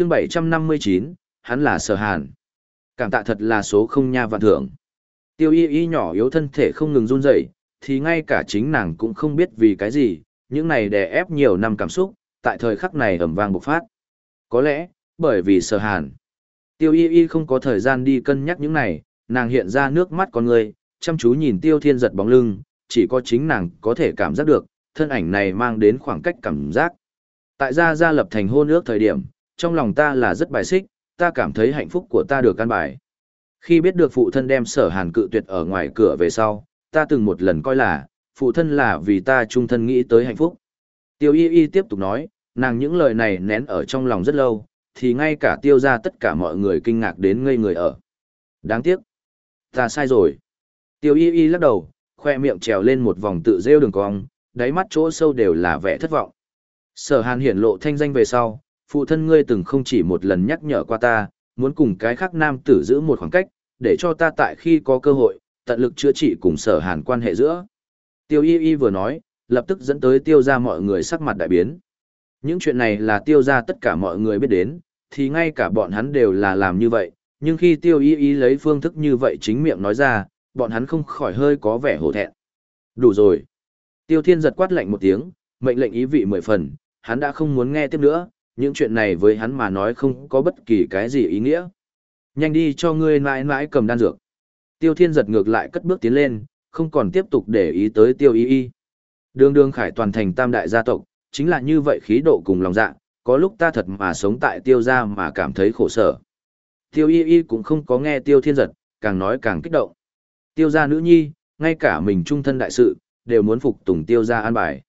chương 759, hắn là sở hàn. Cảm tạ thật là số không nha vạn thưởng. Tiêu y y nhỏ yếu thân thể không ngừng run rẩy, thì ngay cả chính nàng cũng không biết vì cái gì, những này đè ép nhiều năm cảm xúc, tại thời khắc này ầm vang bộc phát. Có lẽ, bởi vì sở hàn. Tiêu y y không có thời gian đi cân nhắc những này, nàng hiện ra nước mắt con người, chăm chú nhìn tiêu thiên giật bóng lưng, chỉ có chính nàng có thể cảm giác được, thân ảnh này mang đến khoảng cách cảm giác. Tại gia gia lập thành hôn ước thời điểm, trong lòng ta là rất bài xích, ta cảm thấy hạnh phúc của ta được căn bài. Khi biết được phụ thân đem sở hàn cự tuyệt ở ngoài cửa về sau, ta từng một lần coi là, phụ thân là vì ta trung thân nghĩ tới hạnh phúc. Tiêu y y tiếp tục nói, nàng những lời này nén ở trong lòng rất lâu, thì ngay cả tiêu ra tất cả mọi người kinh ngạc đến ngây người ở. Đáng tiếc. Ta sai rồi. Tiêu y y lắc đầu, khoe miệng trèo lên một vòng tự rêu đường cong, đáy mắt chỗ sâu đều là vẻ thất vọng. Sở hàn hiển lộ thanh danh về sau, phụ thân ngươi từng không chỉ một lần nhắc nhở qua ta, muốn cùng cái khác nam tử giữ một khoảng cách, để cho ta tại khi có cơ hội, tận lực chữa trị cùng sở hàn quan hệ giữa. Tiêu y y vừa nói, lập tức dẫn tới tiêu ra mọi người sắc mặt đại biến. Những chuyện này là tiêu ra tất cả mọi người biết đến, thì ngay cả bọn hắn đều là làm như vậy, nhưng khi tiêu y y lấy phương thức như vậy chính miệng nói ra, bọn hắn không khỏi hơi có vẻ hổ thẹn. Đủ rồi. Tiêu thiên giật quát lạnh một tiếng, mệnh lệnh ý vị mười phần, hắn đã không muốn nghe tiếp nữa, những chuyện này với hắn mà nói không có bất kỳ cái gì ý nghĩa. Nhanh đi cho ngươi mãi mãi cầm đan dược. Tiêu thiên giật ngược lại cất bước tiến lên, không còn tiếp tục để ý tới tiêu y y. Đường đường khải toàn thành tam đại gia tộc, chính là như vậy khí độ cùng lòng dạ, có lúc ta thật mà sống tại tiêu gia mà cảm thấy khổ sở. Tiêu y y cũng không có nghe tiêu thiên giật, càng nói càng kích động. Tiêu gia nữ nhi, ngay cả mình trung thân đại sự, đều muốn phục tùng tiêu gia an bài.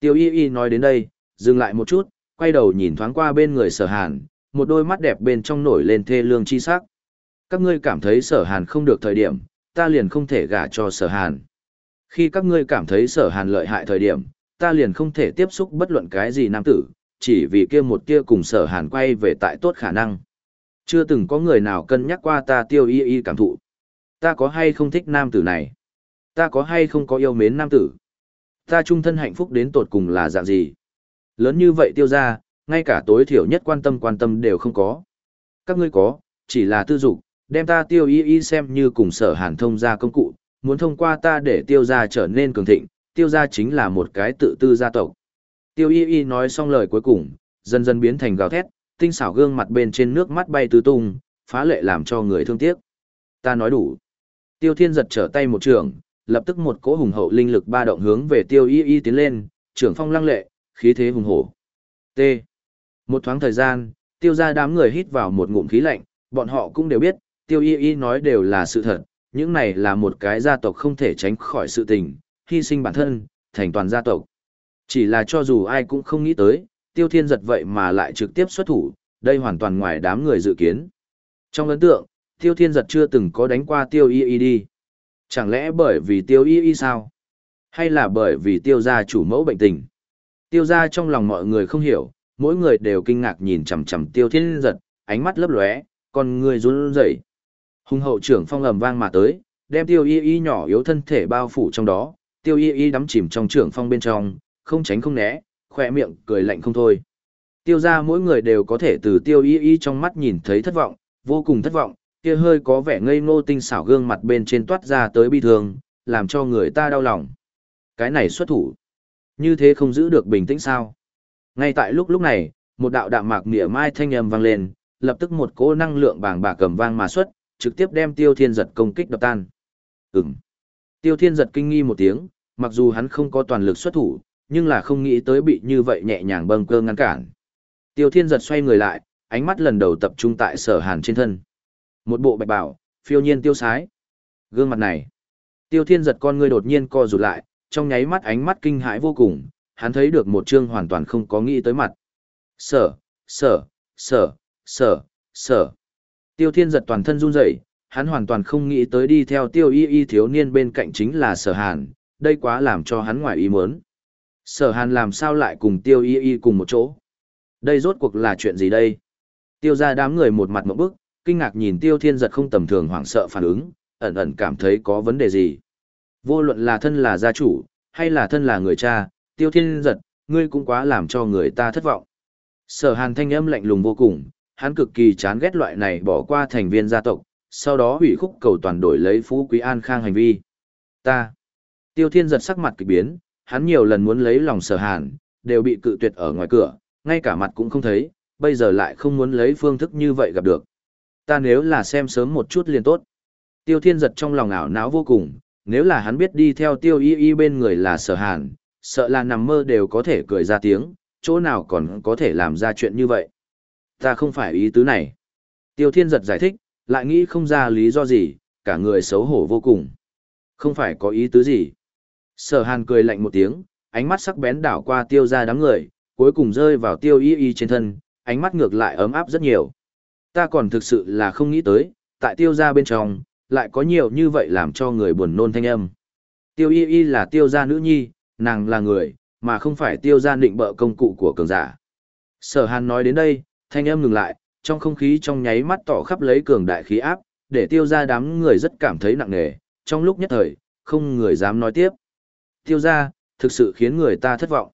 Tiêu y y nói đến đây, dừng lại một chút, quay đầu nhìn thoáng qua bên người sở hàn, một đôi mắt đẹp bên trong nổi lên thê lương chi sắc. Các ngươi cảm thấy sở hàn không được thời điểm, ta liền không thể gả cho sở hàn. Khi các ngươi cảm thấy sở hàn lợi hại thời điểm, ta liền không thể tiếp xúc bất luận cái gì nam tử, chỉ vì kia một kia cùng sở hàn quay về tại tốt khả năng. Chưa từng có người nào cân nhắc qua ta tiêu y y cảm thụ. Ta có hay không thích nam tử này? Ta có hay không có yêu mến nam tử? Ta trung thân hạnh phúc đến tột cùng là dạng gì? Lớn như vậy tiêu ra, ngay cả tối thiểu nhất quan tâm quan tâm đều không có. Các ngươi có, chỉ là tư dục, đem ta tiêu y y xem như cùng sở hàn thông ra công cụ, muốn thông qua ta để tiêu ra trở nên cường thịnh, tiêu ra chính là một cái tự tư gia tộc. Tiêu y y nói xong lời cuối cùng, dần dần biến thành gào thét, tinh xảo gương mặt bên trên nước mắt bay tứ tung, phá lệ làm cho người thương tiếc. Ta nói đủ. Tiêu thiên giật trở tay một trường, lập tức một cỗ hùng hậu linh lực ba động hướng về tiêu y y tiến lên, trưởng phong lăng lệ, khí thế hùng hổ. T. Một thoáng thời gian, tiêu ra đám người hít vào một ngụm khí lạnh, bọn họ cũng đều biết, tiêu y y nói đều là sự thật, những này là một cái gia tộc không thể tránh khỏi sự tình, hy sinh bản thân, thành toàn gia tộc. Chỉ là cho dù ai cũng không nghĩ tới, tiêu thiên giật vậy mà lại trực tiếp xuất thủ, đây hoàn toàn ngoài đám người dự kiến. Trong ấn tượng, tiêu thiên giật chưa từng có đánh qua tiêu y y đi. Chẳng lẽ bởi vì tiêu y y sao? Hay là bởi vì tiêu gia chủ mẫu bệnh tình? Tiêu gia trong lòng mọi người không hiểu, mỗi người đều kinh ngạc nhìn chằm chằm tiêu thiên giật, ánh mắt lấp lóe, con người run rẩy. Hùng hậu trưởng phong ầm vang mà tới, đem tiêu y y nhỏ yếu thân thể bao phủ trong đó, tiêu y y đắm chìm trong trưởng phong bên trong, không tránh không né, khỏe miệng cười lạnh không thôi. Tiêu ra mỗi người đều có thể từ tiêu y y trong mắt nhìn thấy thất vọng, vô cùng thất vọng, kia hơi có vẻ ngây ngô tinh xảo gương mặt bên trên toát ra tới bi thương, làm cho người ta đau lòng. Cái này xuất thủ. Như thế không giữ được bình tĩnh sao? Ngay tại lúc lúc này, một đạo đạm mạc mỉa mai thanh âm vang lên, lập tức một cỗ năng lượng bàng bạc cầm vang mà xuất, trực tiếp đem Tiêu Thiên Giật công kích đập tan. Ừm. Tiêu Thiên Giật kinh nghi một tiếng, mặc dù hắn không có toàn lực xuất thủ, nhưng là không nghĩ tới bị như vậy nhẹ nhàng bâng cơ ngăn cản. Tiêu Thiên Giật xoay người lại, ánh mắt lần đầu tập trung tại Sở Hàn trên thân. Một bộ bạch bảo, phiêu nhiên tiêu sái. Gương mặt này. Tiêu Thiên Giật con ngươi đột nhiên co rụt lại, trong nháy mắt ánh mắt kinh hãi vô cùng, hắn thấy được một chương hoàn toàn không có nghĩ tới mặt. Sở, sở, sở, sở, sở. Tiêu thiên giật toàn thân run rẩy, hắn hoàn toàn không nghĩ tới đi theo tiêu y y thiếu niên bên cạnh chính là sở hàn, đây quá làm cho hắn ngoài ý muốn. Sở hàn làm sao lại cùng tiêu y y cùng một chỗ? Đây rốt cuộc là chuyện gì đây? Tiêu ra đám người một mặt mộng bức, kinh ngạc nhìn tiêu thiên giật không tầm thường hoảng sợ phản ứng, ẩn ẩn cảm thấy có vấn đề gì. Vô luận là thân là gia chủ, hay là thân là người cha, tiêu thiên giật, ngươi cũng quá làm cho người ta thất vọng. Sở hàn thanh âm lạnh lùng vô cùng, hắn cực kỳ chán ghét loại này bỏ qua thành viên gia tộc, sau đó hủy khúc cầu toàn đổi lấy phú quý an khang hành vi. Ta. Tiêu Thiên giật sắc mặt kỳ biến, hắn nhiều lần muốn lấy lòng sở hàn, đều bị cự tuyệt ở ngoài cửa, ngay cả mặt cũng không thấy, bây giờ lại không muốn lấy phương thức như vậy gặp được. Ta nếu là xem sớm một chút liền tốt. Tiêu Thiên giật trong lòng ảo não vô cùng, nếu là hắn biết đi theo tiêu y y bên người là sở hàn, sợ là nằm mơ đều có thể cười ra tiếng, chỗ nào còn có thể làm ra chuyện như vậy. Ta không phải ý tứ này. Tiêu Thiên giật giải thích, lại nghĩ không ra lý do gì, cả người xấu hổ vô cùng. Không phải có ý tứ gì. Sở hàn cười lạnh một tiếng, ánh mắt sắc bén đảo qua tiêu ra đám người, cuối cùng rơi vào tiêu y y trên thân, ánh mắt ngược lại ấm áp rất nhiều. Ta còn thực sự là không nghĩ tới, tại tiêu ra bên trong, lại có nhiều như vậy làm cho người buồn nôn thanh âm. Tiêu y y là tiêu gia nữ nhi, nàng là người, mà không phải tiêu gia định bợ công cụ của cường giả. Sở hàn nói đến đây, thanh âm ngừng lại, trong không khí trong nháy mắt tỏ khắp lấy cường đại khí áp, để tiêu gia đám người rất cảm thấy nặng nề, trong lúc nhất thời, không người dám nói tiếp. Tiêu gia, thực sự khiến người ta thất vọng.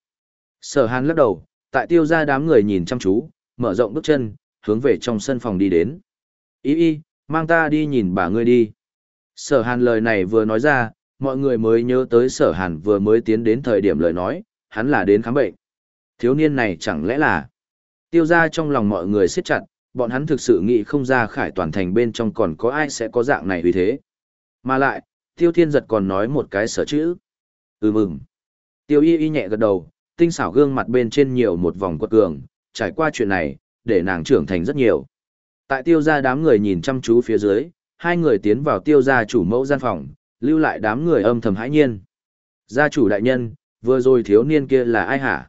Sở hàn lắc đầu, tại tiêu gia đám người nhìn chăm chú, mở rộng bước chân, hướng về trong sân phòng đi đến. Y y, mang ta đi nhìn bà ngươi đi. Sở hàn lời này vừa nói ra, mọi người mới nhớ tới sở hàn vừa mới tiến đến thời điểm lời nói, hắn là đến khám bệnh. Thiếu niên này chẳng lẽ là... Tiêu ra trong lòng mọi người siết chặt, bọn hắn thực sự nghĩ không ra khải toàn thành bên trong còn có ai sẽ có dạng này vì thế. Mà lại, tiêu thiên giật còn nói một cái sở chữ. Ừ mừng. Tiêu y y nhẹ gật đầu, tinh xảo gương mặt bên trên nhiều một vòng quật cường, trải qua chuyện này, để nàng trưởng thành rất nhiều. Tại tiêu gia đám người nhìn chăm chú phía dưới, hai người tiến vào tiêu gia chủ mẫu gian phòng, lưu lại đám người âm thầm hãi nhiên. Gia chủ đại nhân, vừa rồi thiếu niên kia là ai hả?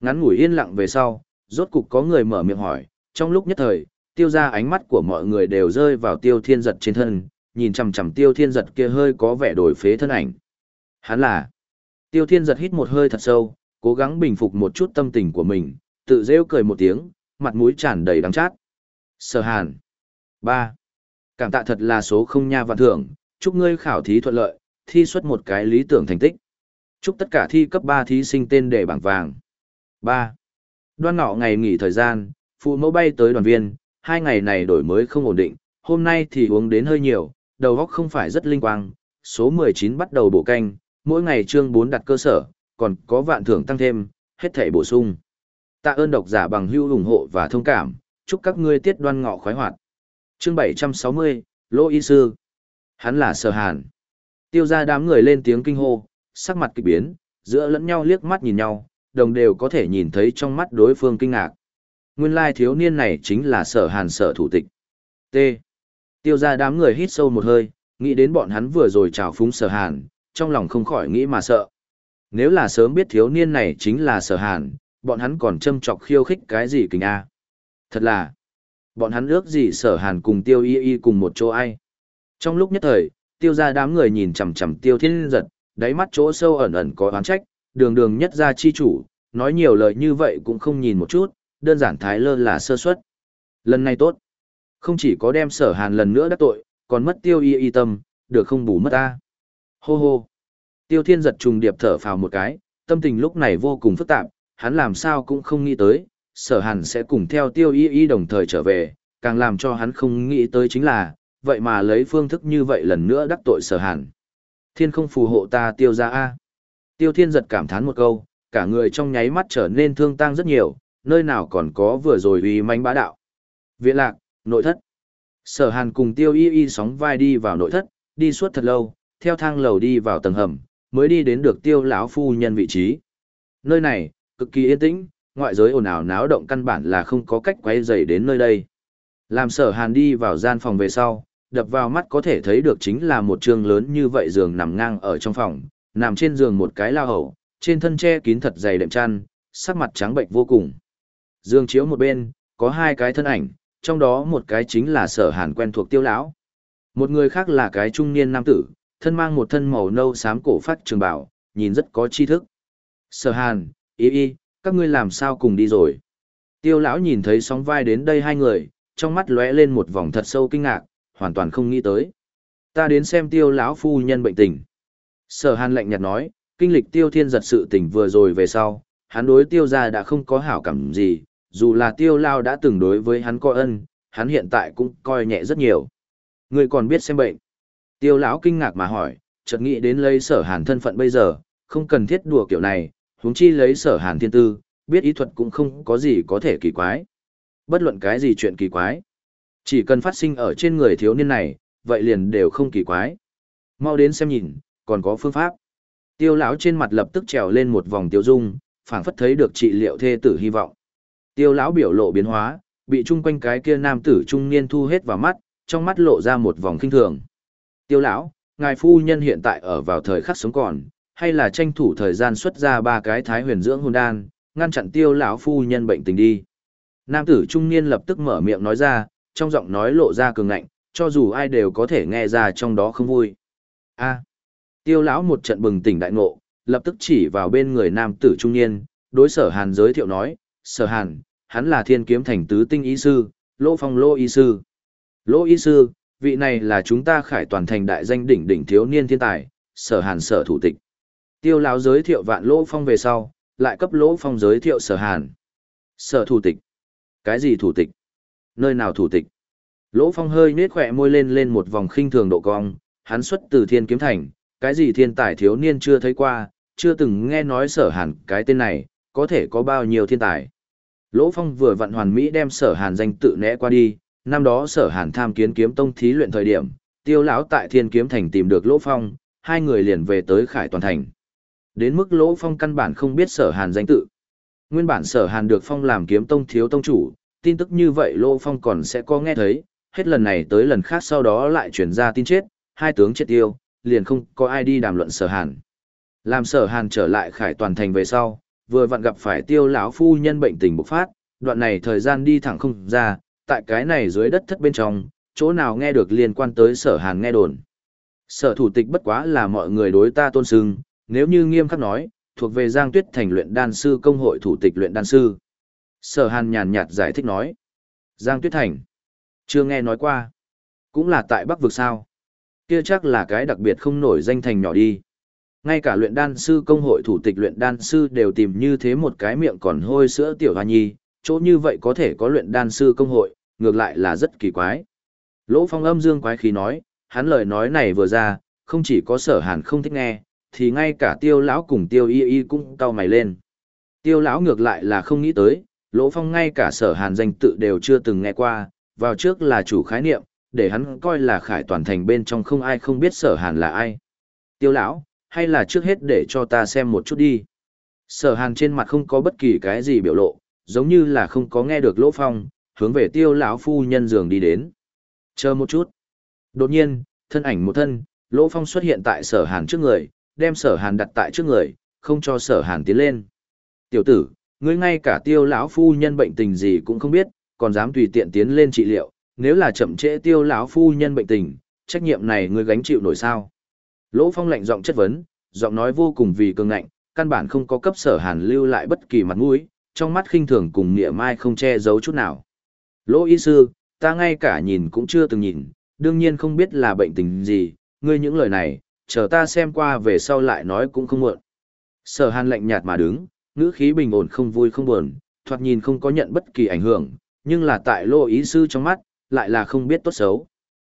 Ngắn ngủi yên lặng về sau, rốt cục có người mở miệng hỏi, trong lúc nhất thời, tiêu gia ánh mắt của mọi người đều rơi vào tiêu thiên giật trên thân, nhìn chằm chằm tiêu thiên giật kia hơi có vẻ đổi phế thân ảnh. Hắn là... Tiêu thiên giật hít một hơi thật sâu, cố gắng bình phục một chút tâm tình của mình, tự rêu cười một tiếng, mặt mũi tràn đầy đắng chát. Sở Hàn. ba Cảm tạ thật là số không nha vạn thưởng, chúc ngươi khảo thí thuận lợi, thi xuất một cái lý tưởng thành tích. Chúc tất cả thi cấp ba thí sinh tên đề bảng vàng. ba Đoan ngọ ngày nghỉ thời gian, phụ mẫu bay tới đoàn viên, hai ngày này đổi mới không ổn định, hôm nay thì uống đến hơi nhiều, đầu óc không phải rất linh quang. Số mười chín bắt đầu bổ canh, mỗi ngày chương bốn đặt cơ sở, còn có vạn thưởng tăng thêm, hết thể bổ sung. Tạ ơn độc giả bằng hữu ủng hộ và thông cảm, chúc các ngươi tiết đoan ngọ khoái hoạt. Chương 760, Lô Y Sư. Hắn là Sở Hàn. Tiêu ra đám người lên tiếng kinh hô, sắc mặt kịch biến, giữa lẫn nhau liếc mắt nhìn nhau, đồng đều có thể nhìn thấy trong mắt đối phương kinh ngạc. Nguyên lai thiếu niên này chính là Sở Hàn Sở thủ tịch. T. Tiêu ra đám người hít sâu một hơi, nghĩ đến bọn hắn vừa rồi chào phúng Sở Hàn, trong lòng không khỏi nghĩ mà sợ. Nếu là sớm biết thiếu niên này chính là Sở Hàn, bọn hắn còn châm chọc khiêu khích cái gì kình a Thật là, bọn hắn ước gì sở hàn cùng tiêu y y cùng một chỗ ai. Trong lúc nhất thời, tiêu ra đám người nhìn chằm chằm tiêu thiên giật, đáy mắt chỗ sâu ẩn ẩn có oán trách, đường đường nhất ra chi chủ, nói nhiều lời như vậy cũng không nhìn một chút, đơn giản thái lơ là sơ suất. Lần này tốt. Không chỉ có đem sở hàn lần nữa đắc tội, còn mất tiêu y y tâm, được không bù mất ta. Hô hô. Tiêu thiên giật trùng điệp thở phào một cái, tâm tình lúc này vô cùng phức tạp, hắn làm sao cũng không nghĩ tới, sở hàn sẽ cùng theo tiêu y y đồng thời trở về, càng làm cho hắn không nghĩ tới chính là, vậy mà lấy phương thức như vậy lần nữa đắc tội sở hàn. Thiên không phù hộ ta tiêu ra A. Tiêu thiên giật cảm thán một câu, cả người trong nháy mắt trở nên thương tang rất nhiều, nơi nào còn có vừa rồi uy manh bá đạo. Viện lạc, nội thất. Sở hàn cùng tiêu y y sóng vai đi vào nội thất, đi suốt thật lâu, theo thang lầu đi vào tầng hầm, mới đi đến được tiêu lão phu nhân vị trí. Nơi này, cực kỳ yên tĩnh, ngoại giới ồn ào náo động căn bản là không có cách quay dày đến nơi đây. Làm sở hàn đi vào gian phòng về sau, đập vào mắt có thể thấy được chính là một trường lớn như vậy giường nằm ngang ở trong phòng, nằm trên giường một cái lao hậu, trên thân che kín thật dày đệm chăn, sắc mặt trắng bệnh vô cùng. Dương chiếu một bên, có hai cái thân ảnh, trong đó một cái chính là sở hàn quen thuộc tiêu lão. Một người khác là cái trung niên nam tử, thân mang một thân màu nâu xám cổ phát trường bảo, nhìn rất có tri thức. Sở hàn, y y, các ngươi làm sao cùng đi rồi. Tiêu lão nhìn thấy sóng vai đến đây hai người, trong mắt lóe lên một vòng thật sâu kinh ngạc, hoàn toàn không nghĩ tới. Ta đến xem tiêu lão phu nhân bệnh tình. Sở hàn lạnh nhạt nói, kinh lịch tiêu thiên giật sự tình vừa rồi về sau, hắn đối tiêu ra đã không có hảo cảm gì, dù là tiêu lao đã từng đối với hắn coi ân, hắn hiện tại cũng coi nhẹ rất nhiều. Người còn biết xem bệnh. Tiêu lão kinh ngạc mà hỏi, chợt nghĩ đến lấy sở hàn thân phận bây giờ, không cần thiết đùa kiểu này, huống chi lấy sở hàn thiên tư, biết ý thuật cũng không có gì có thể kỳ quái. Bất luận cái gì chuyện kỳ quái. Chỉ cần phát sinh ở trên người thiếu niên này, vậy liền đều không kỳ quái. Mau đến xem nhìn, còn có phương pháp. Tiêu lão trên mặt lập tức trèo lên một vòng tiêu dung, phảng phất thấy được trị liệu thê tử hy vọng. Tiêu lão biểu lộ biến hóa, bị chung quanh cái kia nam tử trung niên thu hết vào mắt, trong mắt lộ ra một vòng kinh thường. Tiêu lão, ngài phu nhân hiện tại ở vào thời khắc sống còn, hay là tranh thủ thời gian xuất ra ba cái thái huyền dưỡng hồn đan, ngăn chặn tiêu lão phu nhân bệnh tình đi. Nam tử trung niên lập tức mở miệng nói ra, trong giọng nói lộ ra cường ngạnh, cho dù ai đều có thể nghe ra trong đó không vui. A. tiêu lão một trận bừng tỉnh đại ngộ, lập tức chỉ vào bên người nam tử trung niên, đối sở hàn giới thiệu nói, sở hàn, hắn là thiên kiếm thành tứ tinh ý sư, lỗ phong lỗ y sư. Lỗ y sư, vị này là chúng ta khải toàn thành đại danh đỉnh đỉnh thiếu niên thiên tài, sở hàn sở thủ tịch. Tiêu lão giới thiệu vạn lỗ phong về sau, lại cấp lỗ phong giới thiệu sở hàn. Sở thủ tịch. Cái gì thủ tịch? Nơi nào thủ tịch? Lỗ phong hơi nết khỏe môi lên lên một vòng khinh thường độ cong, hắn xuất từ thiên kiếm thành, cái gì thiên tài thiếu niên chưa thấy qua, chưa từng nghe nói sở hàn cái tên này, có thể có bao nhiêu thiên tài. Lỗ phong vừa vặn hoàn mỹ đem sở hàn danh tự né qua đi, năm đó sở hàn tham kiến kiếm tông thí luyện thời điểm, tiêu lão tại thiên kiếm thành tìm được lỗ phong, hai người liền về tới khải toàn thành. Đến mức lỗ phong căn bản không biết sở hàn danh tự. Nguyên bản sở hàn được phong làm kiếm tông thiếu tông chủ, tin tức như vậy lỗ phong còn sẽ có nghe thấy, hết lần này tới lần khác sau đó lại chuyển ra tin chết, hai tướng chết tiêu, liền không có ai đi đàm luận sở hàn. Làm sở hàn trở lại khải toàn thành về sau, vừa vặn gặp phải tiêu lão phu nhân bệnh tình bộc phát, đoạn này thời gian đi thẳng không ra, tại cái này dưới đất thất bên trong, chỗ nào nghe được liên quan tới sở hàn nghe đồn. Sở thủ tịch bất quá là mọi người đối ta tôn sưng, nếu như nghiêm khắc nói, thuộc về Giang Tuyết Thành luyện đan sư công hội thủ tịch luyện đan sư. Sở Hàn nhàn nhạt giải thích nói. Giang Tuyết Thành. Chưa nghe nói qua. Cũng là tại Bắc vực sao. Kia chắc là cái đặc biệt không nổi danh thành nhỏ đi. Ngay cả luyện đan sư công hội thủ tịch luyện đan sư đều tìm như thế một cái miệng còn hôi sữa tiểu hoa nhi, chỗ như vậy có thể có luyện đan sư công hội, ngược lại là rất kỳ quái. Lỗ phong âm dương quái khí nói, hắn lời nói này vừa ra, không chỉ có sở hàn không thích nghe, thì ngay cả tiêu lão cùng tiêu y y cũng cau mày lên. Tiêu lão ngược lại là không nghĩ tới, lỗ phong ngay cả sở hàn danh tự đều chưa từng nghe qua, vào trước là chủ khái niệm, để hắn coi là khải toàn thành bên trong không ai không biết sở hàn là ai. Tiêu lão, hay là trước hết để cho ta xem một chút đi. Sở hàn trên mặt không có bất kỳ cái gì biểu lộ, giống như là không có nghe được lỗ phong, hướng về tiêu lão phu nhân giường đi đến. Chờ một chút. Đột nhiên, thân ảnh một thân, lỗ phong xuất hiện tại sở hàn trước người, đem sở hàn đặt tại trước người, không cho sở hàn tiến lên. Tiểu tử, ngươi ngay cả tiêu lão phu nhân bệnh tình gì cũng không biết, còn dám tùy tiện tiến lên trị liệu, nếu là chậm trễ tiêu lão phu nhân bệnh tình, trách nhiệm này ngươi gánh chịu nổi sao? Lỗ Phong lạnh giọng chất vấn, giọng nói vô cùng vì cường ngạnh, căn bản không có cấp sở hàn lưu lại bất kỳ mặt mũi, trong mắt khinh thường cùng nghĩa mai không che giấu chút nào. Lỗ y sư, ta ngay cả nhìn cũng chưa từng nhìn, đương nhiên không biết là bệnh tình gì, ngươi những lời này, chờ ta xem qua về sau lại nói cũng không muộn. Sở hàn lạnh nhạt mà đứng, ngữ khí bình ổn không vui không buồn, thoạt nhìn không có nhận bất kỳ ảnh hưởng, nhưng là tại lô ý sư trong mắt, lại là không biết tốt xấu.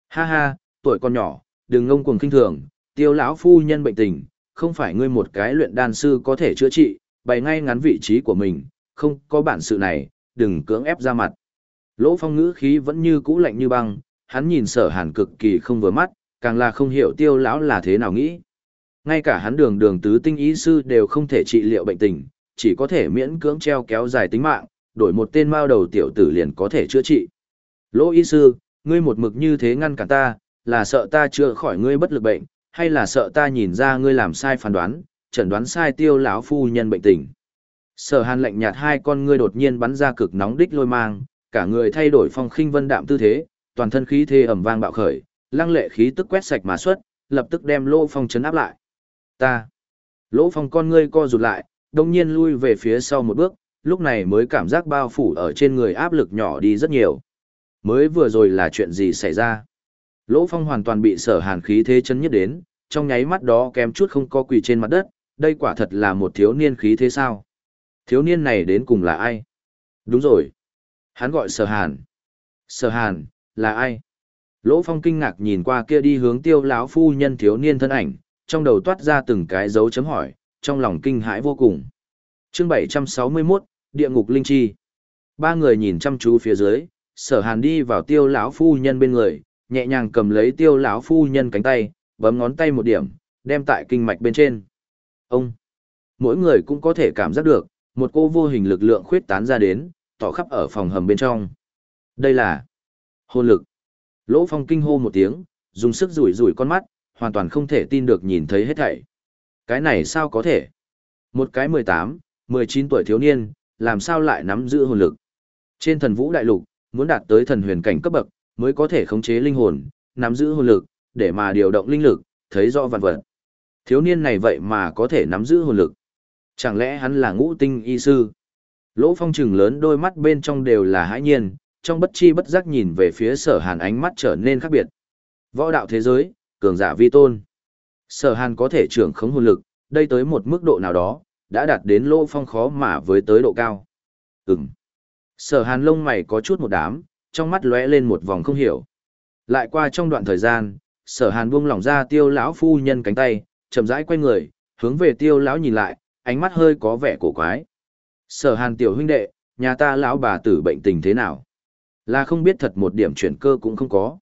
Ha ha, tuổi con nhỏ, đừng ngông cuồng kinh thường, tiêu lão phu nhân bệnh tình, không phải ngươi một cái luyện đan sư có thể chữa trị, bày ngay ngắn vị trí của mình, không có bản sự này, đừng cưỡng ép ra mặt. Lỗ phong ngữ khí vẫn như cũ lạnh như băng, hắn nhìn sở hàn cực kỳ không vừa mắt, càng là không hiểu tiêu lão là thế nào nghĩ. Ngay cả hắn đường đường tứ tinh ý sư đều không thể trị liệu bệnh tình, chỉ có thể miễn cưỡng treo kéo dài tính mạng, đổi một tên mao đầu tiểu tử liền có thể chữa trị. Lỗ ý sư, ngươi một mực như thế ngăn cản ta, là sợ ta chữa khỏi ngươi bất lực bệnh, hay là sợ ta nhìn ra ngươi làm sai phán đoán, chẩn đoán sai tiêu lão phu nhân bệnh tình. Sở hàn lạnh nhạt hai con ngươi đột nhiên bắn ra cực nóng đích lôi mang, cả người thay đổi phong khinh vân đạm tư thế, toàn thân khí thế ẩm vang bạo khởi, lăng lệ khí tức quét sạch mà xuất, lập tức đem Lỗ Phong chấn áp lại. Ta. Lỗ Phong con ngươi co rụt lại, đồng nhiên lui về phía sau một bước, lúc này mới cảm giác bao phủ ở trên người áp lực nhỏ đi rất nhiều. Mới vừa rồi là chuyện gì xảy ra? Lỗ Phong hoàn toàn bị sở hàn khí thế chấn nhất đến, trong nháy mắt đó kém chút không có quỳ trên mặt đất, đây quả thật là một thiếu niên khí thế sao? Thiếu niên này đến cùng là ai? Đúng rồi. Hắn gọi sở hàn. Sở hàn, là ai? Lỗ Phong kinh ngạc nhìn qua kia đi hướng tiêu lão phu nhân thiếu niên thân ảnh, trong đầu toát ra từng cái dấu chấm hỏi, trong lòng kinh hãi vô cùng. Chương 761, Địa ngục linh chi. Ba người nhìn chăm chú phía dưới, Sở Hàn đi vào tiêu lão phu nhân bên người, nhẹ nhàng cầm lấy tiêu lão phu nhân cánh tay, bấm ngón tay một điểm, đem tại kinh mạch bên trên. Ông, mỗi người cũng có thể cảm giác được, một cô vô hình lực lượng khuyết tán ra đến, tỏ khắp ở phòng hầm bên trong. Đây là hồn lực. Lỗ Phong kinh hô một tiếng, dùng sức rủi rủi con mắt, hoàn toàn không thể tin được nhìn thấy hết thảy. Cái này sao có thể? Một cái 18, 19 tuổi thiếu niên, làm sao lại nắm giữ hồn lực? Trên thần vũ đại lục, muốn đạt tới thần huyền cảnh cấp bậc, mới có thể khống chế linh hồn, nắm giữ hồn lực, để mà điều động linh lực, thấy rõ vạn vật. Thiếu niên này vậy mà có thể nắm giữ hồn lực. Chẳng lẽ hắn là ngũ tinh y sư? Lỗ phong trừng lớn đôi mắt bên trong đều là hãi nhiên, trong bất chi bất giác nhìn về phía sở hàn ánh mắt trở nên khác biệt. Võ đạo thế giới, cường giả vi tôn. Sở hàn có thể trưởng khống hồn lực, đây tới một mức độ nào đó, đã đạt đến lỗ phong khó mà với tới độ cao. Ừm. Sở hàn lông mày có chút một đám, trong mắt lóe lên một vòng không hiểu. Lại qua trong đoạn thời gian, sở hàn buông lỏng ra tiêu lão phu nhân cánh tay, chậm rãi quay người, hướng về tiêu lão nhìn lại, ánh mắt hơi có vẻ cổ quái. Sở hàn tiểu huynh đệ, nhà ta lão bà tử bệnh tình thế nào? Là không biết thật một điểm chuyển cơ cũng không có.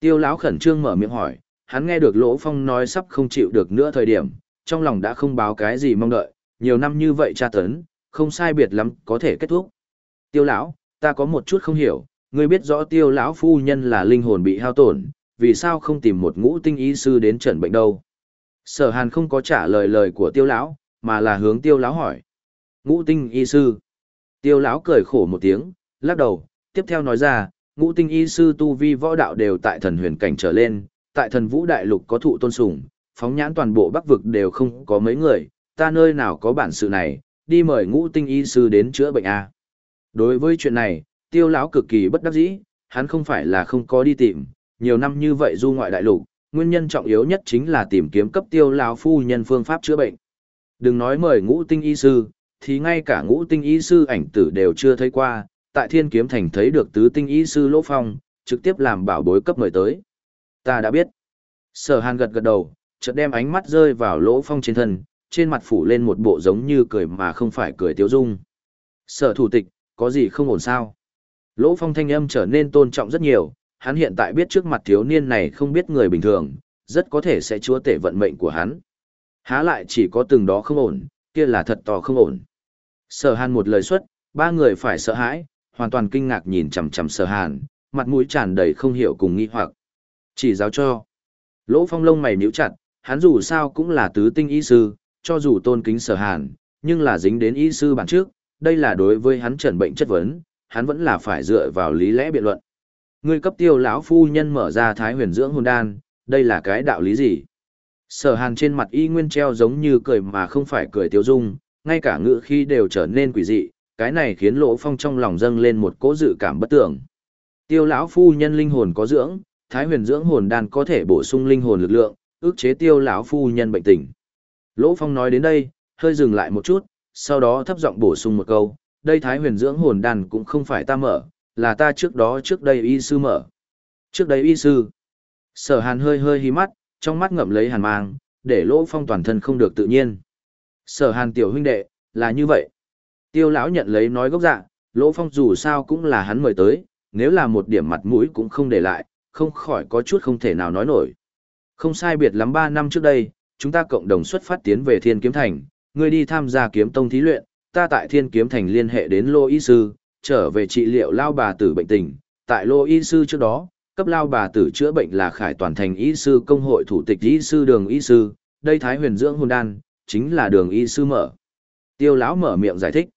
Tiêu lão khẩn trương mở miệng hỏi, hắn nghe được Lỗ Phong nói sắp không chịu được nữa thời điểm, trong lòng đã không báo cái gì mong đợi, nhiều năm như vậy tra tấn, không sai biệt lắm có thể kết thúc. Tiêu lão, ta có một chút không hiểu, ngươi biết rõ Tiêu lão phu nhân là linh hồn bị hao tổn, vì sao không tìm một ngũ tinh y sư đến trần bệnh đâu? Sở Hàn không có trả lời lời của Tiêu lão, mà là hướng Tiêu lão hỏi. Ngũ tinh y sư. Tiêu lão cười khổ một tiếng, lắc đầu, tiếp theo nói ra, ngũ tinh y sư tu vi võ đạo đều tại thần huyền cảnh trở lên, tại thần vũ đại lục có thụ tôn sùng, phóng nhãn toàn bộ bắc vực đều không có mấy người, ta nơi nào có bản sự này, đi mời ngũ tinh y sư đến chữa bệnh a. Đối với chuyện này, tiêu lão cực kỳ bất đắc dĩ, hắn không phải là không có đi tìm, nhiều năm như vậy du ngoại đại lục, nguyên nhân trọng yếu nhất chính là tìm kiếm cấp tiêu lão phu nhân phương pháp chữa bệnh. Đừng nói mời ngũ tinh y sư, thì ngay cả ngũ tinh y sư ảnh tử đều chưa thấy qua, tại thiên kiếm thành thấy được tứ tinh y sư Lỗ Phong, trực tiếp làm bảo bối cấp mời tới. Ta đã biết. Sở hàn gật gật đầu, chợt đem ánh mắt rơi vào Lỗ Phong trên thân, trên mặt phủ lên một bộ giống như cười mà không phải cười tiếu dung. Sở thủ tịch, có gì không ổn sao? Lỗ Phong thanh âm trở nên tôn trọng rất nhiều, hắn hiện tại biết trước mặt thiếu niên này không biết người bình thường, rất có thể sẽ chúa tể vận mệnh của hắn. Há lại chỉ có từng đó không ổn, kia là thật to không ổn. Sở hàn một lời xuất, ba người phải sợ hãi, hoàn toàn kinh ngạc nhìn chằm chằm sở hàn, mặt mũi tràn đầy không hiểu cùng nghi hoặc. Chỉ giáo cho. Lỗ phong lông mày níu chặt, hắn dù sao cũng là tứ tinh y sư, cho dù tôn kính sở hàn, nhưng là dính đến y sư bản trước, đây là đối với hắn trần bệnh chất vấn, hắn vẫn là phải dựa vào lý lẽ biện luận. Ngươi cấp tiêu lão phu nhân mở ra thái huyền dưỡng hồn đan, đây là cái đạo lý gì? Sở hàn trên mặt y nguyên treo giống như cười mà không phải cười tiêu dung, ngay cả ngữ khi đều trở nên quỷ dị, cái này khiến Lỗ Phong trong lòng dâng lên một cỗ dự cảm bất tưởng. Tiêu lão phu nhân linh hồn có dưỡng, Thái Huyền dưỡng hồn đan có thể bổ sung linh hồn lực lượng, ức chế Tiêu lão phu nhân bệnh tình. Lỗ Phong nói đến đây, hơi dừng lại một chút, sau đó thấp giọng bổ sung một câu, đây Thái Huyền dưỡng hồn đan cũng không phải ta mở, là ta trước đó trước đây y sư mở. Trước đây y sư. Sở Hàn hơi hơi hí mắt, trong mắt ngậm lấy hàn mang, để Lỗ Phong toàn thân không được tự nhiên. Sở Hàn tiểu huynh đệ, là như vậy. Tiêu lão nhận lấy nói gốc dạ, Lỗ Phong dù sao cũng là hắn mời tới, nếu là một điểm mặt mũi cũng không để lại, không khỏi có chút không thể nào nói nổi. Không sai biệt lắm 3 năm trước đây, chúng ta cộng đồng xuất phát tiến về Thiên Kiếm Thành, ngươi đi tham gia kiếm tông thí luyện, ta tại Thiên Kiếm Thành liên hệ đến Lô Y Sư, trở về trị liệu lao bà tử bệnh tình, tại Lô Y Sư trước đó, cấp lao bà tử chữa bệnh là khải toàn thành Y Sư công hội thủ tịch Y Sư đường Y Sư, đây Thái huyền dưỡng hồn đan, chính là đường Y Sư mở. Tiêu lão mở miệng giải thích.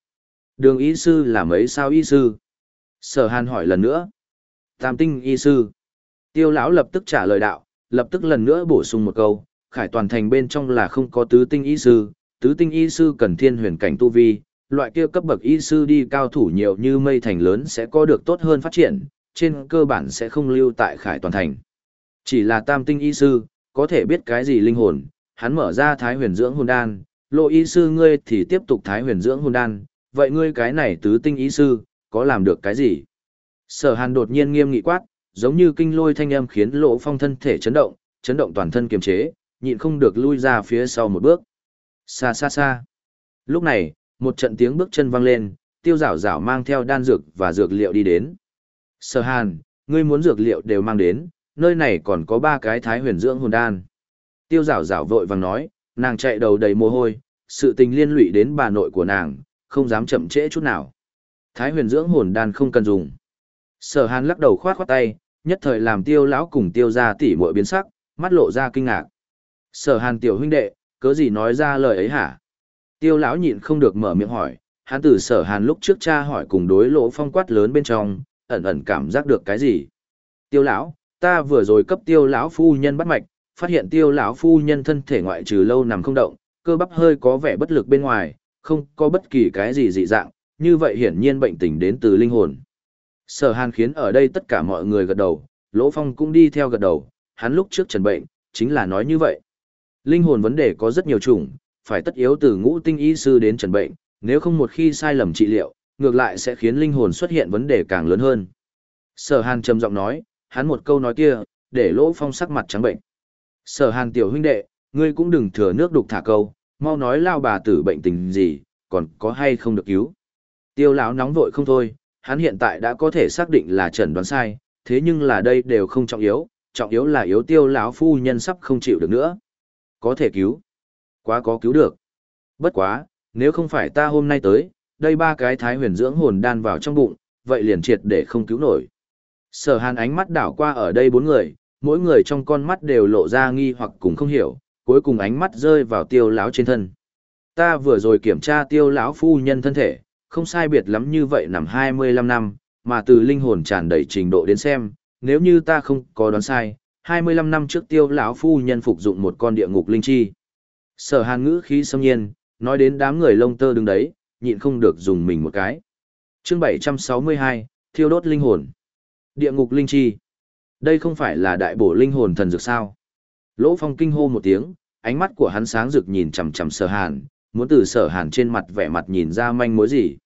Đường y sư là mấy sao y sư? Sở hàn hỏi lần nữa. Tam tinh y sư. Tiêu lão lập tức trả lời đạo, lập tức lần nữa bổ sung một câu, khải toàn thành bên trong là không có tứ tinh y sư, tứ tinh y sư cần thiên huyền cảnh tu vi, loại kia cấp bậc y sư đi cao thủ nhiều như mây thành lớn sẽ có được tốt hơn phát triển, trên cơ bản sẽ không lưu tại khải toàn thành. Chỉ là tam tinh y sư, có thể biết cái gì linh hồn, hắn mở ra thái huyền dưỡng hồn đan, lộ y sư ngươi thì tiếp tục thái huyền dưỡng hồn đan, vậy ngươi cái này tứ tinh ý sư, có làm được cái gì? Sở hàn đột nhiên nghiêm nghị quát, giống như kinh lôi thanh âm khiến lỗ phong thân thể chấn động, chấn động toàn thân kiềm chế, nhịn không được lui ra phía sau một bước. Xa xa xa. Lúc này, một trận tiếng bước chân vang lên, tiêu rảo rảo mang theo đan dược và dược liệu đi đến. Sở hàn, ngươi muốn dược liệu đều mang đến, nơi này còn có ba cái thái huyền dưỡng hồn đan. Tiêu rảo rảo vội vàng nói, nàng chạy đầu đầy mồ hôi, sự tình liên lụy đến bà nội của nàng, không dám chậm trễ chút nào. Thái huyền dưỡng hồn đan không cần dùng. Sở hàn lắc đầu khoát khoát tay, nhất thời làm tiêu lão cùng tiêu ra tỉ muội biến sắc, mắt lộ ra kinh ngạc. Sở hàn tiểu huynh đệ, cớ gì nói ra lời ấy hả? Tiêu lão nhịn không được mở miệng hỏi, hắn từ sở hàn lúc trước cha hỏi cùng đối lỗ phong quát lớn bên trong, ẩn ẩn cảm giác được cái gì? Tiêu lão, ta vừa rồi cấp tiêu lão phu nhân bắt mạch, phát hiện tiêu lão phu nhân thân thể ngoại trừ lâu nằm không động, cơ bắp hơi có vẻ bất lực bên ngoài, không có bất kỳ cái gì dị dạng, như vậy hiển nhiên bệnh tình đến từ linh hồn. Sở hàn khiến ở đây tất cả mọi người gật đầu, lỗ phong cũng đi theo gật đầu, hắn lúc trước trần bệnh, chính là nói như vậy. Linh hồn vấn đề có rất nhiều chủng, phải tất yếu từ ngũ tinh y sư đến trần bệnh, nếu không một khi sai lầm trị liệu, ngược lại sẽ khiến linh hồn xuất hiện vấn đề càng lớn hơn. Sở Hàn trầm giọng nói, hắn một câu nói kia, để Lỗ Phong sắc mặt trắng bệnh. Sở Hàn tiểu huynh đệ, ngươi cũng đừng thừa nước đục thả câu, mau nói lao bà tử bệnh tình gì, còn có hay không được cứu. Tiêu lão nóng vội không thôi, hắn hiện tại đã có thể xác định là chẩn đoán sai, thế nhưng là đây đều không trọng yếu, trọng yếu là yếu tiêu lão phu nhân sắp không chịu được nữa. Có thể cứu. Quá có cứu được. Bất quá, nếu không phải ta hôm nay tới, đây ba cái thái huyền dưỡng hồn đan vào trong bụng, vậy liền triệt để không cứu nổi. Sở hàn ánh mắt đảo qua ở đây bốn người, mỗi người trong con mắt đều lộ ra nghi hoặc cùng không hiểu, cuối cùng ánh mắt rơi vào tiêu lão trên thân. Ta vừa rồi kiểm tra tiêu lão phu nhân thân thể, không sai biệt lắm như vậy nằm 25 năm, mà từ linh hồn tràn đầy trình độ đến xem, nếu như ta không có đoán sai, 25 năm trước tiêu lão phu nhân phục dụng một con địa ngục linh chi. Sở hàn ngữ khí xâm nhiên, nói đến đám người lông tơ đứng đấy, nhịn không được dùng mình một cái. chương 762, thiêu đốt linh hồn. Địa ngục linh chi. Đây không phải là đại bổ linh hồn thần dược sao. Lỗ phong kinh hô một tiếng, ánh mắt của hắn sáng rực nhìn chằm chằm sở hàn, muốn từ sở hàn trên mặt vẻ mặt nhìn ra manh mối gì.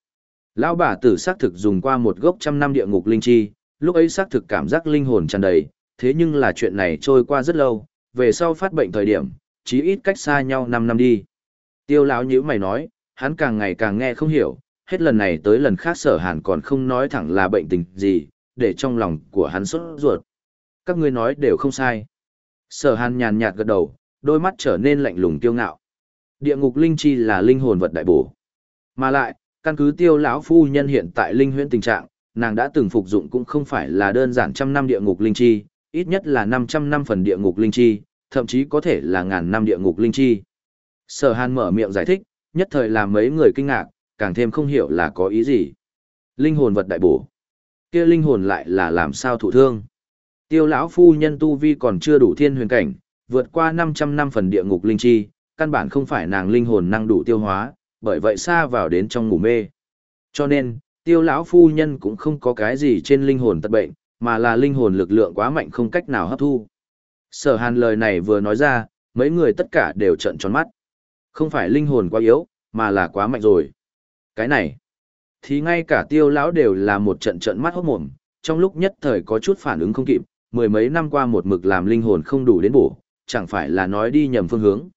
Lão bà tử xác thực dùng qua một gốc trăm năm địa ngục linh chi, lúc ấy xác thực cảm giác linh hồn tràn đầy, thế nhưng là chuyện này trôi qua rất lâu, về sau phát bệnh thời điểm, chí ít cách xa nhau 5 năm đi. Tiêu lão nhíu mày nói, hắn càng ngày càng nghe không hiểu, hết lần này tới lần khác sở hàn còn không nói thẳng là bệnh tình gì, để trong lòng của hắn sốt ruột. Các ngươi nói đều không sai. Sở hàn nhàn nhạt gật đầu, đôi mắt trở nên lạnh lùng tiêu ngạo. Địa ngục linh chi là linh hồn vật đại bổ. Mà lại, căn cứ tiêu lão phu nhân hiện tại linh huyễn tình trạng, nàng đã từng phục dụng cũng không phải là đơn giản trăm năm địa ngục linh chi, ít nhất là 500 năm phần địa ngục linh chi, thậm chí có thể là ngàn năm địa ngục linh chi. Sở Hàn mở miệng giải thích, nhất thời làm mấy người kinh ngạc, càng thêm không hiểu là có ý gì. Linh hồn vật đại bổ. Kia linh hồn lại là làm sao thụ thương? Tiêu lão phu nhân tu vi còn chưa đủ thiên huyền cảnh, vượt qua 500 năm phần địa ngục linh chi, căn bản không phải nàng linh hồn năng đủ tiêu hóa, bởi vậy xa vào đến trong ngủ mê. Cho nên, tiêu lão phu nhân cũng không có cái gì trên linh hồn tật bệnh, mà là linh hồn lực lượng quá mạnh không cách nào hấp thu. Sở hàn lời này vừa nói ra, mấy người tất cả đều trợn tròn mắt. Không phải linh hồn quá yếu, mà là quá mạnh rồi. Cái này, thì ngay cả tiêu lão đều là một trận trận mắt hốt mồm, trong lúc nhất thời có chút phản ứng không kịp, mười mấy năm qua một mực làm linh hồn không đủ đến bổ, chẳng phải là nói đi nhầm phương hướng.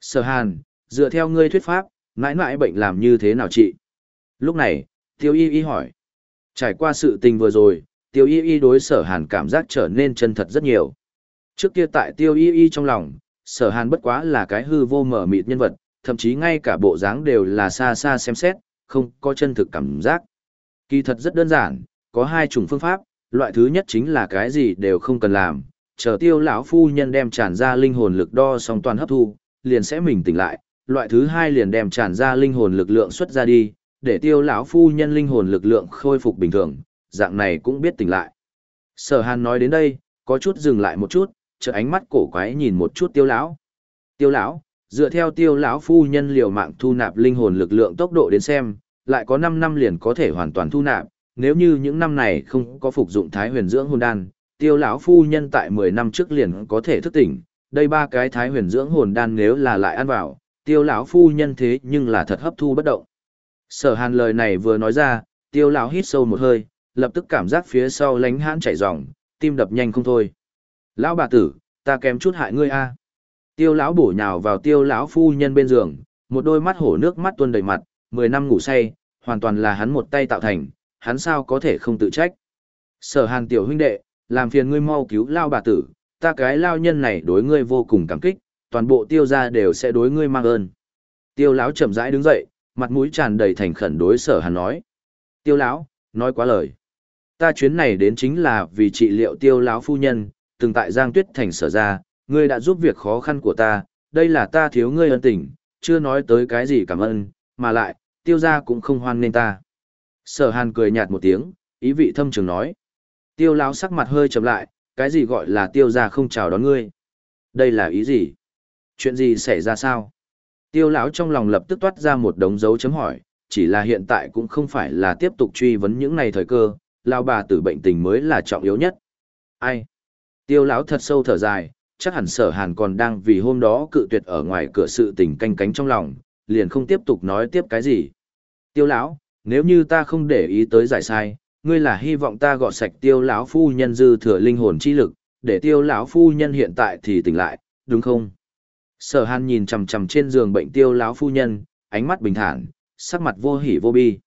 Sở hàn, dựa theo ngươi thuyết pháp, mãi mãi bệnh làm như thế nào chị? Lúc này, tiêu y y hỏi. Trải qua sự tình vừa rồi, tiêu y y đối sở hàn cảm giác trở nên chân thật rất nhiều. Trước kia tại tiêu y y trong lòng, sở hàn bất quá là cái hư vô mở mịt nhân vật, thậm chí ngay cả bộ dáng đều là xa xa xem xét, không có chân thực cảm giác. Kỳ thật rất đơn giản, có hai chủng phương pháp, loại thứ nhất chính là cái gì đều không cần làm, chờ tiêu lão phu nhân đem tràn ra linh hồn lực đo xong toàn hấp thu, liền sẽ mình tỉnh lại, loại thứ hai liền đem tràn ra linh hồn lực lượng xuất ra đi, để tiêu lão phu nhân linh hồn lực lượng khôi phục bình thường, dạng này cũng biết tỉnh lại. Sở Hàn nói đến đây, có chút dừng lại một chút, chợt ánh mắt cổ quái nhìn một chút tiêu lão. Tiêu lão, dựa theo tiêu lão phu nhân liều mạng thu nạp linh hồn lực lượng tốc độ đến xem, lại có 5 năm liền có thể hoàn toàn thu nạp, nếu như những năm này không có phục dụng thái huyền dưỡng hồn đan, tiêu lão phu nhân tại 10 năm trước liền có thể thức tỉnh, đây ba cái thái huyền dưỡng hồn đan nếu là lại ăn vào, tiêu lão phu nhân thế nhưng là thật hấp thu bất động. Sở Hàn lời này vừa nói ra, Tiêu lão hít sâu một hơi, lập tức cảm giác phía sau lánh hãn chảy ròng, tim đập nhanh không thôi. Lão bà tử, ta kém chút hại ngươi a. Tiêu lão bổ nhào vào tiêu lão phu nhân bên giường, một đôi mắt hổ nước mắt tuôn đầy mặt, mười năm ngủ say, hoàn toàn là hắn một tay tạo thành, hắn sao có thể không tự trách. Sở hàn tiểu huynh đệ, làm phiền ngươi mau cứu lao bà tử, ta cái lao nhân này đối ngươi vô cùng cảm kích, toàn bộ tiêu gia đều sẽ đối ngươi mang ơn. Tiêu lão chậm rãi đứng dậy, mặt mũi tràn đầy thành khẩn đối sở hàn nói. Tiêu lão, nói quá lời. Ta chuyến này đến chính là vì trị liệu tiêu lão phu nhân, từng tại Giang Tuyết Thành sở ra, ngươi đã giúp việc khó khăn của ta, đây là ta thiếu ngươi ân tình, chưa nói tới cái gì cảm ơn, mà lại, tiêu gia cũng không hoan nên ta. Sở hàn cười nhạt một tiếng, ý vị thâm trường nói. Tiêu lão sắc mặt hơi chậm lại, cái gì gọi là tiêu gia không chào đón ngươi? Đây là ý gì? Chuyện gì xảy ra sao? Tiêu lão trong lòng lập tức toát ra một đống dấu chấm hỏi, chỉ là hiện tại cũng không phải là tiếp tục truy vấn những này thời cơ, lão bà tử bệnh tình mới là trọng yếu nhất. Ai? Tiêu lão thật sâu thở dài, chắc hẳn sở hàn còn đang vì hôm đó cự tuyệt ở ngoài cửa sự tình canh cánh trong lòng, liền không tiếp tục nói tiếp cái gì. Tiêu lão, nếu như ta không để ý tới giải sai, ngươi là hy vọng ta gọt sạch tiêu lão phu nhân dư thừa linh hồn chi lực, để tiêu lão phu nhân hiện tại thì tỉnh lại, đúng không? Sở Hàn nhìn chằm chằm trên giường bệnh tiêu lão phu nhân, ánh mắt bình thản, sắc mặt vô hỉ vô bi.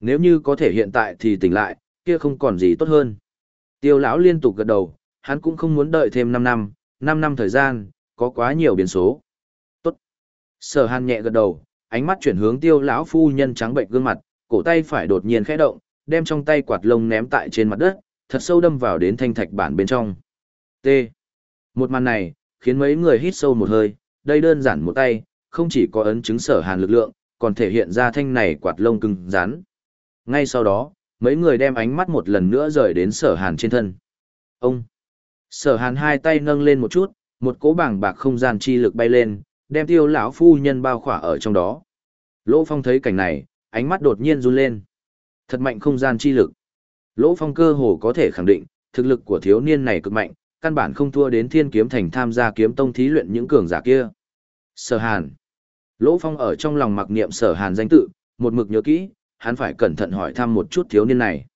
Nếu như có thể hiện tại thì tỉnh lại, kia không còn gì tốt hơn. Tiêu lão liên tục gật đầu, hắn cũng không muốn đợi thêm 5 năm, 5 năm thời gian, có quá nhiều biến số. Tốt. Sở Hàn nhẹ gật đầu, ánh mắt chuyển hướng tiêu lão phu nhân trắng bệnh gương mặt, cổ tay phải đột nhiên khẽ động, đem trong tay quạt lông ném tại trên mặt đất, thật sâu đâm vào đến thanh thạch bản bên trong. T. Một màn này, khiến mấy người hít sâu một hơi, đây đơn giản một tay, không chỉ có ấn chứng sở hàn lực lượng, còn thể hiện ra thanh này quạt lông cứng rắn. Ngay sau đó, mấy người đem ánh mắt một lần nữa rời đến sở hàn trên thân. Ông! Sở hàn hai tay nâng lên một chút, một cỗ bảng bạc không gian chi lực bay lên, đem tiêu lão phu nhân bao khỏa ở trong đó. Lỗ Phong thấy cảnh này, ánh mắt đột nhiên run lên. Thật mạnh không gian chi lực. Lỗ Phong cơ hồ có thể khẳng định, thực lực của thiếu niên này cực mạnh, căn bản không thua đến Thiên Kiếm Thành tham gia kiếm tông thí luyện những cường giả kia. Sở Hàn. Lỗ Phong ở trong lòng mặc niệm Sở Hàn danh tự, một mực nhớ kỹ, hắn phải cẩn thận hỏi thăm một chút thiếu niên này.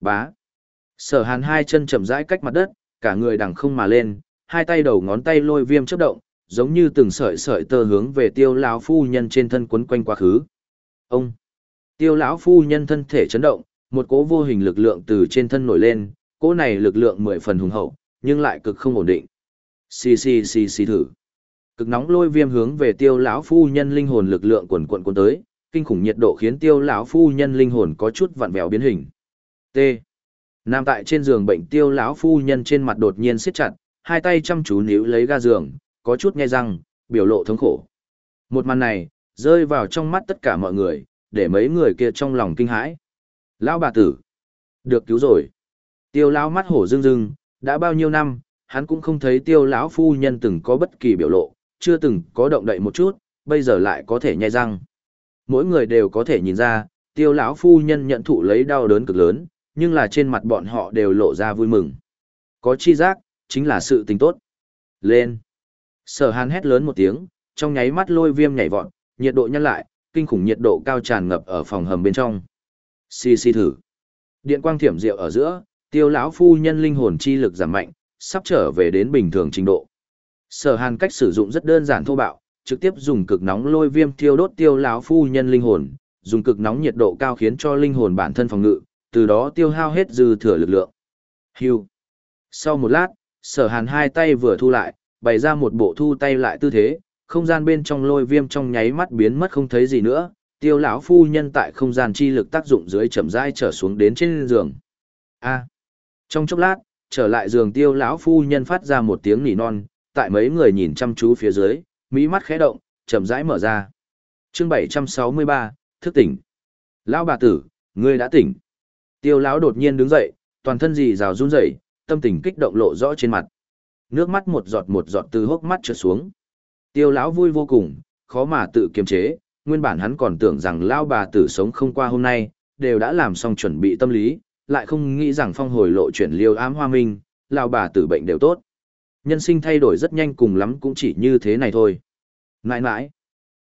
Bá. Sở Hàn hai chân chậm rãi cách mặt đất, cả người đằng không mà lên, hai tay đầu ngón tay lôi viêm chớp động, giống như từng sợi sợi tơ hướng về Tiêu lão phu nhân trên thân quấn quanh quá khứ. Ông. Tiêu lão phu nhân thân thể chấn động, một cỗ vô hình lực lượng từ trên thân nổi lên, cỗ này lực lượng mười phần hùng hậu, nhưng lại cực không ổn định. Xì xì xì xì thử. Cực nóng lôi viêm hướng về tiêu lão phu nhân linh hồn lực lượng quần quần cuốn tới, kinh khủng nhiệt độ khiến tiêu lão phu nhân linh hồn có chút vặn vẹo biến hình. T. Nằm tại trên giường bệnh tiêu lão phu nhân trên mặt đột nhiên siết chặt, hai tay chăm chú níu lấy ga giường, có chút nghe răng, biểu lộ thống khổ. Một màn này, rơi vào trong mắt tất cả mọi người, để mấy người kia trong lòng kinh hãi. Lão bà tử, được cứu rồi. Tiêu lão mắt hổ rưng rưng, đã bao nhiêu năm, hắn cũng không thấy tiêu lão phu nhân từng có bất kỳ biểu lộ, chưa từng có động đậy một chút, bây giờ lại có thể nhai răng. Mỗi người đều có thể nhìn ra, tiêu lão phu nhân nhận thụ lấy đau đớn cực lớn, nhưng là trên mặt bọn họ đều lộ ra vui mừng. Có chi giác, chính là sự tình tốt. Lên. Sở hàn hét lớn một tiếng, trong nháy mắt lôi viêm nhảy vọt, nhiệt độ nhăn lại, kinh khủng nhiệt độ cao tràn ngập ở phòng hầm bên trong. Xì xì thử. Điện quang thiểm diệu ở giữa, tiêu lão phu nhân linh hồn chi lực giảm mạnh, sắp trở về đến bình thường trình độ. Sở Hàn cách sử dụng rất đơn giản thô bạo, trực tiếp dùng cực nóng lôi viêm thiêu đốt tiêu lão phu nhân linh hồn, dùng cực nóng nhiệt độ cao khiến cho linh hồn bản thân phòng ngự, từ đó tiêu hao hết dư thừa lực lượng. Hưu. Sau một lát, Sở Hàn hai tay vừa thu lại, bày ra một bộ thu tay lại tư thế, không gian bên trong lôi viêm trong nháy mắt biến mất không thấy gì nữa, tiêu lão phu nhân tại không gian chi lực tác dụng dưới chậm rãi trở xuống đến trên giường. A. Trong chốc lát, trở lại giường tiêu lão phu nhân phát ra một tiếng nỉ non, tại mấy người nhìn chăm chú phía dưới, mỹ mắt khẽ động, chậm rãi mở ra. Chương 763, thức tỉnh. Lão bà tử, ngươi đã tỉnh. Tiêu lão đột nhiên đứng dậy, toàn thân dì rào run rẩy, tâm tình kích động lộ rõ trên mặt. Nước mắt một giọt một giọt từ hốc mắt trượt xuống. Tiêu lão vui vô cùng, khó mà tự kiềm chế, nguyên bản hắn còn tưởng rằng lão bà tử sống không qua hôm nay, đều đã làm xong chuẩn bị tâm lý, lại không nghĩ rằng phong hồi lộ chuyển liêu ám hoa minh, lão bà tử bệnh đều tốt. Nhân sinh thay đổi rất nhanh cùng lắm cũng chỉ như thế này thôi. Nãi nãi,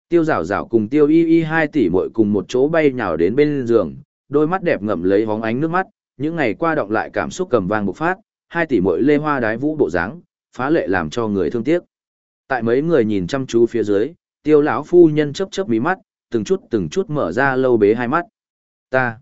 tiêu rảo rảo cùng tiêu y y hai tỷ muội cùng một chỗ bay nhào đến bên giường, đôi mắt đẹp ngậm lấy hóng ánh nước mắt, những ngày qua động lại cảm xúc cầm vang bộc phát, hai tỷ muội lê hoa đái vũ bộ dáng, phá lệ làm cho người thương tiếc. Tại mấy người nhìn chăm chú phía dưới, tiêu lão phu nhân chớp chớp mí mắt, từng chút từng chút mở ra lâu bế hai mắt. Ta.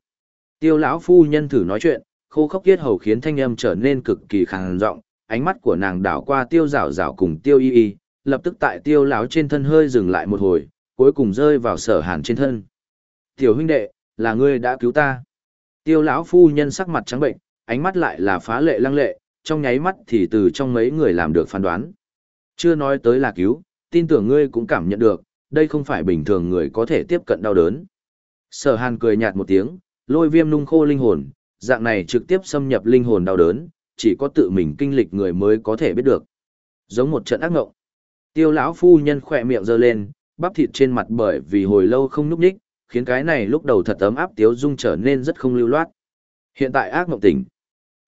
Tiêu lão phu nhân thử nói chuyện, khô khốc kiết hầu khiến thanh âm trở nên cực kỳ khàn giọng, ánh mắt của nàng đảo qua tiêu rảo rảo cùng tiêu y y, lập tức tại tiêu lão trên thân hơi dừng lại một hồi, cuối cùng rơi vào sở hàn trên thân. Tiểu huynh đệ, là ngươi đã cứu ta. Tiêu lão phu nhân sắc mặt trắng bệnh, ánh mắt lại là phá lệ lăng lệ, trong nháy mắt thì từ trong mấy người làm được phán đoán. Chưa nói tới là cứu, tin tưởng ngươi cũng cảm nhận được, đây không phải bình thường người có thể tiếp cận đau đớn. Sở hàn cười nhạt một tiếng, lôi viêm nung khô linh hồn, dạng này trực tiếp xâm nhập linh hồn đau đớn, chỉ có tự mình kinh lịch người mới có thể biết được. Giống một trận ác ngộng. Tiêu lão phu nhân khỏe miệng giơ lên, bắp thịt trên mặt bởi vì hồi lâu không núp nhích, khiến cái này lúc đầu thật ấm áp tiếu dung trở nên rất không lưu loát. Hiện tại ác mộng tỉnh.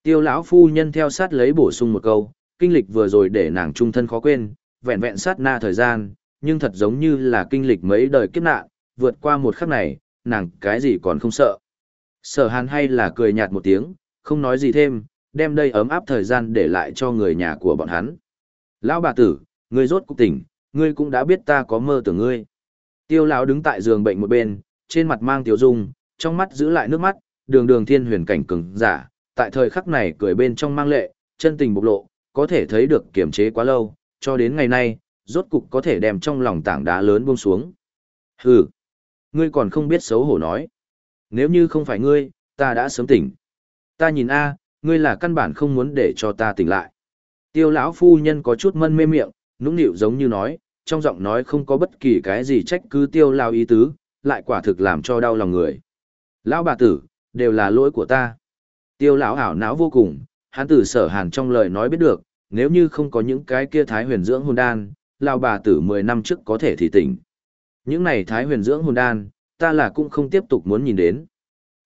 Tiêu lão phu nhân theo sát lấy bổ sung một câu, kinh lịch vừa rồi để nàng trung thân khó quên, vẹn vẹn sát na thời gian, nhưng thật giống như là kinh lịch mấy đời kiếp nạn, vượt qua một khắc này, nàng cái gì còn không sợ. Sở hàn hay là cười nhạt một tiếng, không nói gì thêm, đem đây ấm áp thời gian để lại cho người nhà của bọn hắn. Lão bà tử, ngươi rốt cục tỉnh, ngươi cũng đã biết ta có mơ tưởng ngươi. Tiêu lão đứng tại giường bệnh một bên, trên mặt mang tiểu dung, trong mắt giữ lại nước mắt, đường đường thiên huyền cảnh cứng, giả, tại thời khắc này cười bên trong mang lệ, chân tình bộc lộ, có thể thấy được kiềm chế quá lâu, cho đến ngày nay, rốt cục có thể đem trong lòng tảng đá lớn buông xuống. Hừ, ngươi còn không biết xấu hổ nói. Nếu như không phải ngươi, ta đã sớm tỉnh. Ta nhìn a, ngươi là căn bản không muốn để cho ta tỉnh lại. Tiêu lão phu nhân có chút mân mê miệng, nũng nịu giống như nói, trong giọng nói không có bất kỳ cái gì trách cứ tiêu lao ý tứ, lại quả thực làm cho đau lòng người. Lão bà tử, đều là lỗi của ta. Tiêu lão ảo não vô cùng, hắn tử sở hàn trong lời nói biết được, nếu như không có những cái kia thái huyền dưỡng hồn đan, lão bà tử 10 năm trước có thể thì tỉnh. Những này thái huyền dưỡng hồn đan, ta là cũng không tiếp tục muốn nhìn đến.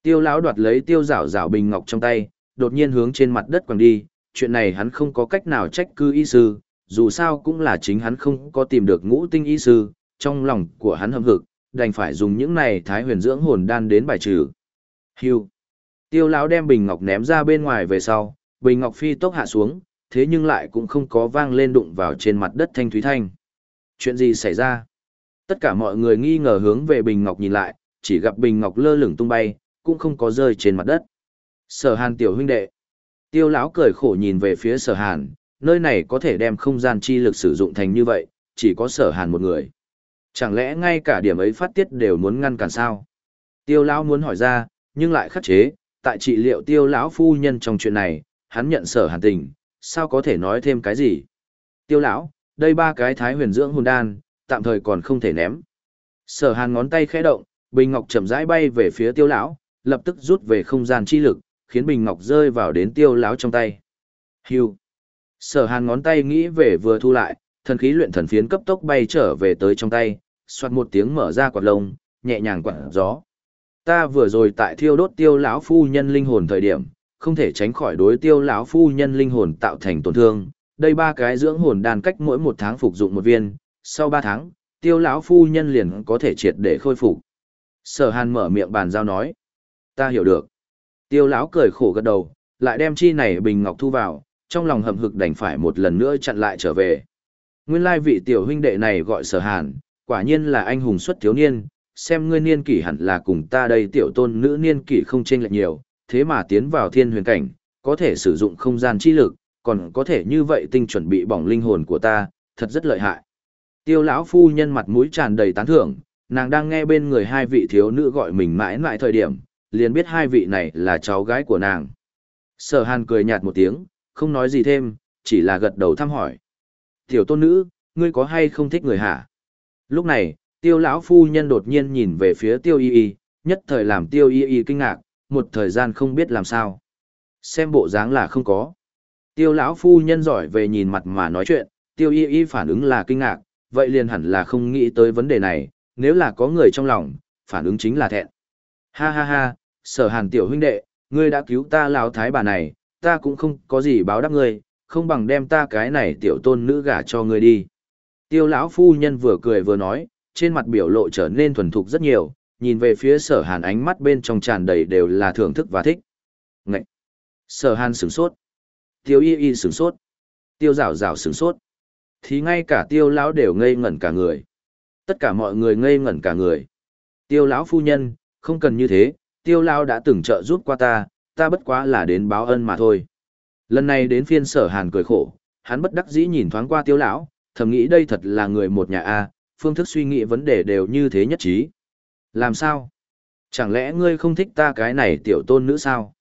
Tiêu lão đoạt lấy tiêu rảo rảo bình ngọc trong tay, đột nhiên hướng trên mặt đất quẳng đi, chuyện này hắn không có cách nào trách cư y sư, dù sao cũng là chính hắn không có tìm được ngũ tinh y sư, trong lòng của hắn hâm hực, đành phải dùng những này thái huyền dưỡng hồn đan đến bài trừ. Hưu. Tiêu lão đem bình ngọc ném ra bên ngoài về sau, bình ngọc phi tốc hạ xuống, thế nhưng lại cũng không có vang lên đụng vào trên mặt đất thanh thúy thanh. Chuyện gì xảy ra? Tất cả mọi người nghi ngờ hướng về bình ngọc nhìn lại, chỉ gặp bình ngọc lơ lửng tung bay, cũng không có rơi trên mặt đất. Sở Hàn tiểu huynh đệ. Tiêu lão cười khổ nhìn về phía Sở Hàn, nơi này có thể đem không gian chi lực sử dụng thành như vậy, chỉ có Sở Hàn một người. Chẳng lẽ ngay cả điểm ấy phát tiết đều muốn ngăn cản sao? Tiêu lão muốn hỏi ra, nhưng lại khắc chế, tại trị liệu Tiêu lão phu nhân trong chuyện này, hắn nhận Sở Hàn tình, sao có thể nói thêm cái gì? Tiêu lão, đây ba cái thái huyền dưỡng hồn đan, tạm thời còn không thể ném. Sở Hàn ngón tay khẽ động, bình ngọc chậm rãi bay về phía Tiêu lão, lập tức rút về không gian chi lực, khiến bình ngọc rơi vào đến tiêu lão trong tay. Hưu. Sở hàn ngón tay nghĩ về vừa thu lại, thần khí luyện thần phiến cấp tốc bay trở về tới trong tay, xoát một tiếng mở ra quạt lông, nhẹ nhàng quạt gió. Ta vừa rồi tại thiêu đốt tiêu lão phu nhân linh hồn thời điểm, không thể tránh khỏi đối tiêu lão phu nhân linh hồn tạo thành tổn thương. Đây ba cái dưỡng hồn đan cách mỗi một tháng phục dụng một viên, sau ba tháng, tiêu lão phu nhân liền có thể triệt để khôi phục. Sở Hàn mở miệng bàn giao nói, ta hiểu được. Tiêu lão cười khổ gật đầu, lại đem chi này bình ngọc thu vào, trong lòng hậm hực đành phải một lần nữa chặn lại trở về. Nguyên lai vị tiểu huynh đệ này gọi sở hàn, quả nhiên là anh hùng xuất thiếu niên, xem ngươi niên kỷ hẳn là cùng ta đây tiểu tôn nữ niên kỷ không chênh lệch nhiều, thế mà tiến vào thiên huyền cảnh, có thể sử dụng không gian chi lực, còn có thể như vậy tinh chuẩn bị bỏng linh hồn của ta, thật rất lợi hại. Tiêu lão phu nhân mặt mũi tràn đầy tán thưởng, nàng đang nghe bên người hai vị thiếu nữ gọi mình mãi mãi thời điểm, liền biết hai vị này là cháu gái của nàng. Sở hàn cười nhạt một tiếng, không nói gì thêm, chỉ là gật đầu thăm hỏi. Tiểu tôn nữ, ngươi có hay không thích người hả? Lúc này, tiêu lão phu nhân đột nhiên nhìn về phía tiêu y y, nhất thời làm tiêu y y kinh ngạc, một thời gian không biết làm sao. Xem bộ dáng là không có. Tiêu lão phu nhân giỏi về nhìn mặt mà nói chuyện, tiêu y y phản ứng là kinh ngạc, vậy liền hẳn là không nghĩ tới vấn đề này, nếu là có người trong lòng, phản ứng chính là thẹn. Ha ha ha, sở hàn tiểu huynh đệ, ngươi đã cứu ta lão thái bà này, ta cũng không có gì báo đáp ngươi, không bằng đem ta cái này tiểu tôn nữ gả cho ngươi đi. Tiêu lão phu nhân vừa cười vừa nói, trên mặt biểu lộ trở nên thuần thục rất nhiều, nhìn về phía sở hàn ánh mắt bên trong tràn đầy đều là thưởng thức và thích. Ngậy! Sở hàn sửng sốt. Tiêu y y sửng sốt. Tiêu rảo rảo sửng sốt. Thì ngay cả tiêu lão đều ngây ngẩn cả người. Tất cả mọi người ngây ngẩn cả người. Tiêu lão phu nhân, không cần như thế, tiêu lão đã từng trợ giúp qua ta, ta bất quá là đến báo ân mà thôi. Lần này đến phiên sở hàn cười khổ, hắn bất đắc dĩ nhìn thoáng qua tiêu lão, thầm nghĩ đây thật là người một nhà A, phương thức suy nghĩ vấn đề đều như thế nhất trí. Làm sao? Chẳng lẽ ngươi không thích ta cái này tiểu tôn nữ sao?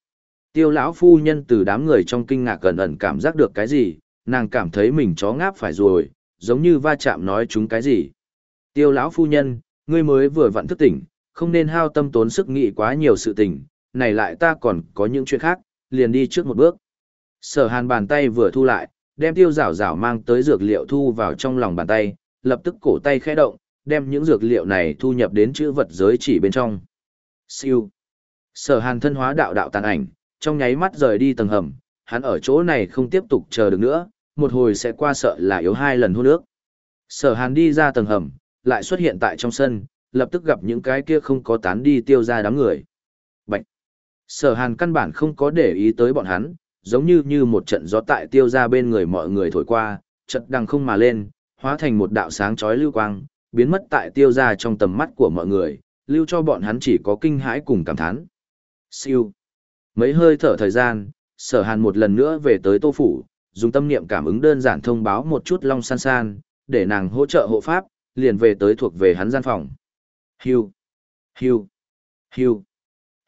Tiêu lão phu nhân từ đám người trong kinh ngạc gần ẩn cảm giác được cái gì, nàng cảm thấy mình chó ngáp phải rồi, giống như va chạm nói chúng cái gì. Tiêu lão phu nhân, ngươi mới vừa vặn thức tỉnh, không nên hao tâm tốn sức nghĩ quá nhiều sự tình, này lại ta còn có những chuyện khác, liền đi trước một bước. Sở hàn bàn tay vừa thu lại, đem tiêu rảo rảo mang tới dược liệu thu vào trong lòng bàn tay, lập tức cổ tay khẽ động, đem những dược liệu này thu nhập đến chữ vật giới chỉ bên trong. Siêu. Sở hàn thân hóa đạo đạo tàn ảnh, trong nháy mắt rời đi tầng hầm, hắn ở chỗ này không tiếp tục chờ được nữa, một hồi sẽ qua sợ là yếu hai lần hôn nước. Sở hàn đi ra tầng hầm, lại xuất hiện tại trong sân, lập tức gặp những cái kia không có tán đi tiêu ra đám người. Bạch! Sở hàn căn bản không có để ý tới bọn hắn, giống như như một trận gió tại tiêu ra bên người mọi người thổi qua, chật đằng không mà lên, hóa thành một đạo sáng chói lưu quang, biến mất tại tiêu ra trong tầm mắt của mọi người, lưu cho bọn hắn chỉ có kinh hãi cùng cảm thán. Siêu. Mấy hơi thở thời gian, sở hàn một lần nữa về tới tô phủ, dùng tâm niệm cảm ứng đơn giản thông báo một chút long san san, để nàng hỗ trợ hộ pháp, liền về tới thuộc về hắn gian phòng. Hiu, hiu, hiu,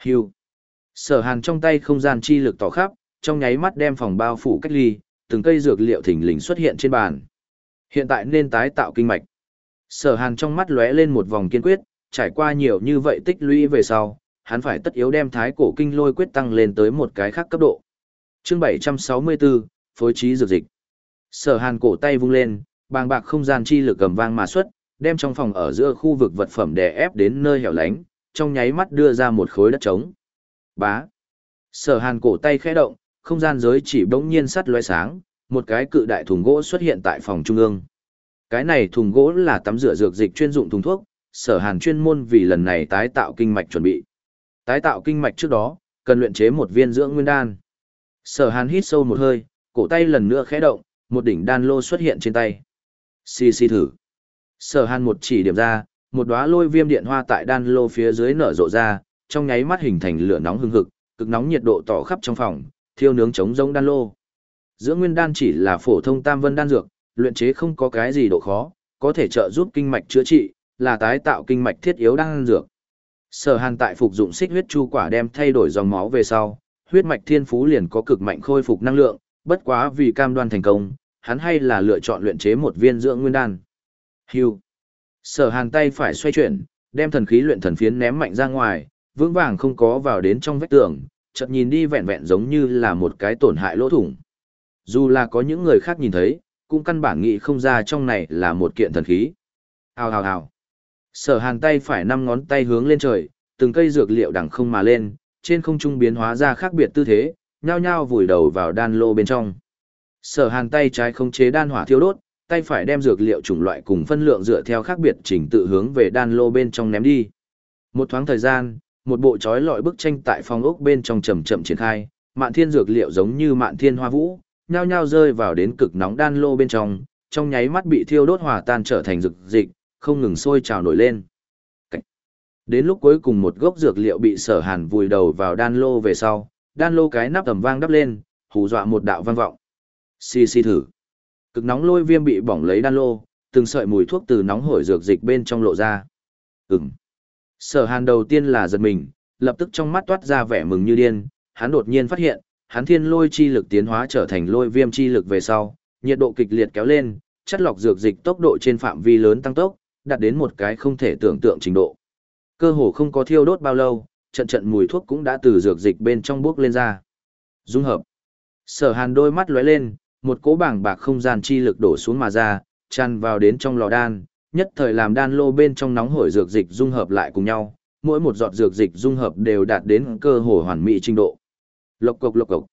hiu. Sở hàn trong tay không gian chi lực tỏ khắp, trong nháy mắt đem phòng bao phủ cách ly, từng cây dược liệu thỉnh lình xuất hiện trên bàn. Hiện tại nên tái tạo kinh mạch. Sở hàn trong mắt lóe lên một vòng kiên quyết, trải qua nhiều như vậy tích lũy về sau, hắn phải tất yếu đem thái cổ kinh lôi quyết tăng lên tới một cái khác cấp độ. Chương 764, phối trí dược dịch. Sở Hàn cổ tay vung lên, bàng bạc không gian chi lực cầm vang mà xuất, đem trong phòng ở giữa khu vực vật phẩm đè ép đến nơi hẻo lánh, trong nháy mắt đưa ra một khối đất trống. Bá. Sở Hàn cổ tay khẽ động, không gian giới chỉ bỗng nhiên sắt lóe sáng, một cái cự đại thùng gỗ xuất hiện tại phòng trung ương. Cái này thùng gỗ là tắm rửa dược dịch chuyên dụng thùng thuốc, Sở Hàn chuyên môn vì lần này tái tạo kinh mạch chuẩn bị. Tái tạo kinh mạch trước đó, cần luyện chế một viên dưỡng nguyên đan. Sở Hàn hít sâu một hơi, cổ tay lần nữa khẽ động, một đỉnh đan lô xuất hiện trên tay. Xì xì thử. Sở Hàn một chỉ điểm ra, một đóa lôi viêm điện hoa tại đan lô phía dưới nở rộ ra, trong nháy mắt hình thành lửa nóng hừng hực, cực nóng nhiệt độ tỏ khắp trong phòng, thiêu nướng chống rông đan lô. Dưỡng nguyên đan chỉ là phổ thông tam vân đan dược, luyện chế không có cái gì độ khó, có thể trợ giúp kinh mạch chữa trị, là tái tạo kinh mạch thiết yếu đang dược. Sở Hàn tại phục dụng xích huyết chu quả đem thay đổi dòng máu về sau, huyết mạch thiên phú liền có cực mạnh khôi phục năng lượng, bất quá vì cam đoan thành công, hắn hay là lựa chọn luyện chế một viên dưỡng nguyên đan. Hưu. Sở Hàn tay phải xoay chuyển, đem thần khí luyện thần phiến ném mạnh ra ngoài, vững vàng không có vào đến trong vách tường, chợt nhìn đi vẹn vẹn giống như là một cái tổn hại lỗ thủng. Dù là có những người khác nhìn thấy, cũng căn bản nghĩ không ra trong này là một kiện thần khí. Hào hào hào. Sở hàn tay phải năm ngón tay hướng lên trời, từng cây dược liệu đằng không mà lên, trên không trung biến hóa ra khác biệt tư thế, nhao nhao vùi đầu vào đan lô bên trong. Sở hàn tay trái không chế đan hỏa thiêu đốt, tay phải đem dược liệu chủng loại cùng phân lượng dựa theo khác biệt chỉnh tự hướng về đan lô bên trong ném đi. Một thoáng thời gian, một bộ chói lọi bức tranh tại phòng ốc bên trong chậm chậm triển khai, mạn thiên dược liệu giống như mạn thiên hoa vũ, nhao nhao rơi vào đến cực nóng đan lô bên trong, trong nháy mắt bị thiêu đốt hòa tan trở thành dược dịch, không ngừng sôi trào nổi lên. Đến lúc cuối cùng một gốc dược liệu bị sở hàn vùi đầu vào đan lô về sau, đan lô cái nắp tầm vang đắp lên, hù dọa một đạo vang vọng. Xì xì thử. Cực nóng lôi viêm bị bỏng lấy đan lô, từng sợi mùi thuốc từ nóng hổi dược dịch bên trong lộ ra. Ừm. Sở hàn đầu tiên là giật mình, lập tức trong mắt toát ra vẻ mừng như điên, hắn đột nhiên phát hiện, hắn thiên lôi chi lực tiến hóa trở thành lôi viêm chi lực về sau, nhiệt độ kịch liệt kéo lên, chất lọc dược dịch tốc độ trên phạm vi lớn tăng tốc, đạt đến một cái không thể tưởng tượng trình độ. Cơ hồ không có thiêu đốt bao lâu, trận trận mùi thuốc cũng đã từ dược dịch bên trong bước lên ra. Dung hợp. Sở Hàn đôi mắt lóe lên, một cỗ bảng bạc không gian chi lực đổ xuống mà ra, tràn vào đến trong lò đan, nhất thời làm đan lô bên trong nóng hổi dược dịch dung hợp lại cùng nhau, mỗi một giọt dược dịch dung hợp đều đạt đến cơ hồ hoàn mỹ trình độ. Lộc cộc lộc cộc.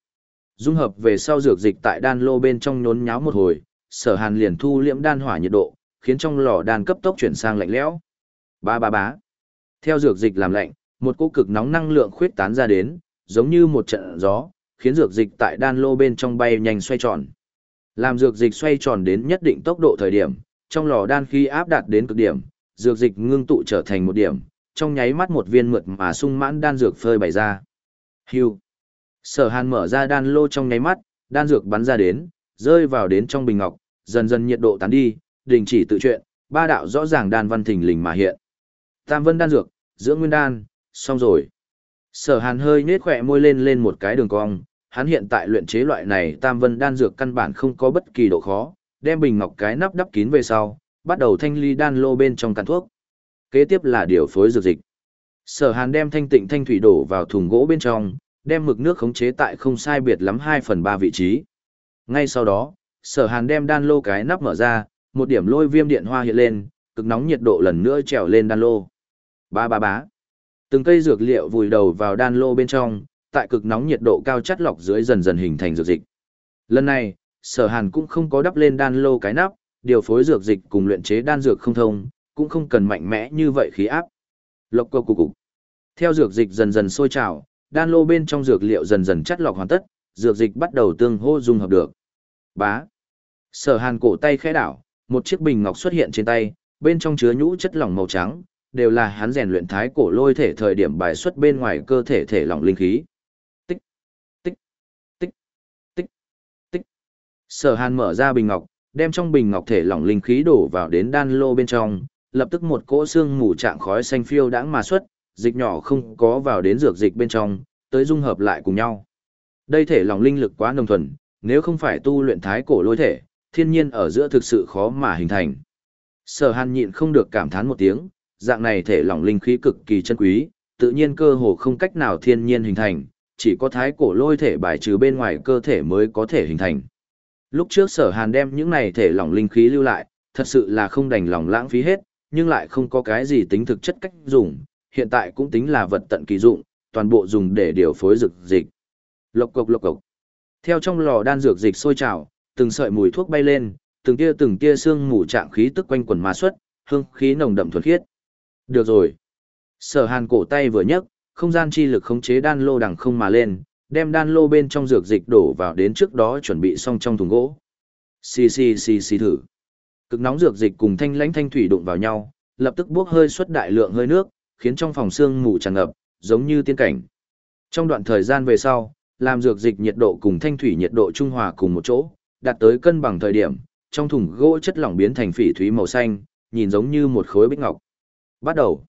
Dung hợp về sau dược dịch tại đan lô bên trong nhốn nháo một hồi, Sở Hàn liền thu liễm đan hỏa nhiệt độ, khiến trong lò đan cấp tốc chuyển sang lạnh lẽo. Ba ba bá. Theo dược dịch làm lạnh, một cỗ cực nóng năng lượng khuyết tán ra đến, giống như một trận gió, khiến dược dịch tại đan lô bên trong bay nhanh xoay tròn. Làm dược dịch xoay tròn đến nhất định tốc độ thời điểm, trong lò đan khi áp đạt đến cực điểm, dược dịch ngưng tụ trở thành một điểm, trong nháy mắt một viên mượt mà sung mãn đan dược phơi bày ra. Hưu. Sở Hàn mở ra đan lô trong nháy mắt, đan dược bắn ra đến, rơi vào đến trong bình ngọc, dần dần nhiệt độ tán đi, đình chỉ tự chuyện, ba đạo rõ ràng đan văn thình lình mà hiện. Tam vân đan dược, dưỡng nguyên đan, xong rồi. Sở Hàn hơi nhếch khỏe môi lên lên một cái đường cong, hắn hiện tại luyện chế loại này tam vân đan dược căn bản không có bất kỳ độ khó, đem bình ngọc cái nắp đắp kín về sau, bắt đầu thanh ly đan lô bên trong căn thuốc. Kế tiếp là điều phối dược dịch. Sở Hàn đem thanh tịnh thanh thủy đổ vào thùng gỗ bên trong, đem mực nước khống chế tại không sai biệt lắm 2 phần 3 vị trí. Ngay sau đó, Sở Hàn đem đan lô cái nắp mở ra, một điểm lôi viêm điện hoa hiện lên, cực nóng nhiệt độ lần nữa trèo lên đan lô. Ba ba bá. Từng cây dược liệu vùi đầu vào đan lô bên trong, tại cực nóng nhiệt độ cao chất lọc dưới dần dần hình thành dược dịch. Lần này, Sở Hàn cũng không có đắp lên đan lô cái nắp, điều phối dược dịch cùng luyện chế đan dược không thông, cũng không cần mạnh mẽ như vậy khí áp. Lộc cơ cục cục. Theo dược dịch dần dần sôi trào, đan lô bên trong dược liệu dần dần chất lọc hoàn tất, dược dịch bắt đầu tương hô dung hợp được. Bá. Sở Hàn cổ tay khẽ đảo, một chiếc bình ngọc xuất hiện trên tay, bên trong chứa nhũ chất lỏng màu trắng, đều là hắn rèn luyện thái cổ lôi thể thời điểm bài xuất bên ngoài cơ thể thể lỏng linh khí. Tích, tích, tích, tích, tích. Sở Hàn mở ra bình ngọc, đem trong bình ngọc thể lỏng linh khí đổ vào đến đan lô bên trong, lập tức một cỗ xương mù trạng khói xanh phiêu đãng mà xuất, dịch nhỏ không có vào đến dược dịch bên trong, tới dung hợp lại cùng nhau. Đây thể lỏng linh lực quá nồng thuần, nếu không phải tu luyện thái cổ lôi thể, thiên nhiên ở giữa thực sự khó mà hình thành. Sở Hàn nhịn không được cảm thán một tiếng, dạng này thể lỏng linh khí cực kỳ chân quý, tự nhiên cơ hồ không cách nào thiên nhiên hình thành, chỉ có thái cổ lôi thể bài trừ bên ngoài cơ thể mới có thể hình thành. Lúc trước Sở Hàn đem những này thể lỏng linh khí lưu lại, thật sự là không đành lòng lãng phí hết, nhưng lại không có cái gì tính thực chất cách dùng, hiện tại cũng tính là vật tận kỳ dụng, toàn bộ dùng để điều phối dược dịch. Lộc cộc lộc cộc. Theo trong lò đan dược dịch sôi trào, từng sợi mùi thuốc bay lên, từng tia từng tia xương mù trạng khí tức quanh quần ma xuất, hương khí nồng đậm thuần khiết. Được rồi. Sở Hàn cổ tay vừa nhấc, không gian chi lực khống chế đan lô đằng không mà lên, đem đan lô bên trong dược dịch đổ vào đến trước đó chuẩn bị xong trong thùng gỗ. Xì xì xì xì thử. Cực nóng dược dịch cùng thanh lãnh thanh thủy đụng vào nhau, lập tức bốc hơi xuất đại lượng hơi nước, khiến trong phòng xương mù tràn ngập, giống như tiên cảnh. Trong đoạn thời gian về sau, làm dược dịch nhiệt độ cùng thanh thủy nhiệt độ trung hòa cùng một chỗ, đạt tới cân bằng thời điểm, trong thùng gỗ chất lỏng biến thành phỉ thúy màu xanh, nhìn giống như một khối bích ngọc. Bắt đầu.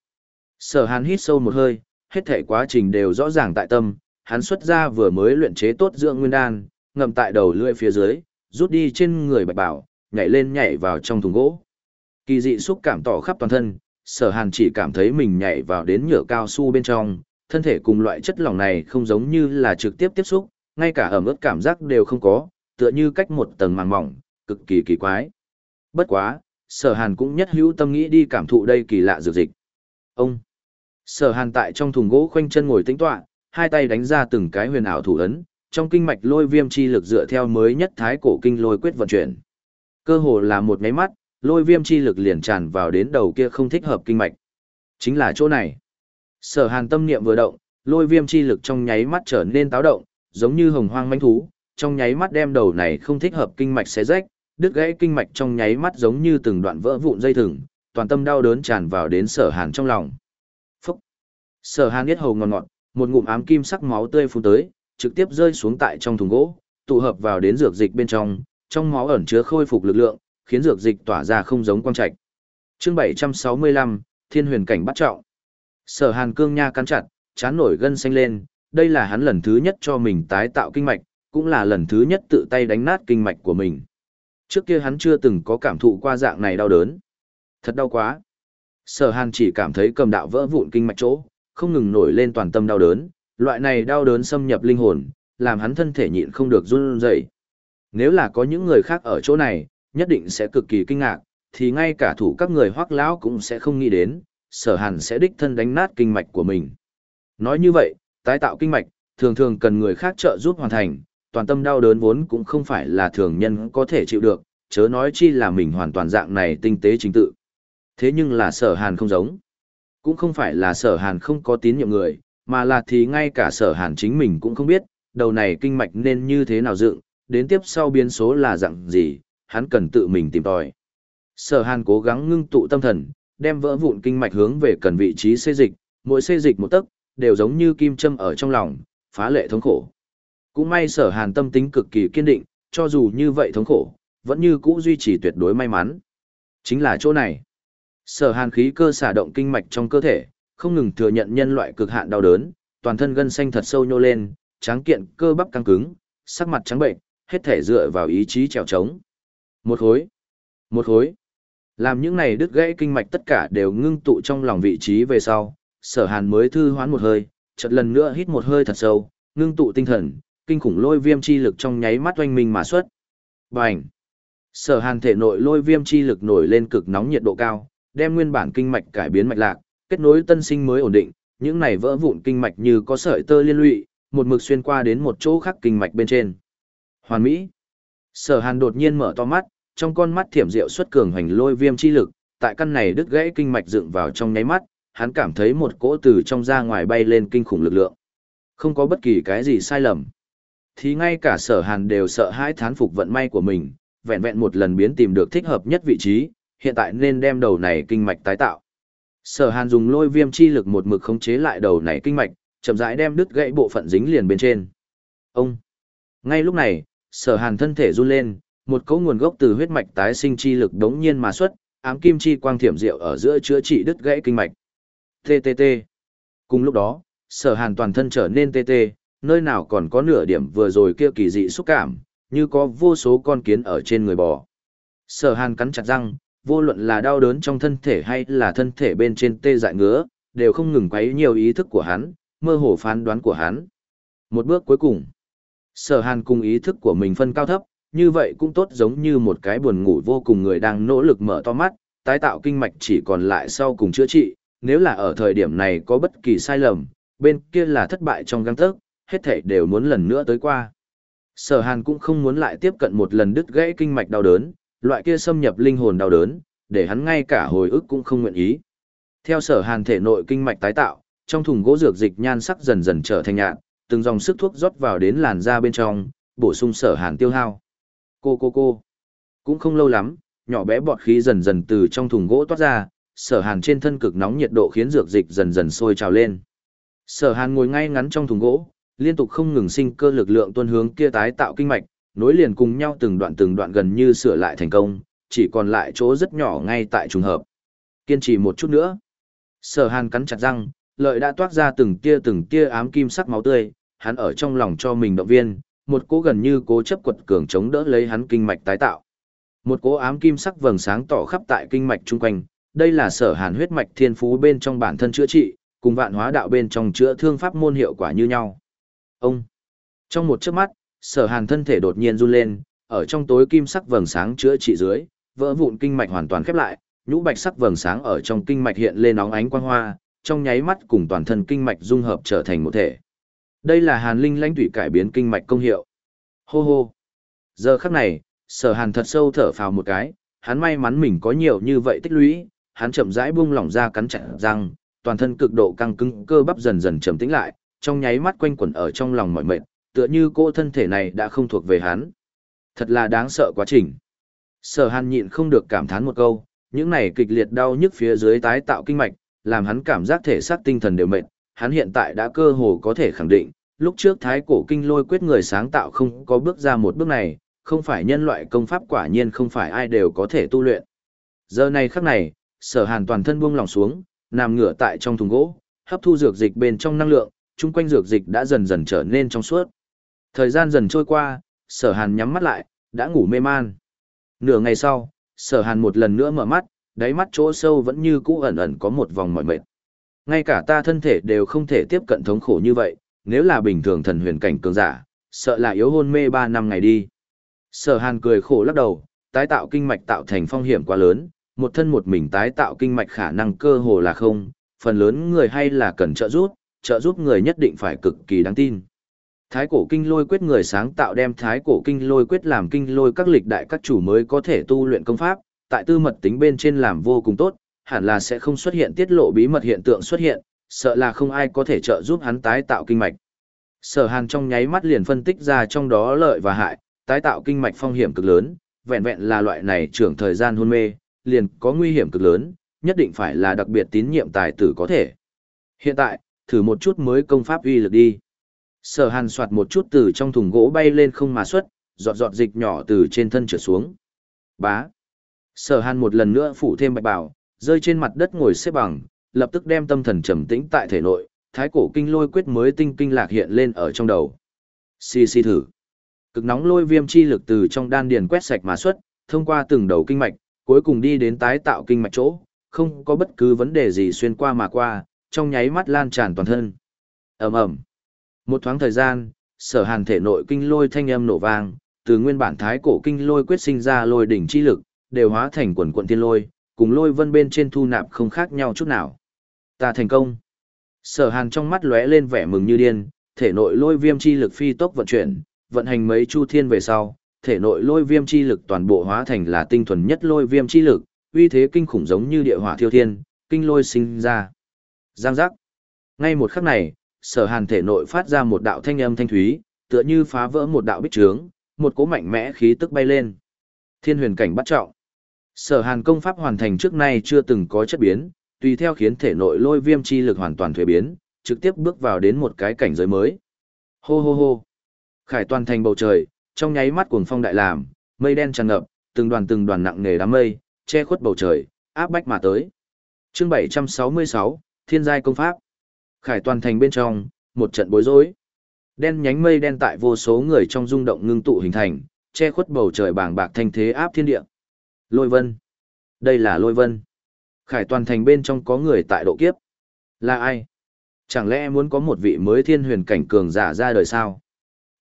Sở Hàn hít sâu một hơi, hết thể quá trình đều rõ ràng tại tâm, hắn xuất ra vừa mới luyện chế tốt dưỡng nguyên đan, ngậm tại đầu lưỡi phía dưới, rút đi trên người bạch bảo, nhảy lên nhảy vào trong thùng gỗ. Kỳ dị xúc cảm tỏ khắp toàn thân, sở hàn chỉ cảm thấy mình nhảy vào đến nhựa cao su bên trong, thân thể cùng loại chất lỏng này không giống như là trực tiếp tiếp xúc, ngay cả ẩm ướt cảm giác đều không có, tựa như cách một tầng màng mỏng, cực kỳ kỳ quái. Bất quá, sở hàn cũng nhất hữu tâm nghĩ đi cảm thụ đây kỳ lạ dược dịch. Ông! Sở hàn tại trong thùng gỗ khoanh chân ngồi tĩnh tọa, hai tay đánh ra từng cái huyền ảo thủ ấn, trong kinh mạch lôi viêm chi lực dựa theo mới nhất thái cổ kinh lôi quyết vận chuyển. Cơ hồ là một nháy mắt, lôi viêm chi lực liền tràn vào đến đầu kia không thích hợp kinh mạch. Chính là chỗ này. Sở Hàn tâm niệm vừa động, lôi viêm chi lực trong nháy mắt trở nên táo động, giống như hồng hoang manh thú, trong nháy mắt đem đầu này không thích hợp kinh mạch xé rách, đứt gãy kinh mạch trong nháy mắt giống như từng đoạn vỡ vụn dây thừng, toàn tâm đau đớn tràn vào đến Sở Hàn trong lòng. Phúc! Sở Hàn biết hầu ngọt ngọt, một ngụm ám kim sắc máu tươi phun tới, trực tiếp rơi xuống tại trong thùng gỗ, tụ hợp vào đến dược dịch bên trong, trong máu ẩn chứa khôi phục lực lượng, khiến dược dịch tỏa ra không giống quang trạch. Chương 765, Thiên Huyền cảnh bắt trọng. Sở Hàn Cương nha cắn chặt, chán nổi gân xanh lên, đây là hắn lần thứ nhất cho mình tái tạo kinh mạch, cũng là lần thứ nhất tự tay đánh nát kinh mạch của mình. Trước kia hắn chưa từng có cảm thụ qua dạng này đau đớn. Thật đau quá. Sở Hàn chỉ cảm thấy cầm đạo vỡ vụn kinh mạch chỗ, không ngừng nổi lên toàn tâm đau đớn, loại này đau đớn xâm nhập linh hồn, làm hắn thân thể nhịn không được run rẩy. Nếu là có những người khác ở chỗ này, nhất định sẽ cực kỳ kinh ngạc, thì ngay cả thủ các người hoắc lão cũng sẽ không nghĩ đến, sở hàn sẽ đích thân đánh nát kinh mạch của mình. Nói như vậy, tái tạo kinh mạch, thường thường cần người khác trợ giúp hoàn thành, toàn tâm đau đớn vốn cũng không phải là thường nhân có thể chịu được, chớ nói chi là mình hoàn toàn dạng này tinh tế chính tự. Thế nhưng là sở hàn không giống. Cũng không phải là sở hàn không có tín nhiệm người, mà là thì ngay cả sở hàn chính mình cũng không biết, đầu này kinh mạch nên như thế nào dựng, đến tiếp sau biến số là dạng gì, hắn cần tự mình tìm tòi. Sở hàn cố gắng ngưng tụ tâm thần, đem vỡ vụn kinh mạch hướng về cần vị trí xê dịch, mỗi xê dịch một tấc, đều giống như kim châm ở trong lòng, phá lệ thống khổ. Cũng may sở hàn tâm tính cực kỳ kiên định, cho dù như vậy thống khổ, vẫn như cũ duy trì tuyệt đối may mắn. Chính là chỗ này. Sở hàn khí cơ xả động kinh mạch trong cơ thể, không ngừng thừa nhận nhân loại cực hạn đau đớn, toàn thân gân xanh thật sâu nhô lên, tráng kiện cơ bắp căng cứng, sắc mặt trắng bệnh, hết thể dựa vào ý chí trèo trống. Một khối, một khối. Làm những này đứt gãy kinh mạch tất cả đều ngưng tụ trong lòng vị trí về sau, sở hàn mới thư hoán một hơi, chợt lần nữa hít một hơi thật sâu, ngưng tụ tinh thần, kinh khủng lôi viêm chi lực trong nháy mắt oanh minh mà xuất. Bành! Sở hàn thể nội lôi viêm chi lực nổi lên cực nóng nhiệt độ cao, đem nguyên bản kinh mạch cải biến mạch lạc, kết nối tân sinh mới ổn định, những này vỡ vụn kinh mạch như có sợi tơ liên lụy, một mực xuyên qua đến một chỗ khác kinh mạch bên trên. Hoàn mỹ. Sở Hàn đột nhiên mở to mắt, trong con mắt thiểm diệu xuất cường hành lôi viêm chi lực, tại căn này đứt gãy kinh mạch dựng vào trong nháy mắt, hắn cảm thấy một cỗ từ trong ra ngoài bay lên kinh khủng lực lượng. Không có bất kỳ cái gì sai lầm. Thì ngay cả sở hàn đều sợ hãi thán phục vận may của mình, vẹn vẹn một lần biến tìm được thích hợp nhất vị trí, hiện tại nên đem đầu này kinh mạch tái tạo. Sở hàn dùng lôi viêm chi lực một mực khống chế lại đầu này kinh mạch, chậm rãi đem đứt gãy bộ phận dính liền bên trên. Ông! Ngay lúc này, sở hàn thân thể run lên, một cấu nguồn gốc từ huyết mạch tái sinh chi lực đống nhiên mà xuất, ám kim chi quang thiểm diệu ở giữa chữa trị đứt gãy kinh mạch. TTT. Cùng lúc đó, sở hàn toàn thân trở nên tê tê, nơi nào còn có nửa điểm vừa rồi kia kỳ dị xúc cảm, như có vô số con kiến ở trên người bò. Sở hàn cắn chặt răng, vô luận là đau đớn trong thân thể hay là thân thể bên trên tê dại ngứa, đều không ngừng quấy nhiều ý thức của hắn, mơ hồ phán đoán của hắn. Một bước cuối cùng, sở hàn cùng ý thức của mình phân cao thấp, như vậy cũng tốt giống như một cái buồn ngủ vô cùng người đang nỗ lực mở to mắt, tái tạo kinh mạch chỉ còn lại sau cùng chữa trị, nếu là ở thời điểm này có bất kỳ sai lầm, bên kia là thất bại trong găng tớc, hết thảy đều muốn lần nữa tới qua. Sở Hàn cũng không muốn lại tiếp cận một lần đứt gãy kinh mạch đau đớn, loại kia xâm nhập linh hồn đau đớn, để hắn ngay cả hồi ức cũng không nguyện ý. Theo Sở Hàn thể nội kinh mạch tái tạo, trong thùng gỗ dược dịch nhan sắc dần dần trở thành nhạt, từng dòng sức thuốc rót vào đến làn da bên trong, bổ sung Sở Hàn tiêu hao. Cô cô cô. Cũng không lâu lắm, nhỏ bé bọt khí dần dần từ trong thùng gỗ toát ra, Sở Hàn trên thân cực nóng nhiệt độ khiến dược dịch dần dần sôi trào lên. Sở Hàn ngồi ngay ngắn trong thùng gỗ, liên tục không ngừng sinh cơ lực lượng tuôn hướng kia tái tạo kinh mạch, nối liền cùng nhau từng đoạn từng đoạn gần như sửa lại thành công, chỉ còn lại chỗ rất nhỏ ngay tại trùng hợp. Kiên trì một chút nữa. Sở Hàn cắn chặt răng, lợi đã toát ra từng tia từng tia ám kim sắc máu tươi, hắn ở trong lòng cho mình động viên, một cố gần như cố chấp quật cường chống đỡ lấy hắn kinh mạch tái tạo. Một cố ám kim sắc vầng sáng tỏ khắp tại kinh mạch chung quanh, đây là sở hàn huyết mạch thiên phú bên trong bản thân chữa trị, cùng vạn hóa đạo bên trong chữa thương pháp môn hiệu quả như nhau. Ông! Trong một chớp mắt, sở hàn thân thể đột nhiên run lên, ở trong tối kim sắc vầng sáng chữa trị dưới, vỡ vụn kinh mạch hoàn toàn khép lại, nhũ bạch sắc vầng sáng ở trong kinh mạch hiện lên óng ánh quang hoa, trong nháy mắt cùng toàn thân kinh mạch dung hợp trở thành một thể. Đây là hàn linh lãnh thủy cải biến kinh mạch công hiệu. Hô hô! Giờ khắc này, sở hàn thật sâu thở phào một cái, hắn may mắn mình có nhiều như vậy tích lũy, hắn chậm rãi buông lỏng ra cắn chặt răng, toàn thân cực độ căng cứng cơ bắp dần dần trầm tĩnh lại, trong nháy mắt quanh quẩn ở trong lòng mọi mệt, tựa như cô thân thể này đã không thuộc về hắn. Thật là đáng sợ quá trình. Sở Hàn nhịn không được cảm thán một câu, những này kịch liệt đau nhức phía dưới tái tạo kinh mạch, làm hắn cảm giác thể xác tinh thần đều mệt, hắn hiện tại đã cơ hồ có thể khẳng định, lúc trước thái cổ kinh lôi quyết người sáng tạo không có bước ra một bước này, không phải nhân loại công pháp quả nhiên không phải ai đều có thể tu luyện. Giờ này khắc này, sở hàn toàn thân buông lỏng xuống, nằm ngửa tại trong thùng gỗ, hấp thu dược dịch bên trong năng lượng, chung quanh dược dịch đã dần dần trở nên trong suốt. Thời gian dần trôi qua, sở hàn nhắm mắt lại, đã ngủ mê man. Nửa ngày sau, sở hàn một lần nữa mở mắt, đáy mắt chỗ sâu vẫn như cũ ẩn ẩn có một vòng mỏi mệt. Ngay cả ta thân thể đều không thể tiếp cận thống khổ như vậy, nếu là bình thường thần huyền cảnh cường giả, sợ là yếu hôn mê 3 năm ngày đi. Sở hàn cười khổ lắc đầu, tái tạo kinh mạch tạo thành phong hiểm quá lớn, một thân một mình tái tạo kinh mạch khả năng cơ hồ là không, phần lớn người hay là cần trợ giúp, trợ giúp người nhất định phải cực kỳ đáng tin. Thái cổ kinh lôi quyết người sáng tạo đem thái cổ kinh lôi quyết làm kinh lôi các lịch đại các chủ mới có thể tu luyện công pháp, tại tư mật tính bên trên làm vô cùng tốt, hẳn là sẽ không xuất hiện tiết lộ bí mật hiện tượng xuất hiện, sợ là không ai có thể trợ giúp hắn tái tạo kinh mạch. Sở Hàn trong nháy mắt liền phân tích ra trong đó lợi và hại, tái tạo kinh mạch phong hiểm cực lớn, vẹn vẹn là loại này trưởng thời gian hôn mê, liền có nguy hiểm cực lớn, nhất định phải là đặc biệt tín nhiệm tài tử có thể. Hiện tại, thử một chút mới công pháp uy lực đi. Sở Hàn soạt một chút từ trong thùng gỗ bay lên không mà xuất, giọt giọt dịch nhỏ từ trên thân trở xuống. Bá. Sở Hàn một lần nữa phủ thêm bạch bảo, rơi trên mặt đất ngồi xếp bằng, lập tức đem tâm thần trầm tĩnh tại thể nội, thái cổ kinh lôi quyết mới tinh kinh lạc hiện lên ở trong đầu. Xì xì thử. Cực nóng lôi viêm chi lực từ trong đan điền quét sạch mà xuất, thông qua từng đầu kinh mạch, cuối cùng đi đến tái tạo kinh mạch chỗ, không có bất cứ vấn đề gì xuyên qua mà qua, trong nháy mắt lan tràn toàn thân. Ầm ầm. Một thoáng thời gian, Sở Hàn thể nội kinh lôi thanh âm nổ vang, từ nguyên bản thái cổ kinh lôi quyết sinh ra lôi đỉnh chi lực, đều hóa thành quần quần thiên lôi, cùng lôi vân bên trên thu nạp không khác nhau chút nào. Ta thành công. Sở Hàn trong mắt lóe lên vẻ mừng như điên, thể nội lôi viêm chi lực phi tốc vận chuyển, vận hành mấy chu thiên về sau, thể nội lôi viêm chi lực toàn bộ hóa thành là tinh thuần nhất lôi viêm chi lực, uy thế kinh khủng giống như địa hỏa thiêu thiên, kinh lôi sinh ra. Giang giác. Ngay một khắc này, Sở Hàn thể nội phát ra một đạo thanh âm thanh thúy, tựa như phá vỡ một đạo bích trướng, một cỗ mạnh mẽ khí tức bay lên. Thiên huyền cảnh bắt trọng. Sở Hàn công pháp hoàn thành trước nay chưa từng có chất biến, tùy theo khiến thể nội lôi viêm chi lực hoàn toàn thuế biến, trực tiếp bước vào đến một cái cảnh giới mới. Hô hô hô. Khải toàn thành bầu trời, trong nháy mắt cuồng phong đại làm, mây đen tràn ngập, từng đoàn từng đoàn nặng nề đám mây, che khuất bầu trời, áp bách mà tới. Chương 766, Thiên giai công pháp. Khải toàn thành bên trong, một trận bối rối. Đen nhánh mây đen tại vô số người trong rung động ngưng tụ hình thành, che khuất bầu trời bàng bạc thanh thế áp thiên địa. Lôi vân. Đây là lôi vân. Khải toàn thành bên trong có người tại độ kiếp. Là ai? Chẳng lẽ muốn có một vị mới thiên huyền cảnh cường giả ra đời sao?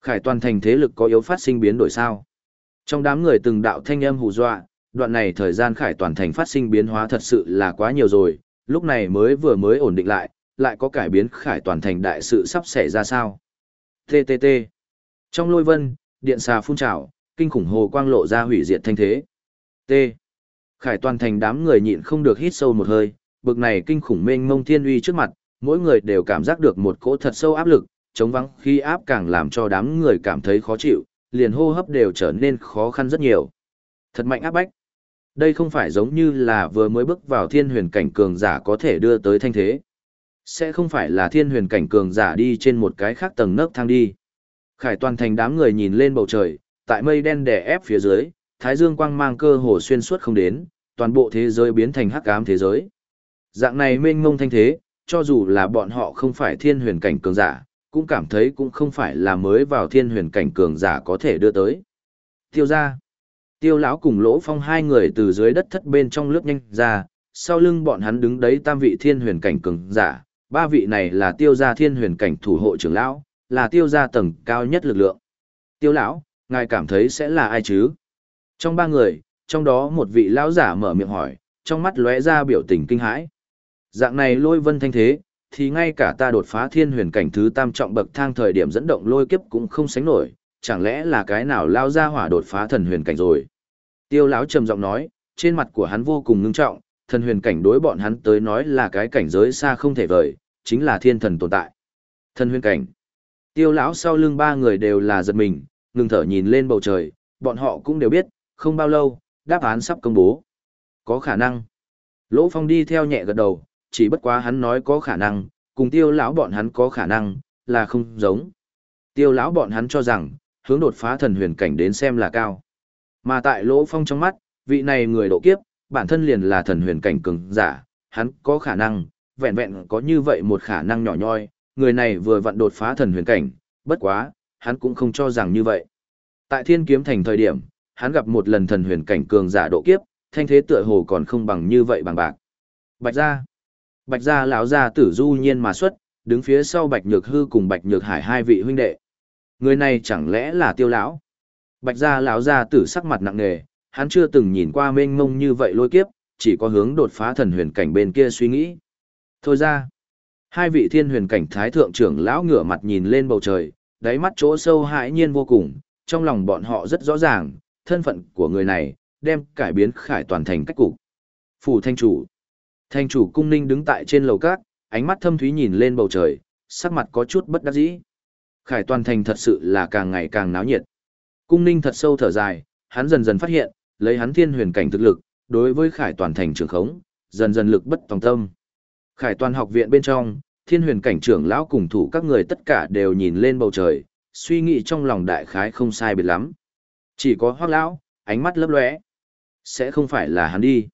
Khải toàn thành thế lực có yếu phát sinh biến đổi sao? Trong đám người từng đạo thanh âm hù dọa, đoạn này thời gian khải toàn thành phát sinh biến hóa thật sự là quá nhiều rồi, lúc này mới vừa mới ổn định lại, lại có cải biến khải toàn thành đại sự sắp xảy ra sao? TTT. Trong lôi vân, điện xà phun trào, kinh khủng hồ quang lộ ra hủy diệt thanh thế. T. Khải toàn thành đám người nhịn không được hít sâu một hơi, bực này kinh khủng mênh mông thiên uy trước mặt, mỗi người đều cảm giác được một cỗ thật sâu áp lực, chống vắng khi áp càng làm cho đám người cảm thấy khó chịu, liền hô hấp đều trở nên khó khăn rất nhiều. Thật mạnh áp bách. Đây không phải giống như là vừa mới bước vào thiên huyền cảnh cường giả có thể đưa tới thanh thế. Sẽ không phải là thiên huyền cảnh cường giả đi trên một cái khác tầng nấc thang đi. Khải toàn thành đám người nhìn lên bầu trời, tại mây đen đè ép phía dưới, thái dương quang mang cơ hồ xuyên suốt không đến, toàn bộ thế giới biến thành hắc ám thế giới. Dạng này mênh mông thanh thế, cho dù là bọn họ không phải thiên huyền cảnh cường giả, cũng cảm thấy cũng không phải là mới vào thiên huyền cảnh cường giả có thể đưa tới. Tiêu ra. Tiêu lão cùng lỗ phong hai người từ dưới đất thất bên trong lướt nhanh ra, sau lưng bọn hắn đứng đấy tam vị thiên huyền cảnh cường giả, ba vị này là tiêu gia thiên huyền cảnh thủ hộ trưởng lão, là tiêu gia tầng cao nhất lực lượng. Tiêu lão, ngài cảm thấy sẽ là ai chứ? Trong ba người, trong đó một vị lão giả mở miệng hỏi, trong mắt lóe ra biểu tình kinh hãi. Dạng này lôi vân thanh thế, thì ngay cả ta đột phá thiên huyền cảnh thứ tam trọng bậc thang thời điểm dẫn động lôi kiếp cũng không sánh nổi, chẳng lẽ là cái nào lao ra hỏa đột phá thần huyền cảnh rồi. Tiêu lão trầm giọng nói, trên mặt của hắn vô cùng ngưng trọng, thần huyền cảnh đối bọn hắn tới nói là cái cảnh giới xa không thể vời, chính là thiên thần tồn tại. Thần huyền cảnh. Tiêu lão sau lưng ba người đều là giật mình, ngừng thở nhìn lên bầu trời, bọn họ cũng đều biết, không bao lâu, đáp án sắp công bố. Có khả năng. Lỗ Phong đi theo nhẹ gật đầu, chỉ bất quá hắn nói có khả năng, cùng tiêu lão bọn hắn có khả năng, là không giống. Tiêu lão bọn hắn cho rằng, hướng đột phá thần huyền cảnh đến xem là cao. Mà tại Lỗ Phong trong mắt, vị này người độ kiếp, bản thân liền là thần huyền cảnh cường giả, hắn có khả năng, vẹn vẹn có như vậy một khả năng nhỏ nhoi, người này vừa vặn đột phá thần huyền cảnh, bất quá, hắn cũng không cho rằng như vậy. Tại Thiên Kiếm Thành thời điểm, hắn gặp một lần thần huyền cảnh cường giả độ kiếp, thanh thế tựa hồ còn không bằng như vậy bằng bạc. Bạch gia, Bạch gia lão gia tử du nhiên mà xuất, đứng phía sau Bạch Nhược Hư cùng Bạch Nhược Hải hai vị huynh đệ. Người này chẳng lẽ là Tiêu lão? Bạch gia lão gia tử sắc mặt nặng nề, hắn chưa từng nhìn qua mênh mông như vậy lôi kiếp, chỉ có hướng đột phá thần huyền cảnh bên kia suy nghĩ. Thôi ra, hai vị thiên huyền cảnh thái thượng trưởng lão ngửa mặt nhìn lên bầu trời, đáy mắt chỗ sâu hãi nhiên vô cùng, trong lòng bọn họ rất rõ ràng, thân phận của người này, đem cải biến khải toàn thành cách cục. Phủ thanh chủ. thanh chủ cung ninh đứng tại trên lầu cát, ánh mắt thâm thúy nhìn lên bầu trời, sắc mặt có chút bất đắc dĩ. Khải toàn thành thật sự là càng ngày càng náo nhiệt. Cung ninh thật sâu thở dài, hắn dần dần phát hiện, lấy hắn thiên huyền cảnh thực lực, đối với khải toàn thành trưởng khống, dần dần lực bất tòng tâm. Khải toàn học viện bên trong, thiên huyền cảnh trưởng lão cùng thủ các người tất cả đều nhìn lên bầu trời, suy nghĩ trong lòng đại khái không sai biệt lắm. Chỉ có hoác lão, ánh mắt lấp lóe. Sẽ không phải là hắn đi.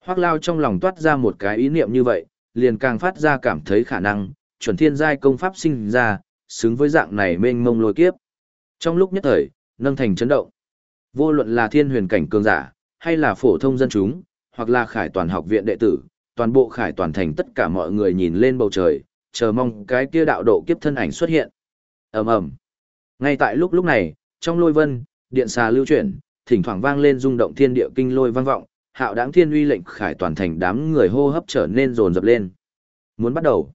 Hoác lao trong lòng toát ra một cái ý niệm như vậy, liền càng phát ra cảm thấy khả năng, chuẩn thiên giai công pháp sinh ra, xứng với dạng này mênh mông lôi kiếp. Trong lúc nhất thời, nâng thành chấn động. Vô luận là thiên huyền cảnh cường giả, hay là phổ thông dân chúng, hoặc là khải toàn học viện đệ tử, toàn bộ khải toàn thành tất cả mọi người nhìn lên bầu trời, chờ mong cái kia đạo độ kiếp thân ảnh xuất hiện. ầm ầm Ngay tại lúc lúc này, trong lôi vân, điện xà lưu chuyển, thỉnh thoảng vang lên rung động thiên địa kinh lôi vang vọng, hạo đáng thiên uy lệnh khải toàn thành đám người hô hấp trở nên rồn rập lên. Muốn bắt đầu.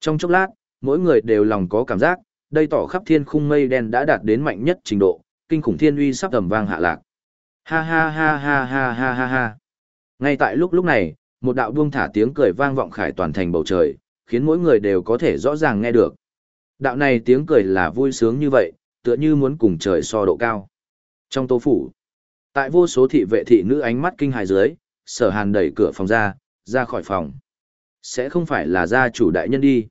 Trong chốc lát, mỗi người đều lòng có cảm giác, đây tỏ khắp thiên khung mây đen đã đạt đến mạnh nhất trình độ, kinh khủng thiên uy sắp tầm vang hạ lạc. Ha ha ha ha ha ha ha ha. Ngay tại lúc lúc này, một đạo buông thả tiếng cười vang vọng khải toàn thành bầu trời, khiến mỗi người đều có thể rõ ràng nghe được. Đạo này tiếng cười là vui sướng như vậy, tựa như muốn cùng trời so độ cao. Trong tô phủ, tại vô số thị vệ thị nữ ánh mắt kinh hài dưới, sở hàn đẩy cửa phòng ra, ra khỏi phòng. Sẽ không phải là gia chủ đại nhân đi.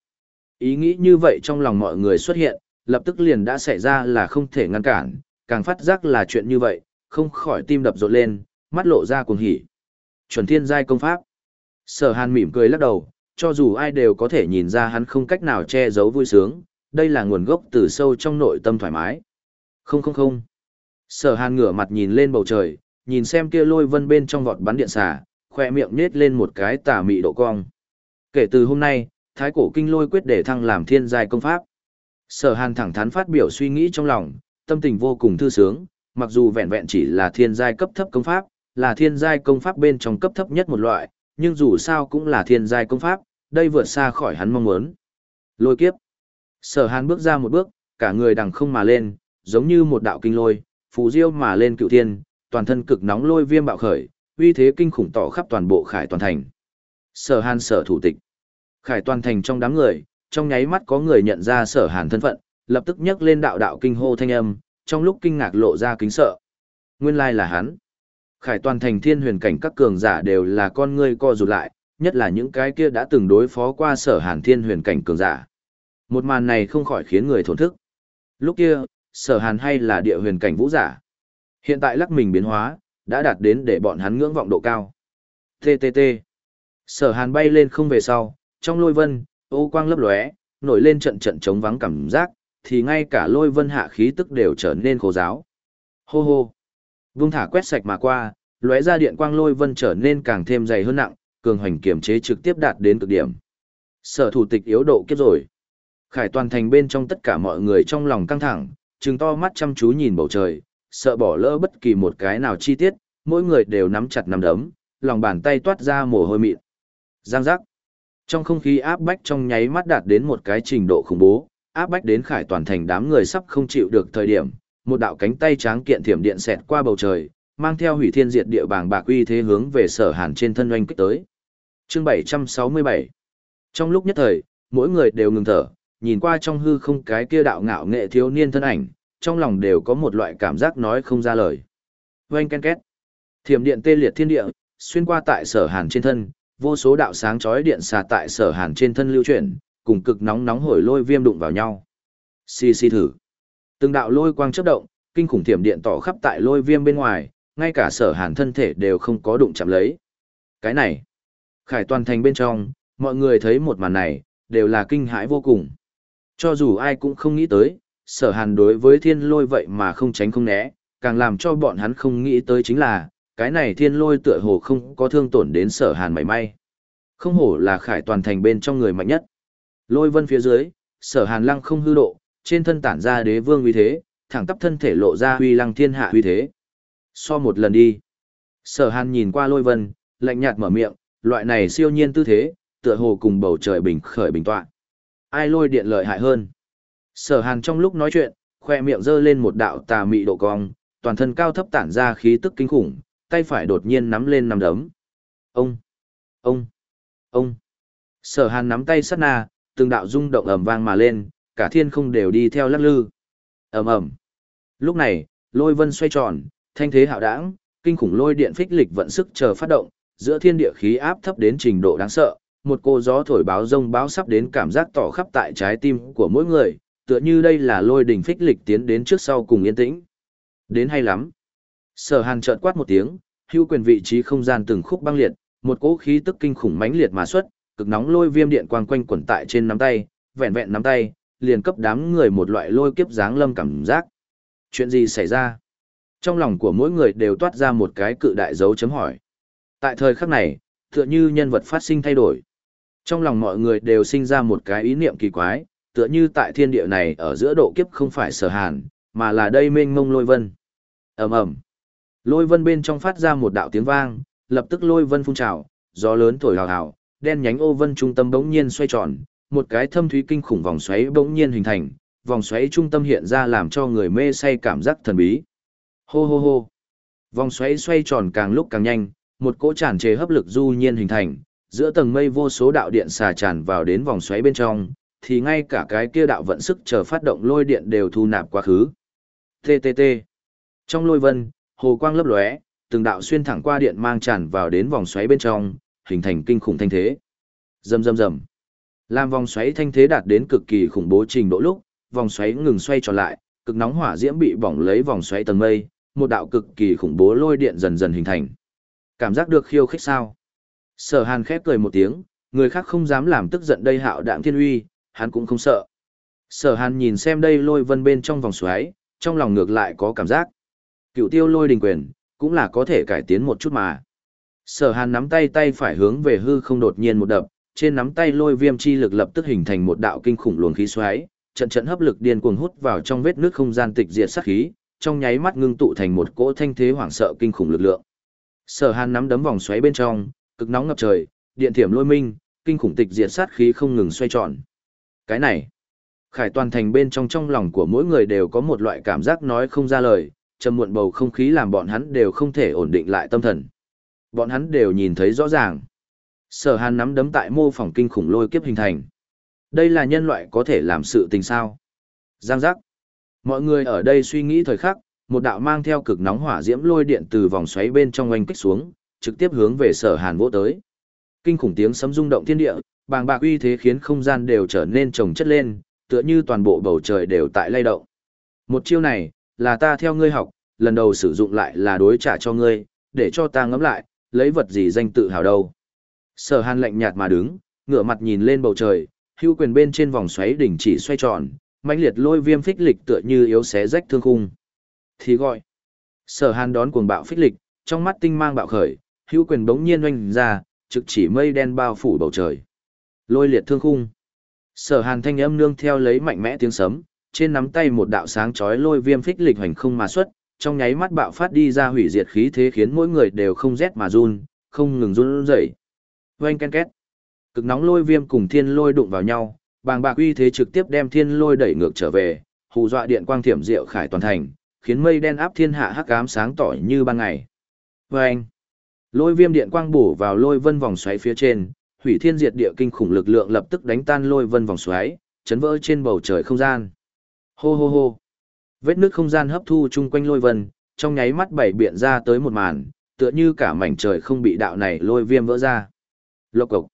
Ý nghĩ như vậy trong lòng mọi người xuất hiện, lập tức liền đã xảy ra là không thể ngăn cản, càng phát giác là chuyện như vậy, không khỏi tim đập rộn lên, mắt lộ ra cuồng hỉ. Chuẩn thiên giai công pháp. Sở hàn mỉm cười lắc đầu, cho dù ai đều có thể nhìn ra hắn không cách nào che giấu vui sướng, đây là nguồn gốc từ sâu trong nội tâm thoải mái. Không không không. Sở hàn ngửa mặt nhìn lên bầu trời, nhìn xem kia lôi vân bên trong vọt bắn điện xà, khoe miệng nết lên một cái tà mị độ cong. Kể từ hôm nay, thái cổ kinh lôi quyết để thăng làm thiên giai công pháp. Sở hàn thẳng thắn phát biểu suy nghĩ trong lòng, tâm tình vô cùng thư sướng, mặc dù vẹn vẹn chỉ là thiên giai cấp thấp công pháp, là thiên giai công pháp bên trong cấp thấp nhất một loại, nhưng dù sao cũng là thiên giai công pháp, đây vượt xa khỏi hắn mong muốn. Lôi kiếp. Sở Hàn bước ra một bước, cả người đằng không mà lên, giống như một đạo kinh lôi, phù diêu mà lên cựu thiên, toàn thân cực nóng lôi viêm bạo khởi, uy thế kinh khủng tỏ khắp toàn bộ khải toàn thành. Sở Hàn sở thủ tịch. Khải toàn thành trong đám người, trong nháy mắt có người nhận ra Sở Hàn thân phận, lập tức nhấc lên đạo đạo kinh hô thanh âm, trong lúc kinh ngạc lộ ra kính sợ. Nguyên lai là hắn. Khải toàn thành thiên huyền cảnh các cường giả đều là con ngươi co rụt lại, nhất là những cái kia đã từng đối phó qua sở hàn thiên huyền cảnh cường giả. Một màn này không khỏi khiến người thổn thức. Lúc kia, sở hàn hay là địa huyền cảnh vũ giả. Hiện tại lắc mình biến hóa, đã đạt đến để bọn hắn ngưỡng vọng độ cao. TTT. Sở hàn bay lên không về sau, trong lôi vân, ô quang lấp lóe, nổi lên trận trận chống vắng cảm giác, thì ngay cả lôi vân hạ khí tức đều trở nên khô giáo. Hô hô. Vung thả quét sạch mà qua, lóe ra điện quang lôi vân trở nên càng thêm dày hơn nặng, cường hoành kiểm chế trực tiếp đạt đến cực điểm. Sở thủ tịch yếu độ kiếp rồi. Khải toàn thành bên trong tất cả mọi người trong lòng căng thẳng, trừng to mắt chăm chú nhìn bầu trời, sợ bỏ lỡ bất kỳ một cái nào chi tiết, mỗi người đều nắm chặt nắm đấm, lòng bàn tay toát ra mồ hôi mịn. Giang giác. Trong không khí áp bách trong nháy mắt đạt đến một cái trình độ khủng bố, áp bách đến khải toàn thành đám người sắp không chịu được thời điểm, một đạo cánh tay tráng kiện thiểm điện xẹt qua bầu trời, mang theo hủy thiên diệt địa bảng bạc uy thế hướng về sở hàn trên thân oanh kích tới. Chương 767 Trong lúc nhất thời, mỗi người đều ngừng thở, nhìn qua trong hư không cái kia đạo ngạo nghệ thiếu niên thân ảnh, trong lòng đều có một loại cảm giác nói không ra lời. Oanh ken két. Thiểm điện tê liệt thiên địa, xuyên qua tại sở hàn trên thân, vô số đạo sáng chói điện xà tại sở hàn trên thân lưu chuyển, cùng cực nóng nóng hổi lôi viêm đụng vào nhau. Xì xì thử. Từng đạo lôi quang chớp động, kinh khủng thiểm điện tỏ khắp tại lôi viêm bên ngoài, ngay cả sở hàn thân thể đều không có đụng chạm lấy. Cái này, khải toàn thành bên trong, mọi người thấy một màn này, đều là kinh hãi vô cùng. Cho dù ai cũng không nghĩ tới, sở hàn đối với thiên lôi vậy mà không tránh không né, càng làm cho bọn hắn không nghĩ tới chính là, cái này thiên lôi tựa hồ không có thương tổn đến sở hàn mảy may. Không hổ là khải toàn thành bên trong người mạnh nhất. Lôi vân phía dưới, sở hàn lăng không hư độ, trên thân tản ra đế vương uy thế, thẳng tắp thân thể lộ ra huy lăng thiên hạ uy thế. So một lần đi. Sở Hàn nhìn qua lôi vân, lạnh nhạt mở miệng, loại này siêu nhiên tư thế, tựa hồ cùng bầu trời bình khởi bình toạn Ai lôi điện lợi hại hơn? Sở Hàn trong lúc nói chuyện, khoe miệng giơ lên một đạo tà mị độ cong, toàn thân cao thấp tản ra khí tức kinh khủng, tay phải đột nhiên nắm lên nắm đấm. Ông! Ông! Ông! Sở hàn nắm tay sát na, từng đạo rung động ầm vang mà lên, cả thiên không đều đi theo lắc lư. ầm ầm. Lúc này, lôi vân xoay tròn, thanh thế hạo đãng, kinh khủng lôi điện phích lịch vận sức chờ phát động, giữa thiên địa khí áp thấp đến trình độ đáng sợ, một cô gió thổi báo rông báo sắp đến cảm giác tỏ khắp tại trái tim của mỗi người, tựa như đây là lôi đình phích lịch tiến đến trước sau cùng yên tĩnh. Đến hay lắm. Sở Hàn chợt quát một tiếng, hưu quyền vị trí không gian từng khúc băng liệt, một cỗ khí tức kinh khủng mãnh liệt mà xuất, cực nóng lôi viêm điện quang quanh quẩn tại trên nắm tay, vẹn vẹn nắm tay, liền cấp đám người một loại lôi kiếp dáng lâm cảm giác. Chuyện gì xảy ra? Trong lòng của mỗi người đều toát ra một cái cự đại dấu chấm hỏi. Tại thời khắc này, tựa như nhân vật phát sinh thay đổi. Trong lòng mọi người đều sinh ra một cái ý niệm kỳ quái, tựa như tại thiên địa này ở giữa độ kiếp không phải sở hàn, mà là đây mênh mông lôi vân. ầm ầm Lôi vân bên trong phát ra một đạo tiếng vang, lập tức lôi vân phun trào, gió lớn thổi hào hào, đen nhánh ô vân trung tâm bỗng nhiên xoay tròn, một cái thâm thúy kinh khủng vòng xoáy bỗng nhiên hình thành, vòng xoáy trung tâm hiện ra làm cho người mê say cảm giác thần bí. Hô hô hô. Vòng xoáy xoay tròn càng lúc càng nhanh, một cỗ tràn trề hấp lực du nhiên hình thành, giữa tầng mây vô số đạo điện xà tràn vào đến vòng xoáy bên trong, thì ngay cả cái kia đạo vận sức chờ phát động lôi điện đều thu nạp quá khứ. TTT. Trong lôi vân, hồ quang lấp lóe, từng đạo xuyên thẳng qua điện mang tràn vào đến vòng xoáy bên trong, hình thành kinh khủng thanh thế. Rầm rầm rầm. Làm vòng xoáy thanh thế đạt đến cực kỳ khủng bố trình độ lúc, vòng xoáy ngừng xoay trở lại, cực nóng hỏa diễm bị bỏng lấy vòng xoáy tầng mây, một đạo cực kỳ khủng bố lôi điện dần dần hình thành. Cảm giác được khiêu khích sao? Sở Hàn khép cười một tiếng, người khác không dám làm tức giận đây hạo đạm thiên uy, hắn cũng không sợ. Sở Hàn nhìn xem đây lôi vân bên trong vòng xoáy, trong lòng ngược lại có cảm giác. Cựu tiêu lôi đình quyền, cũng là có thể cải tiến một chút mà. Sở Hàn nắm tay tay phải hướng về hư không đột nhiên một đập, trên nắm tay lôi viêm chi lực lập tức hình thành một đạo kinh khủng luồng khí xoáy, trận trận hấp lực điên cuồng hút vào trong vết nước không gian tịch diệt sát khí, trong nháy mắt ngưng tụ thành một cỗ thanh thế hoảng sợ kinh khủng lực lượng. Sở Hàn nắm đấm vòng xoáy bên trong, cực nóng ngập trời, điện thiểm lôi minh, kinh khủng tịch diệt sát khí không ngừng xoay tròn. Cái này, Khải toàn thành bên trong trong lòng của mỗi người đều có một loại cảm giác nói không ra lời, trầm muộn bầu không khí làm bọn hắn đều không thể ổn định lại tâm thần. Bọn hắn đều nhìn thấy rõ ràng. Sở Hàn nắm đấm tại mô phỏng kinh khủng lôi kiếp hình thành. Đây là nhân loại có thể làm sự tình sao? Giang giác. Mọi người ở đây suy nghĩ thời khắc, một đạo mang theo cực nóng hỏa diễm lôi điện từ vòng xoáy bên trong oanh kích xuống, trực tiếp hướng về Sở Hàn vỗ tới. Kinh khủng tiếng sấm rung động thiên địa, bàng bạc uy thế khiến không gian đều trở nên trồng chất lên, tựa như toàn bộ bầu trời đều tại lay động. Một chiêu này, là ta theo ngươi học, lần đầu sử dụng lại là đối trả cho ngươi, để cho ta ngẫm lại, lấy vật gì danh tự hào đâu. Sở hàn lạnh nhạt mà đứng, ngửa mặt nhìn lên bầu trời, hưu quyền bên trên vòng xoáy đỉnh chỉ xoay tròn, mãnh liệt lôi viêm phích lịch tựa như yếu xé rách thương khung. Thì gọi. Sở hàn đón cuồng bạo phích lịch, trong mắt tinh mang bạo khởi, Hữu quyền bỗng nhiên oanh ra, trực chỉ mây đen bao phủ bầu trời. Lôi liệt thương khung. Sở hàn thanh âm nương theo lấy mạnh mẽ tiếng sấm, trên nắm tay một đạo sáng chói lôi viêm phích lịch hành không mà xuất, trong nháy mắt bạo phát đi ra hủy diệt khí thế khiến mỗi người đều không rét mà run, không ngừng run rẩy. Oanh ken két. Cực nóng lôi viêm cùng thiên lôi đụng vào nhau, bàng bạc uy thế trực tiếp đem thiên lôi đẩy ngược trở về, hù dọa điện quang thiểm diệu khải toàn thành, khiến mây đen áp thiên hạ hắc ám sáng tỏ như ban ngày. Oanh. Lôi viêm điện quang bổ vào lôi vân vòng xoáy phía trên, hủy thiên diệt địa kinh khủng lực lượng lập tức đánh tan lôi vân vòng xoáy, chấn vỡ trên bầu trời không gian. Hô hô hô. Vết nước không gian hấp thu chung quanh lôi vân, trong nháy mắt bảy biện ra tới một màn, tựa như cả mảnh trời không bị đạo này lôi viêm vỡ ra. Lộc cộc.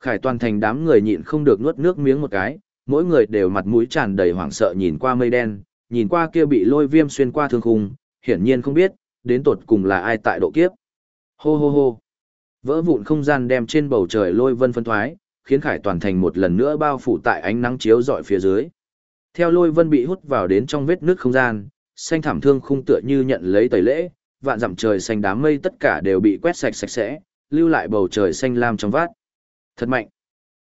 Khải toàn thành đám người nhịn không được nuốt nước miếng một cái, mỗi người đều mặt mũi tràn đầy hoảng sợ nhìn qua mây đen, nhìn qua kia bị lôi viêm xuyên qua thương khung, hiển nhiên không biết, đến tột cùng là ai tại độ kiếp. Hô hô hô. Vỡ vụn không gian đem trên bầu trời lôi vân phân thoái, khiến khải toàn thành một lần nữa bao phủ tại ánh nắng chiếu rọi phía dưới. Theo lôi vân bị hút vào đến trong vết nước không gian, xanh thảm thương khung tựa như nhận lấy tẩy lễ, vạn dặm trời xanh đám mây tất cả đều bị quét sạch sạch sẽ, lưu lại bầu trời xanh lam trong vát. Thật mạnh.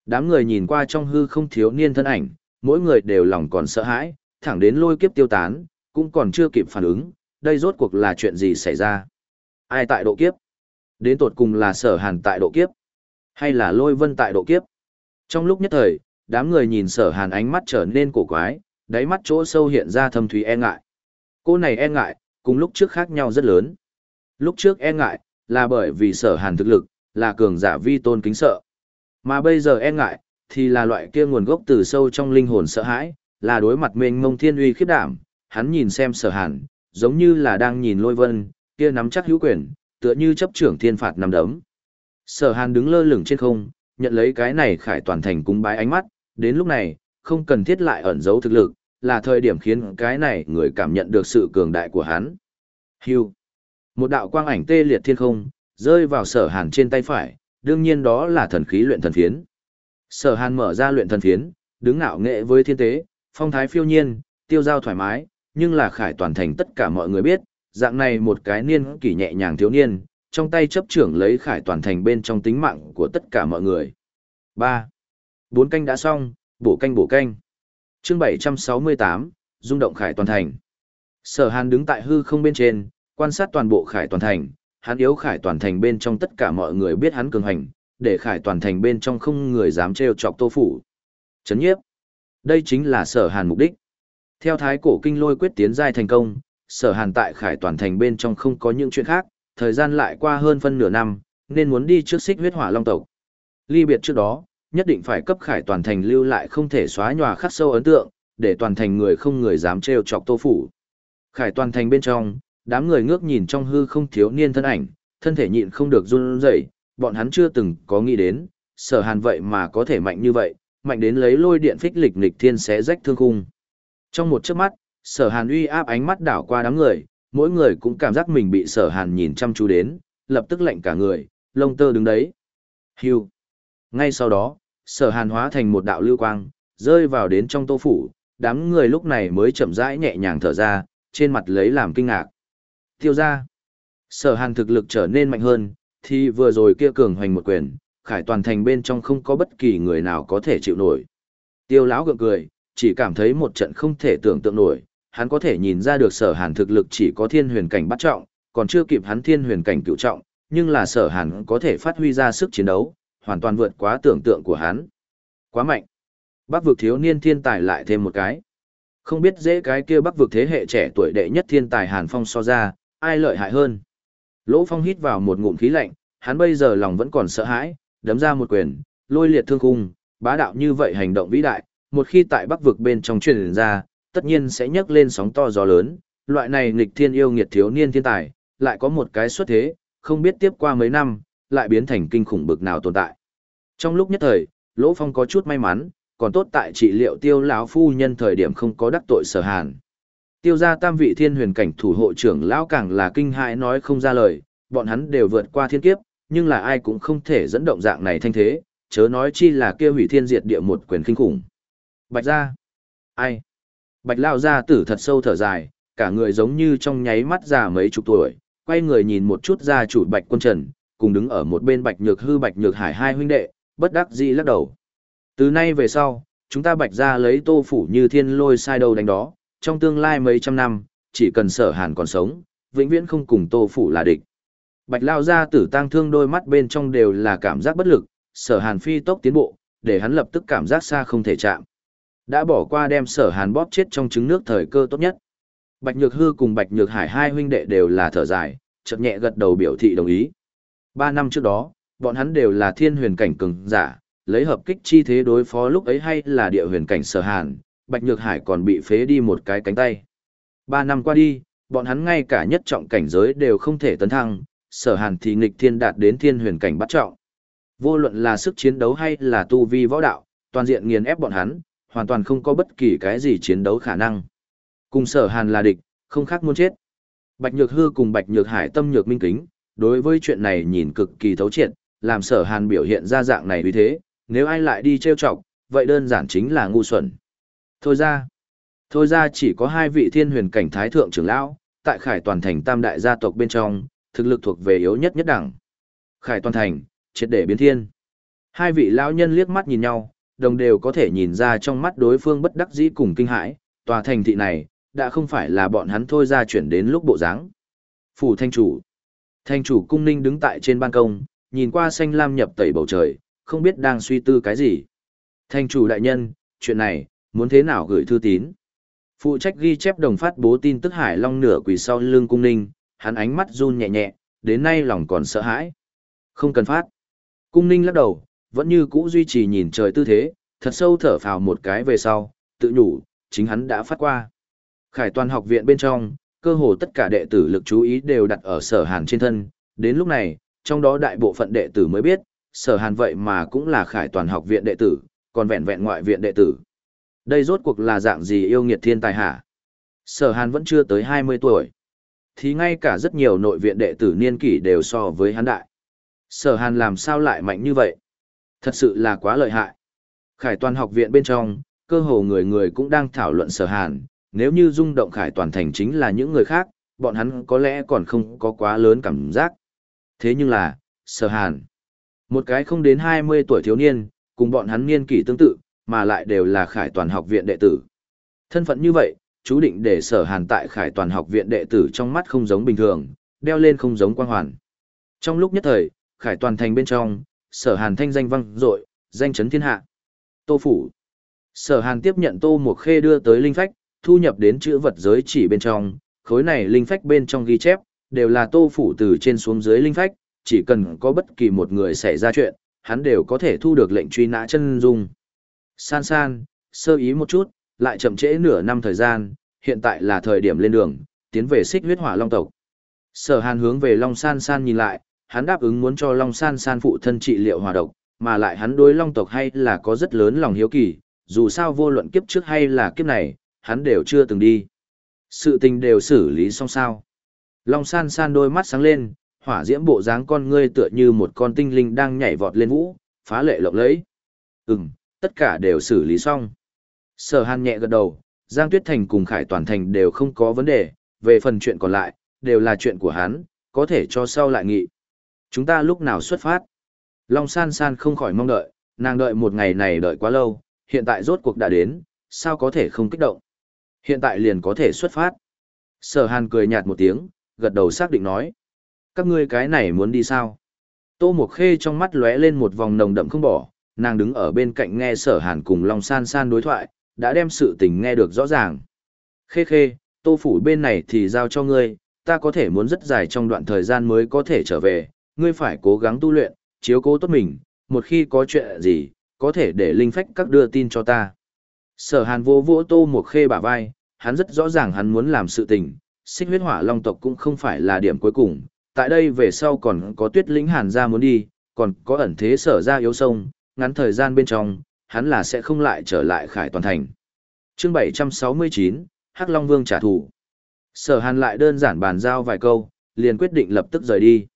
Đám người nhìn qua trong hư không thiếu niên thân ảnh, mỗi người đều lòng còn sợ hãi, thẳng đến lôi kiếp tiêu tán, cũng còn chưa kịp phản ứng, đây rốt cuộc là chuyện gì xảy ra. Ai tại độ kiếp? Đến tột cùng là sở hàn tại độ kiếp? Hay là lôi vân tại độ kiếp? Trong lúc nhất thời, đám người nhìn sở hàn ánh mắt trở nên cổ quái, đáy mắt chỗ sâu hiện ra thâm thúy e ngại. Cô này e ngại, cùng lúc trước khác nhau rất lớn. Lúc trước e ngại, là bởi vì sở hàn thực lực, là cường giả vi tôn kính sợ. Mà bây giờ e ngại, thì là loại kia nguồn gốc từ sâu trong linh hồn sợ hãi, là đối mặt mênh mông thiên uy khiếp đảm, hắn nhìn xem sở hàn, giống như là đang nhìn lôi vân, kia nắm chắc hữu quyền, tựa như chấp trưởng thiên phạt nằm đấm. Sở hàn đứng lơ lửng trên không, nhận lấy cái này khải toàn thành cúng bái ánh mắt, đến lúc này, không cần thiết lại ẩn giấu thực lực, là thời điểm khiến cái này người cảm nhận được sự cường đại của hắn. Hưu. Một đạo quang ảnh tê liệt thiên không, rơi vào sở hàn trên tay phải, đương nhiên đó là thần khí luyện thần phiến. Sở hàn mở ra luyện thần phiến, đứng ngạo nghệ với thiên tế, phong thái phiêu nhiên, tiêu giao thoải mái, nhưng là khải toàn thành tất cả mọi người biết, dạng này một cái niên kỷ nhẹ nhàng thiếu niên, trong tay chấp trưởng lấy khải toàn thành bên trong tính mạng của tất cả mọi người. 3. Bốn canh đã xong, bổ canh bổ canh. Chương 768, rung động khải toàn thành. Sở Hàn đứng tại hư không bên trên, quan sát toàn bộ khải toàn thành, hắn yếu khải toàn thành bên trong tất cả mọi người biết hắn cường hành, để khải toàn thành bên trong không người dám trêu chọc Tô phủ. Chấn nhiếp. Đây chính là Sở Hàn mục đích. Theo thái cổ kinh lôi quyết tiến giai thành công, Sở Hàn tại khải toàn thành bên trong không có những chuyện khác, thời gian lại qua hơn phân nửa năm, nên muốn đi trước xích huyết hỏa long tộc. Ly biệt trước đó, nhất định phải cấp khải toàn thành lưu lại không thể xóa nhòa khắc sâu ấn tượng, để toàn thành người không người dám trêu chọc tô phủ. Khải toàn thành bên trong, đám người ngước nhìn trong hư không thiếu niên thân ảnh, thân thể nhịn không được run rẩy, bọn hắn chưa từng có nghĩ đến, sở hàn vậy mà có thể mạnh như vậy, mạnh đến lấy lôi điện phích lịch lịch thiên xé rách thương khung. Trong một chớp mắt, sở hàn uy áp ánh mắt đảo qua đám người, mỗi người cũng cảm giác mình bị sở hàn nhìn chăm chú đến, lập tức lạnh cả người, lông tơ đứng đấy. Hiu. Ngay sau đó, sở hàn hóa thành một đạo lưu quang, rơi vào đến trong tô phủ, đám người lúc này mới chậm rãi nhẹ nhàng thở ra, trên mặt lấy làm kinh ngạc. Tiêu ra. Sở hàn thực lực trở nên mạnh hơn, thì vừa rồi kia cường hoành một quyền, khải toàn thành bên trong không có bất kỳ người nào có thể chịu nổi. Tiêu lão gượng cười, chỉ cảm thấy một trận không thể tưởng tượng nổi, hắn có thể nhìn ra được sở hàn thực lực chỉ có thiên huyền cảnh bắt trọng, còn chưa kịp hắn thiên huyền cảnh cựu trọng, nhưng là sở hàn có thể phát huy ra sức chiến đấu, hoàn toàn vượt quá tưởng tượng của hắn. Quá mạnh. Bắc vực thiếu niên thiên tài lại thêm một cái. Không biết dễ cái kia bắc vực thế hệ trẻ tuổi đệ nhất thiên tài Hàn Phong so ra, ai lợi hại hơn. Lỗ Phong hít vào một ngụm khí lạnh, hắn bây giờ lòng vẫn còn sợ hãi, đấm ra một quyền, lôi liệt thương khung, bá đạo như vậy hành động vĩ đại, một khi tại bắc vực bên trong truyền ra, tất nhiên sẽ nhấc lên sóng to gió lớn, loại này nghịch thiên yêu nghiệt thiếu niên thiên tài, lại có một cái xuất thế, không biết tiếp qua mấy năm, lại biến thành kinh khủng bực nào tồn tại. Trong lúc nhất thời, Lỗ Phong có chút may mắn, còn tốt tại trị liệu tiêu lão phu nhân thời điểm không có đắc tội sở hàn. Tiêu gia tam vị thiên huyền cảnh thủ hộ trưởng lão càng là kinh hãi nói không ra lời, bọn hắn đều vượt qua thiên kiếp, nhưng là ai cũng không thể dẫn động dạng này thanh thế, chớ nói chi là kia hủy thiên diệt địa một quyền kinh khủng. Bạch gia, ai? Bạch lao gia tử thật sâu thở dài, cả người giống như trong nháy mắt già mấy chục tuổi, quay người nhìn một chút ra chủ Bạch Quân Trần, cùng đứng ở một bên Bạch Nhược Hư Bạch Nhược Hải hai huynh đệ, bất đắc dĩ lắc đầu. Từ nay về sau, chúng ta Bạch gia lấy Tô phủ như thiên lôi sai đầu đánh đó, trong tương lai mấy trăm năm, chỉ cần Sở Hàn còn sống, vĩnh viễn không cùng Tô phủ là địch. Bạch lao gia tử tang thương đôi mắt bên trong đều là cảm giác bất lực, Sở Hàn phi tốc tiến bộ, để hắn lập tức cảm giác xa không thể chạm. Đã bỏ qua đem sở hàn bóp chết trong trứng nước thời cơ tốt nhất. Bạch Nhược Hư cùng Bạch Nhược Hải hai huynh đệ đều là thở dài, chậm nhẹ gật đầu biểu thị đồng ý. Ba năm trước đó, bọn hắn đều là thiên huyền cảnh cường giả, lấy hợp kích chi thế đối phó lúc ấy hay là địa huyền cảnh sở hàn, Bạch Nhược Hải còn bị phế đi một cái cánh tay. Ba năm qua đi, bọn hắn ngay cả nhất trọng cảnh giới đều không thể tấn thăng, sở hàn thì nghịch thiên đạt đến thiên huyền cảnh bắt trọng. Vô luận là sức chiến đấu hay là tu vi võ đạo, toàn diện nghiền ép bọn hắn, hoàn toàn không có bất kỳ cái gì chiến đấu khả năng. Cùng sở hàn là địch, không khác muốn chết. Bạch Nhược Hư cùng Bạch Nhược Hải tâm nhược minh kính, đối với chuyện này nhìn cực kỳ thấu triệt, làm sở hàn biểu hiện ra dạng này vì thế, nếu ai lại đi trêu chọc, vậy đơn giản chính là ngu xuẩn. Thôi ra, thôi ra chỉ có hai vị thiên huyền cảnh thái thượng trưởng lão, tại khải toàn thành tam đại gia tộc bên trong, thực lực thuộc về yếu nhất nhất đẳng. Khải toàn thành, triệt để biến thiên. Hai vị lão nhân liếc mắt nhìn nhau, đồng đều có thể nhìn ra trong mắt đối phương bất đắc dĩ cùng kinh hãi, tòa thành thị này, đã không phải là bọn hắn thôi ra chuyển đến lúc bộ dáng. Phủ thanh chủ. Thanh chủ cung ninh đứng tại trên ban công, nhìn qua xanh lam nhập tẩy bầu trời, không biết đang suy tư cái gì. Thanh chủ đại nhân, chuyện này, muốn thế nào gửi thư tín. Phụ trách ghi chép đồng phát bố tin tức Hải Long nửa quỳ sau lưng cung ninh, hắn ánh mắt run nhẹ nhẹ, đến nay lòng còn sợ hãi. Không cần phát. Cung ninh lắc đầu, vẫn như cũ duy trì nhìn trời tư thế, thật sâu thở phào một cái về sau, tự nhủ, chính hắn đã phát qua. Khải toàn học viện bên trong, cơ hồ tất cả đệ tử lực chú ý đều đặt ở sở hàn trên thân, đến lúc này, trong đó đại bộ phận đệ tử mới biết, sở hàn vậy mà cũng là khải toàn học viện đệ tử, còn vẹn vẹn ngoại viện đệ tử. Đây rốt cuộc là dạng gì yêu nghiệt thiên tài hả? Sở hàn vẫn chưa tới 20 tuổi. Thì ngay cả rất nhiều nội viện đệ tử niên kỷ đều so với hắn đại. Sở hàn làm sao lại mạnh như vậy? Thật sự là quá lợi hại. Khải toàn học viện bên trong, cơ hồ người người cũng đang thảo luận sở hàn, nếu như rung động khải toàn thành chính là những người khác, bọn hắn có lẽ còn không có quá lớn cảm giác. Thế nhưng là, sở hàn, một cái không đến 20 tuổi thiếu niên, cùng bọn hắn niên kỷ tương tự, mà lại đều là khải toàn học viện đệ tử. Thân phận như vậy, chú định để sở hàn tại khải toàn học viện đệ tử trong mắt không giống bình thường, đeo lên không giống quang hoàn. Trong lúc nhất thời, khải toàn thành bên trong, sở hàn thanh danh vang dội danh chấn thiên hạ. Tô Phủ Sở hàn tiếp nhận Tô Mộc Khê đưa tới linh phách, thu nhập đến chữ vật giới chỉ bên trong, khối này linh phách bên trong ghi chép, đều là Tô Phủ từ trên xuống dưới linh phách, chỉ cần có bất kỳ một người xảy ra chuyện, hắn đều có thể thu được lệnh truy nã chân dung. San san, sơ ý một chút, lại chậm trễ nửa năm thời gian, hiện tại là thời điểm lên đường, tiến về xích huyết hỏa long tộc. Sở hàn hướng về Long San San nhìn lại, hắn đáp ứng muốn cho Long San San phụ thân trị liệu hòa độc, mà lại hắn đối Long tộc hay là có rất lớn lòng hiếu kỳ, dù sao vô luận kiếp trước hay là kiếp này, hắn đều chưa từng đi. Sự tình đều xử lý xong sao. Long San San đôi mắt sáng lên, hỏa diễm bộ dáng con ngươi tựa như một con tinh linh đang nhảy vọt lên vũ, phá lệ lộng lẫy. Ừm, tất cả đều xử lý xong. Sở Hàn nhẹ gật đầu, Giang Tuyết Thành cùng Khải Toàn Thành đều không có vấn đề, về phần chuyện còn lại, đều là chuyện của hắn, có thể cho sau lại nghị. Chúng ta lúc nào xuất phát? Long San San không khỏi mong đợi, nàng đợi một ngày này đợi quá lâu, hiện tại rốt cuộc đã đến, sao có thể không kích động? Hiện tại liền có thể xuất phát. Sở Hàn cười nhạt một tiếng, gật đầu xác định nói. Các ngươi cái này muốn đi sao? Tô Mộc Khê trong mắt lóe lên một vòng nồng đậm không bỏ, nàng đứng ở bên cạnh nghe sở hàn cùng Long San San đối thoại, đã đem sự tình nghe được rõ ràng. Khê khê, tô phủ bên này thì giao cho ngươi, ta có thể muốn rất dài trong đoạn thời gian mới có thể trở về, ngươi phải cố gắng tu luyện, chiếu cố tốt mình, một khi có chuyện gì, có thể để linh phách các đưa tin cho ta. Sở hàn vô vô tô một khê bả vai, hắn rất rõ ràng hắn muốn làm sự tình, xích huyết hỏa long tộc cũng không phải là điểm cuối cùng, tại đây về sau còn có tuyết lĩnh hàn ra muốn đi, còn có ẩn thế sở ra yếu sông, ngắn thời gian bên trong, hắn là sẽ không lại trở lại khải toàn thành. chương 769, Hắc Long Vương trả thù. Sở hàn lại đơn giản bàn giao vài câu, liền quyết định lập tức rời đi.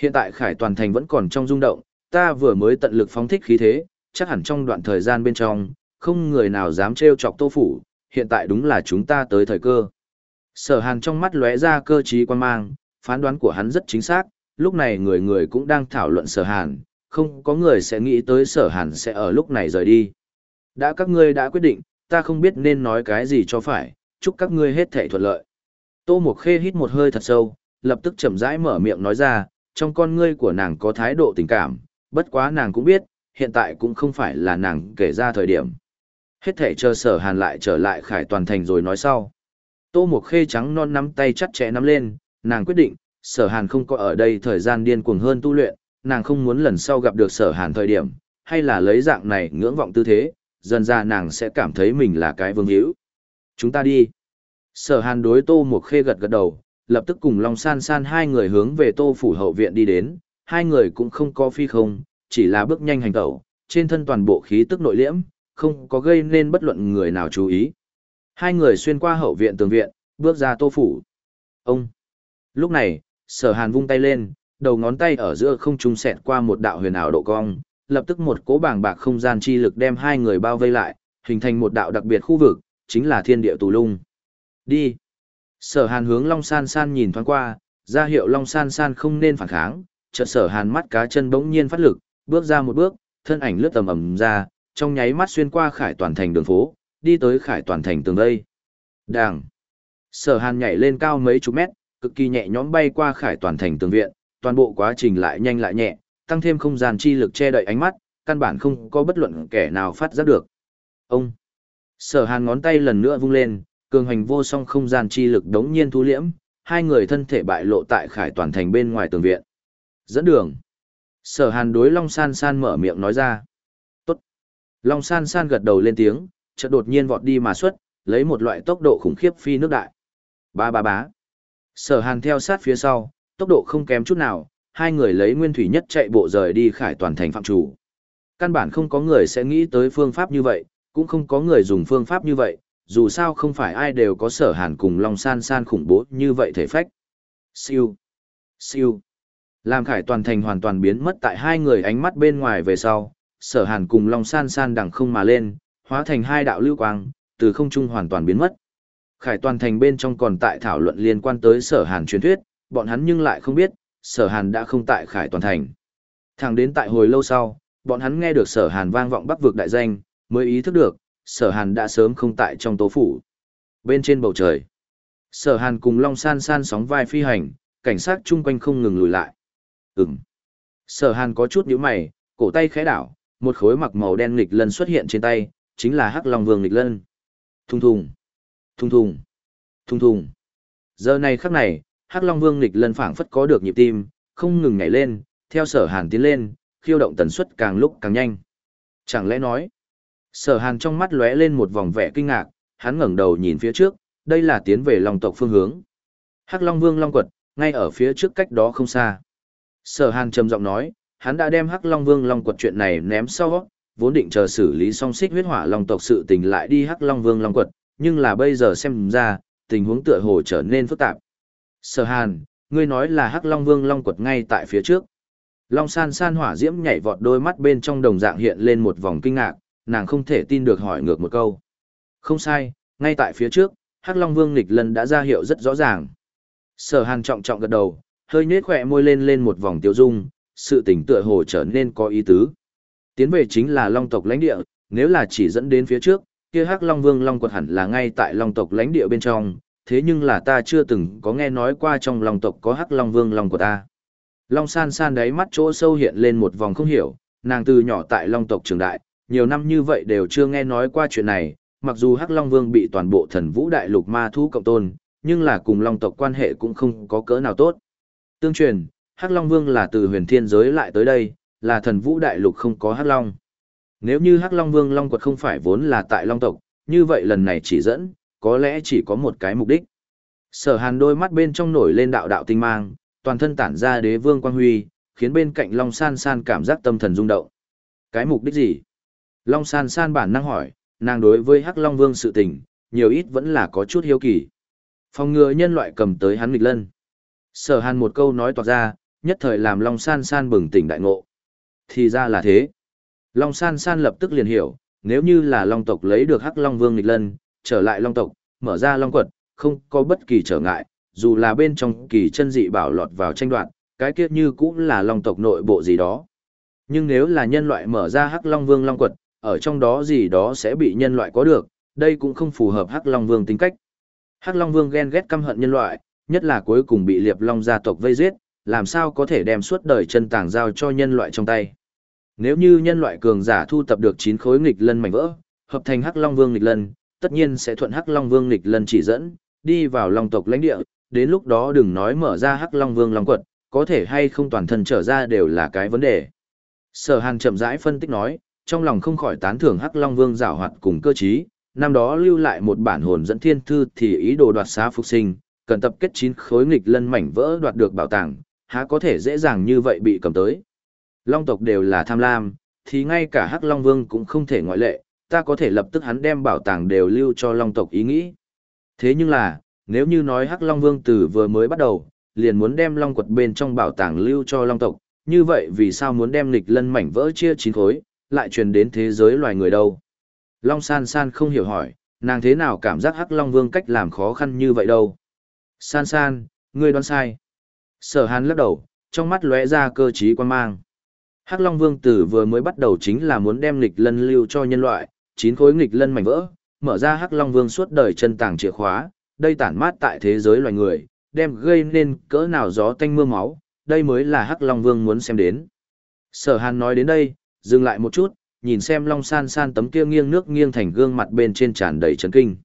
Hiện tại khải toàn thành vẫn còn trong rung động, ta vừa mới tận lực phóng thích khí thế, chắc hẳn trong đoạn thời gian bên trong, không người nào dám trêu chọc tô phủ, hiện tại đúng là chúng ta tới thời cơ. Sở hàn trong mắt lóe ra cơ trí quan mang, phán đoán của hắn rất chính xác, lúc này người người cũng đang thảo luận sở hàn, không có người sẽ nghĩ tới sở hàn sẽ ở lúc này rời đi. Đã các ngươi đã quyết định, ta không biết nên nói cái gì cho phải, chúc các ngươi hết thể thuận lợi. Tô Mộc Khê hít một hơi thật sâu, lập tức chậm rãi mở miệng nói ra, trong con ngươi của nàng có thái độ tình cảm, bất quá nàng cũng biết, hiện tại cũng không phải là nàng kể ra thời điểm. Hết thể chờ sở hàn lại trở lại khải toàn thành rồi nói sau. Tô Mộc Khê trắng non nắm tay chắt chẽ nắm lên, nàng quyết định, sở hàn không có ở đây thời gian điên cuồng hơn tu luyện, nàng không muốn lần sau gặp được sở hàn thời điểm, hay là lấy dạng này ngưỡng vọng tư thế, dần ra nàng sẽ cảm thấy mình là cái vương hữu. Chúng ta đi. Sở hàn đối tô một khê gật gật đầu, lập tức cùng Long San San hai người hướng về tô phủ hậu viện đi đến, hai người cũng không có phi không, chỉ là bước nhanh hành tẩu, trên thân toàn bộ khí tức nội liễm, không có gây nên bất luận người nào chú ý. Hai người xuyên qua hậu viện tường viện, bước ra tô phủ. Ông! Lúc này, sở hàn vung tay lên, đầu ngón tay ở giữa không trung xẹt qua một đạo huyền ảo độ cong, lập tức một cỗ bàng bạc không gian chi lực đem hai người bao vây lại, hình thành một đạo đặc biệt khu vực, chính là thiên địa tù lung. Đi. Sở Hàn hướng Long San San nhìn thoáng qua, ra hiệu Long San San không nên phản kháng, chợt Sở Hàn mắt cá chân bỗng nhiên phát lực, bước ra một bước, thân ảnh lướt tầm ầm ra, trong nháy mắt xuyên qua Khải Toàn thành đường phố, đi tới Khải Toàn thành tường đây. Đàng. Sở Hàn nhảy lên cao mấy chục mét, cực kỳ nhẹ nhõm bay qua Khải Toàn thành tường viện, toàn bộ quá trình lại nhanh lại nhẹ, tăng thêm không gian chi lực che đậy ánh mắt, căn bản không có bất luận kẻ nào phát giác được. Ông! Sở hàn ngón tay lần nữa vung lên, cường hành vô song không gian chi lực đống nhiên thu liễm, hai người thân thể bại lộ tại khải toàn thành bên ngoài tường viện. Dẫn đường! Sở hàn đối Long San San mở miệng nói ra. Tốt. Long San San gật đầu lên tiếng, chợt đột nhiên vọt đi mà xuất, lấy một loại tốc độ khủng khiếp phi nước đại. Ba ba bá. Sở hàn theo sát phía sau, tốc độ không kém chút nào, hai người lấy nguyên thủy nhất chạy bộ rời đi khải toàn thành phạm chủ. Căn bản không có người sẽ nghĩ tới phương pháp như vậy, cũng không có người dùng phương pháp như vậy, dù sao không phải ai đều có sở hàn cùng Long San San khủng bố như vậy thể phách. Siêu. Siêu. Làm khải toàn thành hoàn toàn biến mất tại hai người ánh mắt bên ngoài về sau, sở hàn cùng Long San San đằng không mà lên, hóa thành hai đạo lưu quang, từ không trung hoàn toàn biến mất. Khải toàn thành bên trong còn tại thảo luận liên quan tới sở hàn truyền thuyết, bọn hắn nhưng lại không biết, sở hàn đã không tại khải toàn thành. Thẳng đến tại hồi lâu sau, bọn hắn nghe được sở hàn vang vọng bắc vực đại danh, mới ý thức được, sở hàn đã sớm không tại trong tố phủ. Bên trên bầu trời, sở hàn cùng long san san sóng vai phi hành, cảnh sát chung quanh không ngừng lùi lại. ừng Sở hàn có chút nhíu mày, cổ tay khẽ đảo, một khối mặc màu đen nghịch lân xuất hiện trên tay, chính là hắc long vương nghịch lân. Thùng thùng, thùng thùng, thùng thùng. Giờ này khắc này, hắc long vương nghịch lân phảng phất có được nhịp tim, không ngừng nhảy lên, theo sở hàn tiến lên, khiêu động tần suất càng lúc càng nhanh. Chẳng lẽ nói, sở hàn trong mắt lóe lên một vòng vẻ kinh ngạc, hắn ngẩng đầu nhìn phía trước, đây là tiến về long tộc phương hướng. Hắc long vương long quật, ngay ở phía trước cách đó không xa. Sở hàn trầm giọng nói, hắn đã đem hắc long vương long quật chuyện này ném sau, vốn định chờ xử lý xong xích huyết hỏa long tộc sự tình lại đi hắc long vương long quật, nhưng là bây giờ xem ra, tình huống tựa hồ trở nên phức tạp. Sở hàn, ngươi nói là hắc long vương long quật ngay tại phía trước. Long san san hỏa diễm nhảy vọt đôi mắt bên trong đồng dạng hiện lên một vòng kinh ngạc, nàng không thể tin được hỏi ngược một câu. Không sai, ngay tại phía trước, hắc long vương nghịch lần đã ra hiệu rất rõ ràng. Sở hàn trọng trọng gật đầu, hơi nhếch khỏe môi lên lên một vòng tiêu dung, sự tình tựa hồ trở nên có ý tứ. Tiến về chính là long tộc lãnh địa, nếu là chỉ dẫn đến phía trước, kia hắc long vương long quật hẳn là ngay tại long tộc lãnh địa bên trong, thế nhưng là ta chưa từng có nghe nói qua trong long tộc có hắc long vương long của ta. Long san san đáy mắt chỗ sâu hiện lên một vòng không hiểu, nàng từ nhỏ tại long tộc trường đại, nhiều năm như vậy đều chưa nghe nói qua chuyện này, mặc dù hắc long vương bị toàn bộ thần vũ đại lục ma thú cộng tôn, nhưng là cùng long tộc quan hệ cũng không có cỡ nào tốt. Tương truyền, hắc long vương là từ huyền thiên giới lại tới đây, là thần vũ đại lục không có hắc long. Nếu như hắc long vương long quật không phải vốn là tại long tộc, như vậy lần này chỉ dẫn, có lẽ chỉ có một cái mục đích. Sở hàn đôi mắt bên trong nổi lên đạo đạo tinh mang, toàn thân tản ra đế vương quang huy, khiến bên cạnh Long San San cảm giác tâm thần rung động. Cái mục đích gì? Long San San bản năng hỏi, nàng đối với Hắc Long Vương sự tình, nhiều ít vẫn là có chút hiếu kỳ. Phòng ngừa nhân loại cầm tới hắn nghịch lân. Sở hàn một câu nói toạc ra, nhất thời làm Long San San bừng tỉnh đại ngộ. Thì ra là thế. Long San San lập tức liền hiểu, nếu như là Long tộc lấy được Hắc Long Vương nghịch lân, trở lại Long tộc, mở ra Long quật, không có bất kỳ trở ngại, dù là bên trong kỳ chân dị bảo lọt vào tranh đoạt, cái kiếp như cũng là long tộc nội bộ gì đó. Nhưng nếu là nhân loại mở ra Hắc Long Vương Long quật, ở trong đó gì đó sẽ bị nhân loại có được, đây cũng không phù hợp Hắc Long Vương tính cách. Hắc Long Vương ghen ghét căm hận nhân loại, nhất là cuối cùng bị Liệp Long gia tộc vây giết, làm sao có thể đem suốt đời chân tàng giao cho nhân loại trong tay. Nếu như nhân loại cường giả thu tập được 9 khối nghịch lân mảnh vỡ, hợp thành Hắc Long Vương nghịch lân, tất nhiên sẽ thuận Hắc Long Vương nghịch lân chỉ dẫn, đi vào Long tộc lãnh địa, đến lúc đó đừng nói mở ra hắc long vương long quật, có thể hay không toàn thân trở ra đều là cái vấn đề. Sở Hàn chậm rãi phân tích nói, trong lòng không khỏi tán thưởng hắc long vương giảo hoạt cùng cơ trí, năm đó lưu lại một bản hồn dẫn thiên thư thì ý đồ đoạt xá phục sinh, cần tập kết chín khối nghịch lân mảnh vỡ đoạt được bảo tàng, há có thể dễ dàng như vậy bị cầm tới. Long tộc đều là tham lam, thì ngay cả hắc long vương cũng không thể ngoại lệ, ta có thể lập tức hắn đem bảo tàng đều lưu cho long tộc ý nghĩ. Thế nhưng là, nếu như nói Hắc Long Vương từ vừa mới bắt đầu, liền muốn đem Long quật bên trong bảo tàng lưu cho Long tộc, như vậy vì sao muốn đem lịch lân mảnh vỡ chia chín khối, lại truyền đến thế giới loài người đâu? Long San San không hiểu hỏi, nàng thế nào cảm giác Hắc Long Vương cách làm khó khăn như vậy đâu? San San, ngươi đoán sai. Sở Hàn lắc đầu, trong mắt lóe ra cơ trí quan mang. Hắc Long Vương Tử vừa mới bắt đầu chính là muốn đem lịch lân lưu cho nhân loại, chín khối nghịch lân mảnh vỡ, mở ra Hắc Long Vương suốt đời chân tàng chìa khóa, đây tản mát tại thế giới loài người, đem gây nên cỡ nào gió tanh mưa máu, đây mới là Hắc Long Vương muốn xem đến. Sở Hàn nói đến đây, dừng lại một chút, nhìn xem Long San San tấm kia nghiêng nước nghiêng thành gương mặt bên trên tràn đầy chấn kinh.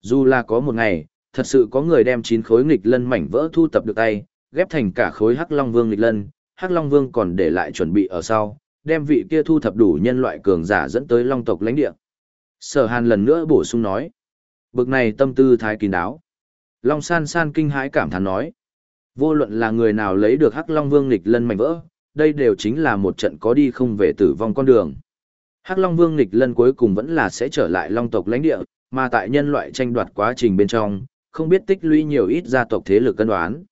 Dù là có một ngày, thật sự có người đem chín khối nghịch lân mảnh vỡ thu tập được tay, ghép thành cả khối Hắc Long Vương nghịch lân, Hắc Long Vương còn để lại chuẩn bị ở sau, đem vị kia thu thập đủ nhân loại cường giả dẫn tới Long tộc lãnh địa. Sở Hàn lần nữa bổ sung nói. Bực này tâm tư thái kín đáo. Long san san kinh hãi cảm thán nói. Vô luận là người nào lấy được Hắc Long Vương nghịch lân mảnh vỡ, đây đều chính là một trận có đi không về tử vong con đường. Hắc Long Vương Nịch lân cuối cùng vẫn là sẽ trở lại Long tộc lãnh địa, mà tại nhân loại tranh đoạt quá trình bên trong, không biết tích lũy nhiều ít gia tộc thế lực cân đoán.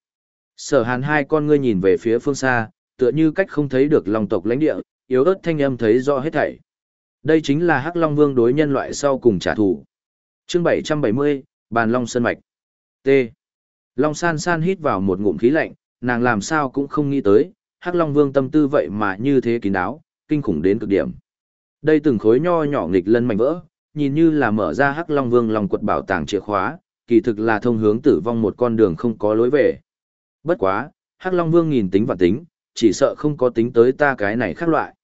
Sở Hàn hai con ngươi nhìn về phía phương xa, tựa như cách không thấy được Long tộc lãnh địa, yếu ớt thanh âm thấy rõ hết thảy. Đây chính là Hắc Long Vương đối nhân loại sau cùng trả thù. Chương 770, Bàn Long Sơn Mạch. T. Long San San hít vào một ngụm khí lạnh, nàng làm sao cũng không nghĩ tới, Hắc Long Vương tâm tư vậy mà như thế kín đáo, kinh khủng đến cực điểm. Đây từng khối nho nhỏ nghịch lân mảnh vỡ, nhìn như là mở ra Hắc Long Vương lòng quật bảo tàng chìa khóa, kỳ thực là thông hướng tử vong một con đường không có lối về. Bất quá, Hắc Long Vương nhìn tính và tính, chỉ sợ không có tính tới ta cái này khác loại.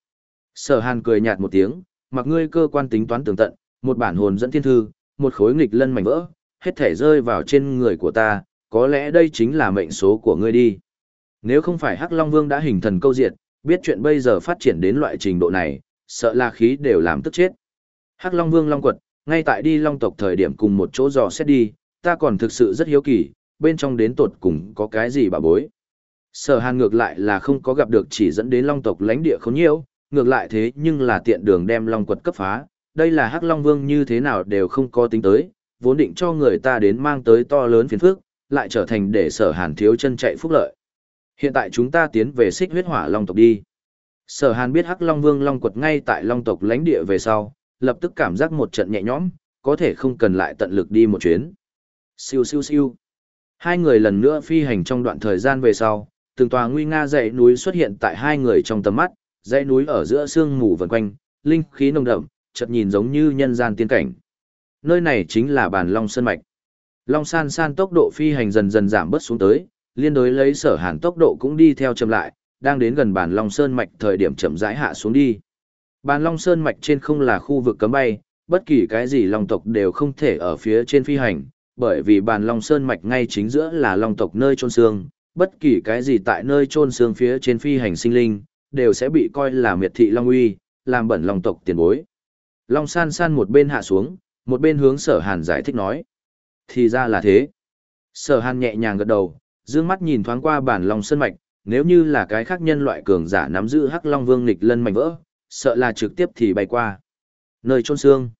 Sở Hàn cười nhạt một tiếng, mặc ngươi cơ quan tính toán tường tận, một bản hồn dẫn thiên thư, một khối nghịch lân mảnh vỡ, hết thể rơi vào trên người của ta, có lẽ đây chính là mệnh số của ngươi đi. Nếu không phải Hắc Long Vương đã hình thần câu diệt, biết chuyện bây giờ phát triển đến loại trình độ này, sợ là khí đều làm tức chết. Hắc Long Vương Long Quật, ngay tại đi Long tộc thời điểm cùng một chỗ dò xét đi, ta còn thực sự rất hiếu kỳ, bên trong đến tột cùng có cái gì bà bối. Sở Hàn ngược lại là không có gặp được chỉ dẫn đến Long tộc lãnh địa không nhiều, ngược lại thế nhưng là tiện đường đem Long quật cấp phá, đây là Hắc Long Vương như thế nào đều không có tính tới, vốn định cho người ta đến mang tới to lớn phiền phức, lại trở thành để Sở Hàn thiếu chân chạy phúc lợi. Hiện tại chúng ta tiến về xích huyết hỏa Long tộc đi. Sở Hàn biết Hắc Long Vương Long quật ngay tại Long tộc lãnh địa về sau, lập tức cảm giác một trận nhẹ nhõm, có thể không cần lại tận lực đi một chuyến. Siêu siêu siêu. Hai người lần nữa phi hành trong đoạn thời gian về sau, từng tòa nguy nga dãy núi xuất hiện tại hai người trong tầm mắt, dãy núi ở giữa sương mù vần quanh, linh khí nồng đậm, chợt nhìn giống như nhân gian tiên cảnh. Nơi này chính là bàn Long Sơn Mạch. Long San San tốc độ phi hành dần dần giảm bớt xuống tới, liên đối lấy sở hàn tốc độ cũng đi theo chậm lại, đang đến gần bàn Long Sơn Mạch thời điểm chậm rãi hạ xuống đi. Bàn Long Sơn Mạch trên không là khu vực cấm bay, bất kỳ cái gì Long tộc đều không thể ở phía trên phi hành, bởi vì bàn Long Sơn Mạch ngay chính giữa là Long tộc nơi trôn xương, bất kỳ cái gì tại nơi trôn xương phía trên phi hành sinh linh, đều sẽ bị coi là miệt thị Long uy, làm bẩn Long tộc tiền bối. Long san san một bên hạ xuống, một bên hướng sở hàn giải thích nói. Thì ra là thế. Sở hàn nhẹ nhàng gật đầu, dương mắt nhìn thoáng qua bản Long Sơn Mạch, nếu như là cái khác nhân loại cường giả nắm giữ hắc Long Vương nghịch lân mảnh vỡ, sợ là trực tiếp thì bay qua. Nơi trôn xương.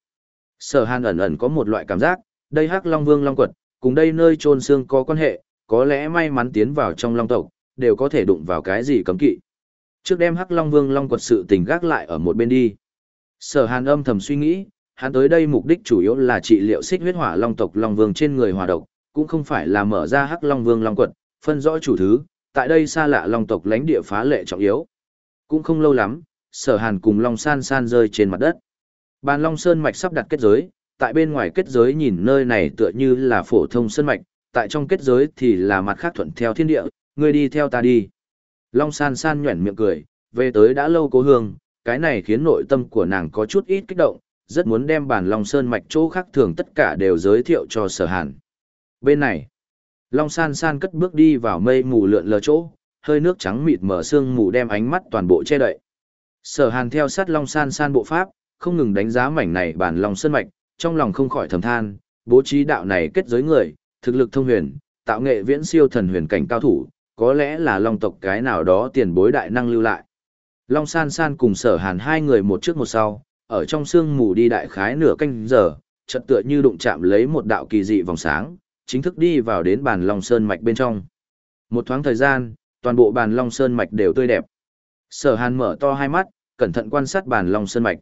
Sở hàn ẩn ẩn có một loại cảm giác, đây hắc Long Vương Long Quật, cùng đây nơi trôn xương có quan hệ, có lẽ may mắn tiến vào trong Long tộc, đều có thể đụng vào cái gì cấm kỵ. Trước đem hắc Long Vương Long Quật sự tình gác lại ở một bên đi. Sở Hàn âm thầm suy nghĩ, hắn tới đây mục đích chủ yếu là trị liệu xích huyết hỏa long tộc long vương trên người hòa độc, cũng không phải là mở ra hắc long vương long quật, phân rõ chủ thứ, tại đây xa lạ long tộc lãnh địa phá lệ trọng yếu. Cũng không lâu lắm, Sở Hàn cùng Long San San rơi trên mặt đất. Bàn Long Sơn mạch sắp đặt kết giới, tại bên ngoài kết giới nhìn nơi này tựa như là phổ thông sơn mạch, tại trong kết giới thì là mặt khác thuận theo thiên địa, ngươi đi theo ta đi. Long San San nhoẻn miệng cười, về tới đã lâu cố hương, cái này khiến nội tâm của nàng có chút ít kích động, rất muốn đem bản Long Sơn mạch chỗ khác thường tất cả đều giới thiệu cho sở hàn. Bên này, Long San San cất bước đi vào mây mù lượn lờ chỗ, hơi nước trắng mịt mở sương mù đem ánh mắt toàn bộ che đậy. Sở hàn theo sát Long San San bộ pháp, không ngừng đánh giá mảnh này bản lòng Sơn mạch, trong lòng không khỏi thầm than, bố trí đạo này kết giới người, thực lực thông huyền, tạo nghệ viễn siêu thần huyền cảnh cao thủ, có lẽ là Long tộc cái nào đó tiền bối đại năng lưu lại. Long San San cùng sở hàn hai người một trước một sau, ở trong sương mù đi đại khái nửa canh giờ, chợt tựa như đụng chạm lấy một đạo kỳ dị vòng sáng, chính thức đi vào đến bàn Long Sơn mạch bên trong. Một thoáng thời gian, toàn bộ bàn Long Sơn mạch đều tươi đẹp. Sở Hàn mở to hai mắt, cẩn thận quan sát bàn Long Sơn mạch.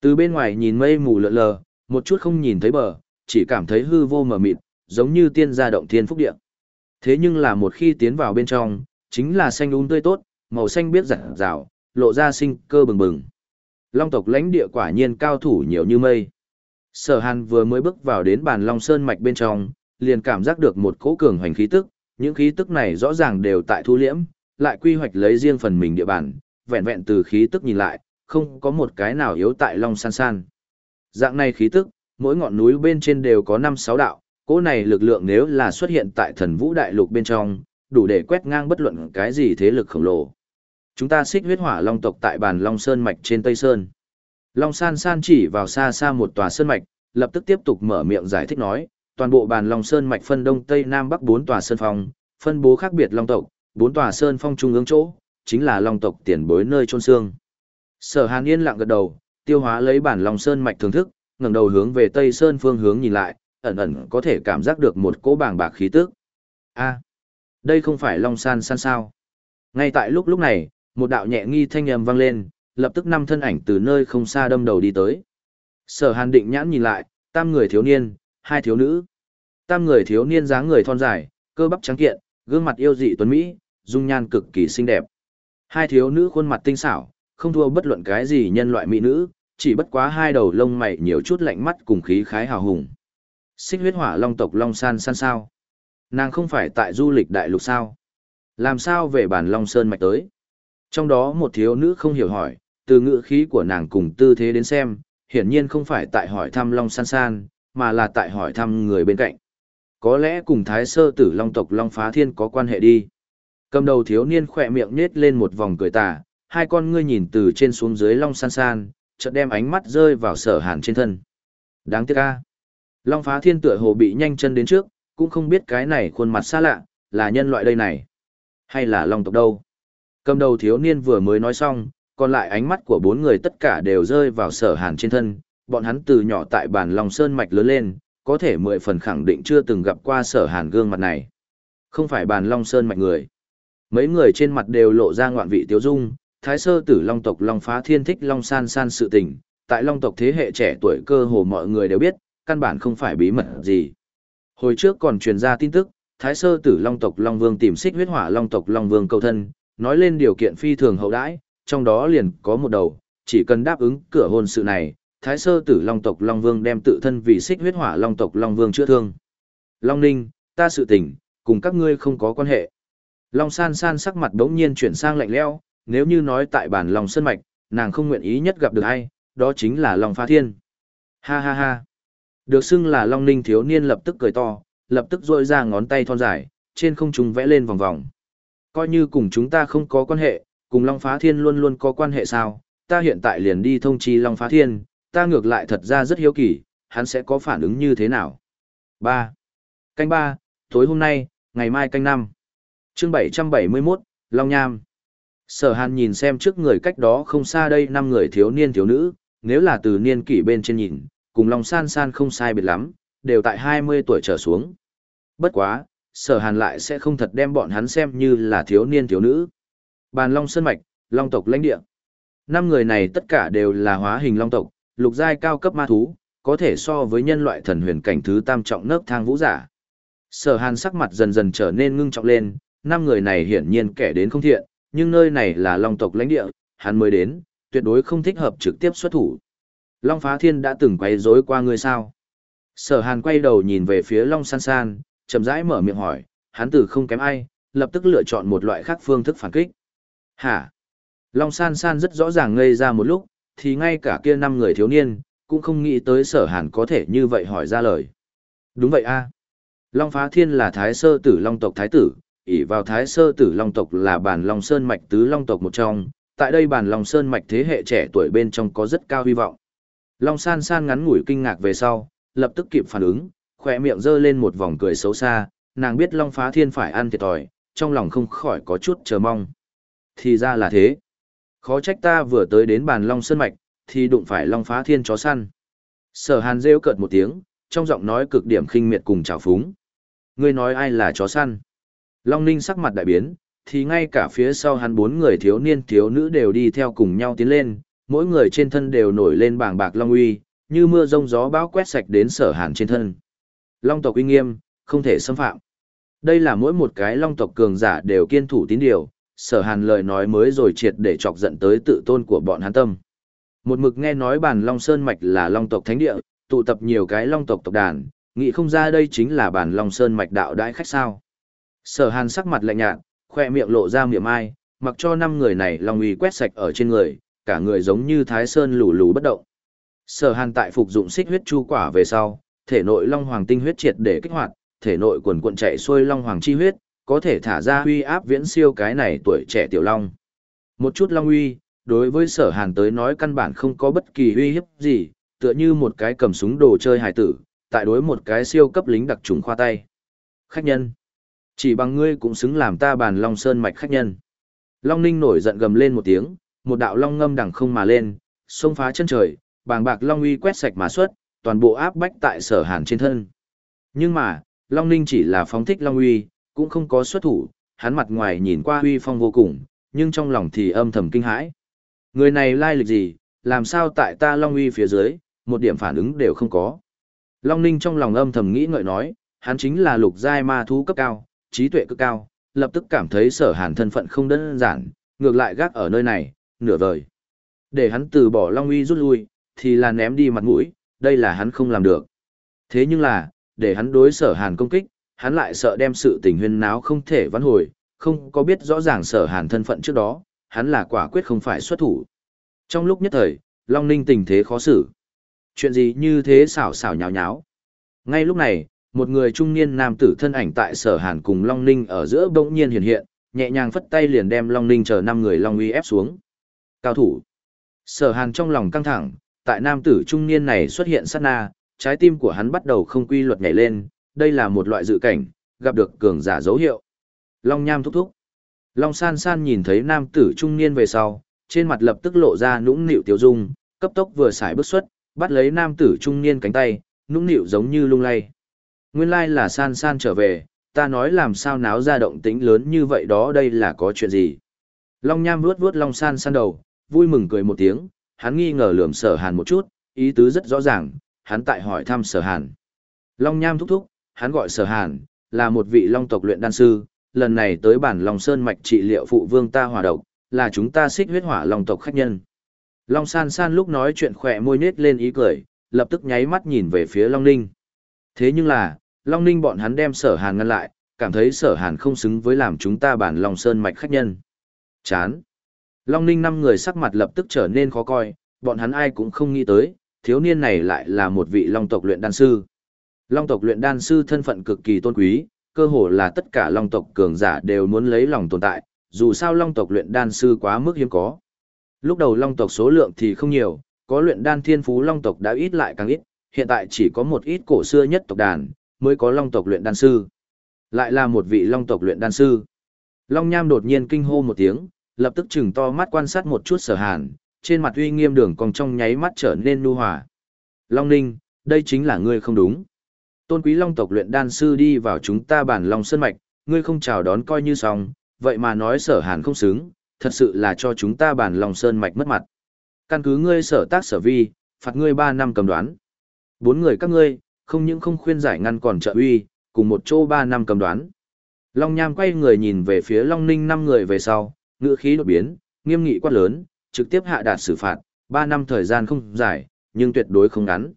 Từ bên ngoài nhìn mây mù lờ lờ, một chút không nhìn thấy bờ, chỉ cảm thấy hư vô mờ mịt, giống như tiên gia động thiên phúc địa. Thế nhưng là một khi tiến vào bên trong, chính là xanh um tươi tốt, màu xanh biết rạng rào, lộ ra sinh cơ bừng bừng. Long tộc lãnh địa quả nhiên cao thủ nhiều như mây. Sở Hàn vừa mới bước vào đến bàn Long Sơn mạch bên trong, liền cảm giác được một cỗ cường hoành khí tức, những khí tức này rõ ràng đều tại thu liễm, lại quy hoạch lấy riêng phần mình địa bàn, vẹn vẹn từ khí tức nhìn lại, không có một cái nào yếu tại Long San San. Dạng này khí tức, mỗi ngọn núi bên trên đều có 5-6 đạo, cỗ này lực lượng nếu là xuất hiện tại thần vũ đại lục bên trong, đủ để quét ngang bất luận cái gì thế lực khổng lồ. Chúng ta xích huyết hỏa long tộc tại bàn Long Sơn Mạch trên Tây Sơn. Long San San chỉ vào xa xa một tòa sơn mạch, lập tức tiếp tục mở miệng giải thích nói, toàn bộ bàn Long Sơn Mạch phân Đông Tây Nam Bắc bốn tòa sơn phong, phân bố khác biệt Long tộc, bốn tòa sơn phong trung ương chỗ, chính là Long tộc tiền bối nơi chôn xương. Sở Hàn yên lặng gật đầu, tiêu hóa lấy bản Long Sơn Mạch thưởng thức, ngẩng đầu hướng về Tây Sơn phương hướng nhìn lại, ẩn ẩn có thể cảm giác được một cỗ bàng bạc khí tức. A, đây không phải Long San San sao? Ngay tại lúc lúc này, một đạo nhẹ nghi thanh âm vang lên, lập tức năm thân ảnh từ nơi không xa đâm đầu đi tới. Sở Hàn định nhãn nhìn lại, tam người thiếu niên, hai thiếu nữ. Tam người thiếu niên dáng người thon dài, cơ bắp trắng kiện, gương mặt yêu dị tuấn mỹ, dung nhan cực kỳ xinh đẹp. Hai thiếu nữ khuôn mặt tinh xảo, không thua bất luận cái gì nhân loại mỹ nữ, chỉ bất quá hai đầu lông mày nhiều chút lạnh mắt cùng khí khái hào hùng. Xích huyết hỏa long tộc long san san sao? Nàng không phải tại du lịch đại lục sao? Làm sao về bản long sơn mạch tới? Trong đó một thiếu nữ không hiểu hỏi, từ ngữ khí của nàng cùng tư thế đến xem, hiển nhiên không phải tại hỏi thăm long san san, mà là tại hỏi thăm người bên cạnh. Có lẽ cùng thái sơ tử long tộc long phá thiên có quan hệ đi. Cầm đầu thiếu niên khỏe miệng nết lên một vòng cười tà, hai con ngươi nhìn từ trên xuống dưới long san san, chợt đem ánh mắt rơi vào sở hàn trên thân. Đáng tiếc a. Long phá thiên tựa hồ bị nhanh chân đến trước, cũng không biết cái này khuôn mặt xa lạ, là nhân loại đây này. Hay là long tộc đâu. Cầm đầu thiếu niên vừa mới nói xong, còn lại ánh mắt của bốn người tất cả đều rơi vào sở hàn trên thân, bọn hắn từ nhỏ tại bản lòng sơn mạch lớn lên, có thể mười phần khẳng định chưa từng gặp qua sở hàn gương mặt này. Không phải bản long sơn mạch người. Mấy người trên mặt đều lộ ra ngoạn vị tiếu dung, thái sơ tử long tộc long phá thiên thích long san san sự tình, tại long tộc thế hệ trẻ tuổi cơ hồ mọi người đều biết, căn bản không phải bí mật gì. Hồi trước còn truyền ra tin tức, thái sơ tử long tộc long vương tìm xích huyết hỏa long tộc long vương cầu thân, nói lên điều kiện phi thường hậu đãi, trong đó liền có một đầu, chỉ cần đáp ứng cửa hôn sự này, thái sơ tử long tộc long vương đem tự thân vì xích huyết hỏa long tộc long vương chữa thương. Long ninh, ta sự tình, cùng các ngươi không có quan hệ. Long san san sắc mặt đống nhiên chuyển sang lạnh lẽo, nếu như nói tại bản lòng sơn mạch, nàng không nguyện ý nhất gặp được ai, đó chính là Long Phá Thiên. Ha ha ha. Được xưng là Long Ninh thiếu niên lập tức cười to, lập tức rôi ra ngón tay thon dài, trên không trung vẽ lên vòng vòng. Coi như cùng chúng ta không có quan hệ, cùng Long Phá Thiên luôn luôn có quan hệ sao, ta hiện tại liền đi thông chi Long Phá Thiên, ta ngược lại thật ra rất hiếu kỳ, hắn sẽ có phản ứng như thế nào. 3. Canh 3, tối hôm nay, ngày mai canh 5. chương 771, Long Nham. Sở hàn nhìn xem trước người cách đó không xa đây năm người thiếu niên thiếu nữ, nếu là từ niên kỷ bên trên nhìn, cùng lòng san san không sai biệt lắm, đều tại 20 tuổi trở xuống. Bất quá, sở hàn lại sẽ không thật đem bọn hắn xem như là thiếu niên thiếu nữ. Bàn Long Sơn Mạch, Long tộc lãnh địa. Năm người này tất cả đều là hóa hình Long tộc, lục giai cao cấp ma thú, có thể so với nhân loại thần huyền cảnh thứ tam trọng nấc thang vũ giả. Sở hàn sắc mặt dần dần trở nên ngưng trọng lên, năm người này hiển nhiên kẻ đến không thiện, nhưng nơi này là Long tộc lãnh địa, hắn mới đến, tuyệt đối không thích hợp trực tiếp xuất thủ. Long Phá Thiên đã từng quay rối qua ngươi sao? Sở Hàn quay đầu nhìn về phía Long San San, chậm rãi mở miệng hỏi, hắn từ không kém ai, lập tức lựa chọn một loại khác phương thức phản kích. Hả? Long San San rất rõ ràng ngây ra một lúc, thì ngay cả kia năm người thiếu niên, cũng không nghĩ tới sở hàn có thể như vậy hỏi ra lời. Đúng vậy a Long Phá Thiên là thái sơ tử Long tộc thái tử, ỷ vào thái sơ tử long tộc là bản long sơn mạch tứ long tộc một trong, tại đây bản long sơn mạch thế hệ trẻ tuổi bên trong có rất cao hy vọng. Long san san ngắn ngủi kinh ngạc về sau, lập tức kịp phản ứng, khỏe miệng giơ lên một vòng cười xấu xa, nàng biết long phá thiên phải ăn thiệt thòi, trong lòng không khỏi có chút chờ mong. Thì ra là thế. Khó trách ta vừa tới đến bàn long sơn mạch, thì đụng phải long phá thiên chó săn. Sở hàn rêu cợt một tiếng, trong giọng nói cực điểm khinh miệt cùng trào phúng. Ngươi nói ai là chó săn? Long Ninh sắc mặt đại biến, thì ngay cả phía sau hắn bốn người thiếu niên thiếu nữ đều đi theo cùng nhau tiến lên, mỗi người trên thân đều nổi lên bảng bạc long uy, như mưa rông gió bão quét sạch đến sở hàn trên thân. Long tộc uy nghiêm, không thể xâm phạm. Đây là mỗi một cái long tộc cường giả đều kiên thủ tín điều, sở hàn lời nói mới rồi triệt để chọc giận tới tự tôn của bọn hán tâm. Một mực nghe nói bản Long Sơn Mạch là long tộc thánh địa, tụ tập nhiều cái long tộc tộc đàn, nghĩ không ra đây chính là bản Long Sơn Mạch đạo đại khách sao. Sở hàn sắc mặt lạnh nhạt, khoe miệng lộ ra miệng ai, mặc cho năm người này long uy quét sạch ở trên người, cả người giống như thái sơn lù lù bất động. Sở hàn tại phục dụng xích huyết chu quả về sau, thể nội long hoàng tinh huyết triệt để kích hoạt, thể nội quần cuộn chạy xuôi long hoàng chi huyết, có thể thả ra uy áp viễn siêu cái này tuổi trẻ tiểu long. Một chút long uy, đối với sở hàn tới nói căn bản không có bất kỳ uy hiếp gì, tựa như một cái cầm súng đồ chơi hài tử, tại đối một cái siêu cấp lính đặc trùng khoa tay. Khách nhân. Chỉ bằng ngươi cũng xứng làm ta bàn long sơn mạch khách nhân. Long ninh nổi giận gầm lên một tiếng, một đạo long ngâm đằng không mà lên, xông phá chân trời, bàng bạc long uy quét sạch mà xuất, toàn bộ áp bách tại sở hàn trên thân. Nhưng mà, long ninh chỉ là phóng thích long uy, cũng không có xuất thủ, hắn mặt ngoài nhìn qua uy phong vô cùng, nhưng trong lòng thì âm thầm kinh hãi. Người này lai lịch gì, làm sao tại ta long uy phía dưới, một điểm phản ứng đều không có. Long ninh trong lòng âm thầm nghĩ ngợi nói, hắn chính là lục giai ma thú cấp cao, trí tuệ cực cao, lập tức cảm thấy sở hàn thân phận không đơn giản, ngược lại gác ở nơi này, nửa vời. Để hắn từ bỏ Long Uy rút lui, thì là ném đi mặt mũi, đây là hắn không làm được. Thế nhưng là, để hắn đối sở hàn công kích, hắn lại sợ đem sự tình huyên náo không thể vãn hồi, không có biết rõ ràng sở hàn thân phận trước đó, hắn là quả quyết không phải xuất thủ. Trong lúc nhất thời, Long Ninh tình thế khó xử. Chuyện gì như thế xảo xảo nháo nháo. Ngay lúc này, một người trung niên nam tử thân ảnh tại sở hàn cùng Long Ninh ở giữa bỗng nhiên hiện hiện, nhẹ nhàng phất tay liền đem Long Ninh chờ năm người Long uy ép xuống. Cao thủ. Sở hàn trong lòng căng thẳng, tại nam tử trung niên này xuất hiện sát na, trái tim của hắn bắt đầu không quy luật nhảy lên, đây là một loại dự cảnh, gặp được cường giả dấu hiệu. Long nham thúc thúc. Long san san nhìn thấy nam tử trung niên về sau, trên mặt lập tức lộ ra nũng nịu tiêu dung, cấp tốc vừa xài bước xuất, bắt lấy nam tử trung niên cánh tay, nũng nịu giống như lung lay. Nguyên lai là san san trở về, ta nói làm sao náo ra động tĩnh lớn như vậy đó đây là có chuyện gì. Long nham vuốt vuốt long san san đầu, vui mừng cười một tiếng, hắn nghi ngờ lườm sở hàn một chút, ý tứ rất rõ ràng, hắn tại hỏi thăm sở hàn. Long nham thúc thúc, hắn gọi sở hàn, là một vị long tộc luyện đan sư, lần này tới bản Long Sơn mạch trị liệu phụ vương ta hòa độc, là chúng ta xích huyết hỏa long tộc khách nhân. Long san san lúc nói chuyện khỏe môi nết lên ý cười, lập tức nháy mắt nhìn về phía Long Ninh. Thế nhưng là, Long Ninh bọn hắn đem sở hàn ngăn lại, cảm thấy sở hàn không xứng với làm chúng ta bản Long Sơn mạch khách nhân. Chán. Long Ninh năm người sắc mặt lập tức trở nên khó coi, bọn hắn ai cũng không nghĩ tới, thiếu niên này lại là một vị Long tộc luyện đan sư. Long tộc luyện đan sư thân phận cực kỳ tôn quý, cơ hồ là tất cả Long tộc cường giả đều muốn lấy lòng tồn tại, dù sao Long tộc luyện đan sư quá mức hiếm có. Lúc đầu Long tộc số lượng thì không nhiều, có luyện đan thiên phú Long tộc đã ít lại càng ít, hiện tại chỉ có một ít cổ xưa nhất tộc đàn, mới có Long tộc luyện đan sư. Lại là một vị Long tộc luyện đan sư. Long Nham đột nhiên kinh hô một tiếng, lập tức chừng to mắt quan sát một chút sở hàn, trên mặt uy nghiêm đường còn trong nháy mắt trở nên nu hòa. Long Ninh, đây chính là ngươi không đúng. Tôn quý Long tộc luyện đan sư đi vào chúng ta bản Long Sơn Mạch, ngươi không chào đón coi như xong, vậy mà nói sở hàn không xứng, thật sự là cho chúng ta bản Long Sơn Mạch mất mặt. Căn cứ ngươi sở tác sở vi, phạt ngươi ba năm cầm đoán. Bốn người các ngươi, không những không khuyên giải ngăn còn trợ uy, cùng một chỗ ba năm cầm đoán. Long Nham quay người nhìn về phía Long Ninh năm người về sau, ngữ khí đột biến, nghiêm nghị quát lớn, trực tiếp hạ đạt xử phạt, ba năm thời gian không dài, nhưng tuyệt đối không ngắn.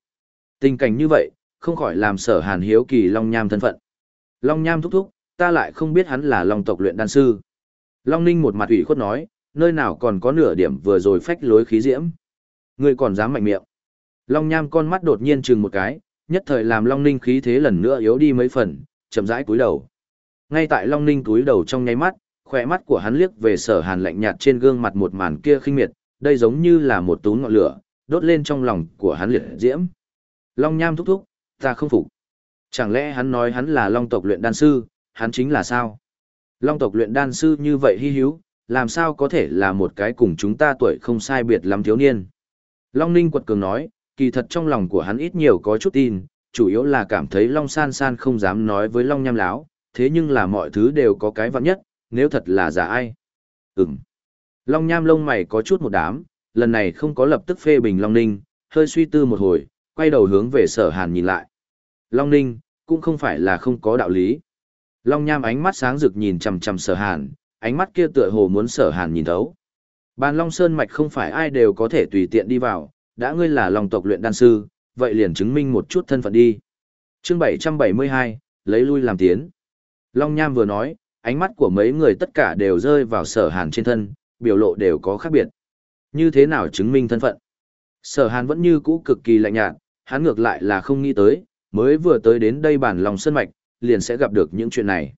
Tình cảnh như vậy, không khỏi làm sở hàn hiếu kỳ Long Nham thân phận. Long Nham thúc thúc, ta lại không biết hắn là Long tộc luyện đan sư. Long Ninh một mặt ủy khuất nói, nơi nào còn có nửa điểm vừa rồi phách lối khí diễm. Ngươi còn dám mạnh miệng. Long Nham con mắt đột nhiên chừng một cái, nhất thời làm Long Ninh khí thế lần nữa yếu đi mấy phần, chậm rãi cúi đầu. Ngay tại Long Ninh cúi đầu trong nháy mắt, khỏe mắt của hắn liếc về sở hàn lạnh nhạt trên gương mặt một màn kia khinh miệt, đây giống như là một tú ngọn lửa, đốt lên trong lòng của hắn liệt diễm. Long Nham thúc thúc, ta không phục. Chẳng lẽ hắn nói hắn là Long tộc luyện đan sư, hắn chính là sao? Long tộc luyện đan sư như vậy hy hữu, làm sao có thể là một cái cùng chúng ta tuổi không sai biệt lắm thiếu niên? Long Ninh quật cường nói, kỳ thật trong lòng của hắn ít nhiều có chút tin, chủ yếu là cảm thấy Long San San không dám nói với Long Nham Láo, thế nhưng là mọi thứ đều có cái vặn nhất, nếu thật là giả ai. Ừm. Long Nham lông mày có chút một đám, lần này không có lập tức phê bình Long Ninh, hơi suy tư một hồi, quay đầu hướng về sở hàn nhìn lại. Long Ninh, cũng không phải là không có đạo lý. Long Nham ánh mắt sáng rực nhìn chằm chằm sở hàn, ánh mắt kia tựa hồ muốn sở hàn nhìn thấu. Bàn Long Sơn Mạch không phải ai đều có thể tùy tiện đi vào, đã ngươi là lòng tộc luyện đan sư, vậy liền chứng minh một chút thân phận đi. chương 772, lấy lui làm tiến. Long Nham vừa nói, ánh mắt của mấy người tất cả đều rơi vào sở hàn trên thân, biểu lộ đều có khác biệt. Như thế nào chứng minh thân phận? Sở hàn vẫn như cũ cực kỳ lạnh nhạt, hắn ngược lại là không nghĩ tới, mới vừa tới đến đây bản lòng sân mạch, liền sẽ gặp được những chuyện này.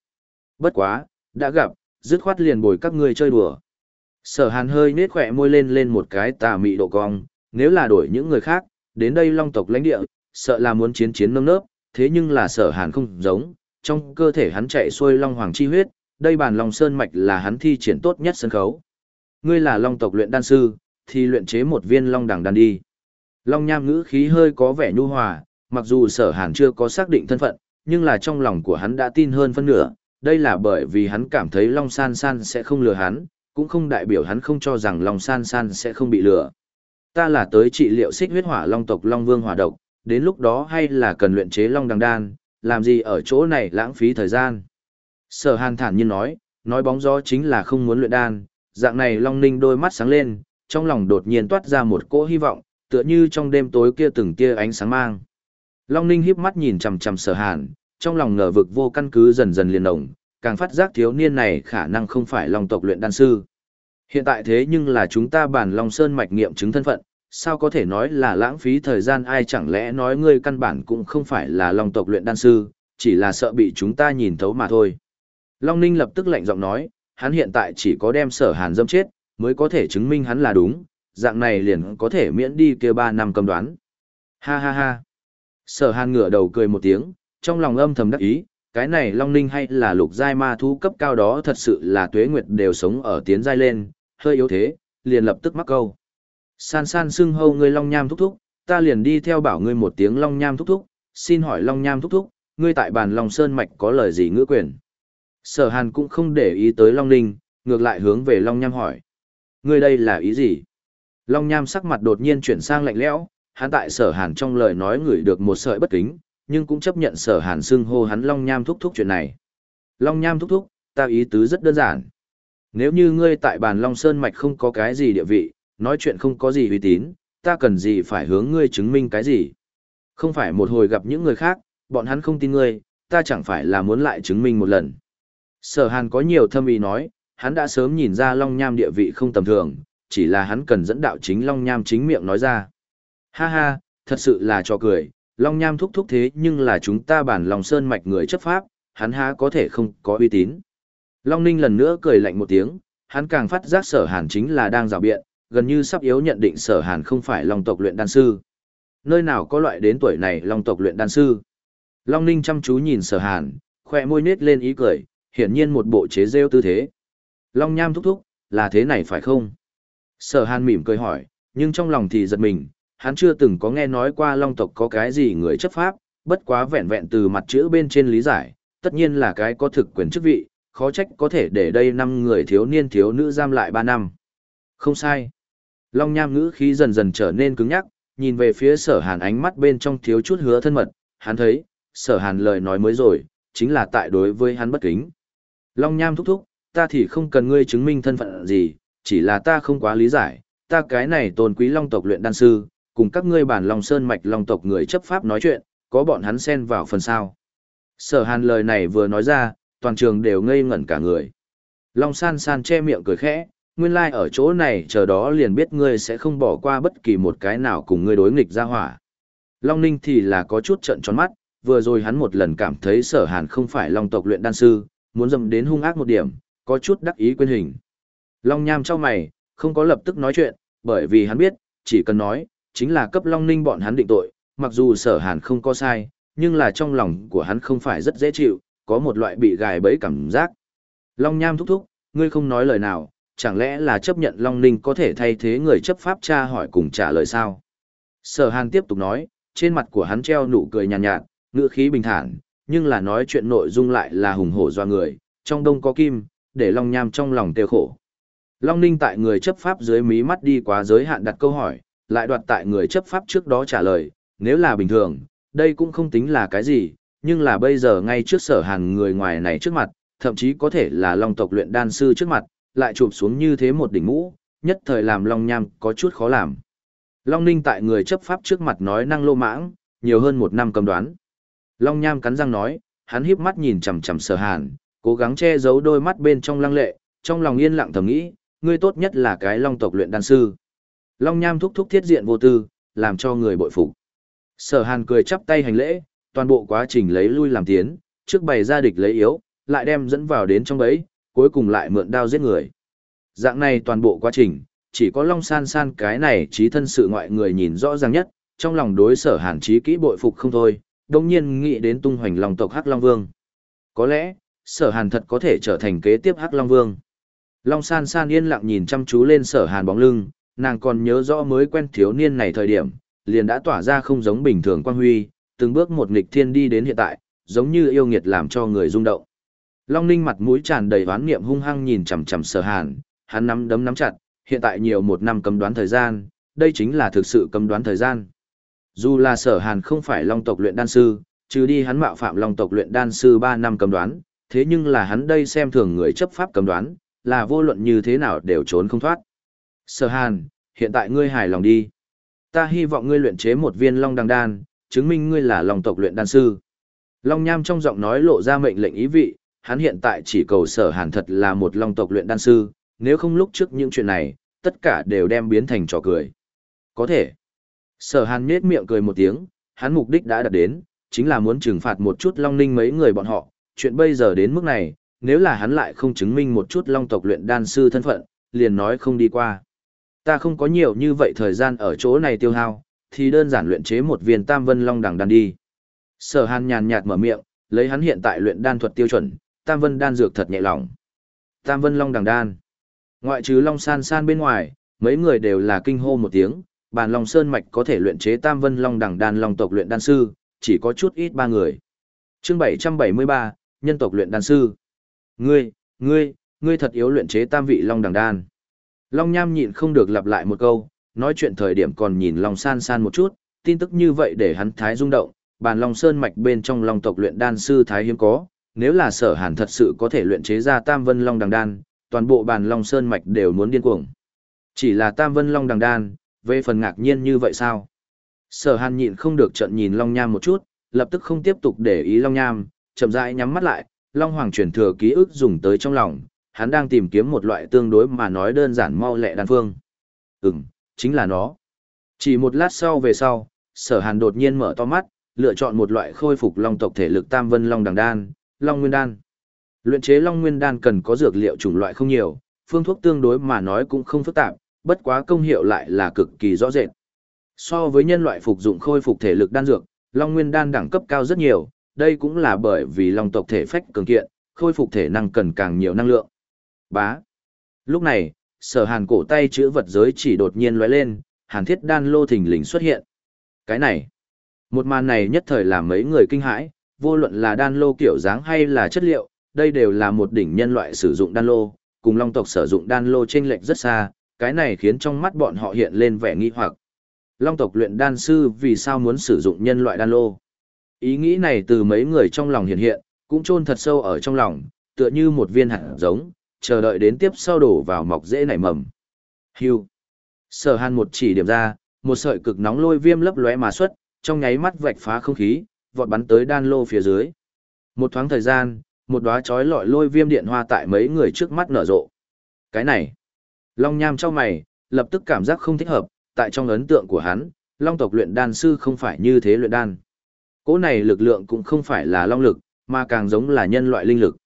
Bất quá, đã gặp, dứt khoát liền bồi các ngươi chơi đùa. Sở hàn hơi nết khỏe môi lên lên một cái tà mị độ cong, nếu là đổi những người khác, đến đây long tộc lãnh địa, sợ là muốn chiến chiến nơm nớp, thế nhưng là sở hàn không giống, trong cơ thể hắn chạy xuôi long hoàng chi huyết, đây bản long sơn mạch là hắn thi triển tốt nhất sân khấu. Ngươi là long tộc luyện đan sư, thì luyện chế một viên long đằng đan đi. Long nham ngữ khí hơi có vẻ nhu hòa, mặc dù sở hàn chưa có xác định thân phận, nhưng là trong lòng của hắn đã tin hơn phân nửa, đây là bởi vì hắn cảm thấy long san san sẽ không lừa hắn, cũng không đại biểu hắn không cho rằng long san san sẽ không bị lừa. Ta là tới trị liệu xích huyết hỏa long tộc long vương hỏa độc, đến lúc đó hay là cần luyện chế long đằng đan, làm gì ở chỗ này lãng phí thời gian. Sở hàn thản nhiên nói, nói bóng gió chính là không muốn luyện đan, dạng này long ninh đôi mắt sáng lên, trong lòng đột nhiên toát ra một cỗ hy vọng, tựa như trong đêm tối kia từng tia ánh sáng mang. Long ninh híp mắt nhìn chằm chằm sở hàn, trong lòng ngờ vực vô căn cứ dần dần liền động, càng phát giác thiếu niên này khả năng không phải long tộc luyện đan sư. Hiện tại thế nhưng là chúng ta bản Long Sơn mạch nghiệm chứng thân phận, sao có thể nói là lãng phí thời gian ai chẳng lẽ nói ngươi căn bản cũng không phải là long tộc luyện đan sư, chỉ là sợ bị chúng ta nhìn thấu mà thôi. Long Ninh lập tức lạnh giọng nói, hắn hiện tại chỉ có đem sở hàn dâm chết, mới có thể chứng minh hắn là đúng, dạng này liền có thể miễn đi kia ba năm cầm đoán. Ha ha ha. Sở hàn ngửa đầu cười một tiếng, trong lòng âm thầm đắc ý, cái này Long Ninh hay là lục giai ma thú cấp cao đó thật sự là tuế nguyệt đều sống ở tiến giai lên, hơi yếu thế, liền lập tức mắc câu. San san xưng hâu ngươi Long Nham thúc thúc, ta liền đi theo bảo ngươi một tiếng Long Nham thúc thúc, xin hỏi Long Nham thúc thúc, ngươi tại bàn Long Sơn Mạch có lời gì ngữ quyền? Sở Hàn cũng không để ý tới Long Ninh, ngược lại hướng về Long Nham hỏi. Ngươi đây là ý gì? Long Nham sắc mặt đột nhiên chuyển sang lạnh lẽo, hắn tại Sở Hàn trong lời nói ngửi được một sợi bất kính, nhưng cũng chấp nhận Sở Hàn xưng hô hắn Long Nham thúc thúc chuyện này. Long Nham thúc thúc, ta ý tứ rất đơn giản. Nếu như ngươi tại bàn Long Sơn Mạch không có cái gì địa vị, nói chuyện không có gì uy tín, ta cần gì phải hướng ngươi chứng minh cái gì. Không phải một hồi gặp những người khác, bọn hắn không tin ngươi, ta chẳng phải là muốn lại chứng minh một lần. Sở Hàn có nhiều thâm ý nói, hắn đã sớm nhìn ra Long Nham địa vị không tầm thường, chỉ là hắn cần dẫn đạo chính Long Nham chính miệng nói ra. Ha ha, thật sự là cho cười, Long Nham thúc thúc thế nhưng là chúng ta bản lòng sơn mạch người chấp pháp, hắn há có thể không có uy tín. Long Ninh lần nữa cười lạnh một tiếng, hắn càng phát giác sở hàn chính là đang rào biện, gần như sắp yếu nhận định sở hàn không phải long tộc luyện đan sư. Nơi nào có loại đến tuổi này long tộc luyện đan sư? Long Ninh chăm chú nhìn sở hàn, khoe môi nết lên ý cười, hiển nhiên một bộ chế rêu tư thế. Long Nham thúc thúc, là thế này phải không? Sở hàn mỉm cười hỏi, nhưng trong lòng thì giật mình, hắn chưa từng có nghe nói qua long tộc có cái gì người chấp pháp, bất quá vẹn vẹn từ mặt chữ bên trên lý giải, tất nhiên là cái có thực quyền chức vị, khó trách có thể để đây năm người thiếu niên thiếu nữ giam lại ba năm. Không sai. Long nham ngữ khí dần dần trở nên cứng nhắc, nhìn về phía sở hàn ánh mắt bên trong thiếu chút hứa thân mật, hắn thấy, sở hàn lời nói mới rồi, chính là tại đối với hắn bất kính. Long nham thúc thúc, ta thì không cần ngươi chứng minh thân phận gì, chỉ là ta không quá lý giải, ta cái này tôn quý long tộc luyện đan sư, cùng các ngươi bản long sơn mạch long tộc người chấp pháp nói chuyện, có bọn hắn xen vào phần sao. Sở hàn lời này vừa nói ra, toàn trường đều ngây ngẩn cả người. Long san san che miệng cười khẽ, nguyên lai like ở chỗ này chờ đó liền biết ngươi sẽ không bỏ qua bất kỳ một cái nào cùng ngươi đối nghịch ra hỏa. Long ninh thì là có chút trận tròn mắt, vừa rồi hắn một lần cảm thấy sở hàn không phải long tộc luyện đan sư, muốn dầm đến hung ác một điểm, có chút đắc ý quên hình. Long nham cho mày, không có lập tức nói chuyện, bởi vì hắn biết, chỉ cần nói, chính là cấp long ninh bọn hắn định tội, mặc dù sở hàn không có sai, nhưng là trong lòng của hắn không phải rất dễ chịu, có một loại bị gài bẫy cảm giác. Long nham thúc thúc, ngươi không nói lời nào, chẳng lẽ là chấp nhận Long Ninh có thể thay thế người chấp pháp tra hỏi cùng trả lời sao? Sở Hàn tiếp tục nói, trên mặt của hắn treo nụ cười nhàn nhạt, nhạt, ngữ khí bình thản, nhưng là nói chuyện nội dung lại là hùng hổ doa người, trong đông có kim, để Long Nham trong lòng tiêu khổ. Long Ninh tại người chấp pháp dưới mí mắt đi quá giới hạn đặt câu hỏi, lại đoạt tại người chấp pháp trước đó trả lời, nếu là bình thường, đây cũng không tính là cái gì, nhưng là bây giờ ngay trước sở hàng người ngoài này trước mặt, thậm chí có thể là long tộc luyện đan sư trước mặt, lại chụp xuống như thế một đỉnh mũ, nhất thời làm Long Nham có chút khó làm. Long Ninh tại người chấp pháp trước mặt nói năng lô mãng, nhiều hơn một năm cầm đoán. Long Nham cắn răng nói, hắn híp mắt nhìn chằm chằm Sở Hàn, cố gắng che giấu đôi mắt bên trong lăng lệ, trong lòng yên lặng thầm nghĩ, ngươi tốt nhất là cái Long tộc luyện đan sư. Long Nham thúc thúc thiết diện vô tư, làm cho người bội phục. Sở Hàn cười chắp tay hành lễ, toàn bộ quá trình lấy lui làm tiến, trước bày ra địch lấy yếu, lại đem dẫn vào đến trong bẫy, cuối cùng lại mượn đao giết người. Dạng này toàn bộ quá trình, chỉ có Long San San cái này trí thân sự ngoại người nhìn rõ ràng nhất, trong lòng đối sở hàn trí kỹ bội phục không thôi, đồng nhiên nghĩ đến tung hoành lòng tộc Hắc Long Vương. Có lẽ, sở hàn thật có thể trở thành kế tiếp Hắc Long Vương. Long San San yên lặng nhìn chăm chú lên sở hàn bóng lưng, nàng còn nhớ rõ mới quen thiếu niên này thời điểm, liền đã tỏa ra không giống bình thường quang huy, từng bước một nghịch thiên đi đến hiện tại, giống như yêu nghiệt làm cho người rung động. Long Ninh mặt mũi tràn đầy oán niệm hung hăng nhìn chằm chằm Sở Hàn, hắn nắm đấm nắm chặt, hiện tại nhiều một năm cấm đoán thời gian, đây chính là thực sự cấm đoán thời gian. Dù là Sở Hàn không phải Long tộc luyện đan sư, trừ đi hắn mạo phạm Long tộc luyện đan sư 3 năm cấm đoán, thế nhưng là hắn đây xem thường người chấp pháp cấm đoán, là vô luận như thế nào đều trốn không thoát. Sở Hàn, hiện tại ngươi hài lòng đi. Ta hy vọng ngươi luyện chế một viên Long đằng đan, chứng minh ngươi là Long tộc luyện đan sư. Long Nham trong giọng nói lộ ra mệnh lệnh ý vị, hắn hiện tại chỉ cầu sở hàn thật là một long tộc luyện đan sư, nếu không lúc trước những chuyện này, tất cả đều đem biến thành trò cười. Có thể. Sở hàn nết miệng cười một tiếng, hắn mục đích đã đạt đến, chính là muốn trừng phạt một chút long ninh mấy người bọn họ, chuyện bây giờ đến mức này, nếu là hắn lại không chứng minh một chút long tộc luyện đan sư thân phận, liền nói không đi qua. Ta không có nhiều như vậy thời gian ở chỗ này tiêu hao, thì đơn giản luyện chế một viên tam vân long đằng đan đi. Sở hàn nhàn nhạt mở miệng, lấy hắn hiện tại luyện đan thuật tiêu chuẩn, tam vân đan dược thật nhẹ lòng. Tam vân long đằng đan. Ngoại trừ long san san bên ngoài, mấy người đều là kinh hô một tiếng, bàn long sơn mạch có thể luyện chế tam vân long đằng đan long tộc luyện đan sư, chỉ có chút ít ba người. Chương 773, nhân tộc luyện đan sư. Ngươi, ngươi, ngươi thật yếu luyện chế tam vị long đằng đan. Long Nham nhịn không được lặp lại một câu, nói chuyện thời điểm còn nhìn Long San San một chút, tin tức như vậy để hắn thái rung động, bàn Long Sơn mạch bên trong Long tộc luyện đan sư thái hiếm có, nếu là sở hàn thật sự có thể luyện chế ra tam vân long đằng đan, toàn bộ bàn long sơn mạch đều muốn điên cuồng. Chỉ là tam vân long đằng đan, về phần ngạc nhiên như vậy sao? Sở hàn nhịn không được trận nhìn long nham một chút, lập tức không tiếp tục để ý long nham, chậm rãi nhắm mắt lại, long hoàng truyền thừa ký ức dùng tới trong lòng, hắn đang tìm kiếm một loại tương đối mà nói đơn giản mau lẹ đan phương. Ừm, chính là nó. Chỉ một lát sau về sau, sở hàn đột nhiên mở to mắt, lựa chọn một loại khôi phục long tộc thể lực tam vân long đằng đan, Long Nguyên Đan. Luyện chế Long Nguyên Đan cần có dược liệu chủng loại không nhiều, phương thuốc tương đối mà nói cũng không phức tạp, bất quá công hiệu lại là cực kỳ rõ rệt. So với nhân loại phục dụng khôi phục thể lực đan dược, Long Nguyên Đan đẳng cấp cao rất nhiều, đây cũng là bởi vì Long tộc thể phách cường kiện, khôi phục thể năng cần càng nhiều năng lượng. Bá. Lúc này, sở hàn cổ tay chữ vật giới chỉ đột nhiên lóe lên, hàn thiết đan lô thình lình xuất hiện. Cái này, một màn này nhất thời làm mấy người kinh hãi, vô luận là đan lô kiểu dáng hay là chất liệu, đây đều là một đỉnh nhân loại sử dụng đan lô, cùng long tộc sử dụng đan lô chênh lệch rất xa, cái này khiến trong mắt bọn họ hiện lên vẻ nghi hoặc. Long tộc luyện đan sư vì sao muốn sử dụng nhân loại đan lô? Ý nghĩ này từ mấy người trong lòng hiện hiện, cũng chôn thật sâu ở trong lòng, tựa như một viên hạt giống, chờ đợi đến tiếp sau đổ vào mọc dễ nảy mầm. Hưu. Sở Hàn một chỉ điểm ra, một sợi cực nóng lôi viêm lấp lóe mà xuất, trong nháy mắt vạch phá không khí, vọt bắn tới đan lô phía dưới. Một thoáng thời gian, một đóa chói lọi lôi viêm điện hoa tại mấy người trước mắt nở rộ. Cái này, Long Nham cho mày, lập tức cảm giác không thích hợp, tại trong ấn tượng của hắn, Long tộc luyện đan sư không phải như thế luyện đan. Cỗ này lực lượng cũng không phải là long lực, mà càng giống là nhân loại linh lực.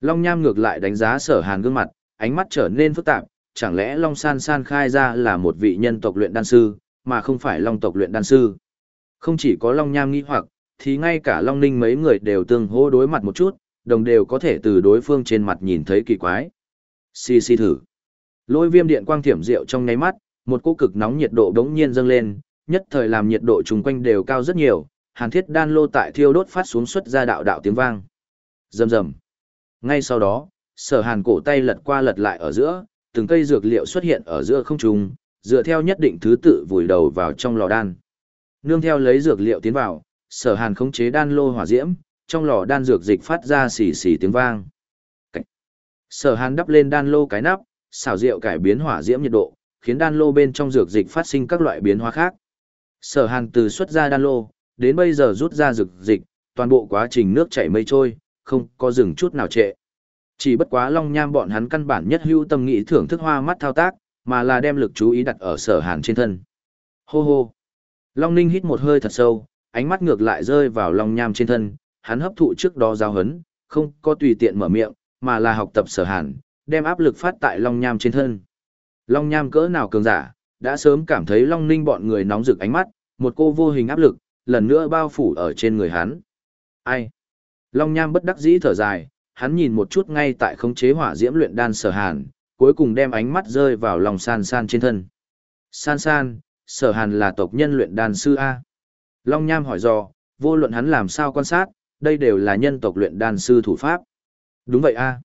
Long Nham ngược lại đánh giá sở hàn gương mặt, ánh mắt trở nên phức tạp, chẳng lẽ Long San San khai ra là một vị nhân tộc luyện đan sư, mà không phải Long tộc luyện đan sư. Không chỉ có Long Nham nghi hoặc, thì ngay cả Long Ninh mấy người đều tương hô đối mặt một chút, đồng đều có thể từ đối phương trên mặt nhìn thấy kỳ quái. Xì xì thử. Lôi viêm điện quang thiểm rượu trong nháy mắt, một cỗ cực nóng nhiệt độ đống nhiên dâng lên, nhất thời làm nhiệt độ chung quanh đều cao rất nhiều, hàn thiết đan lô tại thiêu đốt phát xuống xuất ra đạo đạo tiếng vang. Rầm rầm. Ngay sau đó, sở hàn cổ tay lật qua lật lại ở giữa, từng cây dược liệu xuất hiện ở giữa không trung, dựa theo nhất định thứ tự vùi đầu vào trong lò đan. Nương theo lấy dược liệu tiến vào, sở hàn khống chế đan lô hỏa diễm, trong lò đan dược dịch phát ra xì xì tiếng vang. Cảnh. Sở hàn đắp lên đan lô cái nắp, xảo diệu cải biến hỏa diễm nhiệt độ, khiến đan lô bên trong dược dịch phát sinh các loại biến hóa khác. Sở hàn từ xuất ra đan lô, đến bây giờ rút ra rực dịch, toàn bộ quá trình nước chảy mây trôi, không có dừng chút nào trệ. Chỉ bất quá long nham bọn hắn căn bản nhất hữu tâm nghĩ thưởng thức hoa mắt thao tác, mà là đem lực chú ý đặt ở sở hàn trên thân. Hô hô. Long ninh hít một hơi thật sâu, ánh mắt ngược lại rơi vào Long Nham trên thân, hắn hấp thụ trước đó giao hấn, không có tùy tiện mở miệng, mà là học tập sở hàn, đem áp lực phát tại Long Nham trên thân. Long Nham cỡ nào cường giả, đã sớm cảm thấy Long Ninh bọn người nóng rực ánh mắt, một cô vô hình áp lực, lần nữa bao phủ ở trên người hắn. Ai? Long Nham bất đắc dĩ thở dài, hắn nhìn một chút ngay tại khống chế hỏa diễm luyện đan sở hàn, cuối cùng đem ánh mắt rơi vào lòng san san trên thân. San san, sở hàn là tộc nhân luyện đan sư A. Long Nham hỏi dò, vô luận hắn làm sao quan sát, đây đều là nhân tộc luyện đan sư thủ pháp. Đúng vậy A.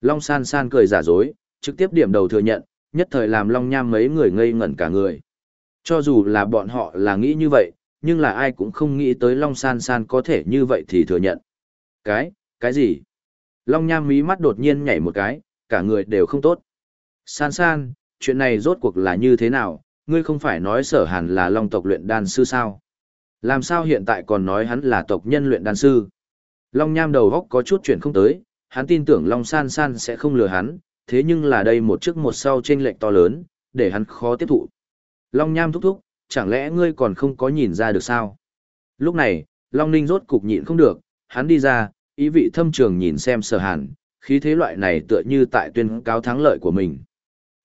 Long san san cười giả dối, trực tiếp điểm đầu thừa nhận, nhất thời làm Long Nham mấy người ngây ngẩn cả người. Cho dù là bọn họ là nghĩ như vậy, nhưng là ai cũng không nghĩ tới Long San San có thể như vậy thì thừa nhận. Cái, cái gì? Long Nham mí mắt đột nhiên nhảy một cái, cả người đều không tốt. San San, chuyện này rốt cuộc là như thế nào, ngươi không phải nói sở hàn là Long tộc luyện đan sư sao? Làm sao hiện tại còn nói hắn là tộc nhân luyện đan sư? Long Nham đầu góc có chút chuyện không tới, hắn tin tưởng Long San San sẽ không lừa hắn, thế nhưng là đây một trước một sau trên lệnh to lớn, để hắn khó tiếp thụ. Long Nham thúc thúc, chẳng lẽ ngươi còn không có nhìn ra được sao? Lúc này, Long Ninh rốt cục nhịn không được, hắn đi ra, ý vị thâm trường nhìn xem sở hàn, khí thế loại này tựa như tại tuyên cáo thắng lợi của mình.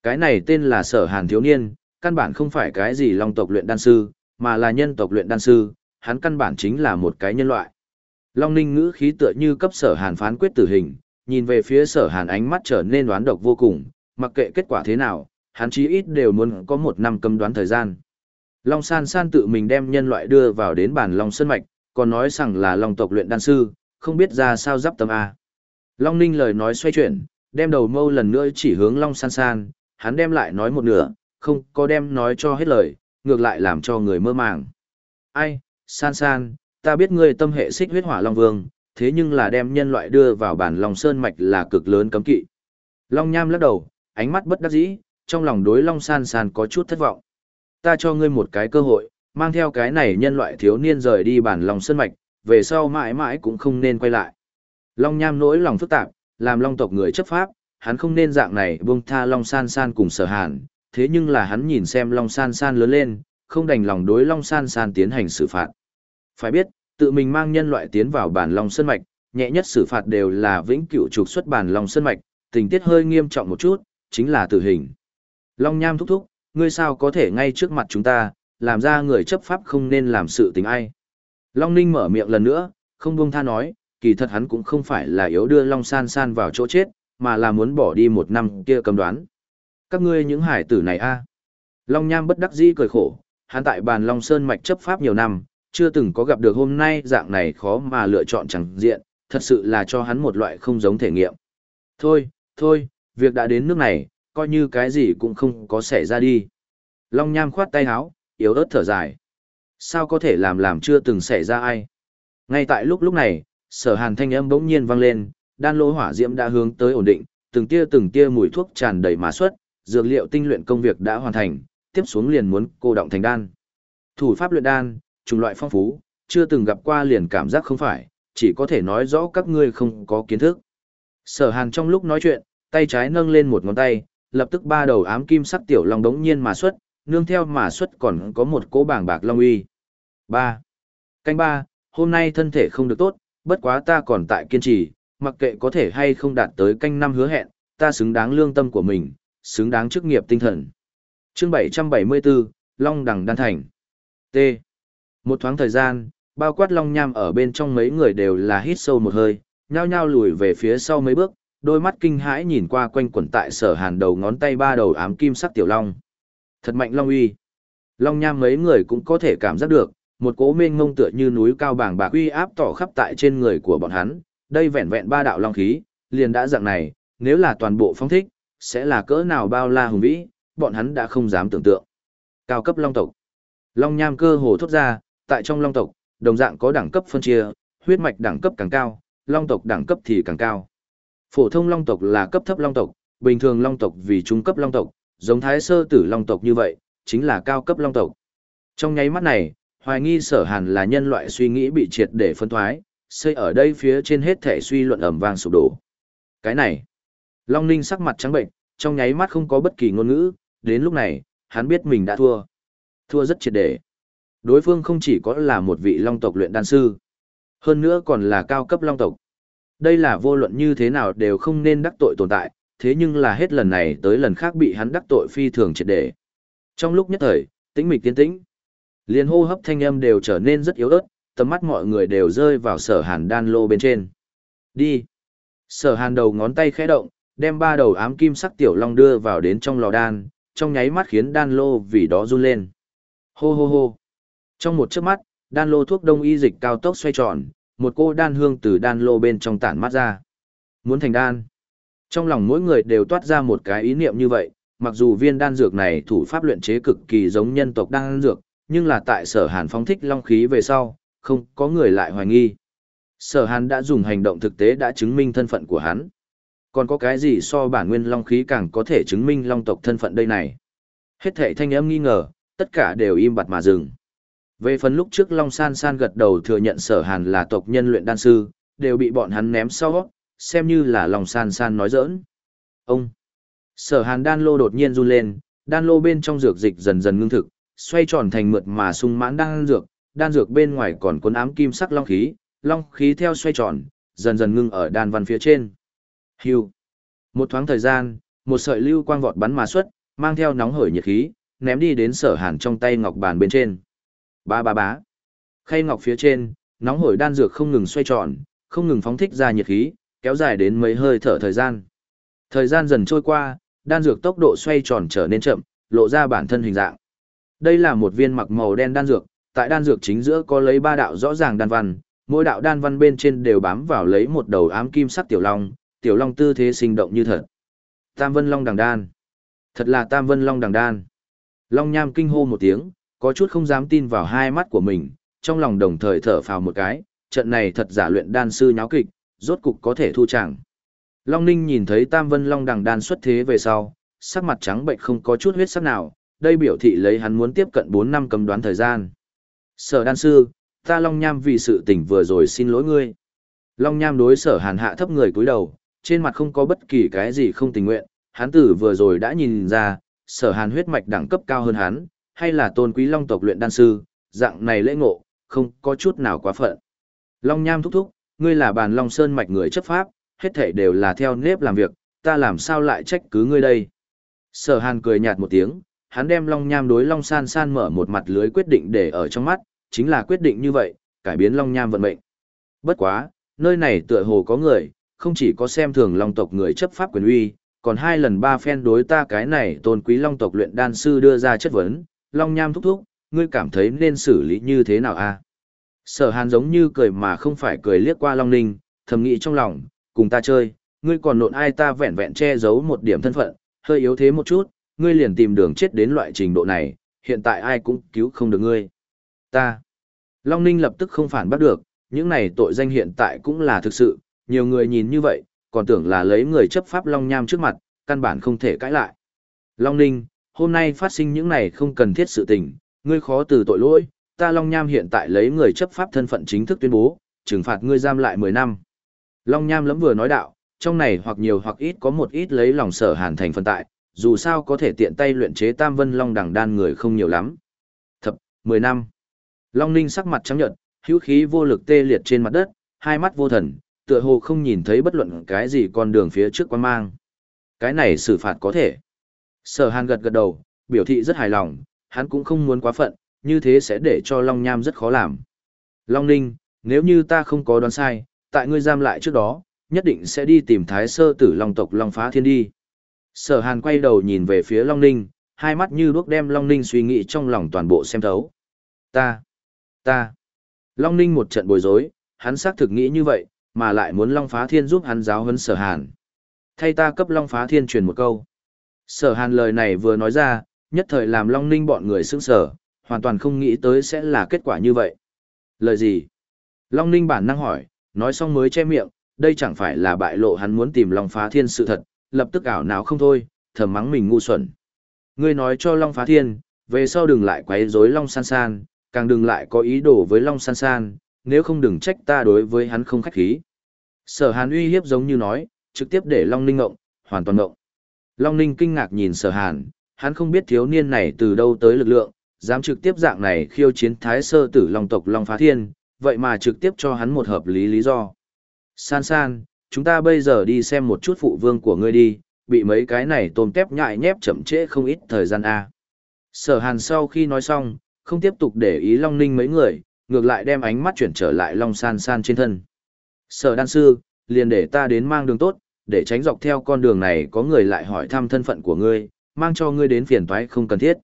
Cái này tên là sở hàn thiếu niên, căn bản không phải cái gì long tộc luyện đan sư, mà là nhân tộc luyện đan sư, hắn căn bản chính là một cái nhân loại. Long ninh ngữ khí tựa như cấp sở hàn phán quyết tử hình, nhìn về phía sở hàn ánh mắt trở nên đoán độc vô cùng, mặc kệ kết quả thế nào, hắn chí ít đều muốn có một năm cấm đoán thời gian. Long san san tự mình đem nhân loại đưa vào đến bản Long Sơn Mạch, còn nói rằng là Long tộc luyện đan sư, không biết ra sao giáp tâm A. Long Ninh lời nói xoay chuyển, đem đầu mâu lần nữa chỉ hướng Long san san, hắn đem lại nói một nửa, không có đem nói cho hết lời, ngược lại làm cho người mơ màng. Ai, san san, ta biết ngươi tâm hệ xích huyết hỏa Long Vương, thế nhưng là đem nhân loại đưa vào bản Long Sơn Mạch là cực lớn cấm kỵ. Long Nham lắc đầu, ánh mắt bất đắc dĩ, trong lòng đối Long San San có chút thất vọng. Ta cho ngươi một cái cơ hội, mang theo cái này nhân loại thiếu niên rời đi bản lòng Sơn Mạch, về sau mãi mãi cũng không nên quay lại. Long Nham nỗi lòng phức tạp, làm Long tộc người chấp pháp, hắn không nên dạng này buông tha Long San San cùng sở hàn, thế nhưng là hắn nhìn xem Long San San lớn lên, không đành lòng đối Long San San tiến hành xử phạt. Phải biết, tự mình mang nhân loại tiến vào bản Long Sơn Mạch, nhẹ nhất xử phạt đều là vĩnh cửu trục xuất bản Long Sơn Mạch, tình tiết hơi nghiêm trọng một chút, chính là tử hình. Long Nham thúc thúc, ngươi sao có thể ngay trước mặt chúng ta, làm ra người chấp pháp không nên làm sự tình ai. Long Ninh mở miệng lần nữa, không buông tha nói, kỳ thật hắn cũng không phải là yếu đưa Long San San vào chỗ chết, mà là muốn bỏ đi một năm kia cầm đoán. Các ngươi những hải tử này a Long Nham bất đắc dĩ cười khổ, hắn tại bàn Long Sơn mạch chấp pháp nhiều năm, chưa từng có gặp được hôm nay dạng này khó mà lựa chọn chẳng diện, thật sự là cho hắn một loại không giống thể nghiệm. Thôi, thôi, việc đã đến nước này, coi như cái gì cũng không có xảy ra đi. Long Nham khoát tay áo, yếu ớt thở dài. Sao có thể làm làm chưa từng xảy ra ai? Ngay tại lúc lúc này, sở hàn thanh âm bỗng nhiên vang lên, đan lỗ hỏa diễm đã hướng tới ổn định, từng tia từng tia mùi thuốc tràn đầy má xuất, dược liệu tinh luyện công việc đã hoàn thành, tiếp xuống liền muốn cô động thành đan. Thủ pháp luyện đan, chủng loại phong phú, chưa từng gặp qua liền cảm giác không phải, chỉ có thể nói rõ các ngươi không có kiến thức. Sở hàn trong lúc nói chuyện, tay trái nâng lên một ngón tay, lập tức ba đầu ám kim sắc tiểu long đống nhiên mà xuất, nương theo mà xuất còn có một cỗ bảng bạc long uy. 3. Canh 3, hôm nay thân thể không được tốt, bất quá ta còn tại kiên trì, mặc kệ có thể hay không đạt tới canh năm hứa hẹn, ta xứng đáng lương tâm của mình, xứng đáng chức nghiệp tinh thần. Chương 774, Long Đằng Đan Thành. T. Một thoáng thời gian, bao quát Long Nham ở bên trong mấy người đều là hít sâu một hơi, nhao nhao lùi về phía sau mấy bước, đôi mắt kinh hãi nhìn qua quanh quẩn tại sở hàn đầu ngón tay ba đầu ám kim sắc tiểu long. Thật mạnh long uy. Long Nham mấy người cũng có thể cảm giác được, một cỗ mênh ngông tựa như núi cao bảng bạc uy áp tỏ khắp tại trên người của bọn hắn, đây vẹn vẹn ba đạo long khí, liền đã dạng này, nếu là toàn bộ phong thích, sẽ là cỡ nào bao la hùng vĩ, bọn hắn đã không dám tưởng tượng. Cao cấp long tộc. Long nham cơ hồ thốt ra, tại trong long tộc, đồng dạng có đẳng cấp phân chia, huyết mạch đẳng cấp càng cao, long tộc đẳng cấp thì càng cao. Phổ thông long tộc là cấp thấp long tộc, bình thường long tộc vì trung cấp long tộc, giống thái sơ tử long tộc như vậy, chính là cao cấp long tộc. Trong nháy mắt này, hoài nghi sở hàn là nhân loại suy nghĩ bị triệt để phân thoái, xây ở đây phía trên hết thể suy luận ẩm vang sụp đổ. Cái này, Long Ninh sắc mặt trắng bệnh, trong nháy mắt không có bất kỳ ngôn ngữ, đến lúc này, hắn biết mình đã thua. Thua rất triệt để. Đối phương không chỉ có là một vị long tộc luyện đan sư, hơn nữa còn là cao cấp long tộc. Đây là vô luận như thế nào đều không nên đắc tội tồn tại, thế nhưng là hết lần này tới lần khác bị hắn đắc tội phi thường triệt để. Trong lúc nhất thời, tĩnh mịch tiến tĩnh, liền hô hấp thanh âm đều trở nên rất yếu ớt, tầm mắt mọi người đều rơi vào sở hàn đan lô bên trên. Đi. Sở hàn đầu ngón tay khẽ động, đem ba đầu ám kim sắc tiểu long đưa vào đến trong lò đan, trong nháy mắt khiến đan lô vì đó run lên. Hô hô hô. Trong một chớp mắt, đan lô thuốc đông y dịch cao tốc xoay tròn, một cô đan hương từ đan lô bên trong tản mát ra. Muốn thành đan. Trong lòng mỗi người đều toát ra một cái ý niệm như vậy, mặc dù viên đan dược này thủ pháp luyện chế cực kỳ giống nhân tộc đan dược, nhưng là tại sở hàn phóng thích long khí về sau, không có người lại hoài nghi. Sở hàn đã dùng hành động thực tế đã chứng minh thân phận của hắn. Còn có cái gì so bản nguyên long khí càng có thể chứng minh long tộc thân phận đây này? Hết thảy thanh âm nghi ngờ, tất cả đều im bặt mà dừng. Về phần lúc trước Long San San gật đầu thừa nhận sở hàn là tộc nhân luyện đan sư, đều bị bọn hắn ném sau, xem như là Long San San nói giỡn. Ông! Sở hàn đan lô đột nhiên run lên, đan lô bên trong dược dịch dần dần ngưng thực, xoay tròn thành mượt mà sung mãn đan dược, đan dược bên ngoài còn cuốn ám kim sắc long khí, long khí theo xoay tròn, dần dần ngưng ở đan văn phía trên. Hưu. Một thoáng thời gian, một sợi lưu quang vọt bắn mà xuất, mang theo nóng hởi nhiệt khí, ném đi đến sở hàn trong tay ngọc bàn bên trên. Ba ba bá. Khay ngọc phía trên, nóng hổi đan dược không ngừng xoay tròn, không ngừng phóng thích ra nhiệt khí, kéo dài đến mấy hơi thở thời gian. Thời gian dần trôi qua, đan dược tốc độ xoay tròn trở nên chậm, lộ ra bản thân hình dạng. Đây là một viên mặc màu đen đan dược, tại đan dược chính giữa có lấy ba đạo rõ ràng đan văn, mỗi đạo đan văn bên trên đều bám vào lấy một đầu ám kim sắc tiểu long, tiểu long tư thế sinh động như thật. Tam Vân Long Đằng Đan. Thật là Tam Vân Long Đằng Đan. Long Nham kinh hô một tiếng, có chút không dám tin vào hai mắt của mình, trong lòng đồng thời thở phào một cái, trận này thật giả luyện đan sư nháo kịch, rốt cục có thể thu chẳng. Long Ninh nhìn thấy Tam Vân Long Đằng Đan xuất thế về sau, sắc mặt trắng bệnh không có chút huyết sắc nào, đây biểu thị lấy hắn muốn tiếp cận 4 năm cầm đoán thời gian. Sở đan sư, ta Long Nham vì sự tình vừa rồi xin lỗi ngươi. Long Nham đối sở hàn hạ thấp người cúi đầu, trên mặt không có bất kỳ cái gì không tình nguyện, hắn tử vừa rồi đã nhìn ra, sở hàn huyết mạch đẳng cấp cao hơn hắn, hay là tôn quý long tộc luyện đan sư, dạng này lễ ngộ, không có chút nào quá phận. Long Nham thúc thúc, ngươi là bàn Long Sơn mạch người chấp pháp, hết thảy đều là theo nếp làm việc, ta làm sao lại trách cứ ngươi đây. Sở hàn cười nhạt một tiếng, hắn đem Long Nham đối Long San San mở một mặt lưới quyết định để ở trong mắt, chính là quyết định như vậy, cải biến Long Nham vận mệnh. Bất quá, nơi này tựa hồ có người, không chỉ có xem thường Long tộc người chấp pháp quyền uy, còn hai lần ba phen đối ta cái này tôn quý Long tộc luyện đan sư đưa ra chất vấn, Long Nham thúc thúc, ngươi cảm thấy nên xử lý như thế nào a? Sở Hàn giống như cười mà không phải cười liếc qua Long Ninh, thầm nghĩ trong lòng, cùng ta chơi, ngươi còn nộn ai ta vẹn vẹn che giấu một điểm thân phận, hơi yếu thế một chút, ngươi liền tìm đường chết đến loại trình độ này, hiện tại ai cũng cứu không được ngươi. Ta. Long Ninh lập tức không phản bắt được, những này tội danh hiện tại cũng là thực sự, nhiều người nhìn như vậy, còn tưởng là lấy người chấp pháp Long Nham trước mặt, căn bản không thể cãi lại. Long Ninh, hôm nay phát sinh những này không cần thiết sự tình, ngươi khó từ tội lỗi, ta Long Nham hiện tại lấy người chấp pháp thân phận chính thức tuyên bố, trừng phạt ngươi giam lại 10 năm. Long Nham lẫm vừa nói đạo, trong này hoặc nhiều hoặc ít có một ít lấy lòng sở hàn thành phần tại, dù sao có thể tiện tay luyện chế tam vân long đằng đan người không nhiều lắm. Thập, 10 năm. Long Ninh sắc mặt trắng nhợt, hữu khí vô lực tê liệt trên mặt đất, hai mắt vô thần, tựa hồ không nhìn thấy bất luận cái gì con đường phía trước quan mang. Cái này xử phạt có thể. Sở Hàn gật gật đầu, biểu thị rất hài lòng, hắn cũng không muốn quá phận, như thế sẽ để cho Long Nham rất khó làm. Long Ninh, nếu như ta không có đoán sai, tại ngươi giam lại trước đó, nhất định sẽ đi tìm thái sơ tử Long tộc Long phá thiên đi. Sở Hàn quay đầu nhìn về phía Long Ninh, hai mắt như đuốc đem Long Ninh suy nghĩ trong lòng toàn bộ xem thấu. Ta, ta. Long Ninh một trận bối rối, hắn xác thực nghĩ như vậy, mà lại muốn Long Phá Thiên giúp hắn giáo huấn Sở Hàn. Thay ta cấp Long Phá Thiên truyền một câu. Sở Hàn lời này vừa nói ra, nhất thời làm Long Ninh bọn người sững sở, hoàn toàn không nghĩ tới sẽ là kết quả như vậy. Lời gì? Long Ninh bản năng hỏi, nói xong mới che miệng, đây chẳng phải là bại lộ hắn muốn tìm Long Phá Thiên sự thật, lập tức ảo não không thôi, thầm mắng mình ngu xuẩn. Ngươi nói cho Long Phá Thiên, về sau đừng lại quấy rối Long San San, càng đừng lại có ý đồ với Long San San, nếu không đừng trách ta đối với hắn không khách khí. Sở Hàn uy hiếp giống như nói, trực tiếp để Long Ninh ngộng, hoàn toàn ngộng. Long Ninh kinh ngạc nhìn Sở Hàn, hắn không biết thiếu niên này từ đâu tới lực lượng, dám trực tiếp dạng này khiêu chiến thái sơ tử Long tộc Long Phá Thiên, vậy mà trực tiếp cho hắn một hợp lý lý do. San San, chúng ta bây giờ đi xem một chút phụ vương của ngươi đi, bị mấy cái này tôm tép nhại nhép chậm trễ không ít thời gian A. Sở hàn sau khi nói xong, không tiếp tục để ý Long Ninh mấy người, ngược lại đem ánh mắt chuyển trở lại Long San San trên thân. Sở đan sư, liền để ta đến mang đường tốt, để tránh dọc theo con đường này có người lại hỏi thăm thân phận của ngươi, mang cho ngươi đến phiền toái không cần thiết.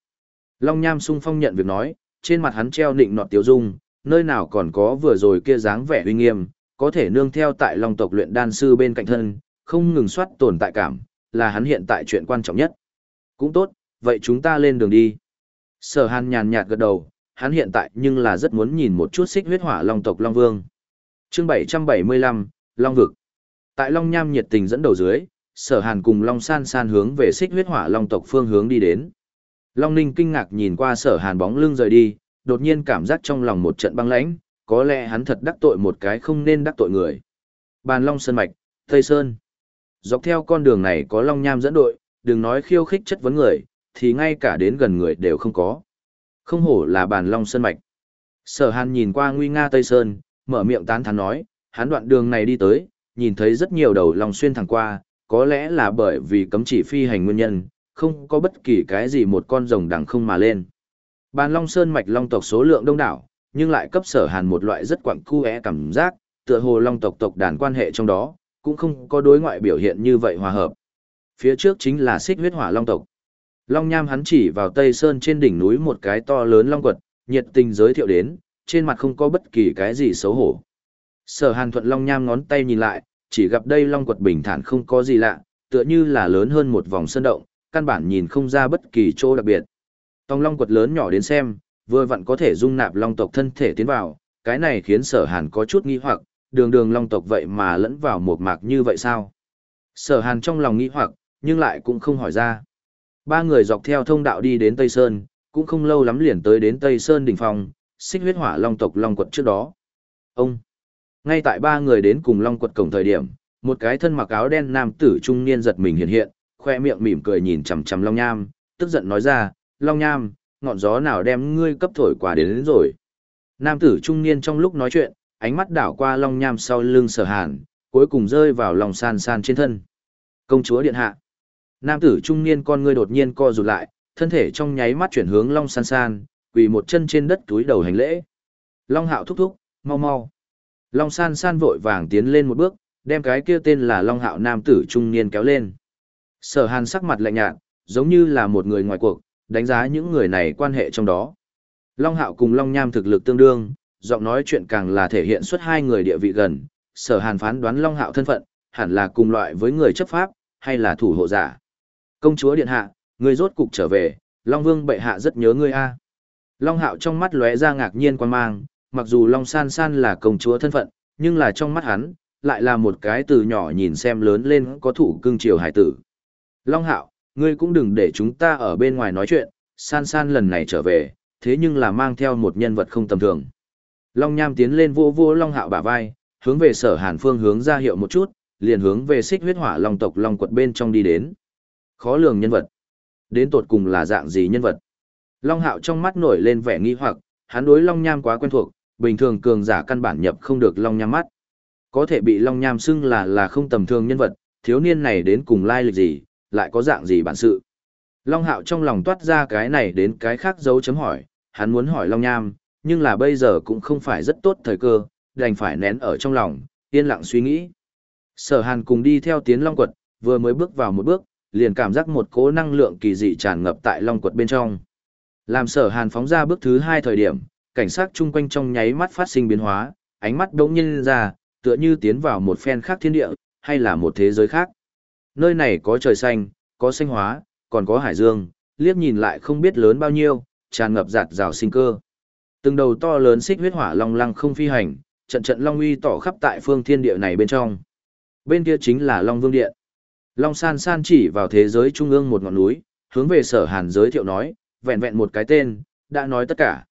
Long Nham sung phong nhận việc nói, trên mặt hắn treo nịnh nọt tiêu dung, nơi nào còn có vừa rồi kia dáng vẻ uy nghiêm, có thể nương theo tại Long tộc luyện đan sư bên cạnh thân, không ngừng soát tồn tại cảm, là hắn hiện tại chuyện quan trọng nhất. Cũng tốt, vậy chúng ta lên đường đi. Sở Hàn nhàn nhạt gật đầu, hắn hiện tại nhưng là rất muốn nhìn một chút xích huyết hỏa Long tộc Long Vương. Chương 775, Long vực. Tại Long Nham nhiệt tình dẫn đầu dưới, Sở Hàn cùng Long San San hướng về xích huyết hỏa Long tộc phương hướng đi đến. Long Ninh kinh ngạc nhìn qua Sở Hàn bóng lưng rời đi, đột nhiên cảm giác trong lòng một trận băng lãnh, có lẽ hắn thật đắc tội một cái không nên đắc tội người. Bàn Long Sơn Mạch, Tây Sơn. Dọc theo con đường này có Long Nham dẫn đội, đừng nói khiêu khích chất vấn người, thì ngay cả đến gần người đều không có. Không hổ là bàn Long Sơn Mạch. Sở Hàn nhìn qua nguy nga Tây Sơn, mở miệng tán thán nói, hắn đoạn đường này đi tới, nhìn thấy rất nhiều đầu Long xuyên thẳng qua, có lẽ là bởi vì cấm chỉ phi hành nguyên nhân, không có bất kỳ cái gì một con rồng đằng không mà lên. Bàn Long Sơn mạch long tộc số lượng đông đảo, nhưng lại cấp sở hàn một loại rất quặng cu é cảm giác, tựa hồ long tộc tộc đàn quan hệ trong đó, cũng không có đối ngoại biểu hiện như vậy hòa hợp. Phía trước chính là xích huyết hỏa long tộc. Long Nham hắn chỉ vào Tây Sơn trên đỉnh núi một cái to lớn long quật, nhiệt tình giới thiệu đến, trên mặt không có bất kỳ cái gì xấu hổ. Sở Hàn Thuận Long Nham ngón tay nhìn lại, chỉ gặp đây long quật bình thản không có gì lạ, tựa như là lớn hơn một vòng sơn động, căn bản nhìn không ra bất kỳ chỗ đặc biệt. Tòng long quật lớn nhỏ đến xem, vừa vặn có thể dung nạp long tộc thân thể tiến vào, cái này khiến sở hàn có chút nghi hoặc, đường đường long tộc vậy mà lẫn vào một mạc như vậy sao? Sở hàn trong lòng nghi hoặc, nhưng lại cũng không hỏi ra. Ba người dọc theo thông đạo đi đến Tây Sơn, cũng không lâu lắm liền tới đến Tây Sơn đỉnh phòng, xích huyết hỏa long tộc long quật trước đó. Ông! Ngay tại ba người đến cùng long quật cổng thời điểm, một cái thân mặc áo đen nam tử trung niên giật mình hiện hiện, khoe miệng mỉm cười nhìn chằm chằm long nham, tức giận nói ra, long nham, ngọn gió nào đem ngươi cấp thổi quả đến, đến rồi. Nam tử trung niên trong lúc nói chuyện, ánh mắt đảo qua long nham sau lưng sở hàn, cuối cùng rơi vào lòng san san trên thân. Công chúa điện hạ. Nam tử trung niên con ngươi đột nhiên co rụt lại, thân thể trong nháy mắt chuyển hướng long san san, quỳ một chân trên đất túi đầu hành lễ. Long hạo thúc thúc, mau mau. Long san san vội vàng tiến lên một bước, đem cái kia tên là long hạo nam tử trung niên kéo lên. Sở hàn sắc mặt lạnh nhạt, giống như là một người ngoài cuộc, đánh giá những người này quan hệ trong đó. Long Hạo cùng Long Nham thực lực tương đương, giọng nói chuyện càng là thể hiện xuất hai người địa vị gần, sở hàn phán đoán Long Hạo thân phận, hẳn là cùng loại với người chấp pháp, hay là thủ hộ giả. Công chúa Điện Hạ, người rốt cục trở về, Long Vương bệ hạ rất nhớ ngươi a. Long Hạo trong mắt lóe ra ngạc nhiên quan mang, mặc dù Long San San là công chúa thân phận, nhưng là trong mắt hắn, lại là một cái từ nhỏ nhìn xem lớn lên có thủ cưng triều hải tử. Long Hạo, ngươi cũng đừng để chúng ta ở bên ngoài nói chuyện, san san lần này trở về, thế nhưng là mang theo một nhân vật không tầm thường. Long Nham tiến lên vô vô Long Hạo bả vai, hướng về sở hàn phương hướng ra hiệu một chút, liền hướng về xích huyết hỏa Long tộc Long quật bên trong đi đến. Khó lường nhân vật. Đến tột cùng là dạng gì nhân vật? Long Hạo trong mắt nổi lên vẻ nghi hoặc, hắn đối Long Nham quá quen thuộc, bình thường cường giả căn bản nhập không được Long Nham mắt. Có thể bị Long Nham xưng là là không tầm thường nhân vật, thiếu niên này đến cùng lai lịch gì, lại có dạng gì bản sự. Long Hạo trong lòng toát ra cái này đến cái khác dấu chấm hỏi, hắn muốn hỏi Long Nham, nhưng là bây giờ cũng không phải rất tốt thời cơ, đành phải nén ở trong lòng, yên lặng suy nghĩ. Sở Hàn cùng đi theo tiến Long Quật, vừa mới bước vào một bước, liền cảm giác một cỗ năng lượng kỳ dị tràn ngập tại Long Quật bên trong. Làm Sở Hàn phóng ra bước thứ hai thời điểm, cảnh sát chung quanh trong nháy mắt phát sinh biến hóa, ánh mắt đống nhiên ra, tựa như tiến vào một phen khác thiên địa, hay là một thế giới khác. Nơi này có trời xanh, có xanh hóa, còn có hải dương, liếc nhìn lại không biết lớn bao nhiêu, tràn ngập giạt rào sinh cơ. Từng đầu to lớn xích huyết hỏa long lăng không phi hành, trận trận long uy tỏ khắp tại phương thiên địa này bên trong. Bên kia chính là Long Vương Điện. Long San San chỉ vào thế giới trung ương một ngọn núi, hướng về sở hàn giới thiệu nói, vẹn vẹn một cái tên, đã nói tất cả.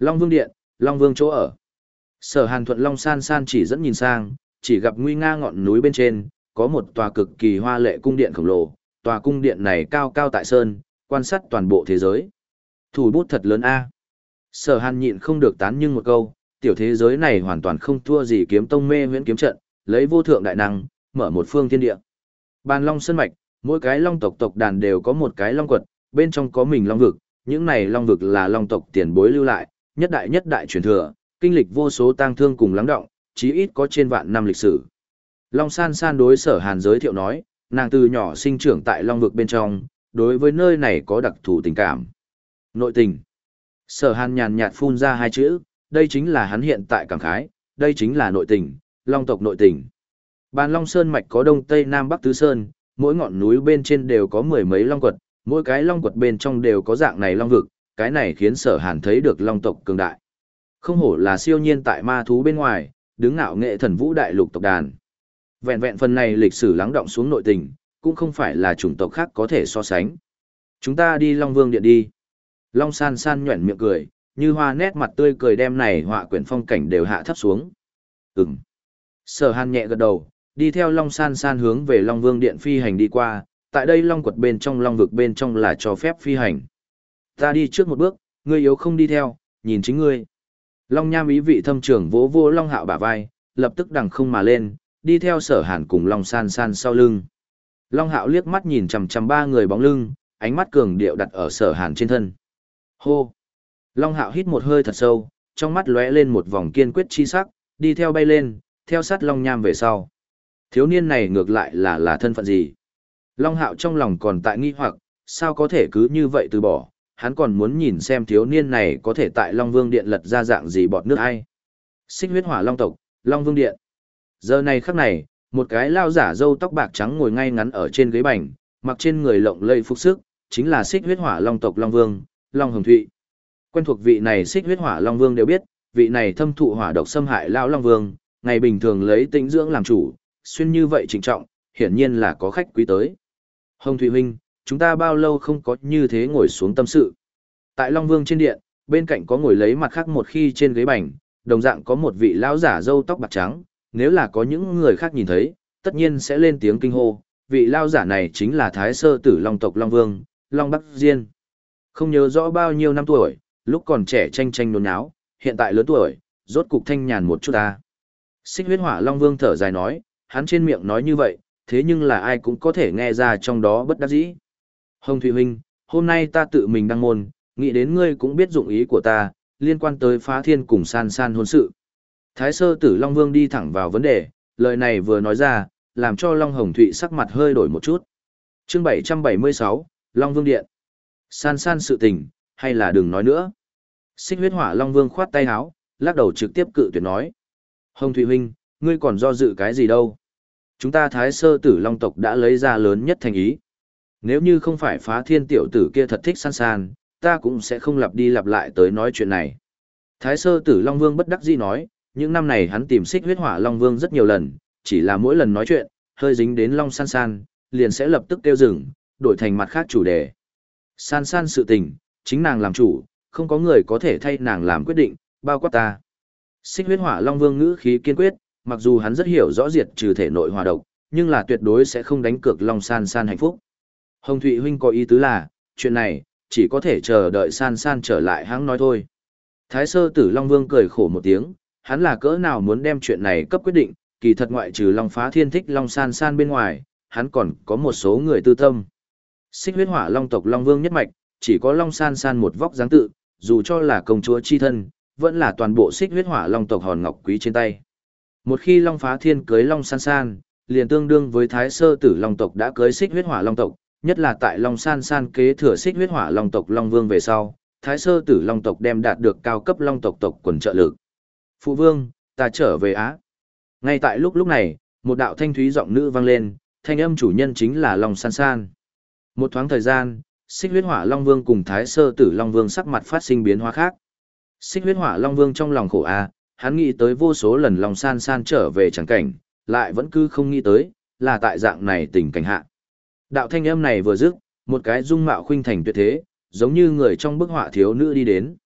Long Vương Điện, Long Vương chỗ ở. Sở hàn thuận Long San San chỉ dẫn nhìn sang, chỉ gặp nguy nga ngọn núi bên trên, có một tòa cực kỳ hoa lệ cung điện khổng lồ, tòa cung điện này cao cao tại sơn, quan sát toàn bộ thế giới. Thủ bút thật lớn a. Sở Hàn nhịn không được tán nhưng một câu, tiểu thế giới này hoàn toàn không thua gì kiếm tông mê huyễn kiếm trận, lấy vô thượng đại năng, mở một phương thiên địa. Bàn Long Sơn Mạch, mỗi cái long tộc tộc đàn đều có một cái long quật, bên trong có mình long vực, những này long vực là long tộc tiền bối lưu lại, nhất đại nhất đại truyền thừa, kinh lịch vô số tang thương cùng lắng động, chí ít có trên vạn năm lịch sử. Long San San đối sở hàn giới thiệu nói, nàng từ nhỏ sinh trưởng tại long vực bên trong, đối với nơi này có đặc thù tình cảm. Nội tình. Sở hàn nhàn nhạt phun ra hai chữ, đây chính là hắn hiện tại cảm khái, đây chính là nội tình, long tộc nội tình. Bàn Long Sơn mạch có đông tây nam bắc tứ sơn, mỗi ngọn núi bên trên đều có mười mấy long quật, mỗi cái long quật bên trong đều có dạng này long vực, cái này khiến sở hàn thấy được long tộc cường đại. Không hổ là siêu nhiên tại ma thú bên ngoài, đứng ngạo nghệ thần vũ đại lục tộc đàn. Vẹn vẹn phần này lịch sử lắng động xuống nội tình, cũng không phải là chủng tộc khác có thể so sánh. Chúng ta đi Long Vương Điện đi. Long san san nhuẩn miệng cười, như hoa nét mặt tươi cười đem này họa quyển phong cảnh đều hạ thấp xuống. Ừm. Sở hàn nhẹ gật đầu, đi theo Long san san hướng về Long Vương Điện phi hành đi qua, tại đây Long quật bên trong Long vực bên trong là cho phép phi hành. Ta đi trước một bước, ngươi yếu không đi theo, nhìn chính ngươi. Long Nham ý vị thâm trưởng vỗ vô Long Hạo bả vai, lập tức đằng không mà lên, đi theo sở hàn cùng Long san san sau lưng. Long Hạo liếc mắt nhìn chằm chằm ba người bóng lưng, ánh mắt cường điệu đặt ở sở hàn trên thân. Hô! Long Hạo hít một hơi thật sâu, trong mắt lóe lên một vòng kiên quyết chi sắc, đi theo bay lên, theo sát Long Nham về sau. Thiếu niên này ngược lại là là thân phận gì? Long Hạo trong lòng còn tại nghi hoặc, sao có thể cứ như vậy từ bỏ, hắn còn muốn nhìn xem thiếu niên này có thể tại Long Vương Điện lật ra dạng gì bọt nước ai. Xích huyết hỏa Long tộc, Long Vương Điện. Giờ này khắc này, một cái lao giả râu tóc bạc trắng ngồi ngay ngắn ở trên ghế bành, mặc trên người lộng lây phục sức, chính là xích huyết hỏa Long tộc Long Vương, Long Hồng Thụy. Quen thuộc vị này xích huyết hỏa Long Vương đều biết, vị này thâm thụ hỏa độc xâm hại lao Long Vương, ngày bình thường lấy tĩnh dưỡng làm chủ, xuyên như vậy trịnh trọng, hiển nhiên là có khách quý tới. Hồng Thụy Huynh, chúng ta bao lâu không có như thế ngồi xuống tâm sự. Tại Long Vương trên điện, bên cạnh có ngồi lấy mặt khác một khi trên ghế bành, đồng dạng có một vị lão giả râu tóc bạc trắng, nếu là có những người khác nhìn thấy, tất nhiên sẽ lên tiếng kinh hô, vị lão giả này chính là Thái Sơ Tử Long tộc Long Vương, Long Bắc Diên. Không nhớ rõ bao nhiêu năm tuổi, lúc còn trẻ tranh tranh nôn náo, hiện tại lớn tuổi, rốt cục thanh nhàn một chút ta. Xích huyết hỏa Long Vương thở dài nói, hắn trên miệng nói như vậy, thế nhưng là ai cũng có thể nghe ra trong đó bất đắc dĩ. Hồng Thụy Huynh, hôm nay ta tự mình đăng môn, nghĩ đến ngươi cũng biết dụng ý của ta, liên quan tới phá thiên cùng san san hôn sự. Thái sơ tử Long Vương đi thẳng vào vấn đề, lời này vừa nói ra, làm cho Long Hồng Thụy sắc mặt hơi đổi một chút. chương 776, Long Vương Điện. San san sự tình, hay là đừng nói nữa. Xích huyết hỏa Long Vương khoát tay áo, lắc đầu trực tiếp cự tuyệt nói. Hồng Thụy Huynh, ngươi còn do dự cái gì đâu? Chúng ta thái sơ tử Long tộc đã lấy ra lớn nhất thành ý. Nếu như không phải phá thiên tiểu tử kia thật thích san san, ta cũng sẽ không lặp đi lặp lại tới nói chuyện này. Thái sơ tử Long Vương bất đắc dĩ nói, những năm này hắn tìm xích huyết hỏa Long Vương rất nhiều lần, chỉ là mỗi lần nói chuyện, hơi dính đến Long san san, liền sẽ lập tức kêu dừng, đổi thành mặt khác chủ đề. San san sự tình, chính nàng làm chủ, không có người có thể thay nàng làm quyết định, bao quát ta. Xích huyết hỏa Long Vương ngữ khí kiên quyết, mặc dù hắn rất hiểu rõ diệt trừ thể nội hòa độc, nhưng là tuyệt đối sẽ không đánh cược Long san san hạnh phúc. Hồng Thụy Huynh có ý tứ là, chuyện này, chỉ có thể chờ đợi san san trở lại hãng nói thôi. Thái sơ tử Long Vương cười khổ một tiếng, hắn là cỡ nào muốn đem chuyện này cấp quyết định, kỳ thật ngoại trừ Long phá thiên thích Long san san bên ngoài, hắn còn có một số người tư tâm. Xích huyết hỏa Long tộc Long Vương nhất mạch, chỉ có Long san san một vóc dáng tự, dù cho là công chúa chi thân, vẫn là toàn bộ xích huyết hỏa Long tộc hòn ngọc quý trên tay. Một khi Long phá thiên cưới Long san san, liền tương đương với Thái sơ tử Long tộc đã cưới xích huyết hỏa Long tộc, nhất là tại Long San San kế thừa xích huyết hỏa Long tộc Long Vương về sau, Thái Sơ Tử Long tộc đem đạt được cao cấp Long tộc tộc quần trợ lực. Phụ vương, ta trở về Á. Ngay tại lúc lúc này, một đạo thanh thúy giọng nữ vang lên, thanh âm chủ nhân chính là Long San San. Một thoáng thời gian, xích huyết hỏa Long Vương cùng Thái Sơ Tử Long Vương sắc mặt phát sinh biến hóa khác. Xích huyết hỏa Long Vương trong lòng khổ a, hắn nghĩ tới vô số lần Long San San trở về chẳng cảnh, lại vẫn cứ không nghĩ tới, là tại dạng này tình cảnh hạ. Đạo thanh âm này vừa dứt, một cái dung mạo khuynh thành tuyệt thế, giống như người trong bức họa thiếu nữ đi đến.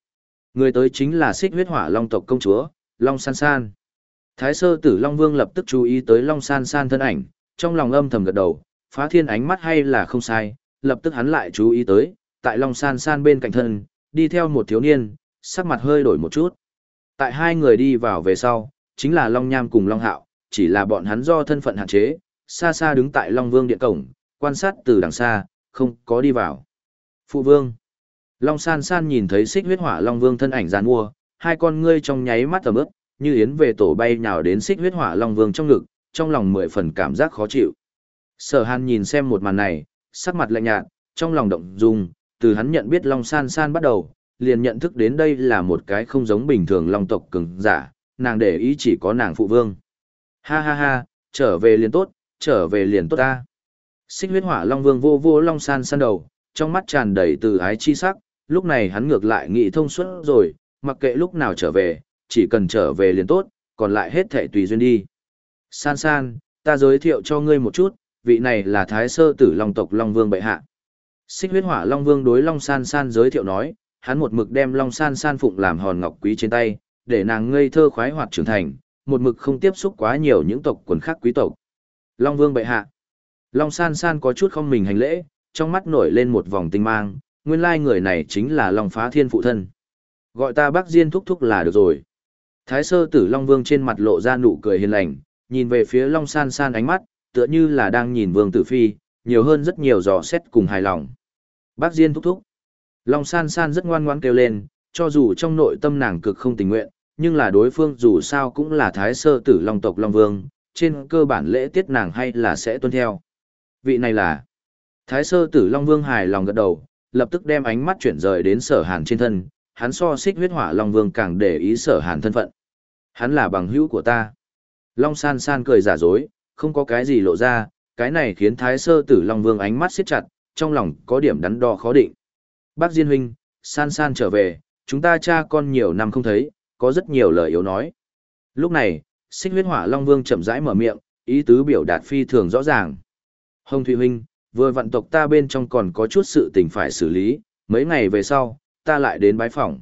Người tới chính là xích huyết hỏa long tộc công chúa, Long San San. Thái sơ tử Long Vương lập tức chú ý tới Long San San thân ảnh, trong lòng âm thầm gật đầu, phá thiên ánh mắt hay là không sai, lập tức hắn lại chú ý tới, tại Long San San bên cạnh thân, đi theo một thiếu niên, sắc mặt hơi đổi một chút. Tại hai người đi vào về sau, chính là Long Nham cùng Long Hạo, chỉ là bọn hắn do thân phận hạn chế, xa xa đứng tại Long Vương điện cổng, quan sát từ đằng xa, không có đi vào. Phụ vương. Long san san nhìn thấy xích huyết hỏa long vương thân ảnh giàn mua, hai con ngươi trong nháy mắt tầm ướp, như yến về tổ bay nhào đến xích huyết hỏa long vương trong ngực, trong lòng mười phần cảm giác khó chịu. Sở hàn nhìn xem một màn này, sắc mặt lạnh nhạt, trong lòng động dung, từ hắn nhận biết long san san bắt đầu, liền nhận thức đến đây là một cái không giống bình thường long tộc cường giả, nàng để ý chỉ có nàng phụ vương. Ha ha ha, trở về liền tốt, trở về liền tốt ta. Xích huyết hỏa long vương vô vô long san san đầu, trong mắt tràn đầy từ ái chi sắc, lúc này hắn ngược lại nghĩ thông suốt rồi, mặc kệ lúc nào trở về, chỉ cần trở về liền tốt, còn lại hết thể tùy duyên đi. San san, ta giới thiệu cho ngươi một chút, vị này là thái sơ tử long tộc long vương bệ hạ. Xích huyết hỏa long vương đối long san san giới thiệu nói, hắn một mực đem long san san phụng làm hòn ngọc quý trên tay, để nàng ngây thơ khoái hoạt trưởng thành, một mực không tiếp xúc quá nhiều những tộc quần khác quý tộc. Long vương bệ hạ. Long san san có chút không mình hành lễ, trong mắt nổi lên một vòng tinh mang, nguyên lai người này chính là Long phá thiên phụ thân. Gọi ta bác Diên thúc thúc là được rồi. Thái sơ tử Long vương trên mặt lộ ra nụ cười hiền lành, nhìn về phía Long san san ánh mắt, tựa như là đang nhìn vương tử phi, nhiều hơn rất nhiều dò xét cùng hài lòng. Bác Diên thúc thúc. Long san san rất ngoan ngoãn kêu lên, cho dù trong nội tâm nàng cực không tình nguyện, nhưng là đối phương dù sao cũng là thái sơ tử long tộc long vương, trên cơ bản lễ tiết nàng hay là sẽ tuân theo. Vị này là thái sơ tử long vương hài lòng gật đầu, lập tức đem ánh mắt chuyển rời đến sở hàn trên thân, hắn so xích huyết hỏa long vương càng để ý sở hàn thân phận. Hắn là bằng hữu của ta. Long san san cười giả dối, không có cái gì lộ ra, cái này khiến thái sơ tử long vương ánh mắt siết chặt, trong lòng có điểm đắn đo khó định. Bác Diên huynh, san san trở về, chúng ta cha con nhiều năm không thấy, có rất nhiều lời yếu nói. Lúc này, xích huyết hỏa Long Vương chậm rãi mở miệng, ý tứ biểu đạt phi thường rõ ràng. Hồng Thụy huynh, vừa vận tộc ta bên trong còn có chút sự tình phải xử lý, mấy ngày về sau, ta lại đến bái phỏng.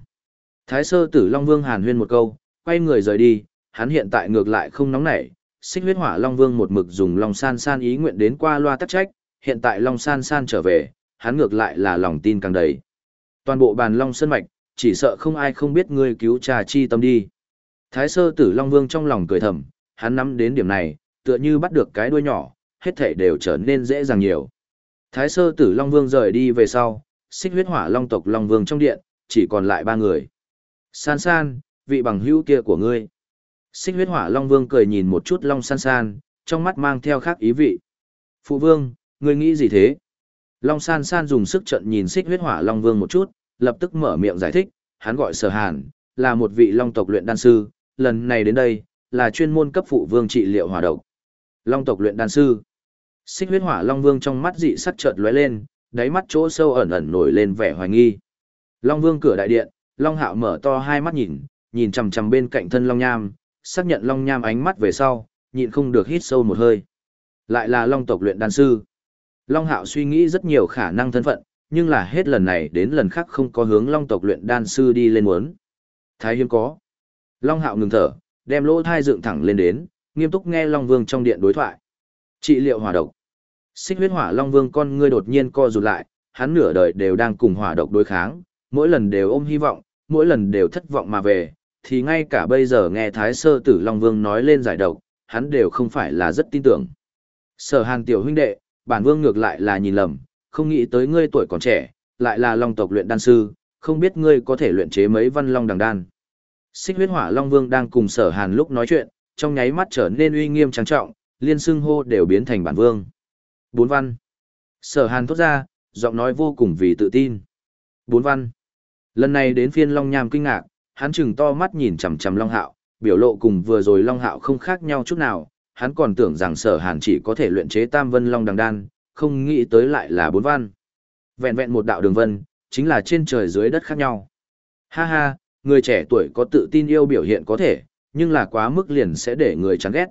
Thái sơ tử Long Vương hàn huyên một câu, quay người rời đi, hắn hiện tại ngược lại không nóng nảy. Xích huyết hỏa Long Vương một mực dùng Long San San ý nguyện đến qua loa tắc trách, hiện tại Long San San trở về, hắn ngược lại là lòng tin càng đầy. Toàn bộ bàn Long Sơn Mạch, chỉ sợ không ai không biết ngươi cứu trà chi tâm đi. Thái sơ tử Long Vương trong lòng cười thầm, hắn nắm đến điểm này, tựa như bắt được cái đuôi nhỏ, hết thảy đều trở nên dễ dàng nhiều. Thái sơ tử Long Vương rời đi về sau, xích huyết hỏa Long tộc Long Vương trong điện, chỉ còn lại ba người. San san, vị bằng hữu kia của ngươi. Xích huyết hỏa Long Vương cười nhìn một chút Long san san, trong mắt mang theo khác ý vị. Phụ Vương, ngươi nghĩ gì thế? Long san san dùng sức trận nhìn xích huyết hỏa Long Vương một chút, lập tức mở miệng giải thích, hắn gọi sở hàn, là một vị long tộc luyện đan sư, lần này đến đây, là chuyên môn cấp phụ vương trị liệu hỏa độc. Long tộc luyện đan sư. Xích huyết hỏa long vương trong mắt dị sắc chợt lóe lên, đáy mắt chỗ sâu ẩn ẩn nổi lên vẻ hoài nghi. Long vương cửa đại điện, long hạo mở to hai mắt nhìn, nhìn chằm chằm bên cạnh thân long nham, xác nhận long nham ánh mắt về sau, nhịn không được hít sâu một hơi. Lại là long tộc luyện đan sư. Long hạo suy nghĩ rất nhiều khả năng thân phận, nhưng là hết lần này đến lần khác không có hướng long tộc luyện đan sư đi lên muốn. Thái hiếm có. Long hạo ngừng thở, đem lỗ thai dựng thẳng lên đến, nghiêm túc nghe Long Vương trong điện đối thoại. Trị liệu hỏa độc. Xích huyết hỏa Long Vương con ngươi đột nhiên co rụt lại, hắn nửa đời đều đang cùng hỏa độc đối kháng, mỗi lần đều ôm hy vọng, mỗi lần đều thất vọng mà về, thì ngay cả bây giờ nghe Thái Sơ Tử Long Vương nói lên giải độc, hắn đều không phải là rất tin tưởng. Sở Hàn tiểu huynh đệ, bản vương ngược lại là nhìn lầm, không nghĩ tới ngươi tuổi còn trẻ, lại là long tộc luyện đan sư, không biết ngươi có thể luyện chế mấy văn long đằng đan. Xích huyết hỏa long vương đang cùng sở hàn lúc nói chuyện, trong nháy mắt trở nên uy nghiêm trang trọng, liên xưng hô đều biến thành bản vương. Bốn văn. Sở hàn thốt ra, giọng nói vô cùng vì tự tin. Bốn văn. Lần này đến phiên long nham kinh ngạc, hắn chừng to mắt nhìn chằm chằm long hạo, biểu lộ cùng vừa rồi long hạo không khác nhau chút nào, hắn còn tưởng rằng sở hàn chỉ có thể luyện chế tam vân long đằng đan, không nghĩ tới lại là bốn văn. Vẹn vẹn một đạo đường vân, chính là trên trời dưới đất khác nhau. Ha ha, người trẻ tuổi có tự tin yêu biểu hiện có thể, nhưng là quá mức liền sẽ để người chán ghét.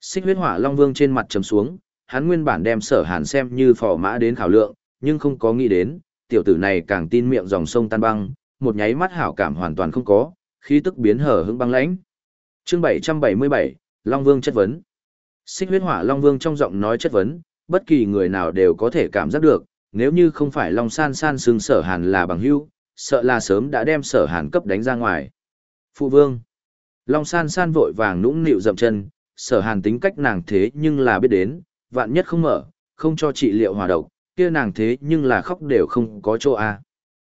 Xích huyết hỏa Long Vương trên mặt trầm xuống, hắn nguyên bản đem sở hàn xem như phò mã đến khảo lượng, nhưng không có nghĩ đến, tiểu tử này càng tin miệng dòng sông tan băng, một nháy mắt hảo cảm hoàn toàn không có, khí tức biến hở hững băng lãnh. Chương 777, Long Vương chất vấn. Xích huyết hỏa Long Vương trong giọng nói chất vấn, bất kỳ người nào đều có thể cảm giác được, nếu như không phải Long San San xưng sở hàn là bằng hữu, sợ là sớm đã đem sở hàn cấp đánh ra ngoài. Phụ vương. Long San San vội vàng nũng nịu dậm chân, sở hàn tính cách nàng thế nhưng là biết đến, vạn nhất không mở, không cho trị liệu hòa độc, kia nàng thế nhưng là khóc đều không có chỗ a.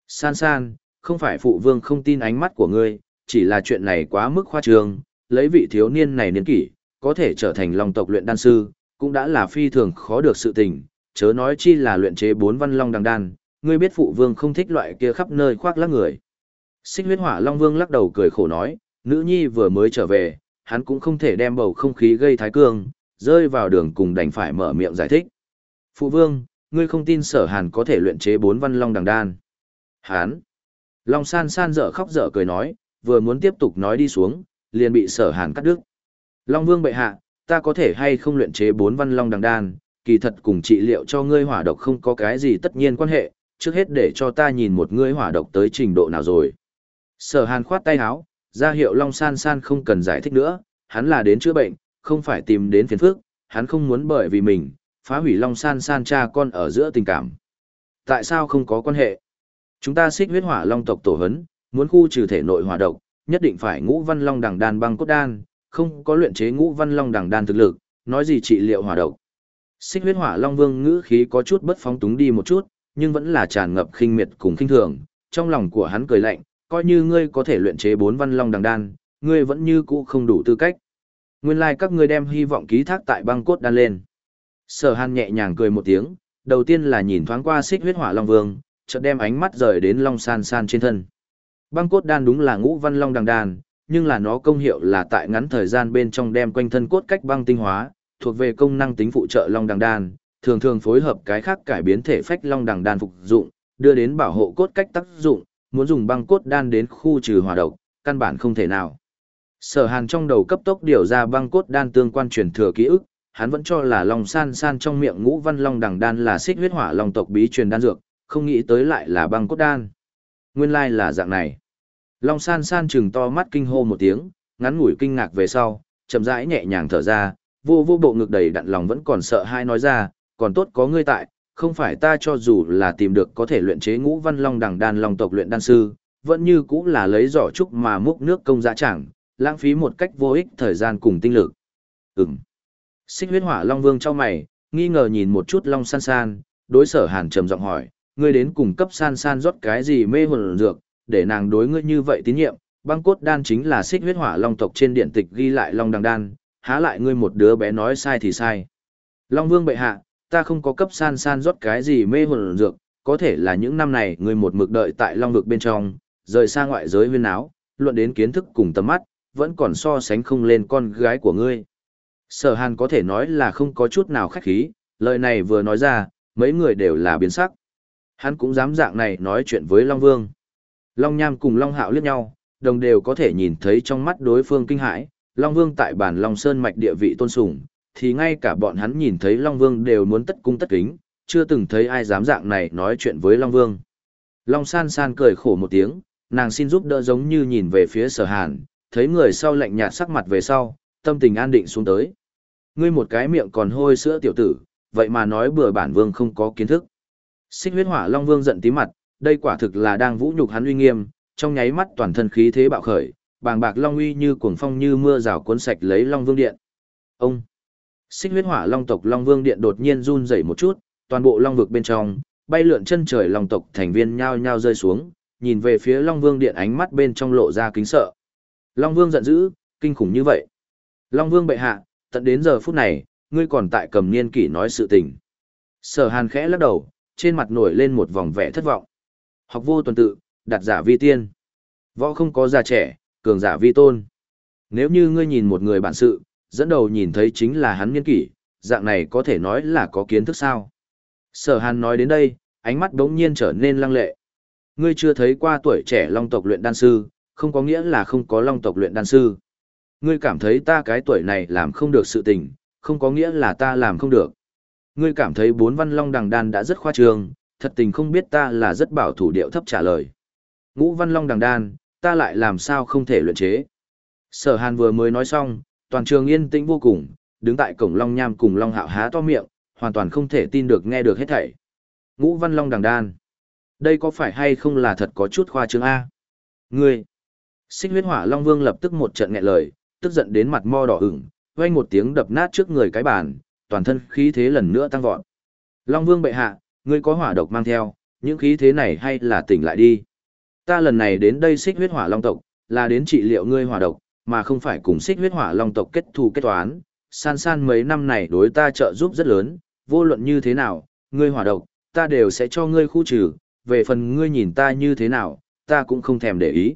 San san, không phải phụ vương không tin ánh mắt của ngươi, chỉ là chuyện này quá mức khoa trương, lấy vị thiếu niên này niên kỷ, có thể trở thành long tộc luyện đan sư, cũng đã là phi thường khó được sự tình, chớ nói chi là luyện chế bốn văn long đằng đan, ngươi biết phụ vương không thích loại kia khắp nơi khoác lác người. Xích huyết hỏa long vương lắc đầu cười khổ nói, nữ nhi vừa mới trở về, hắn cũng không thể đem bầu không khí gây thái cương, rơi vào đường cùng đành phải mở miệng giải thích. Phụ vương, ngươi không tin sở hàn có thể luyện chế bốn văn long đằng đan. Hán! Long san san dở khóc dở cười nói, vừa muốn tiếp tục nói đi xuống, liền bị sở hàn cắt đứt. Long vương bệ hạ, ta có thể hay không luyện chế bốn văn long đằng đan, kỳ thật cùng trị liệu cho ngươi hỏa độc không có cái gì tất nhiên quan hệ, trước hết để cho ta nhìn một ngươi hỏa độc tới trình độ nào rồi. Sở hàn khoát tay áo, ra hiệu long san san không cần giải thích nữa, hắn là đến chữa bệnh, không phải tìm đến phiền phức, hắn không muốn bởi vì mình, phá hủy long san san cha con ở giữa tình cảm. Tại sao không có quan hệ? Chúng ta xích huyết hỏa long tộc tổ hấn, muốn khu trừ thể nội hỏa độc, nhất định phải ngũ văn long đằng đan băng cốt đan, không có luyện chế ngũ văn long đằng đan thực lực, nói gì trị liệu hỏa độc. Xích huyết hỏa long vương ngữ khí có chút bất phóng túng đi một chút, nhưng vẫn là tràn ngập khinh miệt cùng khinh thường, trong lòng của hắn cười lạnh, coi như ngươi có thể luyện chế bốn văn long đằng đan, ngươi vẫn như cũ không đủ tư cách. Nguyên lai like các ngươi đem hy vọng ký thác tại băng cốt đan lên. Sở Hàn nhẹ nhàng cười một tiếng, đầu tiên là nhìn thoáng qua xích huyết hỏa long vương, chợt đem ánh mắt rời đến long san san trên thân. Băng cốt đan đúng là ngũ văn long đằng đan, nhưng là nó công hiệu là tại ngắn thời gian bên trong đem quanh thân cốt cách băng tinh hóa, thuộc về công năng tính phụ trợ long đằng đan, thường thường phối hợp cái khác cải biến thể phách long đằng đan phục dụng, đưa đến bảo hộ cốt cách tác dụng, muốn dùng băng cốt đan đến khu trừ hỏa độc, căn bản không thể nào. Sở Hàn trong đầu cấp tốc điều ra băng cốt đan tương quan truyền thừa ký ức, hắn vẫn cho là Long San San trong miệng Ngũ Văn Long đằng đan là xích huyết hỏa long tộc bí truyền đan dược, không nghĩ tới lại là băng cốt đan. Nguyên lai là dạng này. Long San San trừng to mắt kinh hô một tiếng, ngắn ngủi kinh ngạc về sau, chậm rãi nhẹ nhàng thở ra, vô vô bộ ngực đầy đặn lòng vẫn còn sợ hai nói ra, còn tốt có ngươi tại, không phải ta cho dù là tìm được có thể luyện chế ngũ văn long đằng đan long tộc luyện đan sư, vẫn như cũng là lấy giỏ trúc mà múc nước công dạ chẳng, lãng phí một cách vô ích thời gian cùng tinh lực. Ừm. Xích huyết hỏa long vương cho mày, nghi ngờ nhìn một chút long san san, đối sở hàn trầm giọng hỏi, ngươi đến cùng cấp san san rót cái gì mê hồn dược, để nàng đối ngươi như vậy tín nhiệm, băng cốt đan chính là xích huyết hỏa long tộc trên điện tịch ghi lại long đằng đan, há lại ngươi một đứa bé nói sai thì sai. Long vương bệ hạ, ta không có cấp san san rót cái gì mê hồn dược, có thể là những năm này ngươi một mực đợi tại long vực bên trong, rời xa ngoại giới huyên áo, luận đến kiến thức cùng tầm mắt, vẫn còn so sánh không lên con gái của ngươi. Sở hàn có thể nói là không có chút nào khách khí, lời này vừa nói ra, mấy người đều là biến sắc. Hắn cũng dám dạng này nói chuyện với Long Vương. Long Nham cùng Long Hạo liếc nhau, đồng đều có thể nhìn thấy trong mắt đối phương kinh hãi, Long Vương tại bản Long Sơn mạch địa vị tôn sùng, thì ngay cả bọn hắn nhìn thấy Long Vương đều muốn tất cung tất kính, chưa từng thấy ai dám dạng này nói chuyện với Long Vương. Long San San cười khổ một tiếng, nàng xin giúp đỡ giống như nhìn về phía sở hàn, thấy người sau lạnh nhạt sắc mặt về sau, tâm tình an định xuống tới. Ngươi một cái miệng còn hôi sữa tiểu tử, vậy mà nói bừa bản vương không có kiến thức. Xích huyết hỏa Long Vương giận tí mặt, đây quả thực là đang vũ nhục hắn uy nghiêm, trong nháy mắt toàn thân khí thế bạo khởi, bàng bạc long uy như cuồng phong như mưa rào cuốn sạch lấy Long Vương điện. Ông Xích huyết hỏa Long tộc Long Vương điện đột nhiên run rẩy một chút, toàn bộ long vực bên trong, bay lượn chân trời long tộc thành viên nhao nhao rơi xuống, nhìn về phía Long Vương điện ánh mắt bên trong lộ ra kính sợ. Long Vương giận dữ, kinh khủng như vậy. Long Vương bệ hạ, tận đến giờ phút này, ngươi còn tại cầm niên kỷ nói sự tình. Sở hàn khẽ lắc đầu, trên mặt nổi lên một vòng vẻ thất vọng. Học vô tuần tự, đặt giả vi tiên. Võ không có già trẻ, cường giả vi tôn. Nếu như ngươi nhìn một người bản sự, dẫn đầu nhìn thấy chính là hắn nghiên kỷ, dạng này có thể nói là có kiến thức sao. Sở hàn nói đến đây, ánh mắt đống nhiên trở nên lăng lệ. Ngươi chưa thấy qua tuổi trẻ long tộc luyện đan sư, không có nghĩa là không có long tộc luyện đan sư. Ngươi cảm thấy ta cái tuổi này làm không được sự tình, không có nghĩa là ta làm không được. Ngươi cảm thấy bốn văn long đằng đan đã rất khoa trương, thật tình không biết ta là rất bảo thủ điệu thấp trả lời. Ngũ văn long đằng đan, ta lại làm sao không thể luyện chế. Sở hàn vừa mới nói xong, toàn trường yên tĩnh vô cùng, đứng tại cổng long nham cùng long hạo há to miệng, hoàn toàn không thể tin được nghe được hết thảy. Ngũ văn long đằng đan. Đây có phải hay không là thật có chút khoa trương A? Ngươi! Xích huyết hỏa long vương lập tức một trận nghẹn lời, tức giận đến mặt mo đỏ ửng, vang một tiếng đập nát trước người cái bàn, toàn thân khí thế lần nữa tăng vọt. Long Vương bệ hạ, ngươi có hỏa độc mang theo, những khí thế này hay là tỉnh lại đi. Ta lần này đến đây xích huyết hỏa long tộc, là đến trị liệu ngươi hỏa độc, mà không phải cùng xích huyết hỏa long tộc kết thù kết toán. San san mấy năm này đối ta trợ giúp rất lớn, vô luận như thế nào, ngươi hỏa độc, ta đều sẽ cho ngươi khu trừ, về phần ngươi nhìn ta như thế nào, ta cũng không thèm để ý.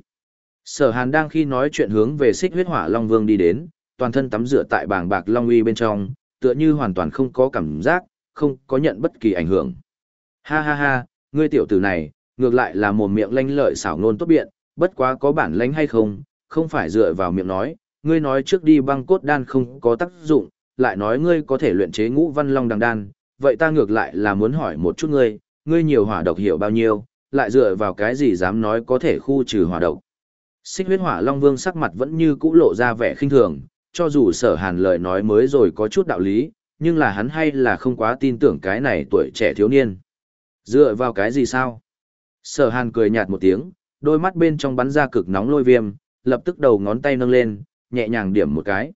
Sở hàn đang khi nói chuyện hướng về xích huyết hỏa long vương đi đến, toàn thân tắm rửa tại bảng bạc long uy bên trong, tựa như hoàn toàn không có cảm giác, không có nhận bất kỳ ảnh hưởng. Ha ha ha, ngươi tiểu tử này, ngược lại là mồm miệng lanh lợi xảo nôn tốt biện, bất quá có bản lãnh hay không, không phải dựa vào miệng nói, ngươi nói trước đi băng cốt đan không có tác dụng, lại nói ngươi có thể luyện chế ngũ văn long đằng đan, vậy ta ngược lại là muốn hỏi một chút ngươi, ngươi nhiều hỏa độc hiểu bao nhiêu, lại dựa vào cái gì dám nói có thể khu trừ hỏa độc. Xích huyết hỏa long vương sắc mặt vẫn như cũ lộ ra vẻ khinh thường, cho dù sở hàn lời nói mới rồi có chút đạo lý, nhưng là hắn hay là không quá tin tưởng cái này tuổi trẻ thiếu niên. Dựa vào cái gì sao? Sở hàn cười nhạt một tiếng, đôi mắt bên trong bắn ra cực nóng lôi viêm, lập tức đầu ngón tay nâng lên, nhẹ nhàng điểm một cái.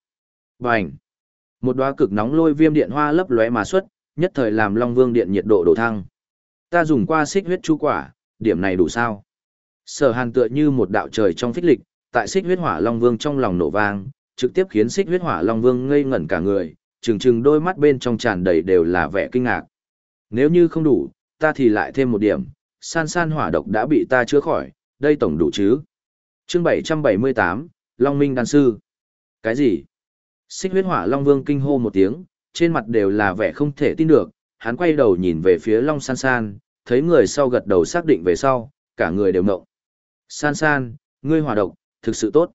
Bành! Một đóa cực nóng lôi viêm điện hoa lấp lóe mà xuất, nhất thời làm Long Vương điện nhiệt độ đổ thăng. Ta dùng qua xích huyết chu quả, điểm này đủ sao? Sở Hàn tựa như một đạo trời trong phích lịch, tại xích huyết hỏa Long Vương trong lòng nổ vang, trực tiếp khiến xích huyết hỏa Long Vương ngây ngẩn cả người, trừng trừng đôi mắt bên trong tràn đầy đều là vẻ kinh ngạc. Nếu như không đủ, ta thì lại thêm một điểm, san san hỏa độc đã bị ta chữa khỏi, đây tổng đủ chứ chương 778, Long Minh Đan Sư. Cái gì? Xích huyết hỏa Long Vương kinh hô một tiếng, trên mặt đều là vẻ không thể tin được, hắn quay đầu nhìn về phía Long San San, thấy người sau gật đầu xác định về sau, cả người đều ngộng. San San, ngươi hỏa độc, thực sự tốt.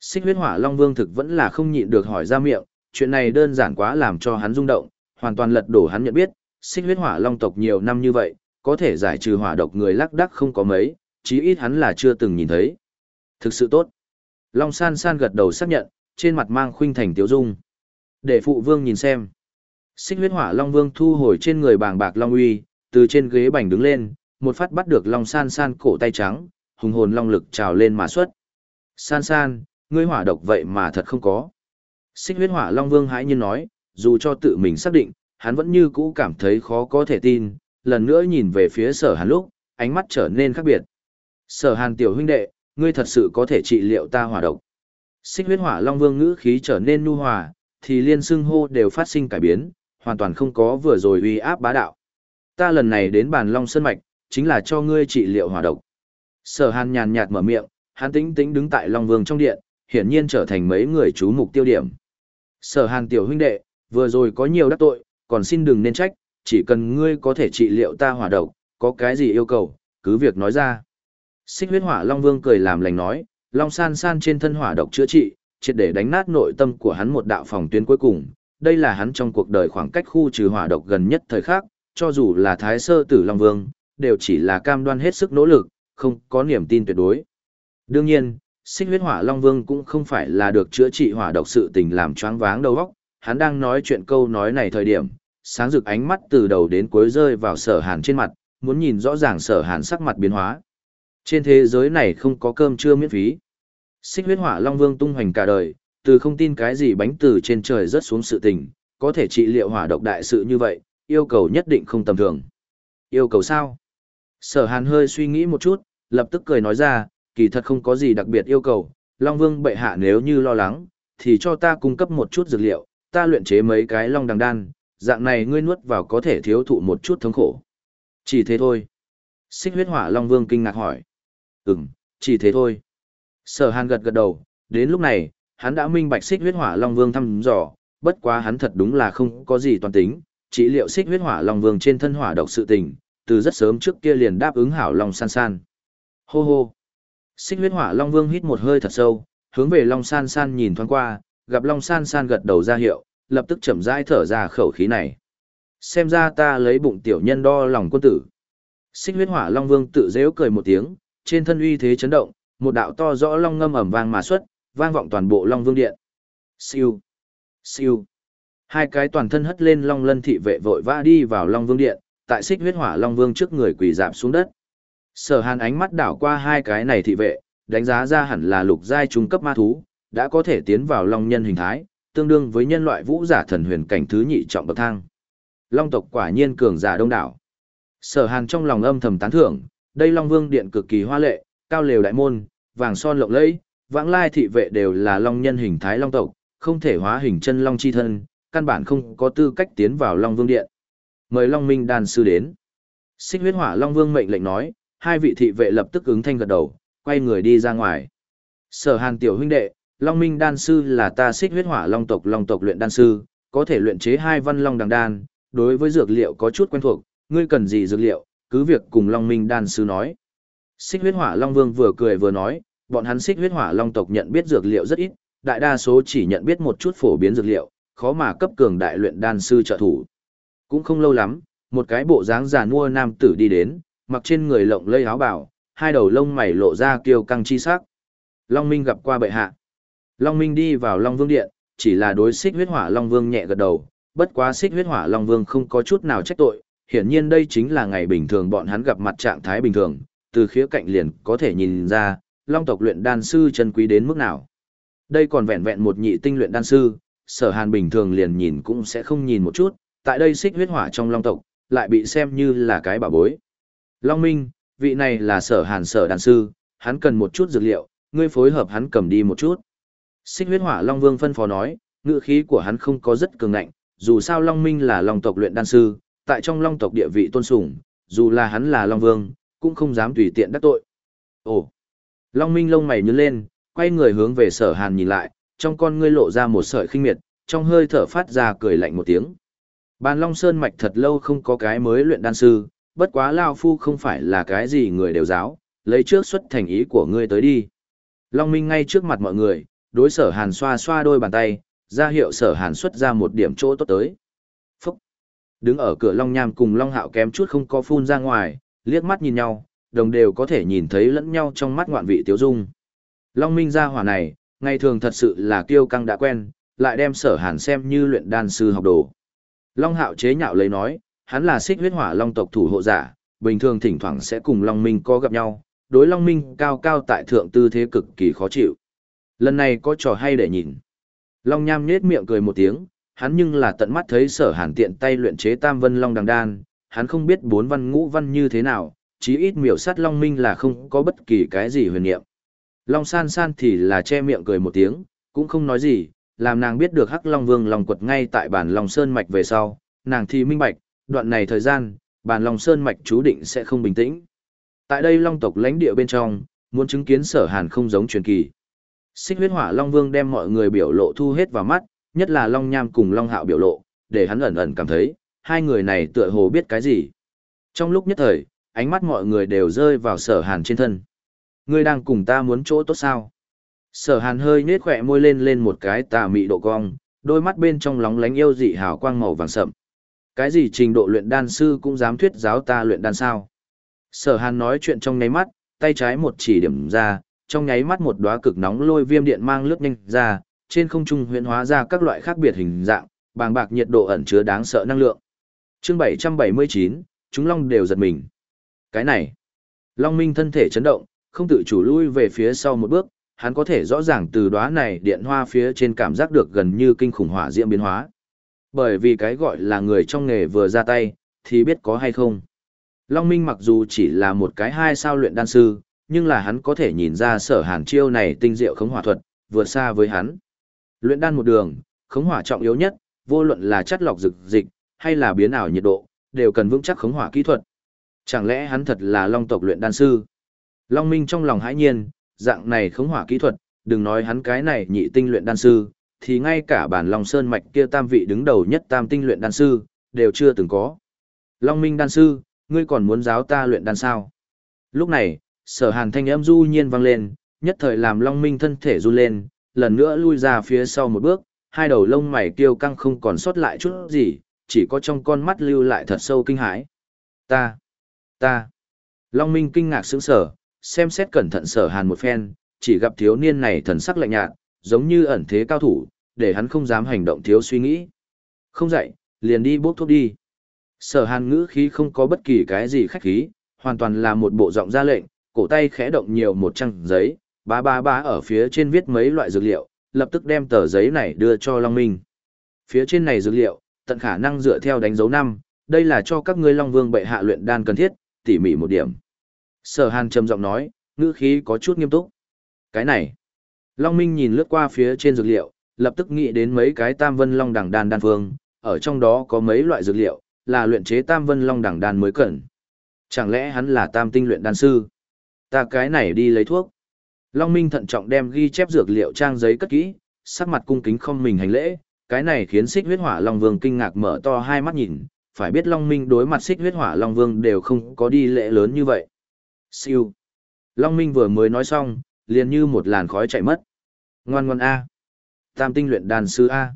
Xích huyết hỏa Long Vương thực vẫn là không nhịn được hỏi ra miệng, chuyện này đơn giản quá làm cho hắn rung động, hoàn toàn lật đổ hắn nhận biết, xích huyết hỏa Long tộc nhiều năm như vậy, có thể giải trừ hỏa độc người lắc đắc không có mấy, chí ít hắn là chưa từng nhìn thấy. Thực sự tốt. Long San San gật đầu xác nhận, trên mặt mang khuynh thành tiếu dung. Để phụ vương nhìn xem. Xích huyết hỏa Long Vương thu hồi trên người bàng bạc Long uy, từ trên ghế bành đứng lên, một phát bắt được Long San San cổ tay trắng, hùng hồn long lực trào lên mà xuất. San San, ngươi hỏa độc vậy mà thật không có. Xích huyết hỏa Long Vương hãi nhiên nói, dù cho tự mình xác định, hắn vẫn như cũ cảm thấy khó có thể tin, lần nữa nhìn về phía sở hàn lúc, ánh mắt trở nên khác biệt. Sở hàn tiểu huynh đệ, ngươi thật sự có thể trị liệu ta hỏa độc. Xích huyết hỏa Long Vương ngữ khí trở nên nhu hòa, thì liên xưng hô đều phát sinh cải biến, hoàn toàn không có vừa rồi uy áp bá đạo. Ta lần này đến bàn Long Sơn Mạch, chính là cho ngươi trị liệu hỏa độc. Sở hàn nhàn nhạt mở miệng, hắn tĩnh tĩnh đứng tại Long Vương trong điện, hiển nhiên trở thành mấy người chú mục tiêu điểm. Sở hàn tiểu huynh đệ, vừa rồi có nhiều đắc tội, còn xin đừng nên trách, chỉ cần ngươi có thể trị liệu ta hỏa độc, có cái gì yêu cầu, cứ việc nói ra. Xích huyết hỏa Long Vương cười làm lành nói, Long san san trên thân hỏa độc chữa trị, triệt để đánh nát nội tâm của hắn một đạo phòng tuyến cuối cùng. Đây là hắn trong cuộc đời khoảng cách khu trừ hỏa độc gần nhất thời khắc, cho dù là Thái Sơ Tử Long Vương, đều chỉ là cam đoan hết sức nỗ lực, không có niềm tin tuyệt đối. Đương nhiên, Xích huyết hỏa Long Vương cũng không phải là được chữa trị hỏa độc sự tình làm choáng váng đầu óc, hắn đang nói chuyện câu nói này thời điểm, sáng rực ánh mắt từ đầu đến cuối rơi vào sở hàn trên mặt, muốn nhìn rõ ràng sở hàn sắc mặt biến hóa. Trên thế giới này không có cơm trưa miễn phí. Xích huyết hỏa Long Vương tung hoành cả đời, từ không tin cái gì bánh từ trên trời rớt xuống sự tình, có thể trị liệu hỏa độc đại sự như vậy, yêu cầu nhất định không tầm thường. Yêu cầu sao? Sở hàn hơi suy nghĩ một chút, lập tức cười nói ra, kỳ thật không có gì đặc biệt yêu cầu, Long Vương bệ hạ nếu như lo lắng, thì cho ta cung cấp một chút dược liệu, ta luyện chế mấy cái long đằng đan, dạng này ngươi nuốt vào có thể thiếu thụ một chút thống khổ. Chỉ thế thôi. Xích huyết hỏa Long Vương kinh ngạc hỏi. Ừm, chỉ thế thôi. Sở hàn gật gật đầu, đến lúc này, hắn đã minh bạch xích huyết hỏa Long Vương thăm dò, bất quá hắn thật đúng là không có gì toàn tính, chỉ liệu xích huyết hỏa Long Vương trên thân hỏa độc sự tình, từ rất sớm trước kia liền đáp ứng hảo Long san san. Hô hô. Xích huyết hỏa Long Vương hít một hơi thật sâu, hướng về Long san san nhìn thoáng qua, gặp Long san san gật đầu ra hiệu, lập tức chậm rãi thở ra khẩu khí này. Xem ra ta lấy bụng tiểu nhân đo lòng quân tử. Xích huyết hỏa Long Vương tự dễu cười một tiếng, trên thân uy thế chấn động, một đạo to rõ long ngâm ầm vang mà xuất, vang vọng toàn bộ Long Vương điện. Siêu, siêu. Hai cái toàn thân hất lên long lân thị vệ vội vã đi vào Long Vương điện, tại xích huyết hỏa Long Vương trước người quỳ rạp xuống đất. Sở Hàn ánh mắt đảo qua hai cái này thị vệ, đánh giá ra hẳn là lục giai trung cấp ma thú, đã có thể tiến vào long nhân hình thái, tương đương với nhân loại vũ giả thần huyền cảnh thứ nhị trọng bậc thang. Long tộc quả nhiên cường giả đông đảo. Sở Hàn trong lòng âm thầm tán thưởng, đây Long Vương điện cực kỳ hoa lệ, cao lều đại môn, vàng son lộng lẫy, vãng lai thị vệ đều là long nhân hình thái long tộc, không thể hóa hình chân long chi thân, căn bản không có tư cách tiến vào Long Vương điện. Mời Long Minh đàn sư đến. Xích huyết hỏa Long Vương mệnh lệnh nói, hai vị thị vệ lập tức ứng thanh gật đầu, quay người đi ra ngoài. Sở Hàn tiểu huynh đệ, Long Minh đan sư là ta xích huyết hỏa long tộc long tộc luyện đan sư, có thể luyện chế hai văn long đằng đan, đối với dược liệu có chút quen thuộc, ngươi cần gì dược liệu, cứ việc cùng Long Minh đan sư nói. Xích huyết hỏa long vương vừa cười vừa nói, bọn hắn xích huyết hỏa long tộc nhận biết dược liệu rất ít, đại đa số chỉ nhận biết một chút phổ biến dược liệu, khó mà cấp cường đại luyện đan sư trợ thủ. Cũng không lâu lắm, một cái bộ dáng già nua nam tử đi đến, mặc trên người lộng lây áo bào, hai đầu lông mày lộ ra kiêu căng chi sắc. Long Minh gặp qua bệ hạ. Long Minh đi vào Long Vương Điện, chỉ là đối xích huyết hỏa Long Vương nhẹ gật đầu, bất quá xích huyết hỏa Long Vương không có chút nào trách tội, hiển nhiên đây chính là ngày bình thường bọn hắn gặp mặt trạng thái bình thường, từ khía cạnh liền có thể nhìn ra, Long tộc luyện đan sư chân quý đến mức nào. Đây còn vẹn vẹn một nhị tinh luyện đan sư, sở hàn bình thường liền nhìn cũng sẽ không nhìn một chút, tại đây xích huyết hỏa trong Long tộc, lại bị xem như là cái bảo bối. Long Minh, vị này là sở hàn sở đan sư, hắn cần một chút dược liệu, ngươi phối hợp hắn cầm đi một chút. Xích huyết hỏa Long Vương phân phó nói, ngựa khí của hắn không có rất cường ngạnh, dù sao Long Minh là Long tộc luyện đan sư, tại trong Long tộc địa vị tôn sùng, dù là hắn là Long Vương, cũng không dám tùy tiện đắc tội. Ồ! Long Minh lông mày nhướng lên, quay người hướng về sở hàn nhìn lại, trong con ngươi lộ ra một sợi khinh miệt, trong hơi thở phát ra cười lạnh một tiếng. Bàn Long Sơn mạch thật lâu không có cái mới luyện đan sư, bất quá Lao Phu không phải là cái gì người đều giáo, lấy trước xuất thành ý của ngươi tới đi. Long Minh ngay trước mặt mọi người, đối sở hàn xoa xoa đôi bàn tay, ra hiệu sở hàn xuất ra một điểm chỗ tốt tới. Đứng ở cửa Long Nham cùng Long Hạo kém chút không có phun ra ngoài, liếc mắt nhìn nhau, đồng đều có thể nhìn thấy lẫn nhau trong mắt ngoạn vị tiếu dung. Long Minh gia hỏa này, ngày thường thật sự là kiêu căng đã quen, lại đem sở hàn xem như luyện đan sư học đồ. Long Hạo chế nhạo lấy nói, hắn là xích huyết hỏa long tộc thủ hộ giả, bình thường thỉnh thoảng sẽ cùng Long Minh có gặp nhau, đối Long Minh cao cao tại thượng tư thế cực kỳ khó chịu. Lần này có trò hay để nhìn. Long Nham nhết miệng cười một tiếng, hắn nhưng là tận mắt thấy sở hàn tiện tay luyện chế tam vân long đằng đan, hắn không biết bốn văn ngũ văn như thế nào, chí ít miểu sát Long Minh là không có bất kỳ cái gì huyền niệm. Long san san thì là che miệng cười một tiếng, cũng không nói gì, làm nàng biết được Hắc Long Vương lòng quật ngay tại bản lòng Sơn Mạch về sau, nàng thì minh bạch, đoạn này thời gian, bản lòng Sơn Mạch chú định sẽ không bình tĩnh. Tại đây Long tộc lãnh địa bên trong, muốn chứng kiến sở hàn không giống truyền kỳ. Xích huyết hỏa Long Vương đem mọi người biểu lộ thu hết vào mắt, nhất là Long Nham cùng Long Hạo biểu lộ, để hắn ẩn ẩn cảm thấy, hai người này tựa hồ biết cái gì. Trong lúc nhất thời, ánh mắt mọi người đều rơi vào sở hàn trên thân. Ngươi đang cùng ta muốn chỗ tốt sao? Sở hàn hơi nết khỏe môi lên lên một cái tà mị độ cong, đôi mắt bên trong lóng lánh yêu dị hào quang màu vàng sậm. Cái gì trình độ luyện đan sư cũng dám thuyết giáo ta luyện đan sao? Sở hàn nói chuyện trong nháy mắt, tay trái một chỉ điểm ra, trong nháy mắt một đóa cực nóng lôi viêm điện mang lướt nhanh ra, trên không trung huyễn hóa ra các loại khác biệt hình dạng, bàng bạc nhiệt độ ẩn chứa đáng sợ năng lượng. Chương 779, chúng long đều giật mình. Cái này, Long Minh thân thể chấn động, không tự chủ lui về phía sau một bước, hắn có thể rõ ràng từ đóa này điện hoa phía trên cảm giác được gần như kinh khủng hỏa diễm biến hóa. Bởi vì cái gọi là người trong nghề vừa ra tay, thì biết có hay không. Long Minh mặc dù chỉ là một cái hai sao luyện đan sư, nhưng là hắn có thể nhìn ra sở hàn chiêu này tinh diệu khống hỏa thuật, vượt xa với hắn. Luyện đan một đường, khống hỏa trọng yếu nhất, vô luận là chất lọc dược dịch, hay là biến ảo nhiệt độ, đều cần vững chắc khống hỏa kỹ thuật. Chẳng lẽ hắn thật là long tộc luyện đan sư? Long Minh trong lòng hãi nhiên, dạng này khống hỏa kỹ thuật, đừng nói hắn cái này nhị tinh luyện đan sư, thì ngay cả bản Long Sơn mạch kia tam vị đứng đầu nhất tam tinh luyện đan sư, đều chưa từng có. Long Minh đan sư, ngươi còn muốn giáo ta luyện đan sao? Lúc này, sở hàn thanh âm du nhiên vang lên, nhất thời làm Long Minh thân thể run lên, lần nữa lui ra phía sau một bước, hai đầu lông mày kiêu căng không còn sót lại chút gì, chỉ có trong con mắt lưu lại thật sâu kinh hãi. Ta, ta, Long Minh kinh ngạc sững sở, xem xét cẩn thận sở hàn một phen, chỉ gặp thiếu niên này thần sắc lạnh nhạt, giống như ẩn thế cao thủ, để hắn không dám hành động thiếu suy nghĩ. Không dậy, liền đi bốc thuốc đi. Sở hàn ngữ khí không có bất kỳ cái gì khách khí, hoàn toàn là một bộ giọng ra lệnh, cổ tay khẽ động nhiều một trang giấy, ba ba ba ở phía trên viết mấy loại dược liệu, lập tức đem tờ giấy này đưa cho Long Minh. Phía trên này dược liệu, tận khả năng dựa theo đánh dấu năm, đây là cho các ngươi Long Vương bệ hạ luyện đan cần thiết, tỉ mỉ một điểm. Sở Hàn trầm giọng nói, ngữ khí có chút nghiêm túc. Cái này. Long Minh nhìn lướt qua phía trên dược liệu, lập tức nghĩ đến mấy cái Tam Vân Long đẳng đan đan phương, ở trong đó có mấy loại dược liệu, là luyện chế Tam Vân Long đẳng đan mới cần. Chẳng lẽ hắn là Tam Tinh luyện đan sư? Ta cái này đi lấy thuốc. Long Minh thận trọng đem ghi chép dược liệu trang giấy cất kỹ, sắc mặt cung kính không mình hành lễ, cái này khiến Xích Huyết Hỏa Long Vương kinh ngạc mở to hai mắt nhìn, phải biết Long Minh đối mặt Xích Huyết Hỏa Long Vương đều không có đi lễ lớn như vậy. Siêu. Long Minh vừa mới nói xong, liền như một làn khói chạy mất. Ngoan ngoan A. Tam tinh luyện đàn sư A.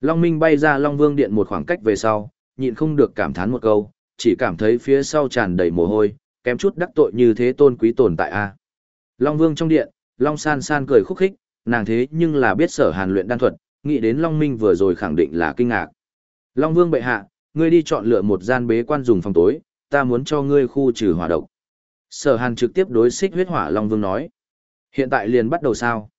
Long Minh bay ra Long Vương Điện một khoảng cách về sau, nhịn không được cảm thán một câu, chỉ cảm thấy phía sau tràn đầy mồ hôi, kém chút đắc tội như thế tôn quý tồn tại A. Long Vương trong điện, Long San San cười khúc khích, nàng thế nhưng là biết sở hàn luyện đan thuật, nghĩ đến Long Minh vừa rồi khẳng định là kinh ngạc. Long Vương bệ hạ, ngươi đi chọn lựa một gian bế quan dùng phòng tối, ta muốn cho ngươi khu trừ hỏa độc. Sở hàn trực tiếp đối xích huyết hỏa Long Vương nói. Hiện tại liền bắt đầu sao?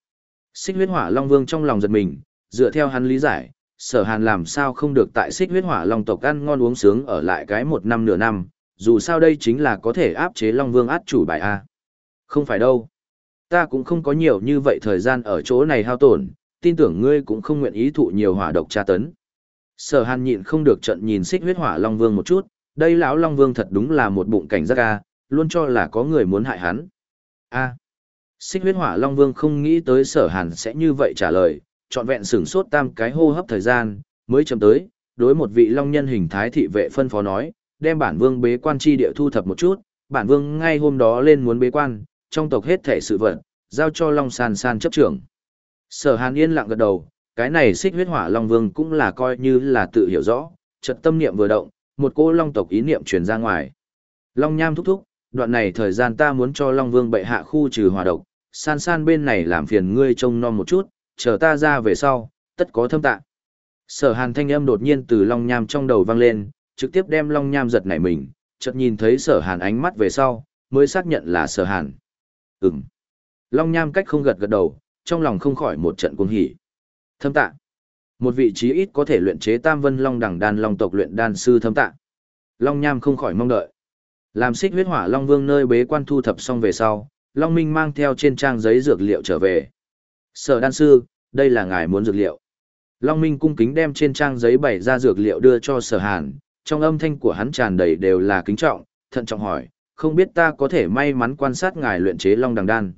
Xích huyết hỏa Long Vương trong lòng giật mình, dựa theo hắn lý giải, sở hàn làm sao không được tại xích huyết hỏa Long tộc ăn ngon uống sướng ở lại cái một năm nửa năm, dù sao đây chính là có thể áp chế Long Vương át chủ bài A. Không phải đâu. Ta cũng không có nhiều như vậy thời gian ở chỗ này hao tổn, tin tưởng ngươi cũng không nguyện ý thụ nhiều hỏa độc tra tấn. Sở hàn nhịn không được trận nhìn xích huyết hỏa Long Vương một chút, đây lão Long Vương thật đúng là một bụng cảnh giác A, luôn cho là có người muốn hại hắn. A. Xích huyết hỏa Long Vương không nghĩ tới sở hàn sẽ như vậy trả lời, trọn vẹn sửng sốt tam cái hô hấp thời gian, mới chấm tới, đối một vị Long nhân hình thái thị vệ phân phó nói, đem bản vương bế quan chi địa thu thập một chút, bản vương ngay hôm đó lên muốn bế quan, trong tộc hết thể sự vật, giao cho Long San San chấp trưởng. Sở Hàn yên lặng gật đầu, cái này xích huyết hỏa Long Vương cũng là coi như là tự hiểu rõ, chợt tâm niệm vừa động, một cô Long tộc ý niệm truyền ra ngoài. Long Nham thúc thúc, đoạn này thời gian ta muốn cho Long Vương bệ hạ khu trừ hỏa độc, san san bên này làm phiền ngươi trông nom một chút, chờ ta ra về sau, tất có thâm tạ. Sở hàn thanh âm đột nhiên từ Long Nham trong đầu vang lên, trực tiếp đem Long Nham giật nảy mình, chợt nhìn thấy sở hàn ánh mắt về sau, mới xác nhận là sở hàn. Ừm. Long Nham cách không gật gật đầu, trong lòng không khỏi một trận cuồng hỉ. Thâm tạ. Một vị trí ít có thể luyện chế Tam Vân Long đẳng đan long tộc luyện đan sư thâm tạ. Long Nham không khỏi mong đợi. Làm xích huyết hỏa Long Vương nơi bế quan thu thập xong về sau, Long Minh mang theo trên trang giấy dược liệu trở về. Sở đan sư, đây là ngài muốn dược liệu. Long Minh cung kính đem trên trang giấy bày ra dược liệu đưa cho sở hàn, trong âm thanh của hắn tràn đầy đều là kính trọng, thận trọng hỏi, không biết ta có thể may mắn quan sát ngài luyện chế Long Đằng Đan.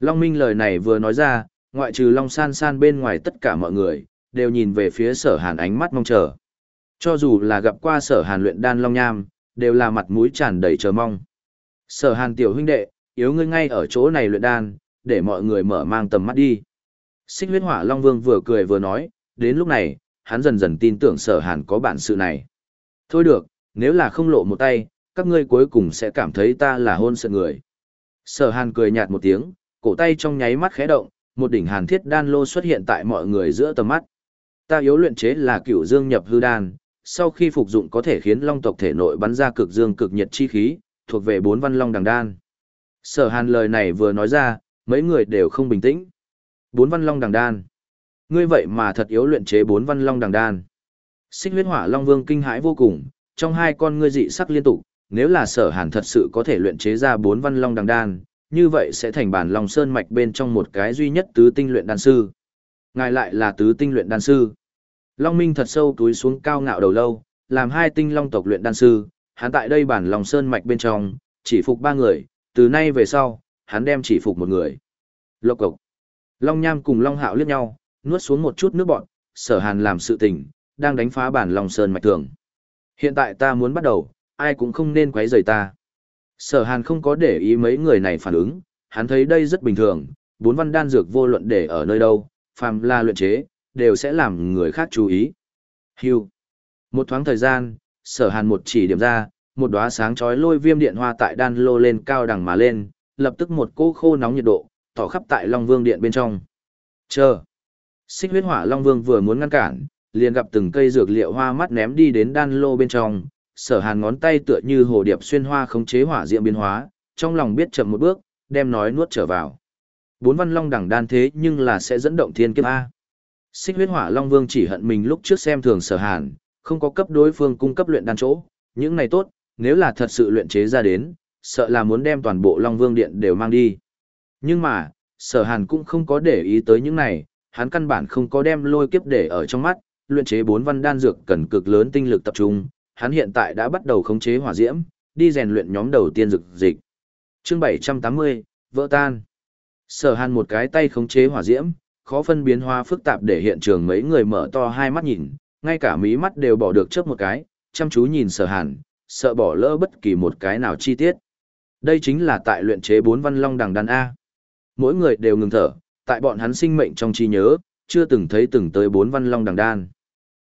Long Minh lời này vừa nói ra, ngoại trừ Long San San bên ngoài tất cả mọi người, đều nhìn về phía sở hàn ánh mắt mong chờ. Cho dù là gặp qua sở hàn luyện đan Long Nham, đều là mặt mũi tràn đầy chờ mong. Sở hàn tiểu huynh đệ, yếu ngươi ngay ở chỗ này luyện đan, để mọi người mở mang tầm mắt đi. Xích huyết hỏa Long Vương vừa cười vừa nói, đến lúc này, hắn dần dần tin tưởng sở hàn có bản sự này. Thôi được, nếu là không lộ một tay, các ngươi cuối cùng sẽ cảm thấy ta là hôn sợ người. Sở hàn cười nhạt một tiếng, cổ tay trong nháy mắt khẽ động, một đỉnh hàn thiết đan lô xuất hiện tại mọi người giữa tầm mắt. Ta yếu luyện chế là cửu dương nhập hư đan, sau khi phục dụng có thể khiến long tộc thể nội bắn ra cực dương cực nhiệt chi khí, thuộc về bốn văn long đằng đan. Sở hàn lời này vừa nói ra, mấy người đều không bình tĩnh. Bốn văn long đằng đan. Ngươi vậy mà thật yếu luyện chế bốn văn long đằng đan. Xích huyết hỏa long vương kinh hãi vô cùng, trong hai con ngươi dị sắc liên tục, nếu là sở hàn thật sự có thể luyện chế ra bốn văn long đằng đan, như vậy sẽ thành bản long sơn mạch bên trong một cái duy nhất tứ tinh luyện đan sư. Ngài lại là tứ tinh luyện đan sư. Long Minh thật sâu túi xuống cao ngạo đầu lâu, làm hai tinh long tộc luyện đan sư, hắn tại đây bản long sơn mạch bên trong, chỉ phục ba người, từ nay về sau, hắn đem chỉ phục một người. Lộc cộc. Long Nham cùng Long Hạo liếc nhau, nuốt xuống một chút nước bọn, sở hàn làm sự tình, đang đánh phá bản Long Sơn mạch thường. Hiện tại ta muốn bắt đầu, ai cũng không nên quấy rầy ta. Sở hàn không có để ý mấy người này phản ứng, hắn thấy đây rất bình thường, bốn văn đan dược vô luận để ở nơi đâu, phàm là luyện chế, đều sẽ làm người khác chú ý. Hưu. Một thoáng thời gian, sở hàn một chỉ điểm ra, một đóa sáng chói lôi viêm điện hoa tại đan lô lên cao đằng mà lên, lập tức một cỗ khô nóng nhiệt độ, tỏ khắp tại Long Vương điện bên trong. Chờ. Xích huyết hỏa Long Vương vừa muốn ngăn cản, liền gặp từng cây dược liệu hoa mắt ném đi đến đan lô bên trong, sở hàn ngón tay tựa như hồ điệp xuyên hoa khống chế hỏa diệm biến hóa, trong lòng biết chậm một bước, đem nói nuốt trở vào. Bốn văn long đẳng đan thế nhưng là sẽ dẫn động thiên kiếp A. Xích huyết hỏa Long Vương chỉ hận mình lúc trước xem thường sở hàn, không có cấp đối phương cung cấp luyện đan chỗ, những này tốt, nếu là thật sự luyện chế ra đến, sợ là muốn đem toàn bộ Long Vương Điện đều mang đi. Nhưng mà, sở hàn cũng không có để ý tới những này, hắn căn bản không có đem lôi kiếp để ở trong mắt, luyện chế bốn văn đan dược cần cực lớn tinh lực tập trung, hắn hiện tại đã bắt đầu khống chế hỏa diễm, đi rèn luyện nhóm đầu tiên dược dịch. Chương 780, vỡ tan. Sở Hàn một cái tay khống chế hỏa diễm, khó phân biến hóa phức tạp để hiện trường mấy người mở to hai mắt nhìn, ngay cả mí mắt đều bỏ được chớp một cái, chăm chú nhìn Sở Hàn, sợ bỏ lỡ bất kỳ một cái nào chi tiết. Đây chính là tại luyện chế bốn văn long đằng đan a. Mỗi người đều ngừng thở, tại bọn hắn sinh mệnh trong trí nhớ, chưa từng thấy từng tới bốn văn long đằng đan.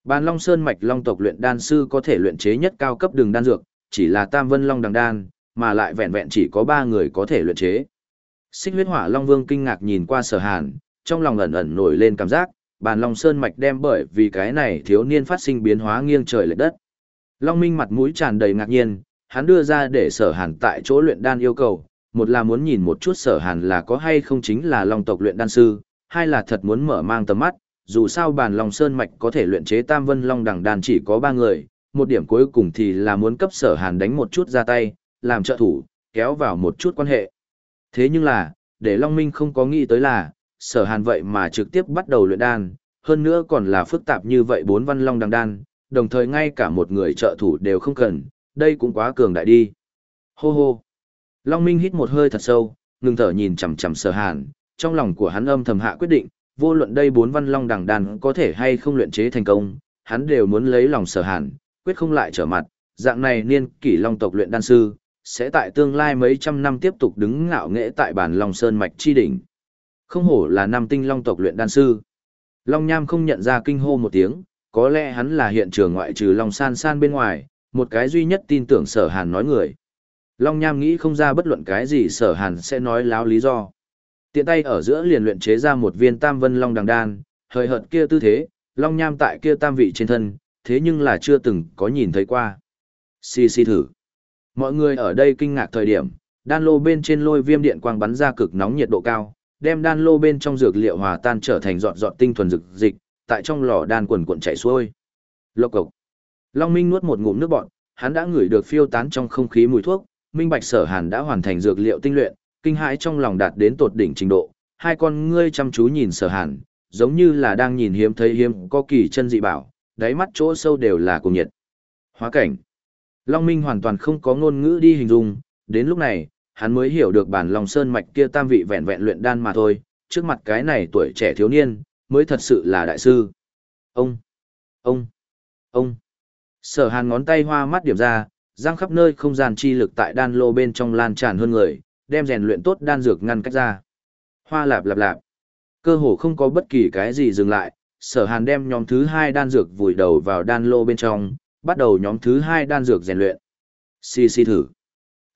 Bàn Long Sơn mạch long tộc luyện đan sư có thể luyện chế nhất cao cấp đường đan dược, chỉ là Tam Vân Long đằng đan, mà lại vẹn vẹn chỉ có ba người có thể luyện chế. Xích huyết hỏa Long Vương kinh ngạc nhìn qua Sở Hàn, trong lòng ẩn ẩn nổi lên cảm giác, bàn Long Sơn mạch đem bởi vì cái này thiếu niên phát sinh biến hóa nghiêng trời lệch đất. Long Minh mặt mũi tràn đầy ngạc nhiên, hắn đưa ra để Sở Hàn tại chỗ luyện đan yêu cầu, một là muốn nhìn một chút Sở Hàn là có hay không chính là Long tộc luyện đan sư, hai là thật muốn mở mang tầm mắt, dù sao bàn lòng Sơn mạch có thể luyện chế Tam Vân Long đằng đan chỉ có ba người, một điểm cuối cùng thì là muốn cấp Sở Hàn đánh một chút ra tay, làm trợ thủ, kéo vào một chút quan hệ. Thế nhưng là, để Long Minh không có nghĩ tới là, sở hàn vậy mà trực tiếp bắt đầu luyện đan, hơn nữa còn là phức tạp như vậy bốn văn long đằng đan, đồng thời ngay cả một người trợ thủ đều không cần, đây cũng quá cường đại đi. Hô hô. Long Minh hít một hơi thật sâu, ngừng thở nhìn chằm chằm sở hàn, trong lòng của hắn âm thầm hạ quyết định, vô luận đây bốn văn long đằng đàn có thể hay không luyện chế thành công, hắn đều muốn lấy lòng sở hàn, quyết không lại trở mặt, dạng này niên kỷ long tộc luyện đan sư, sẽ tại tương lai mấy trăm năm tiếp tục đứng ngạo nghễ tại bản Long Sơn Mạch chi đỉnh. Không hổ là nam tinh long tộc luyện đan sư. Long Nham không nhận ra kinh hô một tiếng, có lẽ hắn là hiện trường ngoại trừ Long San San bên ngoài, một cái duy nhất tin tưởng sở hàn nói người. Long Nham nghĩ không ra bất luận cái gì sở hàn sẽ nói láo lý do. Tiện tay ở giữa liền luyện chế ra một viên tam vân long đằng đan, hời hợt kia tư thế, Long Nham tại kia tam vị trên thân, thế nhưng là chưa từng có nhìn thấy qua. Xì xì thử. Mọi người ở đây kinh ngạc thời điểm, đan lô bên trên lôi viêm điện quang bắn ra cực nóng nhiệt độ cao, đem đan lô bên trong dược liệu hòa tan trở thành giọt giọt tinh thuần dược dịch, tại trong lò đan quần cuộn chảy xuôi. Lộc cộc. Long Minh nuốt một ngụm nước bọt, hắn đã ngửi được phiêu tán trong không khí mùi thuốc, Minh Bạch Sở Hàn đã hoàn thành dược liệu tinh luyện, kinh hãi trong lòng đạt đến tột đỉnh trình độ, hai con ngươi chăm chú nhìn Sở Hàn, giống như là đang nhìn hiếm thấy hiếm có kỳ chân dị bảo, đáy mắt chỗ sâu đều là cùng nhiệt. Hóa cảnh. Long Minh hoàn toàn không có ngôn ngữ đi hình dung, đến lúc này, hắn mới hiểu được bản lòng Sơn mạch kia tam vị vẹn vẹn luyện đan mà thôi, trước mặt cái này tuổi trẻ thiếu niên, mới thật sự là đại sư. Ông, ông, ông. Sở hàn ngón tay hoa mắt điểm ra, giang khắp nơi không gian chi lực tại đan lô bên trong lan tràn hơn người, đem rèn luyện tốt đan dược ngăn cách ra. Hoa lạp lạp lạp. Cơ hồ không có bất kỳ cái gì dừng lại, sở hàn đem nhóm thứ hai đan dược vùi đầu vào đan lô bên trong, bắt đầu nhóm thứ hai đan dược rèn luyện. Xì xì thử.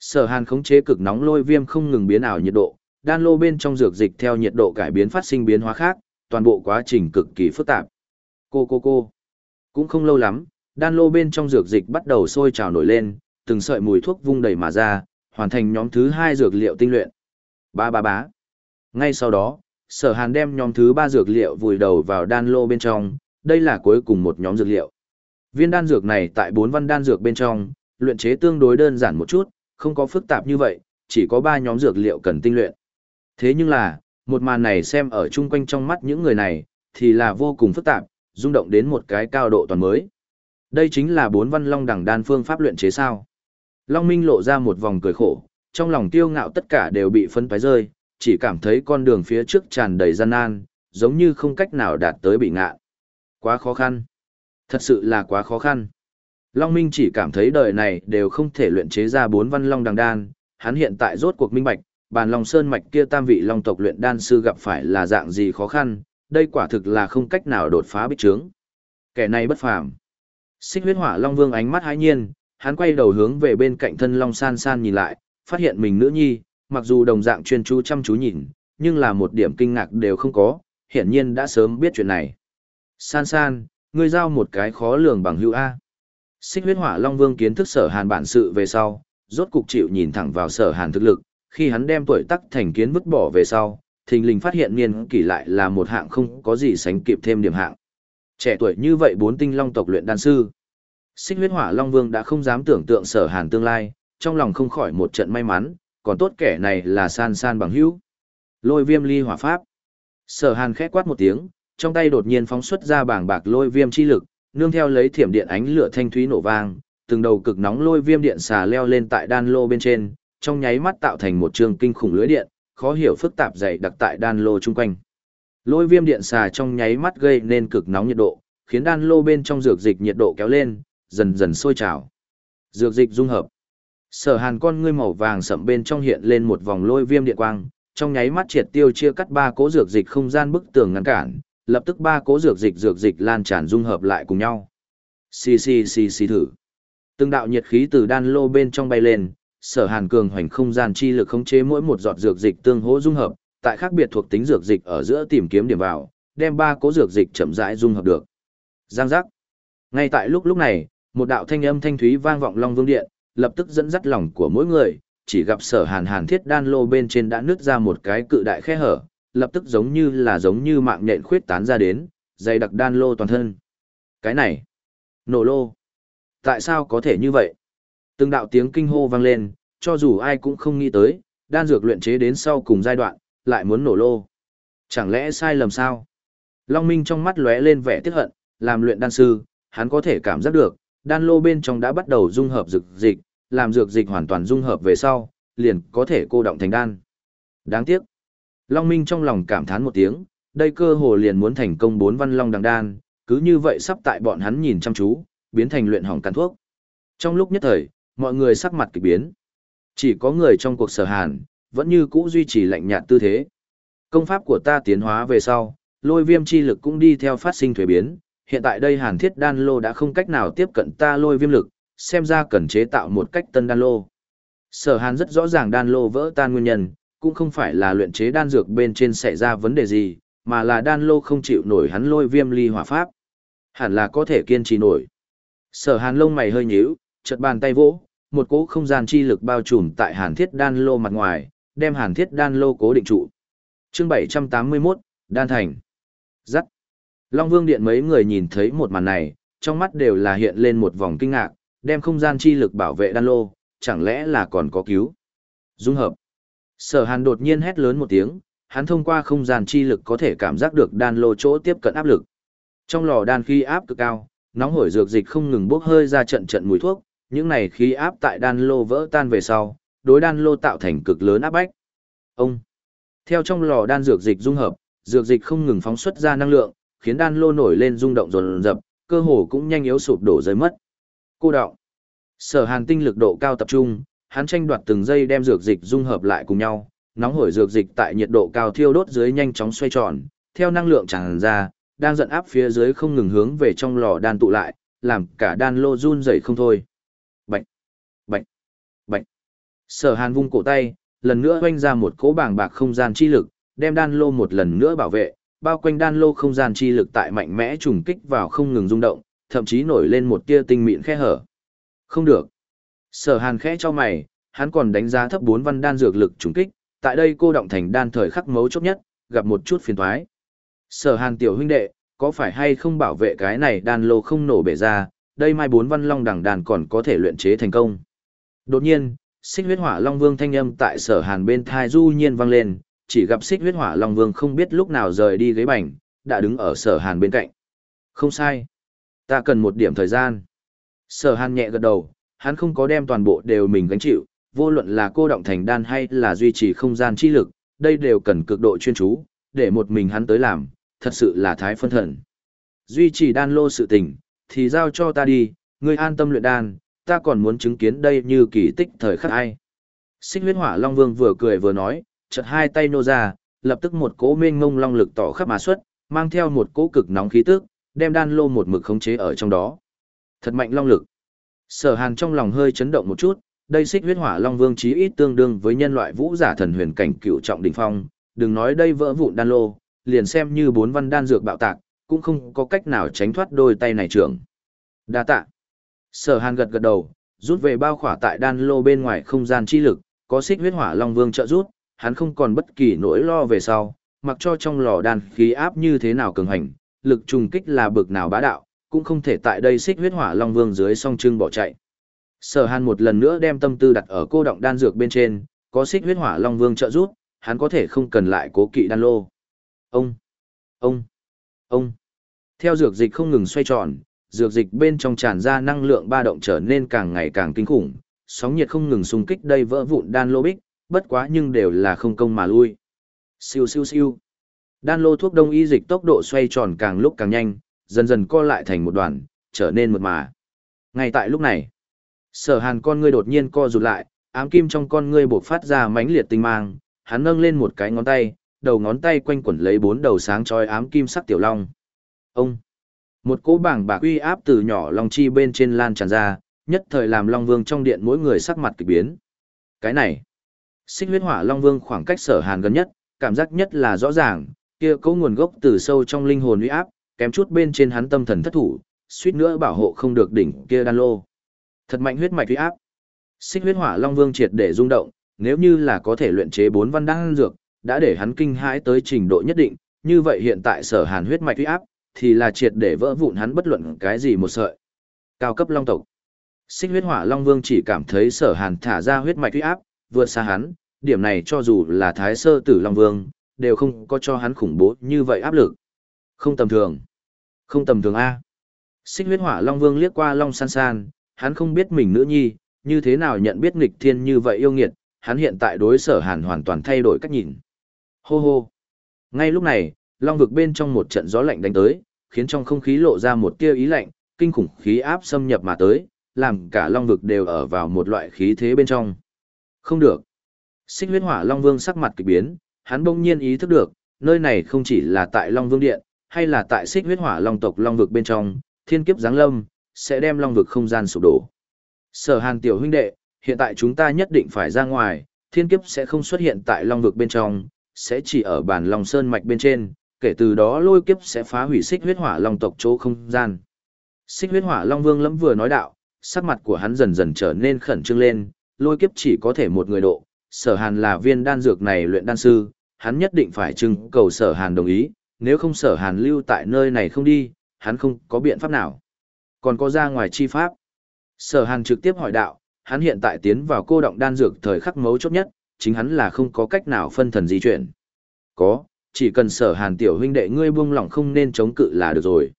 Sở Hàn khống chế cực nóng lôi viêm không ngừng biến ảo nhiệt độ, đan lô bên trong dược dịch theo nhiệt độ cải biến phát sinh biến hóa khác, toàn bộ quá trình cực kỳ phức tạp. Cô cô cô. Cũng không lâu lắm, đan lô bên trong dược dịch bắt đầu sôi trào nổi lên, từng sợi mùi thuốc vung đầy mà ra, hoàn thành nhóm thứ hai dược liệu tinh luyện. Ba ba bá. Ngay sau đó, sở hàn đem nhóm thứ ba dược liệu vùi đầu vào đan lô bên trong, đây là cuối cùng một nhóm dược liệu. Viên đan dược này tại bốn văn đan dược bên trong, luyện chế tương đối đơn giản một chút, không có phức tạp như vậy, chỉ có ba nhóm dược liệu cần tinh luyện. Thế nhưng là, một màn này xem ở chung quanh trong mắt những người này, thì là vô cùng phức tạp, rung động đến một cái cao độ toàn mới. Đây chính là bốn văn long đẳng đan phương pháp luyện chế sao. Long Minh lộ ra một vòng cười khổ, trong lòng tiêu ngạo tất cả đều bị phân toái rơi, chỉ cảm thấy con đường phía trước tràn đầy gian nan, giống như không cách nào đạt tới bị ngạ. Quá khó khăn. Thật sự là quá khó khăn. Long Minh chỉ cảm thấy đời này đều không thể luyện chế ra bốn văn long đằng đan, hắn hiện tại rốt cuộc minh bạch, bàn long sơn mạch kia tam vị long tộc luyện đan sư gặp phải là dạng gì khó khăn, đây quả thực là không cách nào đột phá bích trướng. Kẻ này bất phàm. Xích huyết hỏa long vương ánh mắt hãi nhiên, hắn quay đầu hướng về bên cạnh thân long san san nhìn lại, phát hiện mình nữ nhi, mặc dù đồng dạng chuyên chú chăm chú nhìn, nhưng là một điểm kinh ngạc đều không có, hiển nhiên đã sớm biết chuyện này. San san, ngươi giao một cái khó lường bằng hữu A. Xích huyết hỏa Long Vương kiến thức sở hàn bản sự về sau, rốt cục chịu nhìn thẳng vào sở hàn thực lực, khi hắn đem tuổi tắc thành kiến vứt bỏ về sau, thình lình phát hiện niên kỷ lại là một hạng không có gì sánh kịp thêm điểm hạng. Trẻ tuổi như vậy bốn tinh long tộc luyện đan sư. Xích huyết hỏa Long Vương đã không dám tưởng tượng sở hàn tương lai, trong lòng không khỏi một trận may mắn, còn tốt kẻ này là san san bằng hữu. Lôi viêm ly hỏa pháp. Sở hàn khẽ quát một tiếng, trong tay đột nhiên phóng xuất ra bảng bạc lôi viêm chi lực, nương theo lấy thiểm điện ánh lửa thanh thúy nổ vang, từng đầu cực nóng lôi viêm điện xà leo lên tại đan lô bên trên, trong nháy mắt tạo thành một trường kinh khủng lưới điện, khó hiểu phức tạp dày đặc tại đan lô chung quanh. Lôi viêm điện xà trong nháy mắt gây nên cực nóng nhiệt độ, khiến đan lô bên trong dược dịch nhiệt độ kéo lên, dần dần sôi trào. Dược dịch dung hợp. Sở Hàn con ngươi màu vàng sậm bên trong hiện lên một vòng lôi viêm điện quang, trong nháy mắt triệt tiêu chia cắt ba cố dược dịch không gian bức tường ngăn cản, lập tức ba cố dược dịch dược dịch lan tràn dung hợp lại cùng nhau. Xì xì xì xì thử. Từng đạo nhiệt khí từ đan lô bên trong bay lên, Sở Hàn cường hoành không gian chi lực khống chế mỗi một giọt dược dịch tương hỗ dung hợp, tại khác biệt thuộc tính dược dịch ở giữa tìm kiếm điểm vào, đem ba cố dược dịch chậm rãi dung hợp được. Giang giác. Ngay tại lúc lúc này, một đạo thanh âm thanh thúy vang vọng Long Vương Điện, lập tức dẫn dắt lòng của mỗi người, chỉ gặp sở hàn hàn thiết đan lô bên trên đã nứt ra một cái cự đại khe hở, lập tức giống như là giống như mạng nhện khuyết tán ra đến, dày đặc đan lô toàn thân. Cái này, nổ lô. Tại sao có thể như vậy? Từng đạo tiếng kinh hô vang lên, cho dù ai cũng không nghĩ tới, đan dược luyện chế đến sau cùng giai đoạn, lại muốn nổ lô. Chẳng lẽ sai lầm sao? Long Minh trong mắt lóe lên vẻ tiếc hận, làm luyện đan sư, hắn có thể cảm giác được, đan lô bên trong đã bắt đầu dung hợp dược dịch, làm dược dịch hoàn toàn dung hợp về sau, liền có thể cô động thành đan. Đáng tiếc. Long Minh trong lòng cảm thán một tiếng, đây cơ hồ liền muốn thành công bốn văn long đằng đan, cứ như vậy sắp tại bọn hắn nhìn chăm chú, biến thành luyện hỏng cắn thuốc. Trong lúc nhất thời, mọi người sắc mặt kỳ biến. Chỉ có người trong cuộc sở hàn, vẫn như cũ duy trì lạnh nhạt tư thế. Công pháp của ta tiến hóa về sau, lôi viêm chi lực cũng đi theo phát sinh thuế biến, hiện tại đây hàn thiết đan lô đã không cách nào tiếp cận ta lôi viêm lực, xem ra cần chế tạo một cách tân đan lô. Sở hàn rất rõ ràng đan lô vỡ tan nguyên nhân, cũng không phải là luyện chế đan dược bên trên xảy ra vấn đề gì, mà là đan lô không chịu nổi hắn lôi viêm ly hỏa pháp. Hẳn là có thể kiên trì nổi. Sở hàn lông mày hơi nhíu, chợt bàn tay vỗ, một cỗ không gian chi lực bao trùm tại hàn thiết đan lô mặt ngoài, đem hàn thiết đan lô cố định trụ. Chương 781, Đan Thành. Dắt. Long Vương Điện mấy người nhìn thấy một màn này, trong mắt đều là hiện lên một vòng kinh ngạc, đem không gian chi lực bảo vệ đan lô, chẳng lẽ là còn có cứu. Dung hợp. Sở Hàn đột nhiên hét lớn một tiếng, hắn thông qua không gian chi lực có thể cảm giác được đan lô chỗ tiếp cận áp lực. Trong lò đan khí áp cực cao, nóng hổi dược dịch không ngừng bốc hơi ra trận trận mùi thuốc, những này khí áp tại đan lô vỡ tan về sau, đối đan lô tạo thành cực lớn áp bách. Ông. Theo trong lò đan dược dịch dung hợp, dược dịch không ngừng phóng xuất ra năng lượng, khiến đan lô nổi lên rung động dồn dập, cơ hồ cũng nhanh yếu sụp đổ rơi mất. Cô đọng. Sở Hàn tinh lực độ cao tập trung, hắn tranh đoạt từng giây đem dược dịch dung hợp lại cùng nhau, nóng hổi dược dịch tại nhiệt độ cao thiêu đốt dưới nhanh chóng xoay tròn, theo năng lượng tràn ra, đang giận áp phía dưới không ngừng hướng về trong lò đan tụ lại, làm cả đan lô run rẩy không thôi. Bạch, bạch, bạch. Sở Hàn vung cổ tay, lần nữa oanh ra một cỗ bảng bạc không gian chi lực, đem đan lô một lần nữa bảo vệ, bao quanh đan lô không gian chi lực tại mạnh mẽ trùng kích vào không ngừng rung động, thậm chí nổi lên một tia tinh mịn khe hở. Không được. Sở Hàn khẽ cho mày, hắn còn đánh giá thấp bốn văn đan dược lực trùng kích, tại đây cô động thành đan thời khắc mấu chốt nhất, gặp một chút phiền toái. Sở Hàn tiểu huynh đệ, có phải hay không bảo vệ cái này đan lô không nổ bể ra, đây mai bốn văn long đẳng đàn còn có thể luyện chế thành công. Đột nhiên, xích huyết hỏa long vương thanh âm tại sở hàn bên thai du nhiên vang lên, chỉ gặp xích huyết hỏa long vương không biết lúc nào rời đi ghế bành, đã đứng ở sở hàn bên cạnh. Không sai. Ta cần một điểm thời gian. Sở hàn nhẹ gật đầu, hắn không có đem toàn bộ đều mình gánh chịu, vô luận là cô động thành đan hay là duy trì không gian chi lực, đây đều cần cực độ chuyên chú, để một mình hắn tới làm, thật sự là thái phân thần. Duy trì đan lô sự tình, thì giao cho ta đi, ngươi an tâm luyện đan, ta còn muốn chứng kiến đây như kỳ tích thời khắc ai. Xích huyết hỏa Long Vương vừa cười vừa nói, chợt hai tay nô ra, lập tức một cỗ mênh ngông long lực tỏ khắp mà xuất, mang theo một cỗ cực nóng khí tức, đem đan lô một mực khống chế ở trong đó. Thật mạnh long lực. Sở Hàn trong lòng hơi chấn động một chút, đây xích huyết hỏa long vương chí ít tương đương với nhân loại vũ giả thần huyền cảnh cựu trọng đỉnh phong, đừng nói đây vỡ vụn đan lô, liền xem như bốn văn đan dược bạo tạc, cũng không có cách nào tránh thoát đôi tay này trưởng. Đa tạ. Sở Hàn gật gật đầu, rút về bao khỏa tại đan lô bên ngoài không gian chi lực, có xích huyết hỏa long vương trợ rút, hắn không còn bất kỳ nỗi lo về sau, mặc cho trong lò đan khí áp như thế nào cường hành, lực trùng kích là bực nào bá đạo, cũng không thể tại đây xích huyết hỏa long vương dưới song trưng bỏ chạy. Sở Hàn một lần nữa đem tâm tư đặt ở cô động đan dược bên trên, có xích huyết hỏa long vương trợ giúp, hắn có thể không cần lại cố kỵ đan lô. Ông, ông, ông. Theo dược dịch không ngừng xoay tròn, dược dịch bên trong tràn ra năng lượng ba động trở nên càng ngày càng kinh khủng, sóng nhiệt không ngừng xung kích đây vỡ vụn đan lô bích, bất quá nhưng đều là không công mà lui. Siêu siêu siêu. Đan lô thuốc đông y dịch tốc độ xoay tròn càng lúc càng nhanh, dần dần co lại thành một đoàn, trở nên mượt mà. Ngay tại lúc này, sở hàn con ngươi đột nhiên co rụt lại, ám kim trong con ngươi bộc phát ra mãnh liệt tinh mang, hắn nâng lên một cái ngón tay, đầu ngón tay quanh quẩn lấy bốn đầu sáng chói ám kim sắc tiểu long. Ông! Một cỗ bảng bạc uy áp từ nhỏ long chi bên trên lan tràn ra, nhất thời làm long vương trong điện mỗi người sắc mặt kỳ biến. Cái này! Xích huyết hỏa long vương khoảng cách sở hàn gần nhất, cảm giác nhất là rõ ràng, kia cấu nguồn gốc từ sâu trong linh hồn uy áp, kém chút bên trên hắn tâm thần thất thủ, suýt nữa bảo hộ không được đỉnh kia đan lô. Thật mạnh huyết mạch uy áp. Xích huyết hỏa long vương triệt để rung động, nếu như là có thể luyện chế bốn văn đan dược, đã để hắn kinh hãi tới trình độ nhất định, như vậy hiện tại sở hàn huyết mạch uy áp, thì là triệt để vỡ vụn hắn bất luận cái gì một sợi. Cao cấp long tộc. Xích huyết hỏa long vương chỉ cảm thấy sở hàn thả ra huyết mạch uy áp, vượt xa hắn, điểm này cho dù là thái sơ tử long vương, đều không có cho hắn khủng bố như vậy áp lực. Không tầm thường. Không tầm thường A. Xích huyết hỏa long vương liếc qua long san san, hắn không biết mình nữ nhi, như thế nào nhận biết nghịch thiên như vậy yêu nghiệt, hắn hiện tại đối sở hàn hoàn toàn thay đổi cách nhìn. Hô hô. Ngay lúc này, long vực bên trong một trận gió lạnh đánh tới, khiến trong không khí lộ ra một tia ý lạnh, kinh khủng khí áp xâm nhập mà tới, làm cả long vực đều ở vào một loại khí thế bên trong. Không được. Xích huyết hỏa long vương sắc mặt kỳ biến, hắn bỗng nhiên ý thức được, nơi này không chỉ là tại long vương điện, hay là tại xích huyết hỏa long tộc long vực bên trong, thiên kiếp giáng lâm, sẽ đem long vực không gian sụp đổ. Sở hàn tiểu huynh đệ, hiện tại chúng ta nhất định phải ra ngoài, thiên kiếp sẽ không xuất hiện tại long vực bên trong, sẽ chỉ ở bản long sơn mạch bên trên, kể từ đó lôi kiếp sẽ phá hủy xích huyết hỏa long tộc chỗ không gian. Xích huyết hỏa long vương lẫm vừa nói đạo, sắc mặt của hắn dần dần trở nên khẩn trương lên, lôi kiếp chỉ có thể một người độ, sở hàn là viên đan dược này luyện đan sư, hắn nhất định phải trưng cầu sở hàn đồng ý, nếu không sở hàn lưu tại nơi này không đi, hắn không có biện pháp nào. Còn có ra ngoài chi pháp. Sở hàn trực tiếp hỏi đạo, hắn hiện tại tiến vào cô động đan dược thời khắc mấu chốt nhất, chính hắn là không có cách nào phân thần di chuyển. Có, chỉ cần sở hàn tiểu huynh đệ ngươi buông lỏng không nên chống cự là được rồi.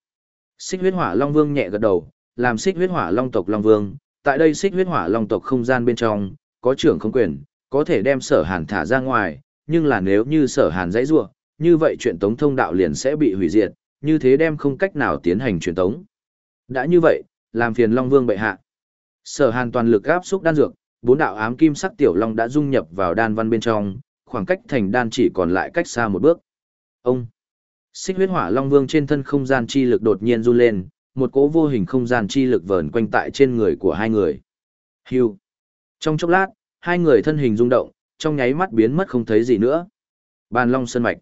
Xích huyết hỏa long vương nhẹ gật đầu, làm xích huyết hỏa long tộc long vương, tại đây xích huyết hỏa long tộc không gian bên trong, có trưởng không quyền, có thể đem sở hàn thả ra ngoài, nhưng là nếu như sở hàn dãy rua, như vậy chuyện tống thông đạo liền sẽ bị hủy diệt, như thế đem không cách nào tiến hành truyền tống. Đã như vậy, làm phiền Long Vương bệ hạ. Sở Hàn toàn lực áp xúc đan dược, bốn đạo ám kim sắc tiểu long đã dung nhập vào đan văn bên trong, khoảng cách thành đan chỉ còn lại cách xa một bước. Ông Xích huyết hỏa long vương trên thân không gian chi lực đột nhiên run lên, một cỗ vô hình không gian chi lực vờn quanh tại trên người của hai người. Hưu. Trong chốc lát, hai người thân hình rung động, trong nháy mắt biến mất không thấy gì nữa. Bàn Long Sơn Mạch.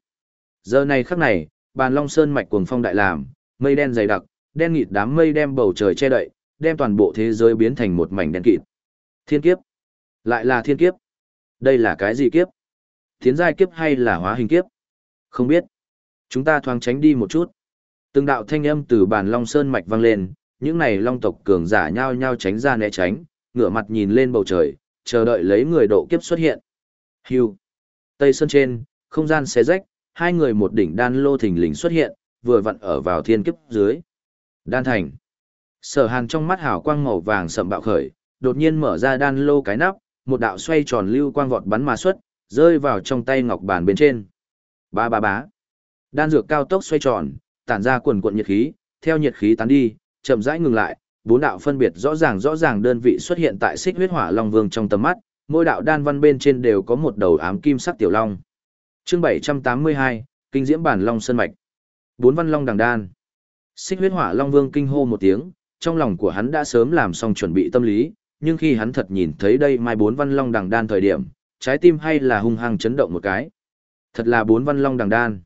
Giờ này khắc này, Bàn Long Sơn Mạch cuồng phong đại làm, mây đen dày đặc, đen nghịt đám mây đem bầu trời che đậy, đem toàn bộ thế giới biến thành một mảnh đen kịt. Thiên kiếp. Lại là thiên kiếp. Đây là cái gì kiếp? Tiến giai kiếp hay là hóa hình kiếp? Không biết. Chúng ta thoáng tránh đi một chút. Từng đạo thanh âm từ bàn Long Sơn Mạch vang lên, những này long tộc cường giả nhao nhao tránh ra né tránh, ngửa mặt nhìn lên bầu trời, chờ đợi lấy người độ kiếp xuất hiện. Hưu. Tây Sơn trên, không gian xé rách, hai người một đỉnh đan lô thình lình xuất hiện, vừa vặn ở vào thiên kiếp dưới. Đan thành. Sở hàn trong mắt hào quang màu vàng sậm bạo khởi, đột nhiên mở ra đan lô cái nắp, một đạo xoay tròn lưu quang vọt bắn mà xuất, rơi vào trong tay ngọc bàn bên trên. Ba ba bá. Đan dược cao tốc xoay tròn, tản ra quần cuộn nhiệt khí, theo nhiệt khí tán đi, chậm rãi ngừng lại, bốn đạo phân biệt rõ ràng rõ ràng đơn vị xuất hiện tại xích huyết hỏa long vương trong tầm mắt, mỗi đạo đan văn bên trên đều có một đầu ám kim sắc tiểu long. Chương 782, Kinh diễm bản long sơn mạch. Bốn văn long đằng đan. Xích huyết hỏa long vương kinh hô một tiếng, trong lòng của hắn đã sớm làm xong chuẩn bị tâm lý, nhưng khi hắn thật nhìn thấy đây mai bốn văn long đằng đan thời điểm, trái tim hay là hung hăng chấn động một cái. Thật là bốn văn long đằng đan.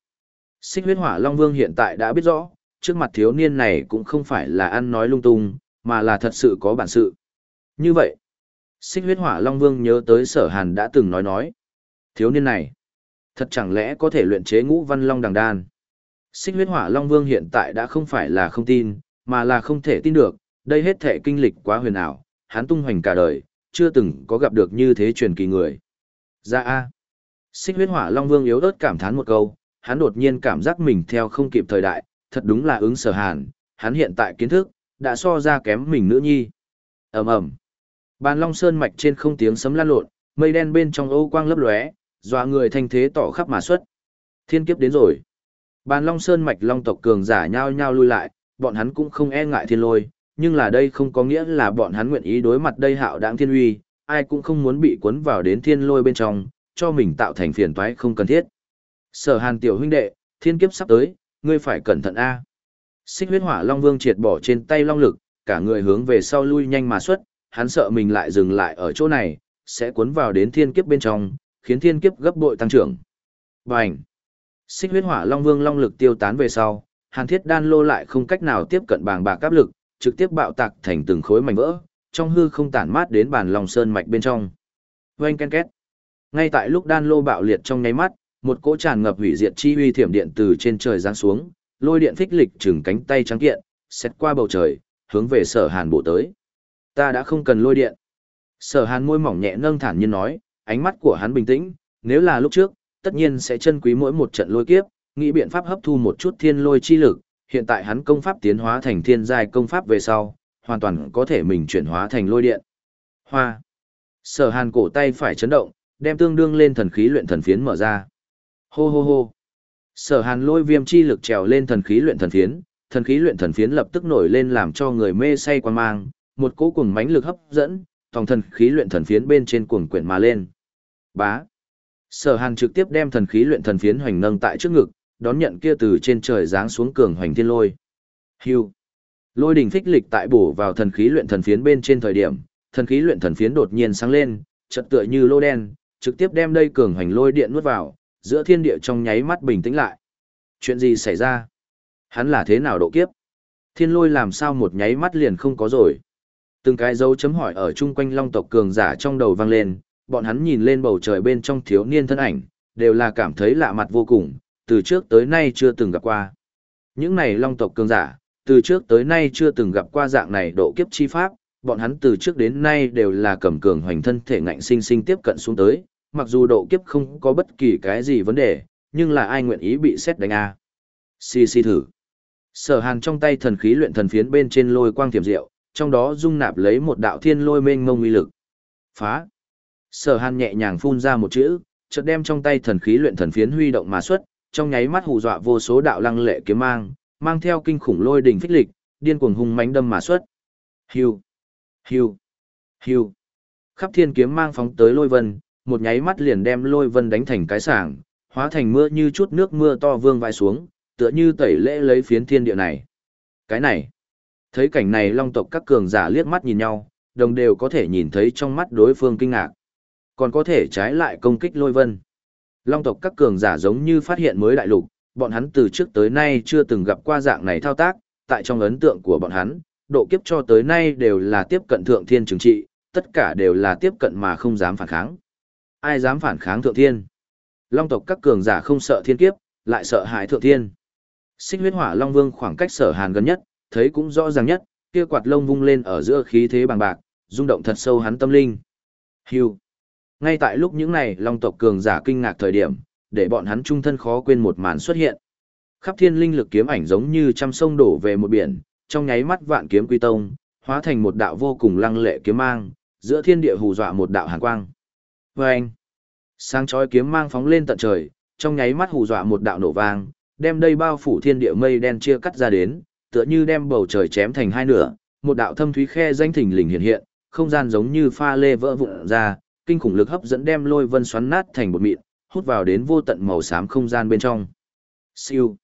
Xích huyết hỏa long vương hiện tại đã biết rõ, trước mặt thiếu niên này cũng không phải là ăn nói lung tung, mà là thật sự có bản sự. Như vậy, xích huyết hỏa Long Vương nhớ tới sở hàn đã từng nói nói. Thiếu niên này, thật chẳng lẽ có thể luyện chế ngũ văn Long đằng đan. Xích huyết hỏa Long Vương hiện tại đã không phải là không tin, mà là không thể tin được, đây hết thể kinh lịch quá huyền ảo, hắn tung hoành cả đời, chưa từng có gặp được như thế truyền kỳ người. Ra dạ A. Xích huyết hỏa Long Vương yếu ớt cảm thán một câu, hắn đột nhiên cảm giác mình theo không kịp thời đại, thật đúng là ứng sở hàn, hắn hiện tại kiến thức, đã so ra kém mình nữ nhi. ầm ầm Bàn Long Sơn mạch trên không tiếng sấm lan lộn, mây đen bên trong ô quang lấp lóe, dọa người thanh thế tỏ khắp mà xuất. Thiên kiếp đến rồi. Bàn Long Sơn mạch Long tộc cường giả nhao nhao lui lại, bọn hắn cũng không e ngại thiên lôi, nhưng là đây không có nghĩa là bọn hắn nguyện ý đối mặt đây hạo đáng thiên uy, ai cũng không muốn bị cuốn vào đến thiên lôi bên trong, cho mình tạo thành phiền toái không cần thiết. Sở Hàn tiểu huynh đệ, thiên kiếp sắp tới, ngươi phải cẩn thận a. Xích huyết hỏa Long Vương triệt bỏ trên tay long lực, cả người hướng về sau lui nhanh mà xuất, hắn sợ mình lại dừng lại ở chỗ này, sẽ cuốn vào đến thiên kiếp bên trong, khiến thiên kiếp gấp bội tăng trưởng. Bành! Xích huyết hỏa Long Vương long lực tiêu tán về sau, Hàn Thiết Đan lô lại không cách nào tiếp cận bàng bạc áp lực, trực tiếp bạo tạc thành từng khối mảnh vỡ, trong hư không tản mát đến bàn lòng sơn mạch bên trong. vênh ken két. Ngay tại lúc đan lô bạo liệt trong nháy mắt, một cỗ tràn ngập hủy diệt chi uy thiểm điện từ trên trời giáng xuống, lôi điện phích lịch chừng cánh tay trắng kiện, xét qua bầu trời, hướng về Sở Hàn bộ tới. Ta đã không cần lôi điện. Sở Hàn môi mỏng nhẹ nâng thản nhiên nói, ánh mắt của hắn bình tĩnh, nếu là lúc trước, tất nhiên sẽ chân quý mỗi một trận lôi kiếp, nghĩ biện pháp hấp thu một chút thiên lôi chi lực, hiện tại hắn công pháp tiến hóa thành thiên giai công pháp về sau, hoàn toàn có thể mình chuyển hóa thành lôi điện. Hoa. Sở Hàn cổ tay phải chấn động, đem tương đương lên thần khí luyện thần phiến mở ra. Hô hô hô. Sở Hàn lôi viêm chi lực trèo lên thần khí luyện thần phiến, thần khí luyện thần phiến lập tức nổi lên làm cho người mê say quan mang, một cỗ cuồng mãnh lực hấp dẫn, tòng thần khí luyện thần phiến bên trên cuồng quyển mà lên. Bá. Sở Hàn trực tiếp đem thần khí luyện thần phiến hoành nâng tại trước ngực, đón nhận kia từ trên trời giáng xuống cường hoành thiên lôi. Hưu. Lôi đỉnh phích lịch tại bổ vào thần khí luyện thần phiến bên trên thời điểm, thần khí luyện thần phiến đột nhiên sáng lên, chợt tựa như lô đen, trực tiếp đem đây cường hoành lôi điện nuốt vào, giữa thiên địa trong nháy mắt bình tĩnh lại. Chuyện gì xảy ra? Hắn là thế nào độ kiếp? Thiên lôi làm sao một nháy mắt liền không có rồi? Từng cái dấu chấm hỏi ở chung quanh long tộc cường giả trong đầu vang lên, bọn hắn nhìn lên bầu trời bên trong thiếu niên thân ảnh, đều là cảm thấy lạ mặt vô cùng, từ trước tới nay chưa từng gặp qua. Những này long tộc cường giả, từ trước tới nay chưa từng gặp qua dạng này độ kiếp chi pháp, bọn hắn từ trước đến nay đều là cầm cường hoành thân thể ngạnh sinh sinh tiếp cận xuống tới, mặc dù độ kiếp không có bất kỳ cái gì vấn đề, nhưng là ai nguyện ý bị xét đánh a. À? Xì xì thử. Sở Hàn trong tay thần khí luyện thần phiến bên trên lôi quang tiềm diệu, trong đó dung nạp lấy một đạo thiên lôi mênh mông uy lực. Phá. Sở Hàn nhẹ nhàng phun ra một chữ, chợt đem trong tay thần khí luyện thần phiến huy động mà xuất, trong nháy mắt hù dọa vô số đạo lăng lệ kiếm mang, mang theo kinh khủng lôi đỉnh phích lịch, điên cuồng hung mãnh đâm mà xuất. Hưu, hưu, hưu. Khắp thiên kiếm mang phóng tới lôi vân, một nháy mắt liền đem lôi vân đánh thành cái sảng, hóa thành mưa như chút nước mưa to vương vai xuống, tựa như tẩy lễ lấy phiến thiên địa này. Cái này, thấy cảnh này long tộc các cường giả liếc mắt nhìn nhau, đồng đều có thể nhìn thấy trong mắt đối phương kinh ngạc. Còn có thể trái lại công kích lôi vân. Long tộc các cường giả giống như phát hiện mới đại lục, bọn hắn từ trước tới nay chưa từng gặp qua dạng này thao tác, tại trong ấn tượng của bọn hắn, độ kiếp cho tới nay đều là tiếp cận thượng thiên trừng trị, tất cả đều là tiếp cận mà không dám phản kháng. Ai dám phản kháng thượng thiên? Long tộc các cường giả không sợ thiên kiếp, lại sợ hãi thượng thiên. Xích huyết hỏa Long Vương khoảng cách sở hàn gần nhất, thấy cũng rõ ràng nhất, kia quạt lông vung lên ở giữa khí thế bằng bạc, rung động thật sâu hắn tâm linh. Hưu. Ngay tại lúc những này long tộc cường giả kinh ngạc thời điểm, để bọn hắn trung thân khó quên một màn xuất hiện. Khắp thiên linh lực kiếm ảnh giống như trăm sông đổ về một biển, trong nháy mắt vạn kiếm quy tông, hóa thành một đạo vô cùng lăng lệ kiếm mang, giữa thiên địa hù dọa một đạo hàn quang. Vâng! Sáng chói kiếm mang phóng lên tận trời, trong nháy mắt hù dọa một đạo nổ vang, đem đây bao phủ thiên địa mây đen chia cắt ra đến, tựa như đem bầu trời chém thành hai nửa, một đạo thâm thúy khe danh thình lình hiện hiện, không gian giống như pha lê vỡ vụn ra, kinh khủng lực hấp dẫn đem lôi vân xoắn nát thành bột mịn, hút vào đến vô tận màu xám không gian bên trong. Siêu.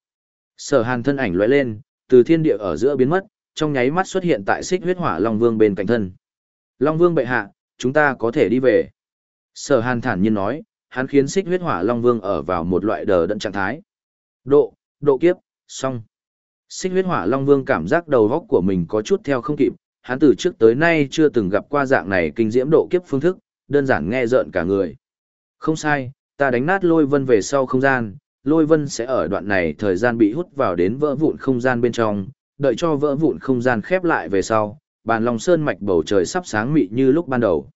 Sở Hàn thân ảnh lóe lên, từ thiên địa ở giữa biến mất, trong nháy mắt xuất hiện tại Xích Huyết Hỏa Long Vương bên cạnh thân. Long Vương bệ hạ, chúng ta có thể đi về. Sở Hàn thản nhiên nói, hắn khiến Xích Huyết Hỏa Long Vương ở vào một loại đờ đẫn trạng thái. Độ, độ kiếp, xong. Xích Huyết Hỏa Long Vương cảm giác đầu góc của mình có chút theo không kịp, hắn từ trước tới nay chưa từng gặp qua dạng này kinh diễm độ kiếp phương thức, đơn giản nghe rợn cả người. Không sai, ta đánh nát lôi vân về sau không gian, lôi vân sẽ ở đoạn này thời gian bị hút vào đến vỡ vụn không gian bên trong, Đợi cho vỡ vụn không gian khép lại về sau, bàn long sơn mạch bầu trời sắp sáng mị như lúc ban đầu.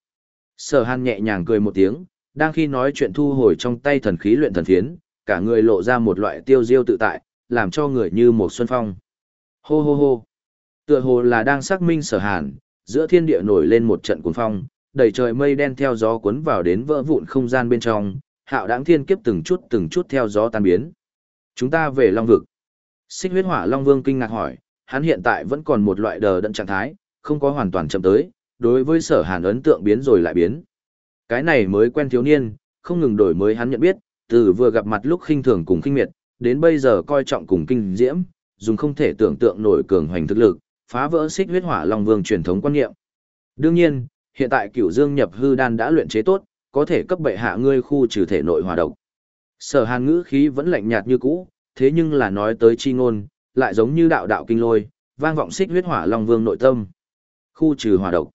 Sở hàn nhẹ nhàng cười một tiếng, đang khi nói chuyện thu hồi trong tay thần khí luyện thần phiến, cả người lộ ra một loại tiêu diêu tự tại, làm cho người như một xuân phong. Hô hô hô. Tựa hồ là đang xác minh sở hàn, giữa thiên địa nổi lên một trận cuồng phong, đầy trời mây đen theo gió cuốn vào đến vỡ vụn không gian bên trong, hạo đáng thiên kiếp từng chút từng chút theo gió tan biến. Chúng ta về Long Vực. Xích huyết hỏa Long Vương kinh ngạc hỏi, hắn hiện tại vẫn còn một loại đờ đẫn trạng thái, không có hoàn toàn chậm tới, đối với sở hàn ấn tượng biến rồi lại biến. Cái này mới quen thiếu niên, không ngừng đổi mới hắn nhận biết, từ vừa gặp mặt lúc khinh thường cùng khinh miệt, đến bây giờ coi trọng cùng kinh diễm, dùng không thể tưởng tượng nổi cường hoành thực lực, phá vỡ xích huyết hỏa long vương truyền thống quan niệm. Đương nhiên, hiện tại cửu dương nhập hư đan đã luyện chế tốt, có thể cấp bệ hạ ngươi khu trừ thể nội hỏa độc. Sở hàn ngữ khí vẫn lạnh nhạt như cũ, thế nhưng là nói tới chi ngôn, lại giống như đạo đạo kinh lôi, vang vọng xích huyết hỏa long vương nội tâm. Khu trừ hỏa độc.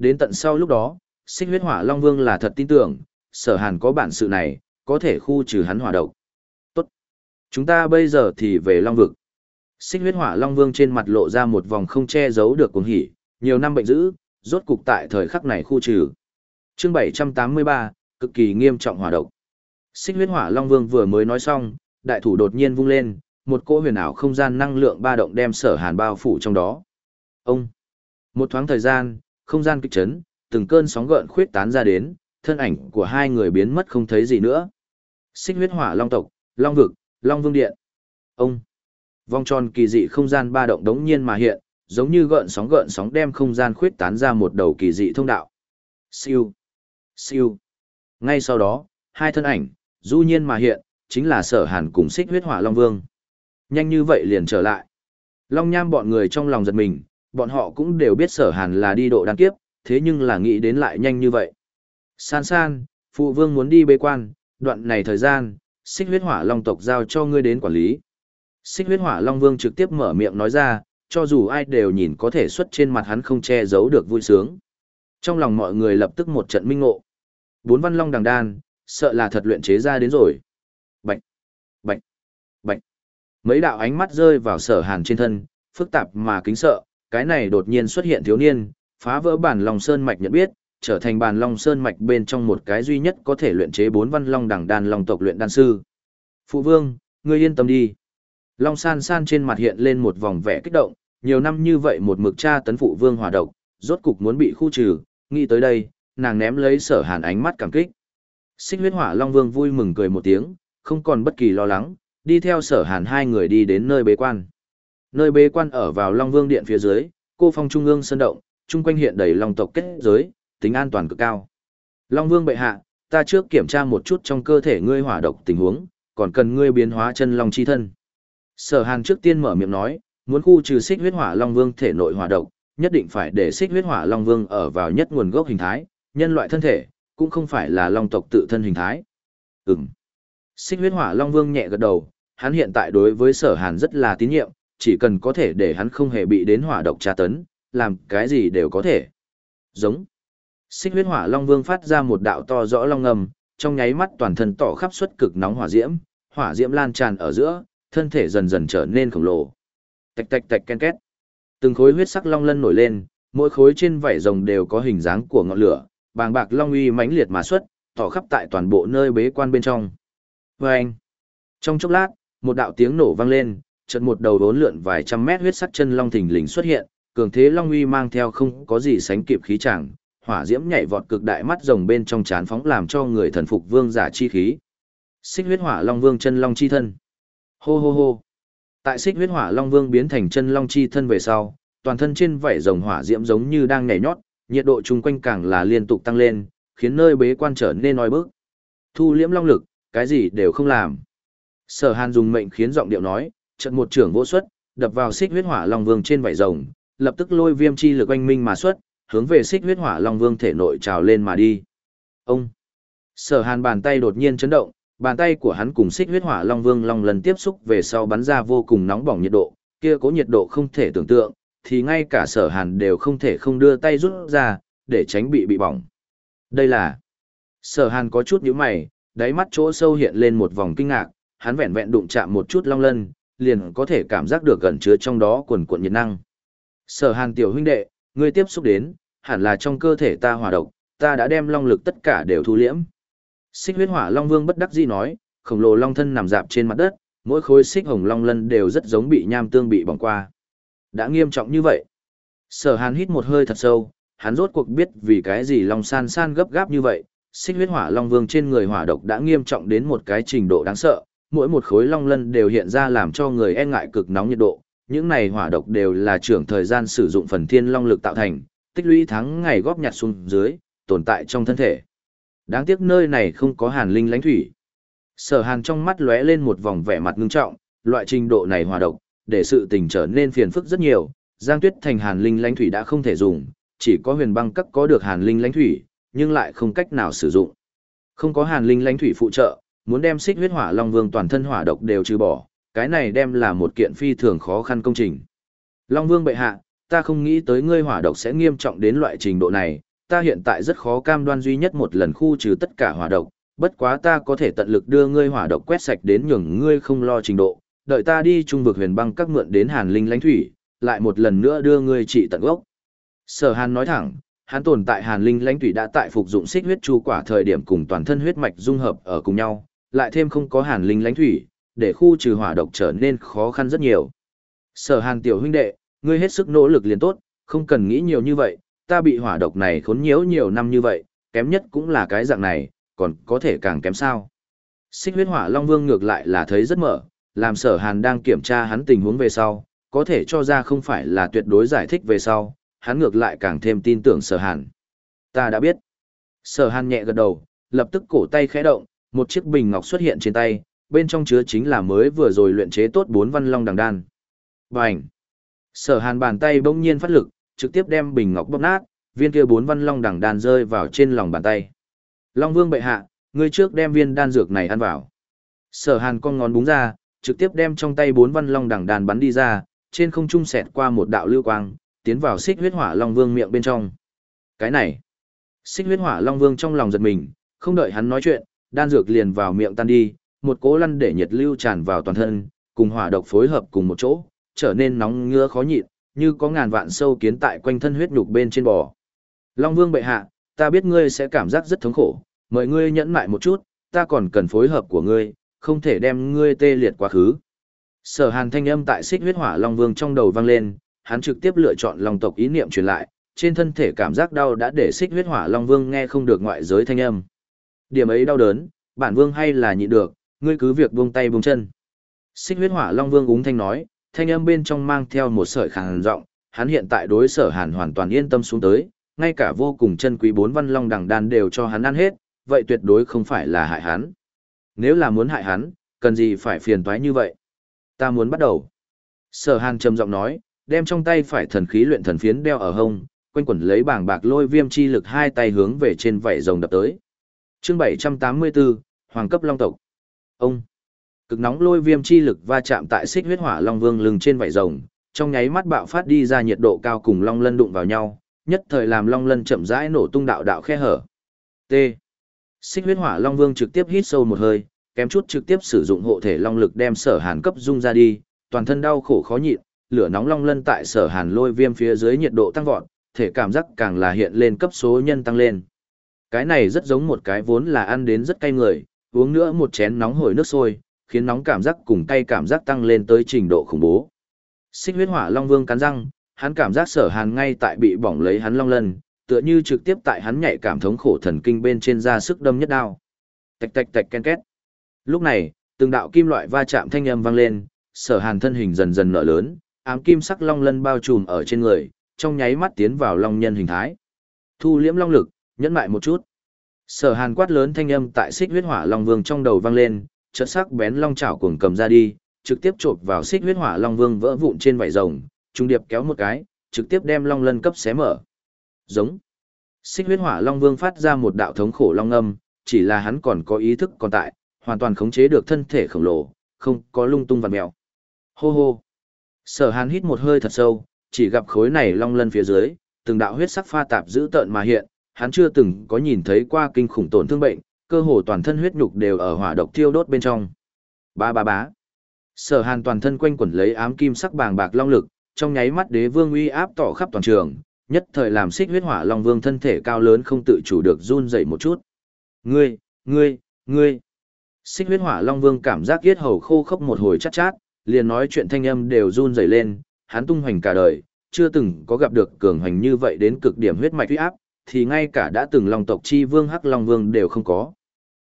Đến tận sau lúc đó, xích huyết hỏa long vương là thật tin tưởng, sở hàn có bản sự này, có thể khu trừ hắn hỏa độc. Tốt. Chúng ta bây giờ thì về long vực. Xích huyết hỏa long vương trên mặt lộ ra một vòng không che giấu được cuồng hỉ, nhiều năm bệnh dữ, rốt cục tại thời khắc này khu trừ. Chương 783, cực kỳ nghiêm trọng hỏa độc. Xích huyết hỏa long vương vừa mới nói xong, đại thủ đột nhiên vung lên, một cỗ huyền ảo không gian năng lượng ba động đem sở hàn bao phủ trong đó. Ông. Một thoáng thời gian, không gian kịch chấn, từng cơn sóng gợn khuyết tán ra đến, thân ảnh của hai người biến mất không thấy gì nữa. Xích huyết hỏa long tộc, long vực, long vương điện. Ông. Vòng tròn kỳ dị không gian ba động đống nhiên mà hiện, giống như gợn sóng gợn sóng đem không gian khuyết tán ra một đầu kỳ dị thông đạo. Siêu. Siêu. Ngay sau đó, hai thân ảnh, du nhiên mà hiện, chính là sở hàn cùng xích huyết hỏa long vương. Nhanh như vậy liền trở lại. Long nham bọn người trong lòng giật mình, bọn họ cũng đều biết sở hàn là đi độ đan kiếp, thế nhưng là nghĩ đến lại nhanh như vậy. San san, phụ vương muốn đi bế quan, đoạn này thời gian, xích huyết hỏa long tộc giao cho ngươi đến quản lý. Xích huyết hỏa long vương trực tiếp mở miệng nói ra, cho dù ai đều nhìn có thể xuất trên mặt hắn không che giấu được vui sướng. Trong lòng mọi người lập tức một trận minh ngộ. Bốn văn long đằng đan, sợ là thật luyện chế ra đến rồi. Bạch, bạch, bạch. Mấy đạo ánh mắt rơi vào sở hàn trên thân, phức tạp mà kính sợ, cái này đột nhiên xuất hiện thiếu niên, phá vỡ bản long sơn mạch nhận biết, trở thành bản long sơn mạch bên trong một cái duy nhất có thể luyện chế bốn văn long đẳng đan long tộc luyện đan sư. Phụ vương, ngươi yên tâm đi. Long san san trên mặt hiện lên một vòng vẻ kích động, nhiều năm như vậy một mực cha tấn phụ vương hòa độc, rốt cục muốn bị khu trừ, nghĩ tới đây, nàng ném lấy sở hàn ánh mắt cảm kích. Xích huyết hỏa long vương vui mừng cười một tiếng, không còn bất kỳ lo lắng, đi theo sở hàn hai người đi đến nơi bế quan. Nơi bế quan ở vào long vương điện phía dưới, cô phong trung ương sơn động, chung quanh hiện đầy long tộc kết giới, tính an toàn cực cao. Long vương bệ hạ, ta trước kiểm tra một chút trong cơ thể ngươi hỏa độc tình huống, còn cần ngươi biến hóa chân long chi thân. Sở Hàn trước tiên mở miệng nói, muốn khu trừ xích huyết hỏa long vương thể nội hỏa độc, nhất định phải để xích huyết hỏa long vương ở vào nhất nguồn gốc hình thái, nhân loại thân thể, cũng không phải là long tộc tự thân hình thái. Ừm. Xích huyết hỏa long vương nhẹ gật đầu, hắn hiện tại đối với sở hàn rất là tín nhiệm, chỉ cần có thể để hắn không hề bị đến hỏa độc tra tấn, làm cái gì đều có thể. Giống. Xích huyết hỏa long vương phát ra một đạo to rõ long ngầm, trong nháy mắt toàn thân tỏ khắp suất cực nóng hỏa diễm, hỏa diễm lan tràn ở giữa, thân thể dần dần trở nên khổng lồ. Tạch tạch tạch ken két. Từng khối huyết sắc long lân nổi lên, mỗi khối trên vảy rồng đều có hình dáng của ngọn lửa, bàng bạc long uy mãnh liệt mà xuất, tỏ khắp tại toàn bộ nơi bế quan bên trong. Vâng! Trong chốc lát, một đạo tiếng nổ vang lên, chợt một đầu đốn lượn vài trăm mét huyết sắc chân long thình lình xuất hiện, cường thế long uy mang theo không có gì sánh kịp khí chẳng, hỏa diễm nhảy vọt cực đại mắt rồng bên trong chán phóng làm cho người thần phục vương giả chi khí. Xích huyết hỏa long vương chân long chi thân. Hô hô hô. Tại xích huyết hỏa long vương biến thành chân long chi thân về sau, toàn thân trên vảy rồng hỏa diễm giống như đang nhảy nhót, nhiệt độ chung quanh càng là liên tục tăng lên, khiến nơi bế quan trở nên oi bức. Thu liễm long lực, cái gì đều không làm. Sở Hàn dùng mệnh khiến giọng điệu nói, trận một trưởng vô xuất, đập vào xích huyết hỏa long vương trên vảy rồng, lập tức lôi viêm chi lực oanh minh mà xuất, hướng về xích huyết hỏa long vương thể nội trào lên mà đi. Ông! Sở Hàn bàn tay đột nhiên chấn động, Bàn tay của hắn cùng xích huyết hỏa long vương long lần tiếp xúc về sau bắn ra vô cùng nóng bỏng nhiệt độ, kia có nhiệt độ không thể tưởng tượng, thì ngay cả sở hàn đều không thể không đưa tay rút ra, để tránh bị bị bỏng. Đây là... Sở hàn có chút nhíu mày, đáy mắt chỗ sâu hiện lên một vòng kinh ngạc, hắn vẹn vẹn đụng chạm một chút long lân, liền có thể cảm giác được gần chứa trong đó quần cuộn nhiệt năng. Sở Hàn tiểu huynh đệ, ngươi tiếp xúc đến, hẳn là trong cơ thể ta hỏa độc, ta đã đem long lực tất cả đều thu liễm. Xích huyết hỏa long vương bất đắc dĩ nói, khổng lồ long thân nằm dạp trên mặt đất, mỗi khối xích hồng long lân đều rất giống bị nham tương bị bỏng qua. Đã nghiêm trọng như vậy. Sở Hàn hít một hơi thật sâu, hắn rốt cuộc biết vì cái gì long san san gấp gáp như vậy. Xích huyết hỏa long vương trên người hỏa độc đã nghiêm trọng đến một cái trình độ đáng sợ, mỗi một khối long lân đều hiện ra làm cho người e ngại cực nóng nhiệt độ. Những này hỏa độc đều là trưởng thời gian sử dụng phần thiên long lực tạo thành, tích lũy tháng ngày góp nhặt xuống dưới, tồn tại trong thân thể. Đáng tiếc nơi này không có hàn linh lãnh thủy. Sở hàn trong mắt lóe lên một vòng vẻ mặt ngưng trọng, loại trình độ này hòa độc, để sự tình trở nên phiền phức rất nhiều. Giang tuyết thành hàn linh lãnh thủy đã không thể dùng, chỉ có huyền băng cấp có được hàn linh lãnh thủy, nhưng lại không cách nào sử dụng. Không có hàn linh lãnh thủy phụ trợ, muốn đem xích huyết hỏa long vương toàn thân hỏa độc đều trừ bỏ, cái này đem là một kiện phi thường khó khăn công trình. Long vương bệ hạ, ta không nghĩ tới ngươi hỏa độc sẽ nghiêm trọng đến loại trình độ này, ta hiện tại rất khó cam đoan duy nhất một lần khu trừ tất cả hỏa độc, bất quá ta có thể tận lực đưa ngươi hỏa độc quét sạch đến nhường ngươi không lo trình độ, đợi ta đi trung vực huyền băng các mượn đến Hàn Linh lãnh thủy, lại một lần nữa đưa ngươi trị tận gốc. Sở Hàn nói thẳng, hắn tồn tại Hàn Linh lãnh thủy đã tại phục dụng xích huyết chu quả thời điểm cùng toàn thân huyết mạch dung hợp ở cùng nhau, lại thêm không có Hàn Linh lãnh thủy, để khu trừ hỏa độc trở nên khó khăn rất nhiều. Sở Hàn tiểu huynh đệ, ngươi hết sức nỗ lực liền tốt, không cần nghĩ nhiều như vậy, ta bị hỏa độc này khốn nhiễu nhiều năm như vậy, kém nhất cũng là cái dạng này, còn có thể càng kém sao. Xích huyết hỏa Long Vương ngược lại là thấy rất mở, làm sở hàn đang kiểm tra hắn tình huống về sau, có thể cho ra không phải là tuyệt đối giải thích về sau, hắn ngược lại càng thêm tin tưởng sở hàn. Ta đã biết. Sở hàn nhẹ gật đầu, lập tức cổ tay khẽ động, một chiếc bình ngọc xuất hiện trên tay, bên trong chứa chính là mới vừa rồi luyện chế tốt bốn văn long đằng đan. Bành! Sở hàn bàn tay bỗng nhiên phát lực, trực tiếp đem bình ngọc bóp nát, viên kia bốn văn long đằng đan rơi vào trên lòng bàn tay. Long Vương bệ hạ, ngươi trước đem viên đan dược này ăn vào. Sở Hàn con ngón búng ra, trực tiếp đem trong tay bốn văn long đằng đan bắn đi ra, trên không trung xẹt qua một đạo lưu quang, tiến vào xích huyết hỏa long vương miệng bên trong. Cái này, xích huyết hỏa long vương trong lòng giật mình, không đợi hắn nói chuyện, đan dược liền vào miệng tan đi, một cỗ lăn để nhiệt lưu tràn vào toàn thân, cùng hỏa độc phối hợp cùng một chỗ, trở nên nóng ngứa khó nhịn, như có ngàn vạn sâu kiến tại quanh thân huyết nhục bên trên bò. Long Vương bệ hạ, ta biết ngươi sẽ cảm giác rất thống khổ, mời ngươi nhẫn nại một chút, ta còn cần phối hợp của ngươi, không thể đem ngươi tê liệt quá khứ. Sở hàn thanh âm tại xích huyết hỏa Long Vương trong đầu vang lên, hắn trực tiếp lựa chọn Long tộc ý niệm truyền lại, trên thân thể cảm giác đau đã để xích huyết hỏa Long Vương nghe không được ngoại giới thanh âm. Điểm ấy đau đớn, bản vương hay là nhịn được, ngươi cứ việc buông tay buông chân. Xích huyết hỏa Long Vương úng thanh nói, thanh âm bên trong mang theo một sợi khàn giọng, hắn hiện tại đối sở hàn hoàn toàn yên tâm xuống tới, ngay cả vô cùng chân quý bốn văn long đằng đan đều cho hắn ăn hết, vậy tuyệt đối không phải là hại hắn. Nếu là muốn hại hắn, cần gì phải phiền toái như vậy? Ta muốn bắt đầu. Sở Hàn trầm giọng nói, đem trong tay phải thần khí luyện thần phiến đeo ở hông, quanh quẩn lấy bảng bạc lôi viêm chi lực hai tay hướng về trên vảy rồng đập tới. Chương 784, Hoàng cấp Long tộc. Ông. Cực nóng lôi viêm chi lực va chạm tại xích huyết hỏa long vương lưng trên vảy rồng, trong nháy mắt bạo phát đi ra nhiệt độ cao cùng long lân đụng vào nhau, nhất thời làm long lân chậm rãi nổ tung đạo đạo khe hở. T. Xích huyết hỏa long vương trực tiếp hít sâu một hơi, kém chút trực tiếp sử dụng hộ thể long lực đem sở hàn cấp dung ra đi, toàn thân đau khổ khó nhịn, lửa nóng long lân tại sở hàn lôi viêm phía dưới nhiệt độ tăng vọt, thể cảm giác càng là hiện lên cấp số nhân tăng lên. Cái này rất giống một cái vốn là ăn đến rất cay người, uống nữa một chén nóng hổi nước sôi, khiến nóng cảm giác cùng cay cảm giác tăng lên tới trình độ khủng bố. Xích huyết hỏa long vương cắn răng, hắn cảm giác sở hàn ngay tại bị bỏng lấy hắn long lân, tựa như trực tiếp tại hắn nhạy cảm thống khổ thần kinh bên trên ra sức đâm nhất đao. Tạch tạch tạch ken két. Lúc này, từng đạo kim loại va chạm thanh âm vang lên, sở hàn thân hình dần dần nở lớn, ám kim sắc long lân bao trùm ở trên người, trong nháy mắt tiến vào long nhân hình thái. Thu liễm long lực, nhẫn mại một chút. Sở hàn quát lớn thanh âm tại xích huyết hỏa long vương trong đầu vang lên, chợt sắc bén long chảo cuồng cầm ra đi, trực tiếp chộp vào xích huyết hỏa long vương vỡ vụn trên vảy rồng, trung điệp kéo một cái, trực tiếp đem long lân cấp xé mở. Giống. Xích huyết hỏa long vương phát ra một đạo thống khổ long âm, chỉ là hắn còn có ý thức còn tại, hoàn toàn khống chế được thân thể khổng lồ, không có lung tung vặn mèo. Hô hô. Sở Hàn hít một hơi thật sâu, chỉ gặp khối này long lân phía dưới, từng đạo huyết sắc pha tạp dữ tợn mà hiện, hắn chưa từng có nhìn thấy qua kinh khủng tổn thương bệnh, cơ hồ toàn thân huyết nhục đều ở hỏa độc thiêu đốt bên trong. Ba ba bá. Sở Hàn toàn thân quanh quẩn lấy ám kim sắc bàng bạc long lực, trong nháy mắt đế vương uy áp tỏ khắp toàn trường, nhất thời làm xích huyết hỏa long vương thân thể cao lớn không tự chủ được run dậy một chút. Ngươi, ngươi, ngươi. Xích huyết hỏa long vương cảm giác yết hầu khô khốc một hồi chát chát, liền nói chuyện thanh âm đều run dậy lên, hắn tung hoành cả đời, chưa từng có gặp được cường hoành như vậy đến cực điểm huyết mạch uy áp, thì ngay cả đã từng long tộc chi vương hắc long vương đều không có.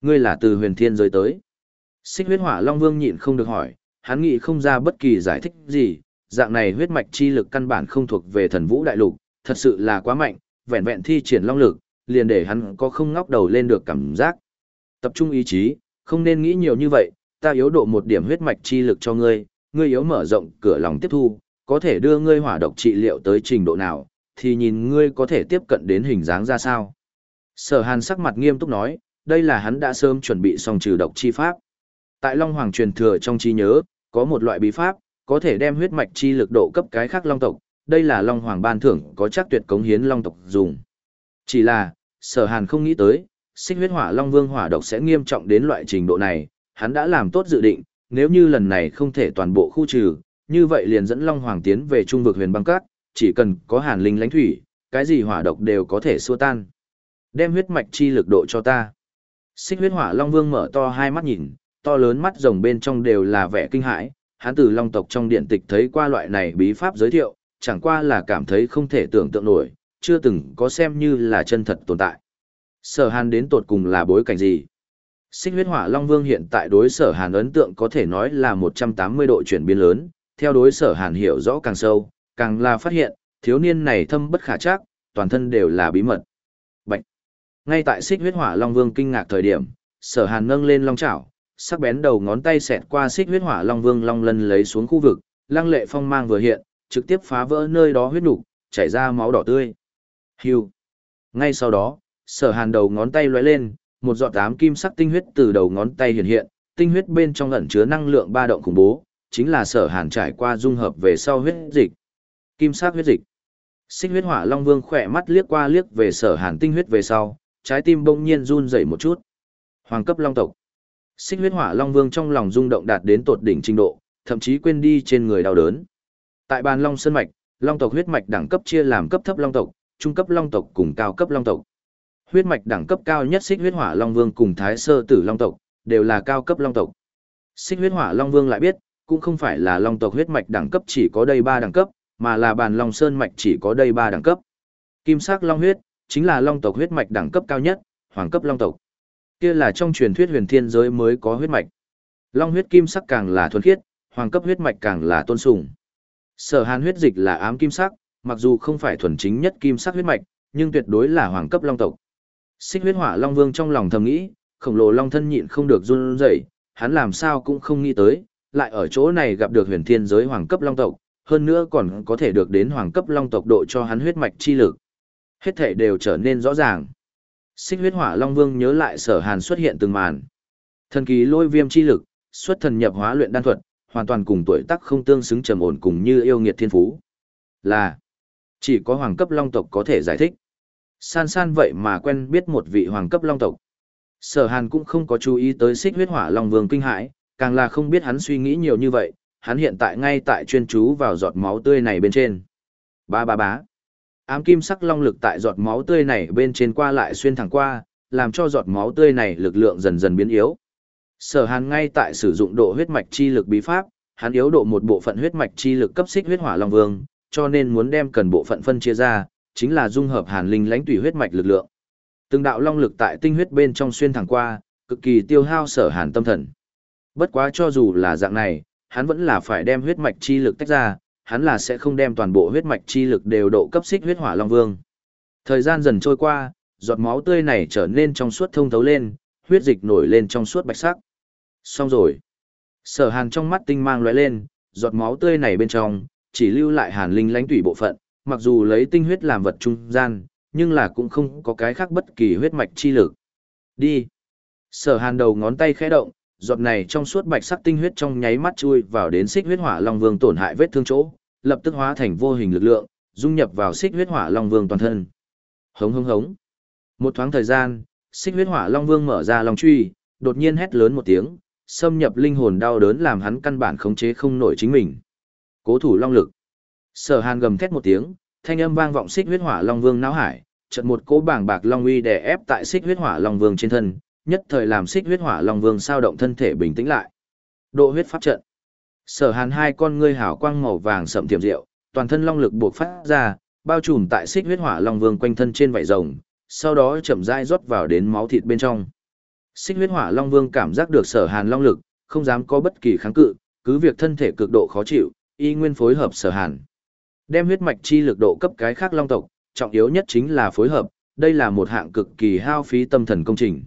Ngươi là từ huyền thiên giới tới. Xích huyết hỏa long vương nhịn không được hỏi, hắn nghĩ không ra bất kỳ giải thích gì, dạng này huyết mạch chi lực căn bản không thuộc về thần vũ đại lục, thật sự là quá mạnh, vẹn vẹn thi triển long lực, liền để hắn có không ngóc đầu lên được cảm giác. Tập trung ý chí, không nên nghĩ nhiều như vậy, ta yếu độ một điểm huyết mạch chi lực cho ngươi, ngươi yếu mở rộng cửa lòng tiếp thu, có thể đưa ngươi hỏa độc trị liệu tới trình độ nào, thì nhìn ngươi có thể tiếp cận đến hình dáng ra sao. Sở hàn sắc mặt nghiêm túc nói, đây là hắn đã sớm chuẩn bị xong trừ độc chi pháp. Tại Long Hoàng truyền thừa trong trí nhớ, có một loại bí pháp, có thể đem huyết mạch chi lực độ cấp cái khác long tộc, đây là Long Hoàng ban thưởng có chắc tuyệt cống hiến long tộc dùng. Chỉ là, sở hàn không nghĩ tới, xích huyết hỏa long vương hỏa độc sẽ nghiêm trọng đến loại trình độ này, hắn đã làm tốt dự định, nếu như lần này không thể toàn bộ khu trừ, như vậy liền dẫn Long Hoàng tiến về trung vực huyền băng cát, chỉ cần có hàn linh lãnh thủy, cái gì hỏa độc đều có thể xua tan. Đem huyết mạch chi lực độ cho ta. Xích huyết hỏa Long Vương mở to hai mắt nhìn, to lớn mắt rồng bên trong đều là vẻ kinh hãi, hắn từ Long tộc trong điện tịch thấy qua loại này bí pháp giới thiệu, chẳng qua là cảm thấy không thể tưởng tượng nổi, chưa từng có xem như là chân thật tồn tại. Sở Hàn đến tột cùng là bối cảnh gì? Xích huyết hỏa Long Vương hiện tại đối sở Hàn ấn tượng có thể nói là 180 độ chuyển biến lớn, theo đối sở Hàn hiểu rõ càng sâu, càng là phát hiện, thiếu niên này thâm bất khả chắc, toàn thân đều là bí mật. Bạch! Ngay tại xích huyết hỏa Long Vương kinh ngạc thời điểm, sở Hàn nâng lên long chảo, sắc bén đầu ngón tay xẹt qua xích huyết hỏa Long Vương Long lân lấy xuống khu vực, lăng lệ phong mang vừa hiện, trực tiếp phá vỡ nơi đó huyết nục, chảy ra máu đỏ tươi. Hưu! Ngay sau đó, sở Hàn đầu ngón tay lóe lên, một giọt tám kim sắc tinh huyết từ đầu ngón tay hiện hiện, tinh huyết bên trong ẩn chứa năng lượng ba động khủng bố, chính là sở hàn trải qua dung hợp về sau huyết dịch. Kim sắc huyết dịch. Xích huyết hỏa long vương khỏe mắt liếc qua liếc về sở hàn tinh huyết về sau, trái tim bỗng nhiên run rẩy một chút. Hoàng cấp long tộc. Xích huyết hỏa long vương trong lòng rung động đạt đến tột đỉnh trình độ, thậm chí quên đi trên người đau đớn. Tại bàn long sơn mạch, long tộc huyết mạch đẳng cấp chia làm cấp thấp long tộc, trung cấp long tộc cùng cao cấp long tộc. Huyết mạch đẳng cấp cao nhất Xích huyết hỏa long vương cùng thái sơ tử long tộc đều là cao cấp long tộc. Xích huyết hỏa long vương lại biết, cũng không phải là long tộc huyết mạch đẳng cấp chỉ có đây ba đẳng cấp, mà là bàn long sơn mạch chỉ có đây ba đẳng cấp. Kim sắc long huyết chính là long tộc huyết mạch đẳng cấp cao nhất, hoàng cấp long tộc. Kia là trong truyền thuyết huyền thiên giới mới có huyết mạch. Long huyết kim sắc càng là thuần khiết, hoàng cấp huyết mạch càng là tôn sùng. Sở Hàn huyết dịch là ám kim sắc, mặc dù không phải thuần chính nhất kim sắc huyết mạch, nhưng tuyệt đối là hoàng cấp long tộc. Xích huyết hỏa long vương trong lòng thầm nghĩ, khổng lồ long thân nhịn không được run rẩy, hắn làm sao cũng không nghĩ tới, lại ở chỗ này gặp được huyền thiên giới hoàng cấp long tộc, hơn nữa còn có thể được đến hoàng cấp long tộc độ cho hắn huyết mạch chi lực. Hết thể đều trở nên rõ ràng. Xích huyết hỏa long vương nhớ lại sở hàn xuất hiện từng màn. Thần kỳ lôi viêm chi lực, xuất thần nhập hóa luyện đan thuật, hoàn toàn cùng tuổi tác không tương xứng trầm ổn cùng như yêu nghiệt thiên phú. Là, chỉ có hoàng cấp long tộc có thể giải thích. San san vậy mà quen biết một vị hoàng cấp long tộc. Sở hàn cũng không có chú ý tới xích huyết hỏa long vương kinh hãi, càng là không biết hắn suy nghĩ nhiều như vậy, hắn hiện tại ngay tại chuyên chú vào giọt máu tươi này bên trên. Ba ba bá. Ám kim sắc long lực tại giọt máu tươi này bên trên qua lại xuyên thẳng qua, làm cho giọt máu tươi này lực lượng dần dần biến yếu. Sở Hàn ngay tại sử dụng độ huyết mạch chi lực bí pháp, hắn yếu độ một bộ phận huyết mạch chi lực cấp xích huyết hỏa long vương, cho nên muốn đem cần bộ phận phân chia ra, chính là dung hợp Hàn linh lãnh tùy huyết mạch lực lượng. Từng đạo long lực tại tinh huyết bên trong xuyên thẳng qua, cực kỳ tiêu hao Sở Hàn tâm thần. Bất quá cho dù là dạng này, hắn vẫn là phải đem huyết mạch chi lực tách ra, hắn là sẽ không đem toàn bộ huyết mạch chi lực đều độ cấp xích huyết hỏa long vương. Thời gian dần trôi qua, giọt máu tươi này trở nên trong suốt thông thấu lên, huyết dịch nổi lên trong suốt bạch sắc. Xong rồi. Sở Hàn trong mắt tinh mang lóe lên, giọt máu tươi này bên trong chỉ lưu lại Hàn linh lãnh tủy bộ phận, mặc dù lấy tinh huyết làm vật trung gian, nhưng là cũng không có cái khác bất kỳ huyết mạch chi lực. Đi. Sở Hàn đầu ngón tay khẽ động, giọt này trong suốt bạch sắc tinh huyết trong nháy mắt chui vào đến xích huyết hỏa long vương tổn hại vết thương chỗ, lập tức hóa thành vô hình lực lượng, dung nhập vào xích huyết hỏa long vương toàn thân. Hống hống hống. Một thoáng thời gian, xích huyết hỏa long vương mở ra long truy, đột nhiên hét lớn một tiếng, xâm nhập linh hồn đau đớn làm hắn căn bản khống chế không nổi chính mình. Cố thủ long lực. Sở Hàn gầm thét một tiếng, thanh âm vang vọng xích huyết hỏa long vương não hải, chợt một cỗ bảng bạc long uy đè ép tại xích huyết hỏa long vương trên thân, nhất thời làm xích huyết hỏa long vương sao động thân thể bình tĩnh lại. Độ huyết pháp trận. Sở Hàn hai con ngươi hào quang màu vàng sậm tiềm rượu toàn thân long lực buộc phát ra, bao trùm tại xích huyết hỏa long vương quanh thân trên vảy rồng, sau đó chậm rãi rót vào đến máu thịt bên trong. Xích huyết hỏa long vương cảm giác được Sở Hàn long lực, không dám có bất kỳ kháng cự, cứ việc thân thể cực độ khó chịu, y nguyên phối hợp Sở Hàn. Đem huyết mạch chi lực độ cấp cái khác long tộc, trọng yếu nhất chính là phối hợp, đây là một hạng cực kỳ hao phí tâm thần công trình.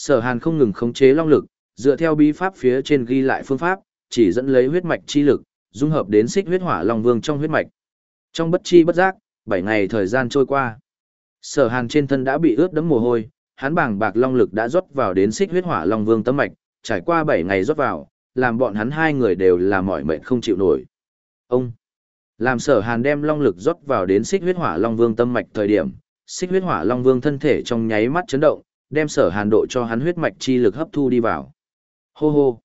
Sở Hàn không ngừng khống chế long lực, dựa theo bí pháp phía trên ghi lại phương pháp, chỉ dẫn lấy huyết mạch chi lực, dung hợp đến xích huyết hỏa long vương trong huyết mạch. Trong bất chi bất giác, 7 ngày thời gian trôi qua. Sở Hàn trên thân đã bị ướt đẫm mồ hôi, hắn bảng bạc long lực đã rót vào đến xích huyết hỏa long vương tấm mạch, trải qua 7 ngày rót vào, làm bọn hắn hai người đều là mỏi mệt không chịu nổi. Ông làm sở hàn đem long lực rót vào đến xích huyết hỏa long vương tâm mạch thời điểm, xích huyết hỏa long vương thân thể trong nháy mắt chấn động, đem sở hàn độ cho hắn huyết mạch chi lực hấp thu đi vào. Hô hô.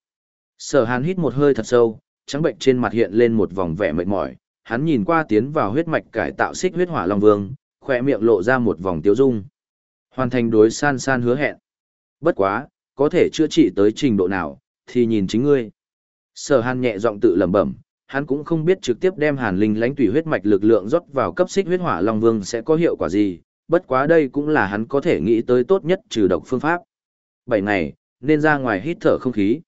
Sở hàn hít một hơi thật sâu, trắng bệnh trên mặt hiện lên một vòng vẻ mệt mỏi, hắn nhìn qua tiến vào huyết mạch cải tạo xích huyết hỏa long vương, khỏe miệng lộ ra một vòng tiêu dung. Hoàn thành đối san san hứa hẹn. Bất quá, có thể chữa trị tới trình độ nào, thì nhìn chính ngươi. Sở hàn nhẹ giọng tự lẩm bẩm, hắn cũng không biết trực tiếp đem hàn linh lãnh tùy huyết mạch lực lượng rót vào cấp xích huyết hỏa long vương sẽ có hiệu quả gì, bất quá đây cũng là hắn có thể nghĩ tới tốt nhất trừ độc phương pháp. Bảy ngày, nên ra ngoài hít thở không khí.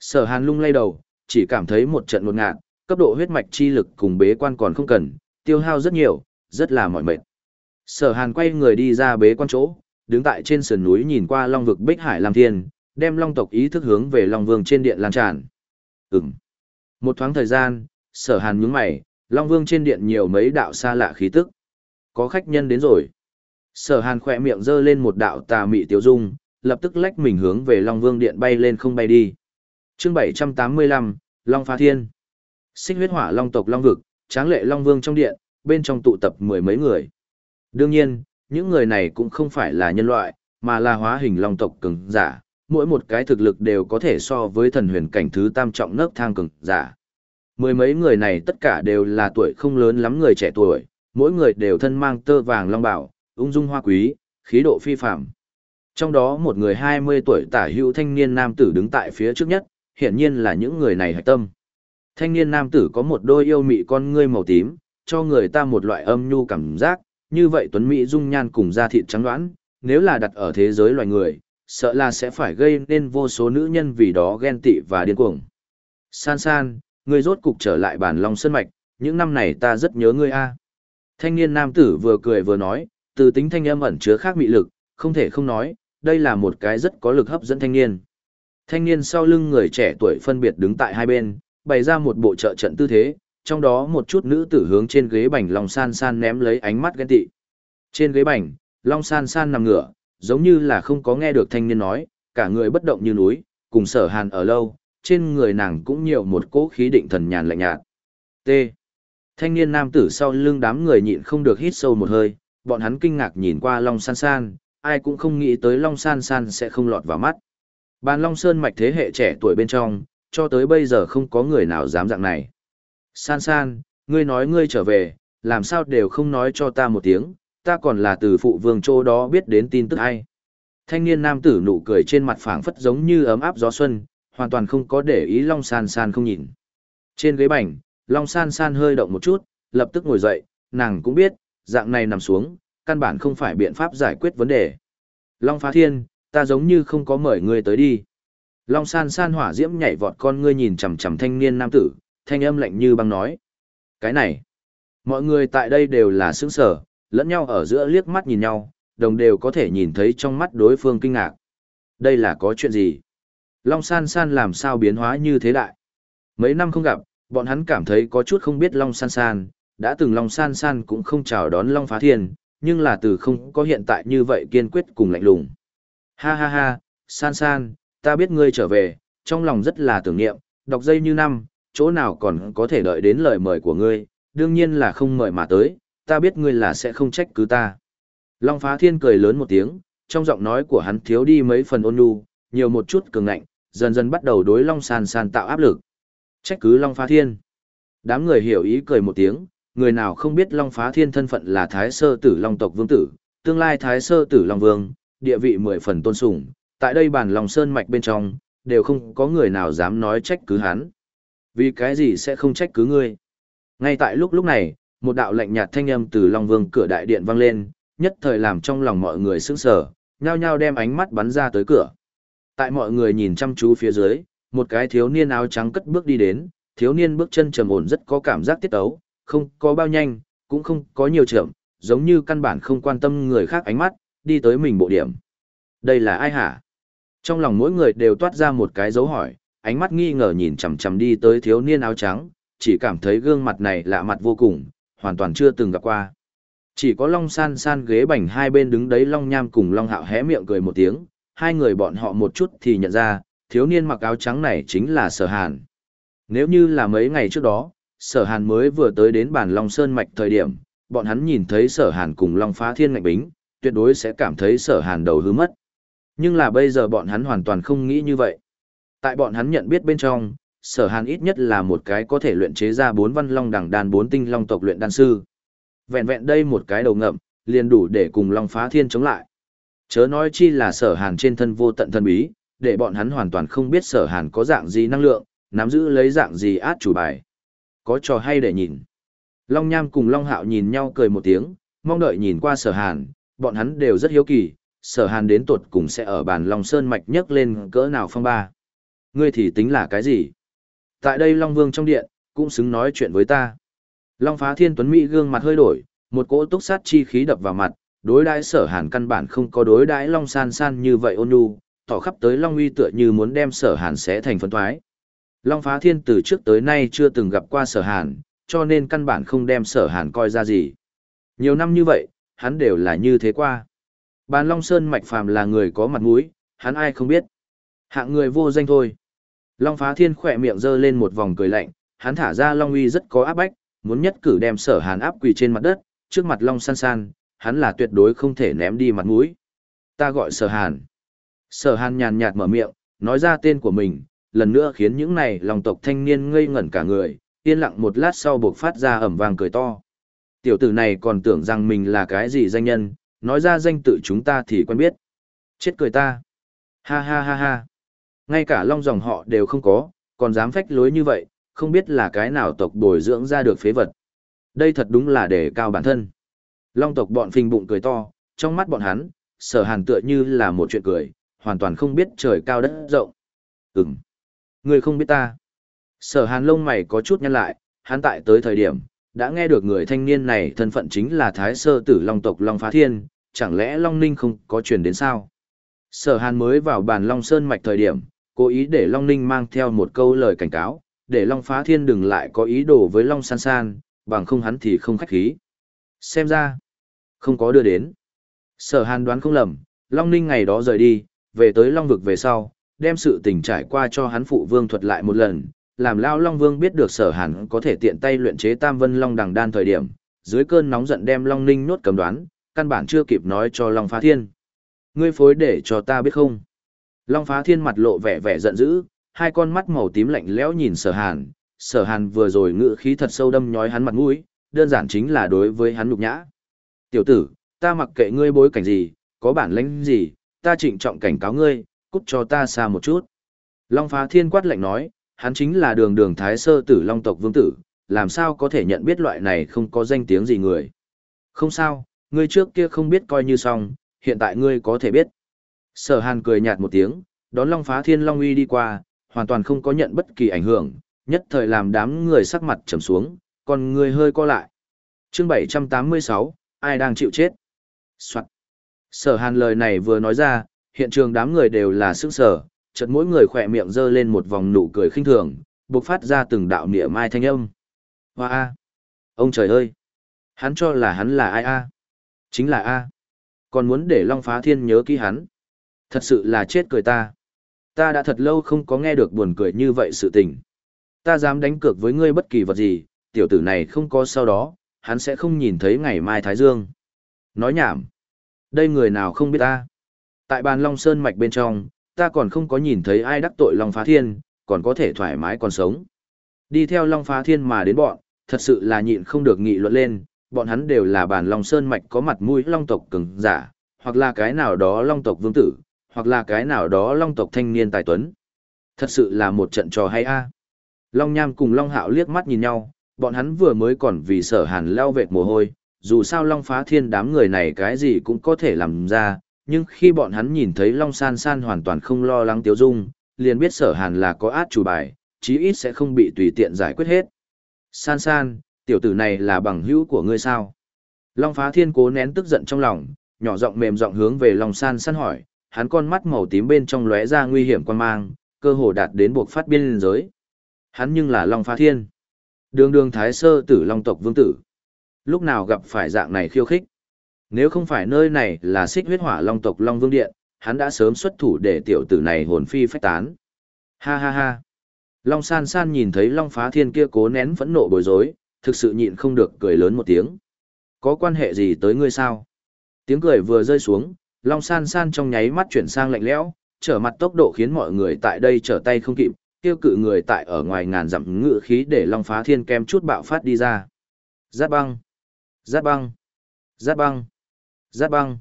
Sở hàn lung lay đầu, chỉ cảm thấy một trận ngột ngạt, cấp độ huyết mạch chi lực cùng bế quan còn không cần, tiêu hao rất nhiều, rất là mỏi mệt. Sở hàn quay người đi ra bế quan chỗ, đứng tại trên sườn núi nhìn qua long vực bích hải làm thiên, đem long tộc ý thức hướng về long vương trên điện lan tràn. Ừm. Một thoáng thời gian, sở hàn nhướng mày, Long Vương trên điện nhiều mấy đạo xa lạ khí tức. Có khách nhân đến rồi. Sở hàn khỏe miệng giơ lên một đạo tà mị tiêu dung, lập tức lách mình hướng về Long Vương điện bay lên không bay đi. chương 785, Long Phá Thiên. Xích huyết hỏa Long tộc Long Vực, tráng lệ Long Vương trong điện, bên trong tụ tập mười mấy người. Đương nhiên, những người này cũng không phải là nhân loại, mà là hóa hình Long tộc cường giả, mỗi một cái thực lực đều có thể so với thần huyền cảnh thứ tam trọng nấc thang cường giả. Mười mấy người này tất cả đều là tuổi không lớn lắm người trẻ tuổi, mỗi người đều thân mang tơ vàng long bảo, ung dung hoa quý, khí độ phi phàm. Trong đó một người 20 tuổi tả hữu thanh niên nam tử đứng tại phía trước nhất, hiển nhiên là những người này hạch tâm. Thanh niên nam tử có một đôi yêu mị con ngươi màu tím, cho người ta một loại âm nhu cảm giác, như vậy tuấn mỹ dung nhan cùng da thịt trắng đoán, nếu là đặt ở thế giới loài người, sợ là sẽ phải gây nên vô số nữ nhân vì đó ghen tị và điên cuồng. San san, ngươi rốt cục trở lại bản long sơn mạch, những năm này ta rất nhớ ngươi a. Thanh niên nam tử vừa cười vừa nói, từ tính thanh âm ẩn chứa khác mị lực, không thể không nói, đây là một cái rất có lực hấp dẫn thanh niên. Thanh niên sau lưng người trẻ tuổi phân biệt đứng tại hai bên, bày ra một bộ trợ trận tư thế, trong đó một chút nữ tử hướng trên ghế bành Long San San ném lấy ánh mắt ghen tị. Trên ghế bành, Long San San nằm ngửa, giống như là không có nghe được thanh niên nói, cả người bất động như núi, cùng sở hàn ở lâu, trên người nàng cũng nhiều một cỗ khí định thần nhàn lạnh nhạt. T. Thanh niên nam tử sau lưng đám người nhịn không được hít sâu một hơi, bọn hắn kinh ngạc nhìn qua Long San San, ai cũng không nghĩ tới Long San San sẽ không lọt vào mắt. Bàn Long Sơn mạch thế hệ trẻ tuổi bên trong, cho tới bây giờ không có người nào dám dạng này. San San, ngươi nói ngươi trở về, làm sao đều không nói cho ta một tiếng, ta còn là từ phụ vương chỗ đó biết đến tin tức hay. Thanh niên nam tử nụ cười trên mặt phảng phất giống như ấm áp gió xuân, hoàn toàn không có để ý Long San San không nhìn. Trên ghế bành, Long San San hơi động một chút, lập tức ngồi dậy, nàng cũng biết, dạng này nằm xuống, căn bản không phải biện pháp giải quyết vấn đề. Long Phá Thiên, ta giống như không có mời ngươi tới đi. Long San San hỏa diễm nhảy vọt con ngươi nhìn chằm chằm thanh niên nam tử, thanh âm lạnh như băng nói. Cái này, mọi người tại đây đều là sướng sở, lẫn nhau ở giữa liếc mắt nhìn nhau, đồng đều có thể nhìn thấy trong mắt đối phương kinh ngạc. Đây là có chuyện gì? Long San San làm sao biến hóa như thế đại? Mấy năm không gặp, bọn hắn cảm thấy có chút không biết Long San San, đã từng Long San San cũng không chào đón Long Phá Thiên, nhưng là từ không có hiện tại như vậy kiên quyết cùng lạnh lùng. Ha ha ha, San San, ta biết ngươi trở về, trong lòng rất là tưởng niệm, đọc dây như năm, chỗ nào còn có thể đợi đến lời mời của ngươi, đương nhiên là không mời mà tới, ta biết ngươi là sẽ không trách cứ ta. Long phá thiên cười lớn một tiếng, trong giọng nói của hắn thiếu đi mấy phần ôn nhu, nhiều một chút cường ngạnh, dần dần bắt đầu đối Long San San tạo áp lực. Trách cứ Long Phá Thiên. Đám người hiểu ý cười một tiếng, người nào không biết Long Phá Thiên thân phận là Thái Sơ Tử Long tộc vương tử, tương lai Thái Sơ Tử Long Vương, địa vị mười phần tôn sùng, tại đây bản Long Sơn mạch bên trong, đều không có người nào dám nói trách cứ hắn. Vì cái gì sẽ không trách cứ ngươi? Ngay tại lúc lúc này, một đạo lạnh nhạt thanh âm từ Long Vương cửa đại điện vang lên, nhất thời làm trong lòng mọi người sững sờ, nhao nhao đem ánh mắt bắn ra tới cửa. Tại mọi người nhìn chăm chú phía dưới, một cái thiếu niên áo trắng cất bước đi đến, thiếu niên bước chân trầm ổn rất có cảm giác tiết tấu, không có bao nhanh, cũng không có nhiều trưởng giống như căn bản không quan tâm người khác ánh mắt, đi tới mình bộ điểm. Đây là ai hả? Trong lòng mỗi người đều toát ra một cái dấu hỏi, ánh mắt nghi ngờ nhìn chằm chằm đi tới thiếu niên áo trắng, chỉ cảm thấy gương mặt này lạ mặt vô cùng, hoàn toàn chưa từng gặp qua. Chỉ có Long San San ghế bành hai bên đứng đấy Long Nham cùng Long Hạo hé miệng cười một tiếng, hai người bọn họ một chút thì nhận ra, thiếu niên mặc áo trắng này chính là Sở Hàn. Nếu như là mấy ngày trước đó, Sở Hàn mới vừa tới đến bản Long Sơn Mạch thời điểm, bọn hắn nhìn thấy Sở Hàn cùng Long Phá Thiên ngạnh bính, tuyệt đối sẽ cảm thấy Sở Hàn đầu hứa mất. Nhưng là bây giờ bọn hắn hoàn toàn không nghĩ như vậy. Tại bọn hắn nhận biết bên trong, Sở Hàn ít nhất là một cái có thể luyện chế ra bốn văn long đẳng đàn bốn tinh long tộc luyện đan sư. Vẹn vẹn đây một cái đầu ngậm, liền đủ để cùng Long Phá Thiên chống lại. Chớ nói chi là sở hàn trên thân vô tận thân bí, để bọn hắn hoàn toàn không biết sở hàn có dạng gì năng lượng, nắm giữ lấy dạng gì át chủ bài. Có trò hay để nhìn. Long Nham cùng Long Hạo nhìn nhau cười một tiếng, mong đợi nhìn qua sở hàn, bọn hắn đều rất hiếu kỳ, sở hàn đến tuột cùng sẽ ở bàn Long Sơn Mạch nhấc lên cỡ nào phong ba. Ngươi thì tính là cái gì? Tại đây Long Vương trong điện, cũng xứng nói chuyện với ta. Long phá thiên tuấn Mỹ gương mặt hơi đổi, một cỗ túc sát chi khí đập vào mặt, đối đãi sở hàn căn bản không có đối đãi long san san như vậy ôn nhu, tỏ khắp tới long uy tựa như muốn đem sở hàn sẽ thành phân thoái. Long phá thiên từ trước tới nay chưa từng gặp qua sở hàn, cho nên căn bản không đem sở hàn coi ra gì. Nhiều năm như vậy, hắn đều là như thế qua. Bàn Long Sơn mạch phàm là người có mặt mũi, hắn ai không biết. Hạng người vô danh thôi. Long phá thiên khỏe miệng giơ lên một vòng cười lạnh, hắn thả ra Long uy rất có áp bách, muốn nhất cử đem sở hàn áp quỳ trên mặt đất, trước mặt Long san san, hắn là tuyệt đối không thể ném đi mặt mũi. Ta gọi sở hàn. Sở hàn nhàn nhạt mở miệng, nói ra tên của mình, lần nữa khiến những này lòng tộc thanh niên ngây ngẩn cả người, yên lặng một lát sau buộc phát ra ẩm vang cười to. Tiểu tử này còn tưởng rằng mình là cái gì danh nhân, nói ra danh tự chúng ta thì quen biết. Chết cười ta. Ha ha ha ha. Ngay cả long dòng họ đều không có, còn dám phách lối như vậy, không biết là cái nào tộc bồi dưỡng ra được phế vật. Đây thật đúng là để cao bản thân. Long tộc bọn phình bụng cười to, trong mắt bọn hắn, sở hàn tựa như là một chuyện cười, hoàn toàn không biết trời cao đất rộng. Ừm, Ngươi không biết ta. Sở hàn lông mày có chút nhăn lại, hắn tại tới thời điểm, đã nghe được người thanh niên này thân phận chính là thái sơ tử long tộc Long Phá Thiên, chẳng lẽ Long Ninh không có truyền đến sao? Sở hàn mới vào bàn Long Sơn mạch thời điểm, cố ý để Long Ninh mang theo một câu lời cảnh cáo, để Long Phá Thiên đừng lại có ý đồ với Long San San, bằng không hắn thì không khách khí. Xem ra, không có đưa đến. Sở hàn đoán không lầm, Long Ninh ngày đó rời đi, về tới Long vực về sau, đem sự tình trải qua cho hắn phụ vương thuật lại một lần, làm Lao Long Vương biết được sở hàn có thể tiện tay luyện chế Tam Vân Long đằng đan thời điểm, dưới cơn nóng giận đem Long Ninh nốt cầm đoán, căn bản chưa kịp nói cho Long Phá Thiên. Ngươi phối để cho ta biết không? Long Phá Thiên mặt lộ vẻ vẻ giận dữ, hai con mắt màu tím lạnh lẽo nhìn sở hàn, sở hàn vừa rồi ngự khí thật sâu đâm nhói hắn mặt mũi, đơn giản chính là đối với hắn nhục nhã. Tiểu tử, ta mặc kệ ngươi bối cảnh gì, có bản lĩnh gì, ta trịnh trọng cảnh cáo ngươi, cút cho ta xa một chút. Long phá thiên quát lạnh nói, hắn chính là đường đường thái sơ tử long tộc vương tử, làm sao có thể nhận biết loại này không có danh tiếng gì người. Không sao, ngươi trước kia không biết coi như xong, hiện tại ngươi có thể biết. Sở hàn cười nhạt một tiếng, đón long phá thiên long uy đi qua, hoàn toàn không có nhận bất kỳ ảnh hưởng, nhất thời làm đám người sắc mặt trầm xuống, còn người hơi co lại. chương 786, ai đang chịu chết? Soạn. Sở hàn lời này vừa nói ra, hiện trường đám người đều là sức sở, chợt mỗi người khỏe miệng dơ lên một vòng nụ cười khinh thường, bộc phát ra từng đạo nịa mai thanh âm. Hoa a! Ông trời ơi! Hắn cho là hắn là ai a? Chính là a. Còn muốn để Long Phá Thiên nhớ kỹ hắn. Thật sự là chết cười ta. Ta đã thật lâu không có nghe được buồn cười như vậy sự tình. Ta dám đánh cược với ngươi bất kỳ vật gì, tiểu tử này không có sau đó, hắn sẽ không nhìn thấy ngày mai Thái Dương. Nói nhảm. Đây người nào không biết ta. Tại bàn Long Sơn mạch bên trong, ta còn không có nhìn thấy ai đắc tội Long Phá Thiên, còn có thể thoải mái còn sống. Đi theo Long Phá Thiên mà đến bọn, thật sự là nhịn không được nghị luận lên, bọn hắn đều là bản Long Sơn Mạch có mặt mũi Long tộc cường giả, hoặc là cái nào đó Long tộc vương tử, hoặc là cái nào đó Long tộc thanh niên tài tuấn. Thật sự là một trận trò hay a. Long Nham cùng Long Hạo liếc mắt nhìn nhau, bọn hắn vừa mới còn vì sở hàn leo vệt mồ hôi, dù sao Long Phá Thiên đám người này cái gì cũng có thể làm ra, nhưng khi bọn hắn nhìn thấy Long San San hoàn toàn không lo lắng Tiếu dung, liền biết sở hàn là có át chủ bài, chí ít sẽ không bị tùy tiện giải quyết hết. San San, tiểu tử này là bằng hữu của ngươi sao? Long Phá Thiên cố nén tức giận trong lòng, nhỏ giọng mềm giọng hướng về Long San San hỏi, hắn con mắt màu tím bên trong lóe ra nguy hiểm quan mang, cơ hồ đạt đến buộc phát biên giới. Hắn nhưng là Long Phá Thiên. Đường đường thái sơ tử Long tộc vương tử. Lúc nào gặp phải dạng này khiêu khích. Nếu không phải nơi này là xích huyết hỏa Long tộc Long Vương Điện, hắn đã sớm xuất thủ để tiểu tử này hồn phi phách tán. Ha ha ha. Long san san nhìn thấy Long Phá Thiên kia cố nén phẫn nộ bối rối, thực sự nhịn không được cười lớn một tiếng. Có quan hệ gì tới ngươi sao? Tiếng cười vừa rơi xuống, Long san san trong nháy mắt chuyển sang lạnh lẽo, trở mặt tốc độ khiến mọi người tại đây trở tay không kịp, tiêu cự người tại ở ngoài ngàn dặm ngự khí để Long Phá Thiên kem chút bạo phát đi ra. Giáp băng! Giáp băng! Giáp băng! Giáp băng!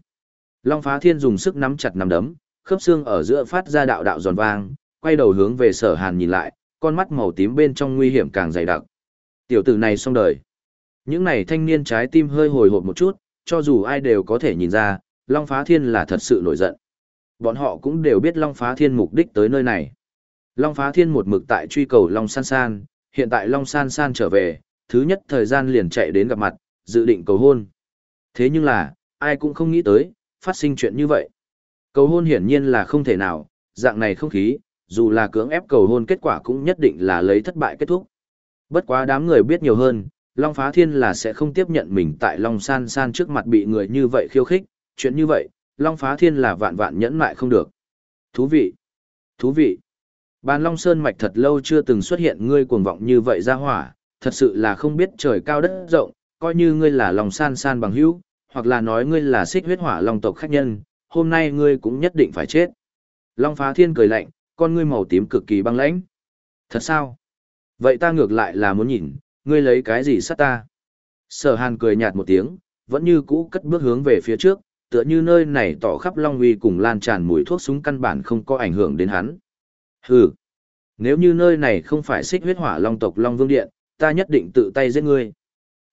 Long Phá Thiên dùng sức nắm chặt nắm đấm, khớp xương ở giữa phát ra đạo đạo giòn vang, quay đầu hướng về sở hàn nhìn lại, con mắt màu tím bên trong nguy hiểm càng dày đặc. Tiểu tử này xong đời. Những này thanh niên trái tim hơi hồi hộp một chút, cho dù ai đều có thể nhìn ra, Long Phá Thiên là thật sự nổi giận. Bọn họ cũng đều biết Long Phá Thiên mục đích tới nơi này. Long Phá Thiên một mực tại truy cầu Long San San, hiện tại Long San San trở về, thứ nhất thời gian liền chạy đến gặp mặt, dự định cầu hôn. Thế nhưng là, ai cũng không nghĩ tới, phát sinh chuyện như vậy. Cầu hôn hiển nhiên là không thể nào, dạng này không khí, dù là cưỡng ép cầu hôn kết quả cũng nhất định là lấy thất bại kết thúc. Bất quá đám người biết nhiều hơn, Long Phá Thiên là sẽ không tiếp nhận mình tại Long San San trước mặt bị người như vậy khiêu khích, chuyện như vậy, Long Phá Thiên là vạn vạn nhẫn mại không được. Thú vị! Thú vị! Bàn Long Sơn mạch thật lâu chưa từng xuất hiện ngươi cuồng vọng như vậy ra hỏa, thật sự là không biết trời cao đất rộng, coi như ngươi là Long San San bằng hữu, hoặc là nói ngươi là xích huyết hỏa Long tộc khách nhân, hôm nay ngươi cũng nhất định phải chết. Long Phá Thiên cười lạnh, con ngươi màu tím cực kỳ băng lãnh. Thật sao? Vậy ta ngược lại là muốn nhìn, ngươi lấy cái gì sát ta? Sở Hàn cười nhạt một tiếng, vẫn như cũ cất bước hướng về phía trước, tựa như nơi này tỏ khắp long uy cùng lan tràn mùi thuốc súng căn bản không có ảnh hưởng đến hắn. Hừ, nếu như nơi này không phải xích huyết hỏa long tộc long vương điện, ta nhất định tự tay giết ngươi.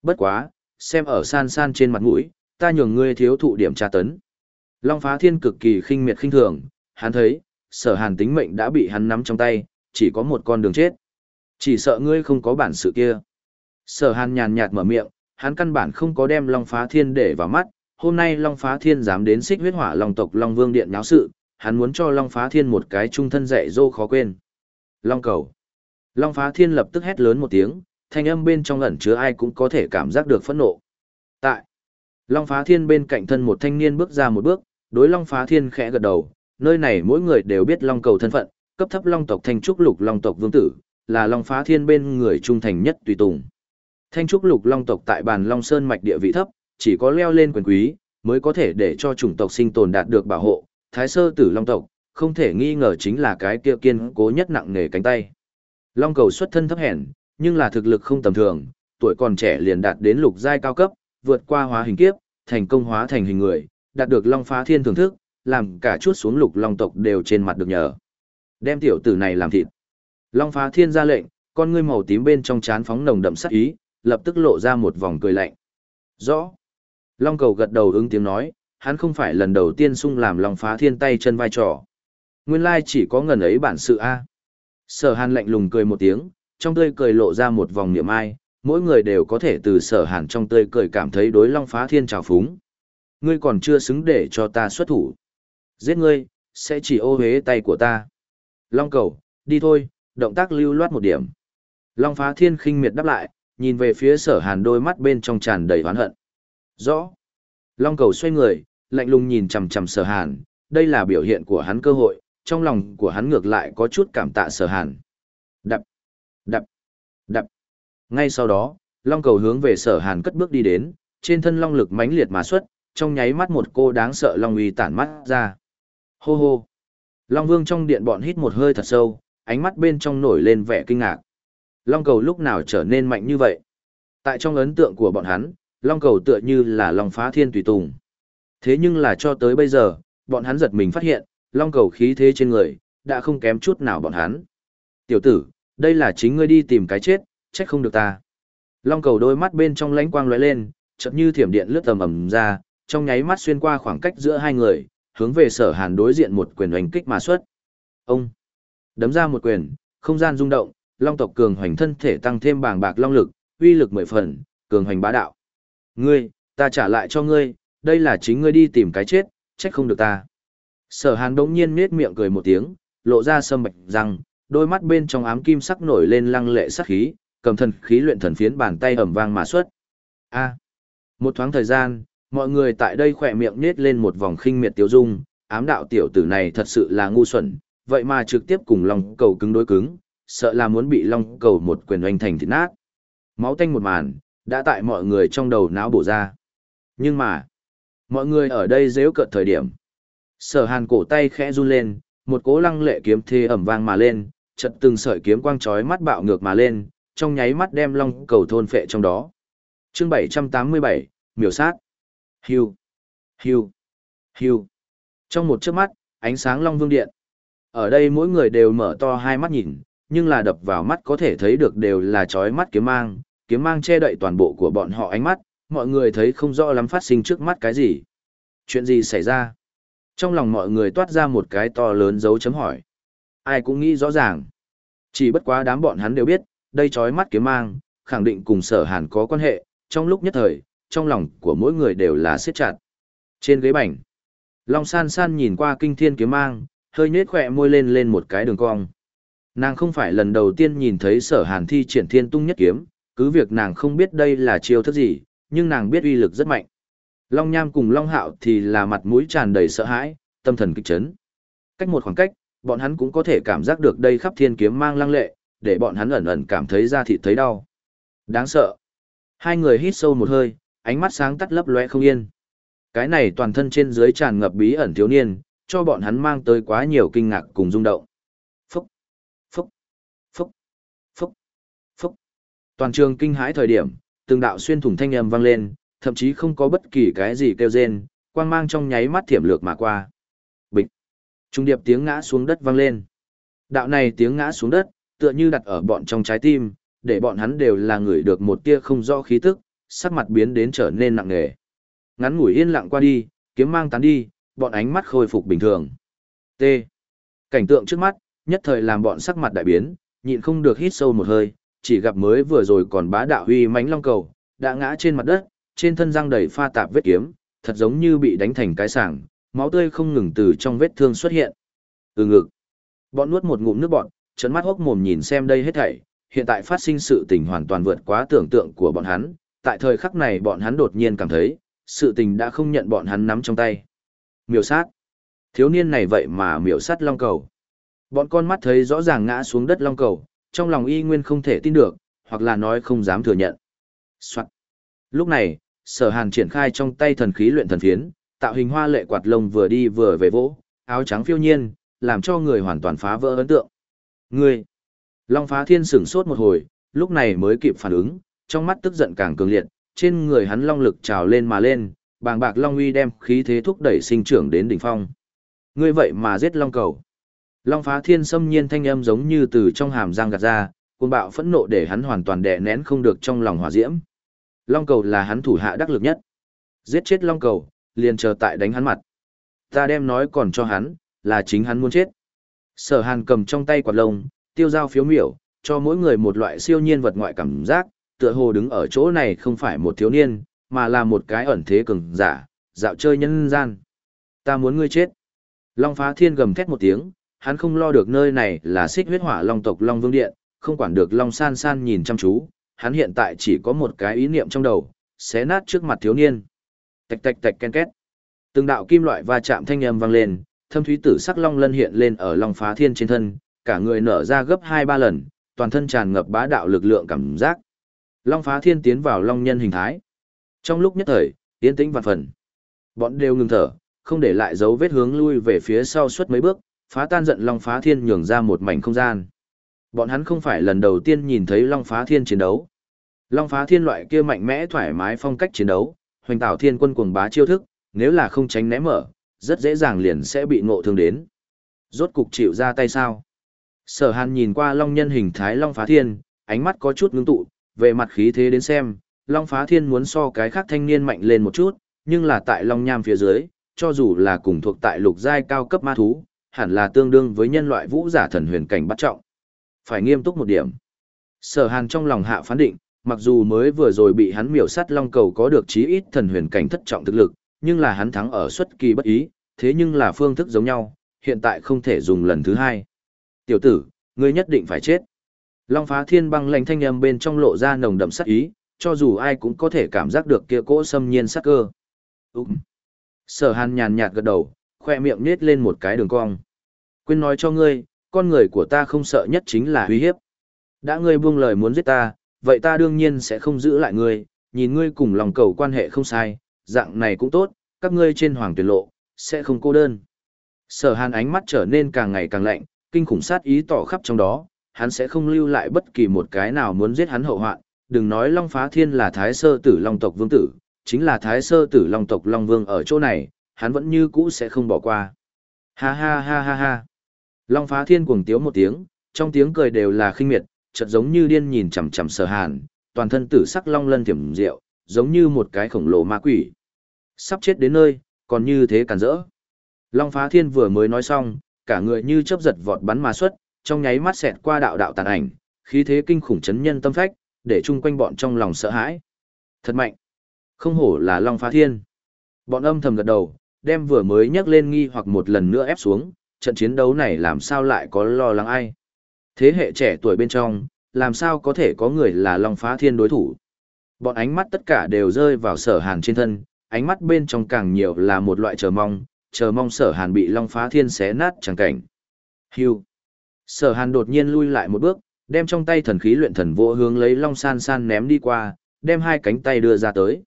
Bất quá, xem ở san san trên mặt mũi, ta nhường ngươi thiếu thụ điểm tra tấn. Long phá thiên cực kỳ khinh miệt khinh thường, hắn thấy, sở hàn tính mệnh đã bị hắn nắm trong tay, chỉ có một con đường chết. Chỉ sợ ngươi không có bản sự kia. Sở hàn nhàn nhạt mở miệng, hắn căn bản không có đem Long phá thiên để vào mắt, hôm nay Long phá thiên dám đến xích huyết hỏa Long tộc Long Vương Điện nháo sự, hắn muốn cho Long phá thiên một cái trung thân dạy dô khó quên. Long cầu. Long phá thiên lập tức hét lớn một tiếng, thanh âm bên trong ẩn chứa ai cũng có thể cảm giác được phẫn nộ. Tại. Long phá thiên bên cạnh thân một thanh niên bước ra một bước, đối Long phá thiên khẽ gật đầu, nơi này mỗi người đều biết Long cầu thân phận, cấp thấp Long tộc Thanh Trúc Lục Long tộc vương tử, là Long phá thiên bên người trung thành nhất tùy tùng. Thanh Trúc Lục Long tộc tại bàn Long Sơn mạch địa vị thấp, chỉ có leo lên quyền quý, mới có thể để cho chủng tộc sinh tồn đạt được bảo hộ, Thái Sơ Tử Long tộc, không thể nghi ngờ chính là cái kia kiên cố nhất nặng nề cánh tay. Long cầu xuất thân thấp hèn, nhưng là thực lực không tầm thường, tuổi còn trẻ liền đạt đến lục giai cao cấp, vượt qua hóa hình kiếp, thành công hóa thành hình người, đạt được Long Phá Thiên thưởng thức, làm cả chút xuống lục long tộc đều trên mặt được nhờ. Đem tiểu tử này làm thịt. Long Phá Thiên ra lệnh, con ngươi màu tím bên trong trán phóng nồng đậm sắc ý, lập tức lộ ra một vòng cười lạnh. Rõ. Long cầu gật đầu ứng tiếng nói, hắn không phải lần đầu tiên sung làm Long Phá Thiên tay chân vai trò. Nguyên lai chỉ có ngần ấy bản sự A. Sở hàn lạnh lùng cười một tiếng, trong tươi cười lộ ra một vòng niệm ai, mỗi người đều có thể từ sở hàn trong tươi cười cảm thấy đối long phá thiên trào phúng. Ngươi còn chưa xứng để cho ta xuất thủ. Giết ngươi, sẽ chỉ ô hế tay của ta. Long cầu, đi thôi, động tác lưu loát một điểm. Long phá thiên khinh miệt đáp lại, nhìn về phía sở hàn đôi mắt bên trong tràn đầy oán hận. Rõ. Long cầu xoay người, lạnh lùng nhìn chằm chằm sở hàn, đây là biểu hiện của hắn cơ hội, trong lòng của hắn ngược lại có chút cảm tạ sở hàn. Đập, đập, đập. Ngay sau đó, long cầu hướng về sở hàn cất bước đi đến, trên thân long lực mãnh liệt mà xuất, trong nháy mắt một cô đáng sợ long uy tản mắt ra. Hô hô. Long Vương trong điện bọn hít một hơi thật sâu, ánh mắt bên trong nổi lên vẻ kinh ngạc. Long cầu lúc nào trở nên mạnh như vậy? Tại trong ấn tượng của bọn hắn, Long cầu tựa như là Long phá thiên tùy tùng. Thế nhưng là cho tới bây giờ, bọn hắn giật mình phát hiện, Long cầu khí thế trên người, đã không kém chút nào bọn hắn. Tiểu tử, đây là chính ngươi đi tìm cái chết, trách không được ta. Long cầu đôi mắt bên trong lánh quang lóe lên, chợt như thiểm điện lướt tầm ầm ra, trong nháy mắt xuyên qua khoảng cách giữa hai người, hướng về sở hàn đối diện một quyền oanh kích mà xuất. Ông đấm ra một quyền, không gian rung động, long tộc cường hoành thân thể tăng thêm bàng bạc long lực, uy lực mười phần, cường hoành bá đạo. Ngươi, ta trả lại cho ngươi, đây là chính ngươi đi tìm cái chết, trách không được ta. Sở hàn đống nhiên nết miệng cười một tiếng, lộ ra sâm bạch răng, đôi mắt bên trong ám kim sắc nổi lên lăng lệ sắc khí, cầm thần khí luyện thần phiến bàn tay ẩm vang mà xuất. A. Một thoáng thời gian, mọi người tại đây khỏe miệng nết lên một vòng khinh miệt tiêu dung, ám đạo tiểu tử này thật sự là ngu xuẩn, vậy mà trực tiếp cùng long cầu cứng đối cứng, sợ là muốn bị long cầu một quyền oanh thành thịt nát. Máu tanh một màn, đã tại mọi người trong đầu não bổ ra. Nhưng mà, mọi người ở đây dễu cợt thời điểm. Sở hàn cổ tay khẽ run lên, một cố lăng lệ kiếm thê ẩm vang mà lên, chật từng sợi kiếm quang chói mắt bạo ngược mà lên, trong nháy mắt đem long cầu thôn phệ trong đó. Chương 787, miểu sát. Hưu, hưu, hưu. Trong một chớp mắt, ánh sáng long vương điện. Ở đây mỗi người đều mở to hai mắt nhìn, nhưng là đập vào mắt có thể thấy được đều là chói mắt kiếm mang, kiếm mang che đậy toàn bộ của bọn họ ánh mắt, mọi người thấy không rõ lắm phát sinh trước mắt cái gì. Chuyện gì xảy ra? Trong lòng mọi người toát ra một cái to lớn dấu chấm hỏi. Ai cũng nghĩ rõ ràng. Chỉ bất quá đám bọn hắn đều biết, đây chói mắt kiếm mang, khẳng định cùng sở hàn có quan hệ, trong lúc nhất thời, trong lòng của mỗi người đều là siết chặt. Trên ghế bành, Long san san nhìn qua kinh thiên kiếm mang, hơi nhếch khỏe môi lên lên một cái đường cong. Nàng không phải lần đầu tiên nhìn thấy sở hàn thi triển thiên tung nhất kiếm, cứ việc nàng không biết đây là chiêu thức gì, nhưng nàng biết uy lực rất mạnh. Long Nham cùng Long Hạo thì là mặt mũi tràn đầy sợ hãi, tâm thần kịch chấn. Cách một khoảng cách, bọn hắn cũng có thể cảm giác được đây khắp thiên kiếm mang lăng lệ, để bọn hắn ẩn ẩn cảm thấy da thịt thấy đau. Đáng sợ. Hai người hít sâu một hơi, ánh mắt sáng tắt lấp lóe không yên. Cái này toàn thân trên dưới tràn ngập bí ẩn thiếu niên, cho bọn hắn mang tới quá nhiều kinh ngạc cùng rung động. Phúc, phúc, phúc, phúc, phúc. Toàn trường kinh hãi thời điểm, từng đạo xuyên thủng thanh âm vang lên, thậm chí không có bất kỳ cái gì kêu rên, quang mang trong nháy mắt thiểm lược mà qua. Bịch. Trung điệp tiếng ngã xuống đất vang lên. Đạo này tiếng ngã xuống đất, tựa như đặt ở bọn trong trái tim, để bọn hắn đều là người được một tia không rõ khí tức, sắc mặt biến đến trở nên nặng nề. Ngắn ngủi yên lặng qua đi, kiếm mang tán đi, bọn ánh mắt khôi phục bình thường. T. Cảnh tượng trước mắt, nhất thời làm bọn sắc mặt đại biến, nhịn không được hít sâu một hơi, chỉ gặp mới vừa rồi còn bá đạo huy mãnh long cầu, đã ngã trên mặt đất, trên thân răng đầy pha tạp vết kiếm, thật giống như bị đánh thành cái sảng, máu tươi không ngừng từ trong vết thương xuất hiện. Từ ngực. Bọn nuốt một ngụm nước bọn, trấn mắt hốc mồm nhìn xem đây hết thảy, hiện tại phát sinh sự tình hoàn toàn vượt quá tưởng tượng của bọn hắn, tại thời khắc này bọn hắn đột nhiên cảm thấy, sự tình đã không nhận bọn hắn nắm trong tay. Miểu sát. Thiếu niên này vậy mà miểu sát long cầu. Bọn con mắt thấy rõ ràng ngã xuống đất long cầu, trong lòng y nguyên không thể tin được, hoặc là nói không dám thừa nhận. Soạn. Lúc này, sở hàn triển khai trong tay thần khí luyện thần phiến, tạo hình hoa lệ quạt lông vừa đi vừa về vỗ, áo trắng phiêu nhiên, làm cho người hoàn toàn phá vỡ ấn tượng. Ngươi! Long phá thiên sửng sốt một hồi, lúc này mới kịp phản ứng, trong mắt tức giận càng cường liệt, trên người hắn long lực trào lên mà lên, bàng bạc long uy đem khí thế thúc đẩy sinh trưởng đến đỉnh phong. Ngươi vậy mà giết long cầu. Long phá thiên xâm nhiên thanh âm giống như từ trong hàm răng gạt ra, cuồng bạo phẫn nộ để hắn hoàn toàn đè nén không được trong lòng hỏa diễm. Long cầu là hắn thủ hạ đắc lực nhất. Giết chết long cầu, liền chờ tại đánh hắn mặt. Ta đem nói còn cho hắn, là chính hắn muốn chết. Sở hàn cầm trong tay quạt lông, tiêu dao phiếu miểu, cho mỗi người một loại siêu nhiên vật ngoại cảm giác, tựa hồ đứng ở chỗ này không phải một thiếu niên, mà là một cái ẩn thế cường giả, dạo chơi nhân gian. Ta muốn ngươi chết. Long phá thiên gầm thét một tiếng, hắn không lo được nơi này là xích huyết hỏa long tộc Long Vương Điện, không quản được Long san san nhìn chăm chú, hắn hiện tại chỉ có một cái ý niệm trong đầu, xé nát trước mặt thiếu niên. Tạch tạch tạch ken két. Từng đạo kim loại va chạm thanh âm vang lên, thâm thúy tử sắc long lân hiện lên ở Long Phá Thiên trên thân, cả người nở ra gấp 2-3 lần, toàn thân tràn ngập bá đạo lực lượng cảm giác. Long Phá Thiên tiến vào long nhân hình thái. Trong lúc nhất thời, yên tĩnh vạn phần. Bọn đều ngừng thở, không để lại dấu vết hướng lui về phía sau suốt mấy bước, Phá tan giận Long Phá Thiên nhường ra một mảnh không gian. Bọn hắn không phải lần đầu tiên nhìn thấy Long Phá Thiên chiến đấu. Long Phá Thiên loại kia mạnh mẽ thoải mái phong cách chiến đấu, hoành tạo thiên quân cuồng bá chiêu thức, nếu là không tránh né mở, rất dễ dàng liền sẽ bị ngộ thương đến. Rốt cục chịu ra tay sao? Sở Hàn nhìn qua Long nhân hình thái Long Phá Thiên, ánh mắt có chút ngưng tụ, về mặt khí thế đến xem, Long Phá Thiên muốn so cái khác thanh niên mạnh lên một chút, nhưng là tại Long Nham phía dưới, cho dù là cùng thuộc tại lục giai cao cấp ma thú, hẳn là tương đương với nhân loại vũ giả thần huyền cảnh bắt trọng. Phải nghiêm túc một điểm. Sở Hàn trong lòng hạ phán định, mặc dù mới vừa rồi bị hắn miểu sát Long Cầu có được chí ít thần huyền cảnh thất trọng thực lực, nhưng là hắn thắng ở xuất kỳ bất ý, thế nhưng là phương thức giống nhau, hiện tại không thể dùng lần thứ hai. Tiểu tử, ngươi nhất định phải chết. Long phá thiên băng lạnh thanh âm bên trong lộ ra nồng đậm sát ý, cho dù ai cũng có thể cảm giác được kia cỗ xâm nhiên sát cơ. Úng. Sở hàn nhàn nhạt gật đầu, khoe miệng nết lên một cái đường cong. Quên nói cho ngươi, con người của ta không sợ nhất chính là uy hiếp. Đã ngươi buông lời muốn giết ta, vậy ta đương nhiên sẽ không giữ lại ngươi, nhìn ngươi cùng lòng cầu quan hệ không sai, dạng này cũng tốt, các ngươi trên hoàng tuyển lộ, sẽ không cô đơn. Sở hàn ánh mắt trở nên càng ngày càng lạnh, kinh khủng sát ý tỏ khắp trong đó, hắn sẽ không lưu lại bất kỳ một cái nào muốn giết hắn hậu hoạn, đừng nói Long Phá Thiên là Thái Sơ Tử Long tộc vương tử, chính là Thái Sơ Tử Long tộc Long Vương ở chỗ này, hắn vẫn như cũ sẽ không bỏ qua. Ha ha ha ha ha. Long Phá Thiên cuồng tiếu một tiếng, trong tiếng cười đều là khinh miệt, chợt giống như điên nhìn chằm chằm Sở Hàn, toàn thân tử sắc long lân thiểm diệu, giống như một cái khổng lồ ma quỷ. Sắp chết đến nơi, còn như thế cản rỡ. Long Phá Thiên vừa mới nói xong, cả người như chớp giật vọt bắn mà xuất, trong nháy mắt xẹt qua đạo đạo tàn ảnh, khí thế kinh khủng chấn nhân tâm phách, để chung quanh bọn trong lòng sợ hãi. Thật mạnh. Không hổ là Long Phá Thiên. Bọn âm thầm gật đầu, đem vừa mới nhắc lên nghi hoặc một lần nữa ép xuống, trận chiến đấu này làm sao lại có lo lắng ai. Thế hệ trẻ tuổi bên trong, làm sao có thể có người là Long Phá Thiên đối thủ. Bọn ánh mắt tất cả đều rơi vào sở hàn trên thân, ánh mắt bên trong càng nhiều là một loại chờ mong, chờ mong sở hàn bị Long Phá Thiên xé nát chẳng cảnh. Hưu. Sở hàn đột nhiên lui lại một bước, đem trong tay thần khí luyện thần vô hướng lấy Long San San ném đi qua, đem hai cánh tay đưa ra tới.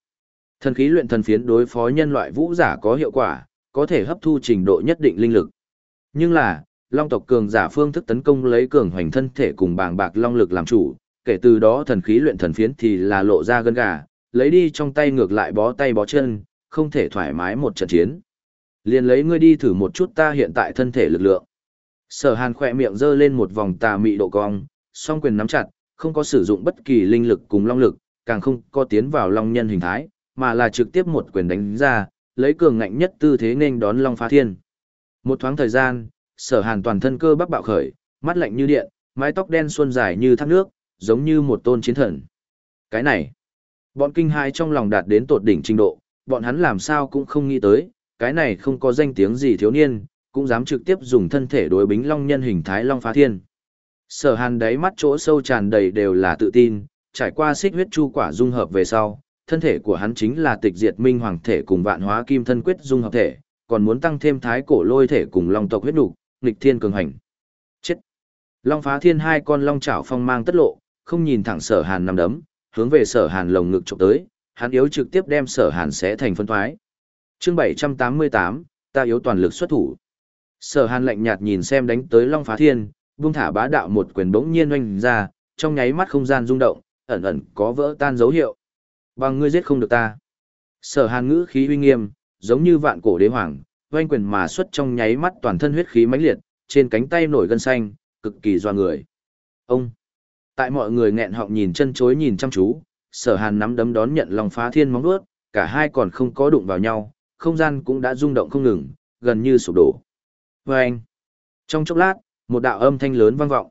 Thần khí luyện thần phiến đối phó nhân loại vũ giả có hiệu quả, có thể hấp thu trình độ nhất định linh lực. Nhưng là, Long tộc cường giả phương thức tấn công lấy cường hoành thân thể cùng bàng bạc long lực làm chủ, kể từ đó thần khí luyện thần phiến thì là lộ ra gân gà, lấy đi trong tay ngược lại bó tay bó chân, không thể thoải mái một trận chiến. Liền lấy ngươi đi thử một chút ta hiện tại thân thể lực lượng. Sở hàn khỏe miệng giơ lên một vòng tà mị độ cong, song quyền nắm chặt, không có sử dụng bất kỳ linh lực cùng long lực, càng không có tiến vào long nhân hình thái, mà là trực tiếp một quyền đánh ra, lấy cường ngạnh nhất tư thế nên đón long phá thiên. Một thoáng thời gian, sở hàn toàn thân cơ bắp bạo khởi, mắt lạnh như điện, mái tóc đen xuân dài như thác nước, giống như một tôn chiến thần. Cái này, bọn kinh hai trong lòng đạt đến tột đỉnh trình độ, bọn hắn làm sao cũng không nghĩ tới, cái này không có danh tiếng gì thiếu niên, cũng dám trực tiếp dùng thân thể đối bính long nhân hình thái long phá thiên. Sở hàn đáy mắt chỗ sâu tràn đầy đều là tự tin, trải qua xích huyết chu quả dung hợp về sau, thân thể của hắn chính là tịch diệt minh hoàng thể cùng vạn hóa kim thân quyết dung hợp thể, còn muốn tăng thêm thái cổ lôi thể cùng long tộc huyết nục, nghịch thiên cường hành. Chết! Long phá thiên hai con long chảo phong mang tất lộ, không nhìn thẳng sở hàn nằm đấm, hướng về sở hàn lồng ngực chụp tới, hắn yếu trực tiếp đem sở hàn xé thành phân thoái. Chương 788, ta yếu toàn lực xuất thủ. Sở hàn lạnh nhạt nhìn xem đánh tới long phá thiên, buông thả bá đạo một quyền bỗng nhiên oanh ra, trong nháy mắt không gian rung động, ẩn ẩn có vỡ tan dấu hiệu. Bằng ngươi giết không được ta. Sở hàn ngữ khí uy nghiêm, giống như vạn cổ đế hoàng, oanh quyền mà xuất trong nháy mắt toàn thân huyết khí mãnh liệt, trên cánh tay nổi gân xanh, cực kỳ doa người. Ông! Tại mọi người nghẹn họng nhìn chân chối nhìn chăm chú, sở hàn nắm đấm đón nhận lòng phá thiên móng vuốt, cả hai còn không có đụng vào nhau, không gian cũng đã rung động không ngừng, gần như sụp đổ. Vâng! Trong chốc lát, một đạo âm thanh lớn vang vọng.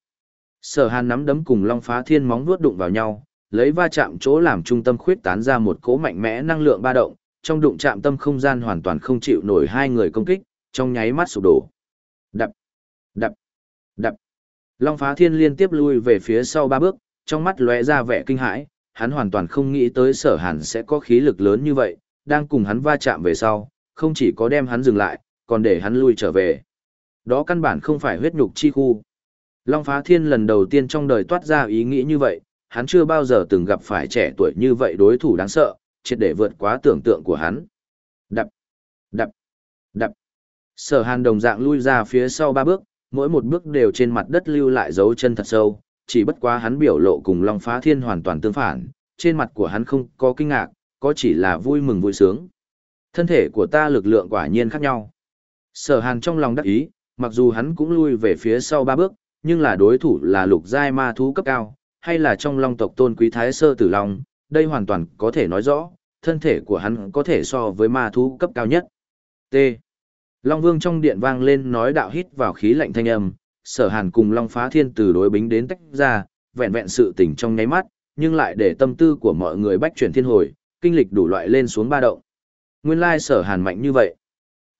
Sở hàn nắm đấm cùng long phá thiên móng vuốt đụng vào nhau, lấy va chạm chỗ làm trung tâm khuyết tán ra một cỗ mạnh mẽ năng lượng ba động, trong đụng chạm tâm không gian hoàn toàn không chịu nổi hai người công kích, trong nháy mắt sụp đổ. Đập, đập, đập. Long phá thiên liên tiếp lui về phía sau ba bước, trong mắt lóe ra vẻ kinh hãi, hắn hoàn toàn không nghĩ tới sở hàn sẽ có khí lực lớn như vậy, đang cùng hắn va chạm về sau, không chỉ có đem hắn dừng lại, còn để hắn lui trở về. Đó căn bản không phải huyết nhục chi khu. Long phá thiên lần đầu tiên trong đời toát ra ý nghĩ như vậy, hắn chưa bao giờ từng gặp phải trẻ tuổi như vậy đối thủ đáng sợ, triệt để vượt quá tưởng tượng của hắn. Đập, đập, đập. Sở hàn đồng dạng lui ra phía sau ba bước, mỗi một bước đều trên mặt đất lưu lại dấu chân thật sâu, chỉ bất quá hắn biểu lộ cùng Long Phá Thiên hoàn toàn tương phản, trên mặt của hắn không có kinh ngạc, có chỉ là vui mừng vui sướng. Thân thể của ta lực lượng quả nhiên khác nhau. Sở hàn trong lòng đắc ý, mặc dù hắn cũng lui về phía sau ba bước, nhưng là đối thủ là lục giai ma thú cấp cao, hay là trong long tộc tôn quý thái sơ tử long, đây hoàn toàn có thể nói rõ, thân thể của hắn có thể so với ma thú cấp cao nhất. T. Long Vương trong điện vang lên nói đạo hít vào khí lạnh thanh âm, sở hàn cùng Long Phá Thiên từ đối bính đến tách ra, vẹn vẹn sự tỉnh trong nháy mắt, nhưng lại để tâm tư của mọi người bách chuyển thiên hồi, kinh lịch đủ loại lên xuống ba động. Nguyên lai sở hàn mạnh như vậy.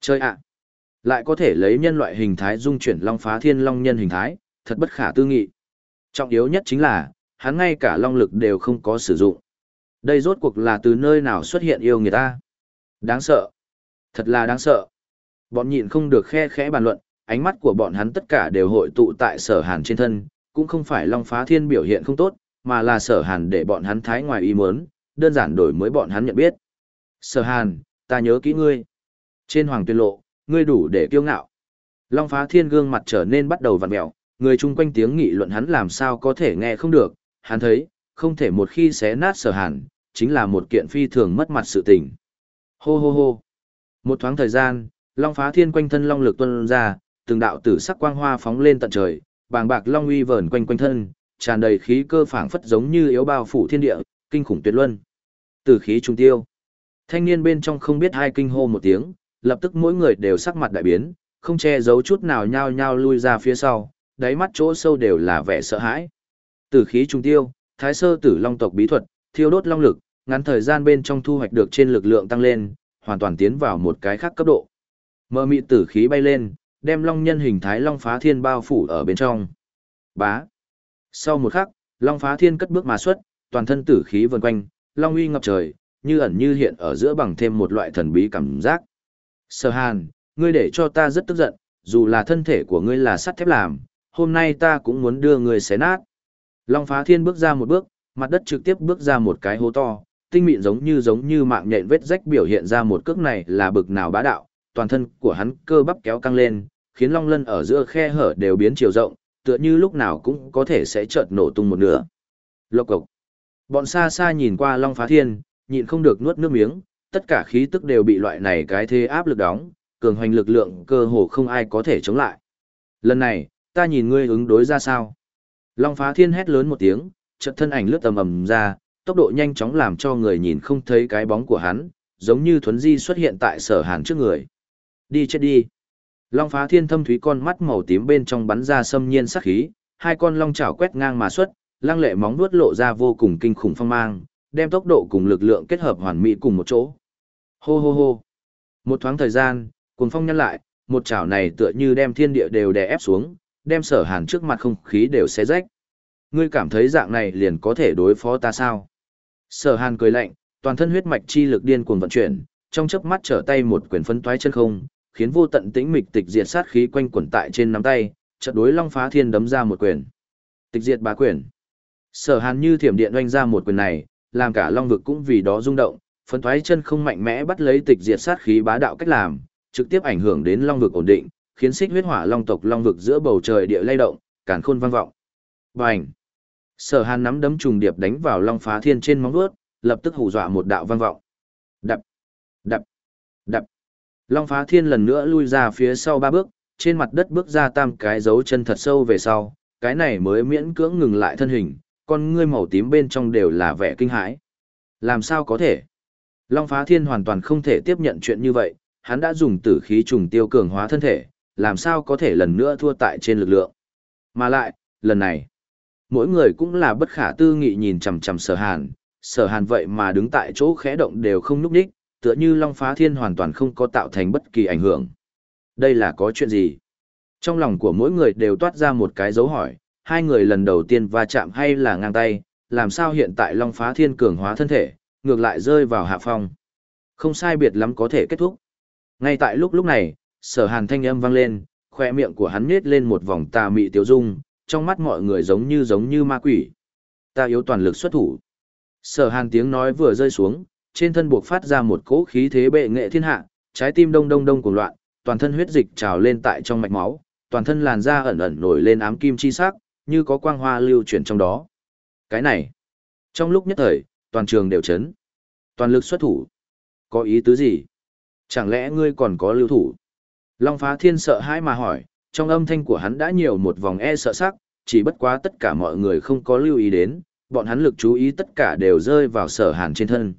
Chơi ạ! Lại có thể lấy nhân loại hình thái dung chuyển Long Phá Thiên Long nhân hình thái, thật bất khả tư nghị. Trọng yếu nhất chính là, hắn ngay cả long lực đều không có sử dụng. Đây rốt cuộc là từ nơi nào xuất hiện yêu người ta. Đáng sợ. Thật là đáng sợ. Bọn nhịn không được khe khẽ bàn luận, ánh mắt của bọn hắn tất cả đều hội tụ tại sở hàn trên thân, cũng không phải Long Phá Thiên biểu hiện không tốt, mà là sở hàn để bọn hắn thái ngoài ý muốn, đơn giản đổi mới bọn hắn nhận biết. Sở hàn, ta nhớ kỹ ngươi. Trên hoàng tuyên lộ, ngươi đủ để kiêu ngạo. Long Phá Thiên gương mặt trở nên bắt đầu vặn mẹo, người chung quanh tiếng nghị luận hắn làm sao có thể nghe không được, hắn thấy, không thể một khi xé nát sở hàn, chính là một kiện phi thường mất mặt sự tình. Hô hô hô. Một thoáng thời gian, Long phá thiên quanh thân long lực tuôn ra, từng đạo tử sắc quang hoa phóng lên tận trời, bàng bạc long uy vờn quanh quanh thân, tràn đầy khí cơ phảng phất giống như yếu bao phủ thiên địa, kinh khủng tuyệt luân. Tử khí trung tiêu. Thanh niên bên trong không biết hai kinh hô một tiếng, lập tức mỗi người đều sắc mặt đại biến, không che giấu chút nào nhao nhao lui ra phía sau, đáy mắt chỗ sâu đều là vẻ sợ hãi. Tử khí trung tiêu, thái sơ tử long tộc bí thuật, thiêu đốt long lực, ngắn thời gian bên trong thu hoạch được trên lực lượng tăng lên, hoàn toàn tiến vào một cái khác cấp độ. Mơ mị tử khí bay lên, đem long nhân hình thái long phá thiên bao phủ ở bên trong. Bá. Sau một khắc, long phá thiên cất bước mà xuất, toàn thân tử khí vần quanh, long uy ngập trời, như ẩn như hiện ở giữa bằng thêm một loại thần bí cảm giác. Sở hàn, ngươi để cho ta rất tức giận, dù là thân thể của ngươi là sắt thép làm, hôm nay ta cũng muốn đưa ngươi xé nát. Long phá thiên bước ra một bước, mặt đất trực tiếp bước ra một cái hố to, tinh mịn giống như giống như mạng nhện vết rách biểu hiện ra một cước này là bực nào bá đạo, toàn thân của hắn cơ bắp kéo căng lên, khiến long lân ở giữa khe hở đều biến chiều rộng, tựa như lúc nào cũng có thể sẽ chợt nổ tung một nửa. Lộc cộc. Bọn xa xa nhìn qua long phá thiên, nhịn không được nuốt nước miếng, tất cả khí tức đều bị loại này cái thế áp lực đóng, cường hoành lực lượng cơ hồ không ai có thể chống lại. Lần này, ta nhìn ngươi ứng đối ra sao? Long phá thiên hét lớn một tiếng, chợt thân ảnh lướt tầm ầm ra, tốc độ nhanh chóng làm cho người nhìn không thấy cái bóng của hắn, giống như thuấn di xuất hiện tại sở hàn trước người. Đi chết đi. Long phá thiên thâm thúy con mắt màu tím bên trong bắn ra xâm nhiên sắc khí, hai con long chảo quét ngang mà xuất, lăng lệ móng vuốt lộ ra vô cùng kinh khủng phong mang, đem tốc độ cùng lực lượng kết hợp hoàn mỹ cùng một chỗ. Hô hô hô. Một thoáng thời gian, cuồng phong nhăn lại, một chảo này tựa như đem thiên địa đều đè ép xuống, đem sở hàn trước mặt không khí đều xé rách. Ngươi cảm thấy dạng này liền có thể đối phó ta sao? Sở hàn cười lạnh, toàn thân huyết mạch chi lực điên cuồng vận chuyển, trong chớp mắt trở tay một quyền phân toái chân không, khiến vô tận tĩnh mịch tịch diệt sát khí quanh quẩn tại trên nắm tay, chợt đối Long Phá Thiên đấm ra một quyền. Tịch diệt bá quyền. Sở Hàn như thiểm điện oanh ra một quyền này, làm cả Long vực cũng vì đó rung động, phân thoái chân không mạnh mẽ bắt lấy tịch diệt sát khí bá đạo cách làm, trực tiếp ảnh hưởng đến Long vực ổn định, khiến xích huyết hỏa long tộc long vực giữa bầu trời địa lay động, càn khôn vang vọng. Bành! Sở Hàn nắm đấm trùng điệp đánh vào Long Phá Thiên trên móng vuốt, lập tức hù dọa một đạo vang vọng. Đập, đập. Long Phá Thiên lần nữa lui ra phía sau ba bước, trên mặt đất bước ra tam cái dấu chân thật sâu về sau, cái này mới miễn cưỡng ngừng lại thân hình, con ngươi màu tím bên trong đều là vẻ kinh hãi. Làm sao có thể? Long Phá Thiên hoàn toàn không thể tiếp nhận chuyện như vậy, hắn đã dùng tử khí trùng tiêu cường hóa thân thể, làm sao có thể lần nữa thua tại trên lực lượng. Mà lại, lần này, mỗi người cũng là bất khả tư nghị nhìn chằm chằm sở hàn, sở hàn vậy mà đứng tại chỗ khẽ động đều không núp đích, tựa như Long Phá Thiên hoàn toàn không có tạo thành bất kỳ ảnh hưởng. Đây là có chuyện gì? Trong lòng của mỗi người đều toát ra một cái dấu hỏi, hai người lần đầu tiên va chạm hay là ngang tay, làm sao hiện tại Long Phá Thiên cường hóa thân thể, ngược lại rơi vào hạ phong. Không sai biệt lắm có thể kết thúc. Ngay tại lúc lúc này, sở hàn thanh âm vang lên, khoe miệng của hắn nết lên một vòng tà mị tiêu dung, trong mắt mọi người giống như giống như ma quỷ. Ta yếu toàn lực xuất thủ. Sở hàn tiếng nói vừa rơi xuống, trên thân buộc phát ra một cỗ khí thế bệ nghệ thiên hạ, trái tim đông đông đông cuồng loạn, toàn thân huyết dịch trào lên tại trong mạch máu, toàn thân làn da ẩn ẩn nổi lên ám kim chi sắc, như có quang hoa lưu chuyển trong đó. Cái này, trong lúc nhất thời, toàn trường đều chấn. Toàn lực xuất thủ. Có ý tứ gì? Chẳng lẽ ngươi còn có lưu thủ? Long phá thiên sợ hãi mà hỏi, trong âm thanh của hắn đã nhiều một vòng e sợ sắc, chỉ bất quá tất cả mọi người không có lưu ý đến, bọn hắn lực chú ý tất cả đều rơi vào sở hàn trên thân.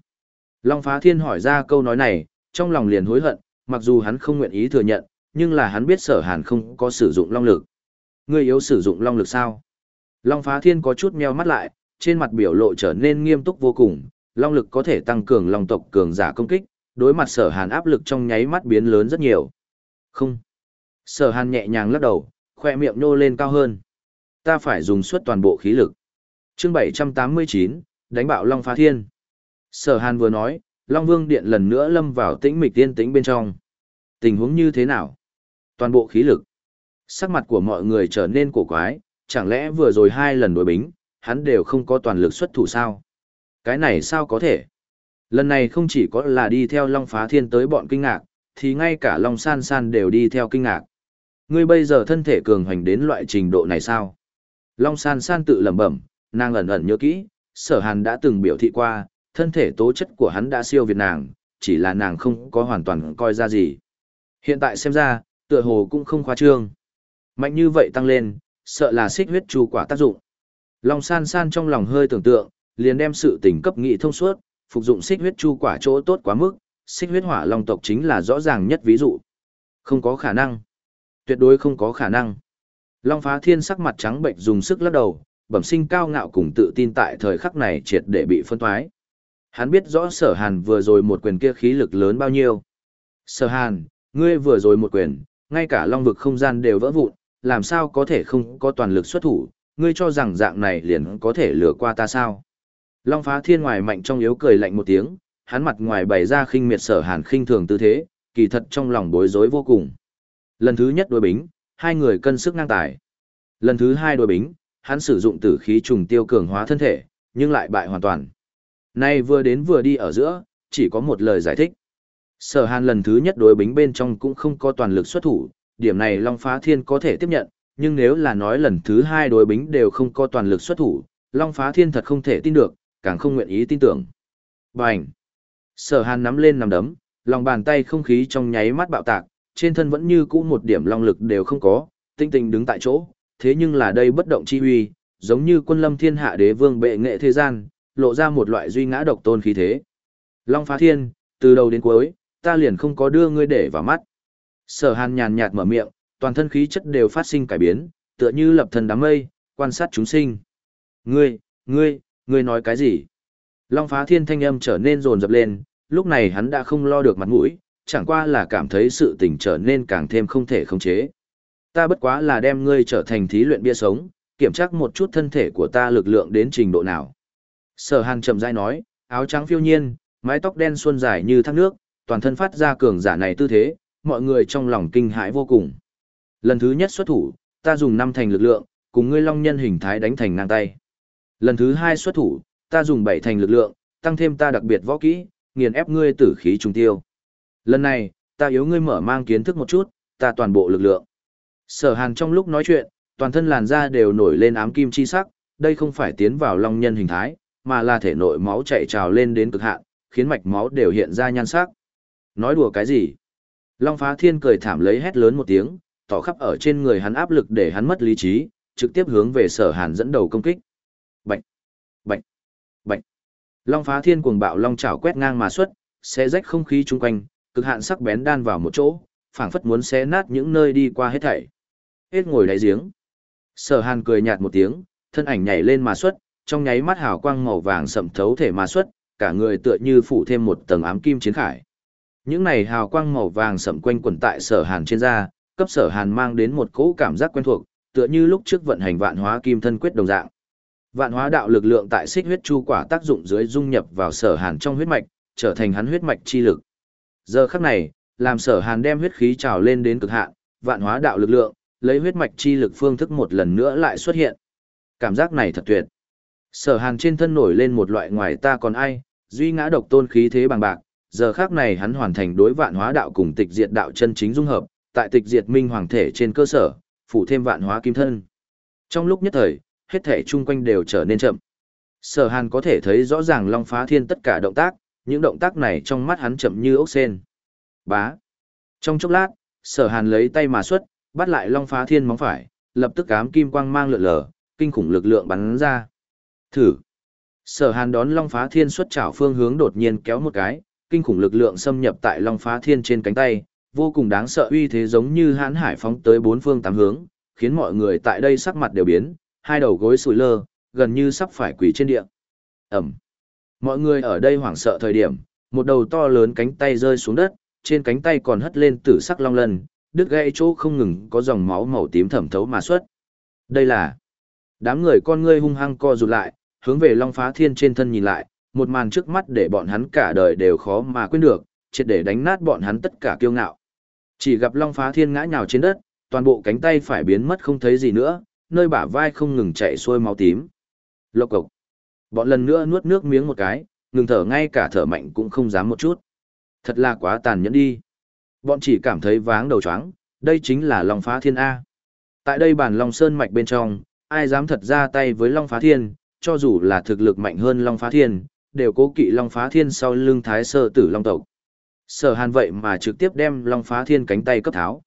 Long phá thiên hỏi ra câu nói này, trong lòng liền hối hận, mặc dù hắn không nguyện ý thừa nhận, nhưng là hắn biết sở hàn không có sử dụng long lực. Ngươi yếu sử dụng long lực sao? Long phá thiên có chút meo mắt lại, trên mặt biểu lộ trở nên nghiêm túc vô cùng, long lực có thể tăng cường long tộc cường giả công kích, đối mặt sở hàn áp lực trong nháy mắt biến lớn rất nhiều. Không. Sở hàn nhẹ nhàng lắc đầu, khoe miệng nô lên cao hơn. Ta phải dùng suốt toàn bộ khí lực. chương 789, đánh bạo long phá thiên. Sở hàn vừa nói, long vương điện lần nữa lâm vào tĩnh mịch tiên tĩnh bên trong. Tình huống như thế nào? Toàn bộ khí lực. Sắc mặt của mọi người trở nên cổ quái, chẳng lẽ vừa rồi hai lần đối bính, hắn đều không có toàn lực xuất thủ sao? Cái này sao có thể? Lần này không chỉ có là đi theo Long Phá Thiên tới bọn kinh ngạc, thì ngay cả Long San San đều đi theo kinh ngạc. Ngươi bây giờ thân thể cường hoành đến loại trình độ này sao? Long San San tự lẩm bẩm, nàng ẩn ẩn nhớ kỹ, sở hàn đã từng biểu thị qua, thân thể tố chất của hắn đã siêu việt nàng, chỉ là nàng không có hoàn toàn coi ra gì. Hiện tại xem ra, tựa hồ cũng không khoa trương. Mạnh như vậy tăng lên, sợ là xích huyết chu quả tác dụng. Long san san trong lòng hơi tưởng tượng, liền đem sự tình cấp nghị thông suốt, phục dụng xích huyết chu quả chỗ tốt quá mức, xích huyết hỏa long tộc chính là rõ ràng nhất ví dụ. Không có khả năng. Tuyệt đối không có khả năng. Long phá thiên sắc mặt trắng bệnh dùng sức lắc đầu, bẩm sinh cao ngạo cùng tự tin tại thời khắc này triệt để bị phân thoái. Hắn biết rõ sở hàn vừa rồi một quyền kia khí lực lớn bao nhiêu. Sở hàn, ngươi vừa rồi một quyền, ngay cả long vực không gian đều vỡ vụn, làm sao có thể không có toàn lực xuất thủ, ngươi cho rằng dạng này liền có thể lừa qua ta sao? Long phá thiên ngoài mạnh trong yếu cười lạnh một tiếng, hắn mặt ngoài bày ra khinh miệt sở hàn khinh thường tư thế, kỳ thật trong lòng bối rối vô cùng. Lần thứ nhất đối bính, hai người cân sức ngang tài. Lần thứ hai đối bính, hắn sử dụng tử khí trùng tiêu cường hóa thân thể, nhưng lại bại hoàn toàn. Nay vừa đến vừa đi ở giữa, chỉ có một lời giải thích. Sở hàn lần thứ nhất đối bính bên trong cũng không có toàn lực xuất thủ, điểm này Long Phá Thiên có thể tiếp nhận, nhưng nếu là nói lần thứ hai đối bính đều không có toàn lực xuất thủ, Long Phá Thiên thật không thể tin được, càng không nguyện ý tin tưởng. Bành! Sở hàn nắm lên nằm đấm, lòng bàn tay không khí trong nháy mắt bạo tạc, trên thân vẫn như cũ một điểm long lực đều không có, tinh tình đứng tại chỗ, thế nhưng là đây bất động chi huy, giống như quân lâm thiên hạ đế vương bệ nghệ thế gian, lộ ra một loại duy ngã độc tôn khí thế. Long phá thiên, từ đầu đến cuối, ta liền không có đưa ngươi để vào mắt. Sở hàn nhàn nhạt mở miệng, toàn thân khí chất đều phát sinh cải biến, tựa như lập thần đám mây, quan sát chúng sinh. Ngươi, ngươi, ngươi nói cái gì? Long phá thiên thanh âm trở nên rồn rập lên, lúc này hắn đã không lo được mặt mũi, chẳng qua là cảm thấy sự tình trở nên càng thêm không thể khống chế. Ta bất quá là đem ngươi trở thành thí luyện bia sống, kiểm tra một chút thân thể của ta lực lượng đến trình độ nào. Sở Hàn chậm rãi nói, áo trắng phiêu nhiên, mái tóc đen xuân dài như thác nước, toàn thân phát ra cường giả này tư thế, mọi người trong lòng kinh hãi vô cùng. Lần thứ nhất xuất thủ, ta dùng năm thành lực lượng, cùng ngươi long nhân hình thái đánh thành ngang tay. Lần thứ hai xuất thủ, ta dùng bảy thành lực lượng, tăng thêm ta đặc biệt võ kỹ, nghiền ép ngươi tử khí trùng tiêu. Lần này, ta yếu ngươi mở mang kiến thức một chút, ta toàn bộ lực lượng. Sở Hàn trong lúc nói chuyện, toàn thân làn da đều nổi lên ám kim chi sắc, đây không phải tiến vào long nhân hình thái, mà là thể nội máu chạy trào lên đến cực hạn, khiến mạch máu đều hiện ra nhan sắc. Nói đùa cái gì? Long phá thiên cười thảm lấy hét lớn một tiếng, tỏ khắp ở trên người hắn áp lực để hắn mất lý trí, trực tiếp hướng về sở hàn dẫn đầu công kích. Bạch! Bạch! Bạch! Long phá thiên cuồng bạo long chảo quét ngang mà xuất, xé rách không khí chung quanh, cực hạn sắc bén đan vào một chỗ, phảng phất muốn xé nát những nơi đi qua hết thảy. Hết ngồi đáy giếng. Sở hàn cười nhạt một tiếng, thân ảnh nhảy lên mà xuất, trong nháy mắt hào quang màu vàng sậm thấu thể mà xuất, cả người tựa như phủ thêm một tầng ám kim chiến khải. Những này hào quang màu vàng sậm quanh quẩn tại sở hàn trên da, cấp sở hàn mang đến một cỗ cảm giác quen thuộc, tựa như lúc trước vận hành vạn hóa kim thân quyết đồng dạng. Vạn hóa đạo lực lượng tại xích huyết chu quả tác dụng dưới dung nhập vào sở hàn trong huyết mạch, trở thành hắn huyết mạch chi lực. Giờ khắc này, làm sở hàn đem huyết khí trào lên đến cực hạn, vạn hóa đạo lực lượng, lấy huyết mạch chi lực phương thức một lần nữa lại xuất hiện. Cảm giác này thật tuyệt. Sở hàn trên thân nổi lên một loại ngoài ta còn ai, duy ngã độc tôn khí thế bằng bạc, giờ khác này hắn hoàn thành đối vạn hóa đạo cùng tịch diệt đạo chân chính dung hợp, tại tịch diệt minh hoàng thể trên cơ sở, phủ thêm vạn hóa kim thân. Trong lúc nhất thời, hết thể chung quanh đều trở nên chậm. Sở Hàn có thể thấy rõ ràng Long Phá Thiên tất cả động tác, những động tác này trong mắt hắn chậm như ốc sen. Bá. Trong chốc lát, Sở Hàn lấy tay mà xuất, bắt lại Long Phá Thiên móng phải, lập tức ám kim quang mang lượn lờ, kinh khủng lực lượng bắn ra. Thử. Sở Hàn đón Long Phá Thiên xuất chảo phương hướng đột nhiên kéo một cái, kinh khủng lực lượng xâm nhập tại Long Phá Thiên trên cánh tay, vô cùng đáng sợ uy thế giống như hãn hải phóng tới bốn phương tám hướng, khiến mọi người tại đây sắc mặt đều biến, hai đầu gối sùi lơ, gần như sắp phải quỳ trên địa. Ẩm. Mọi người ở đây hoảng sợ thời điểm, một đầu to lớn cánh tay rơi xuống đất, trên cánh tay còn hất lên tử sắc long lân, đứt gãy chỗ không ngừng có dòng máu màu tím thẩm thấu mà xuất. Đây là đám người con ngươi hung hăng co rụt lại, hướng về Long Phá Thiên trên thân nhìn lại, một màn trước mắt để bọn hắn cả đời đều khó mà quên được, triệt để đánh nát bọn hắn tất cả kiêu ngạo. Chỉ gặp Long Phá Thiên ngã nhào trên đất, toàn bộ cánh tay phải biến mất không thấy gì nữa, nơi bả vai không ngừng chạy xuôi máu tím. Lộc cộc. Bọn lần nữa nuốt nước miếng một cái, ngừng thở ngay cả thở mạnh cũng không dám một chút. Thật là quá tàn nhẫn đi. Bọn chỉ cảm thấy váng đầu chóng, đây chính là Long Phá Thiên A. Tại đây bản Long Sơn mạch bên trong, ai dám thật ra tay với Long Phá Thiên, cho dù là thực lực mạnh hơn Long Phá Thiên, đều cố kỵ Long Phá Thiên sau lưng thái sơ tử Long tộc. Sở Hàn vậy mà trực tiếp đem Long Phá Thiên cánh tay cấp tháo.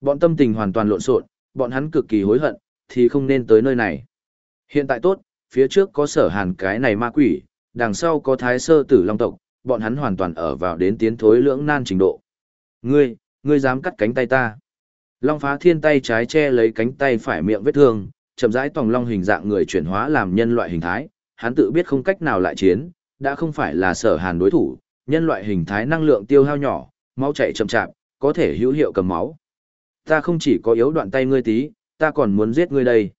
Bọn tâm tình hoàn toàn lộn xộn, bọn hắn cực kỳ hối hận, thì không nên tới nơi này. Hiện tại tốt, phía trước có Sở Hàn cái này ma quỷ, đằng sau có thái sơ tử Long tộc, bọn hắn hoàn toàn ở vào đến tiến thối lưỡng nan trình độ. Ngươi, ngươi dám cắt cánh tay ta. Long Phá Thiên tay trái che lấy cánh tay phải miệng vết thương, chậm rãi tòng long hình dạng người chuyển hóa làm nhân loại hình thái, hắn tự biết không cách nào lại chiến, đã không phải là sở hàn đối thủ, nhân loại hình thái năng lượng tiêu hao nhỏ, máu chảy chậm chạp, có thể hữu hiệu cầm máu. Ta không chỉ có yếu đoạn tay ngươi tí, ta còn muốn giết ngươi đây.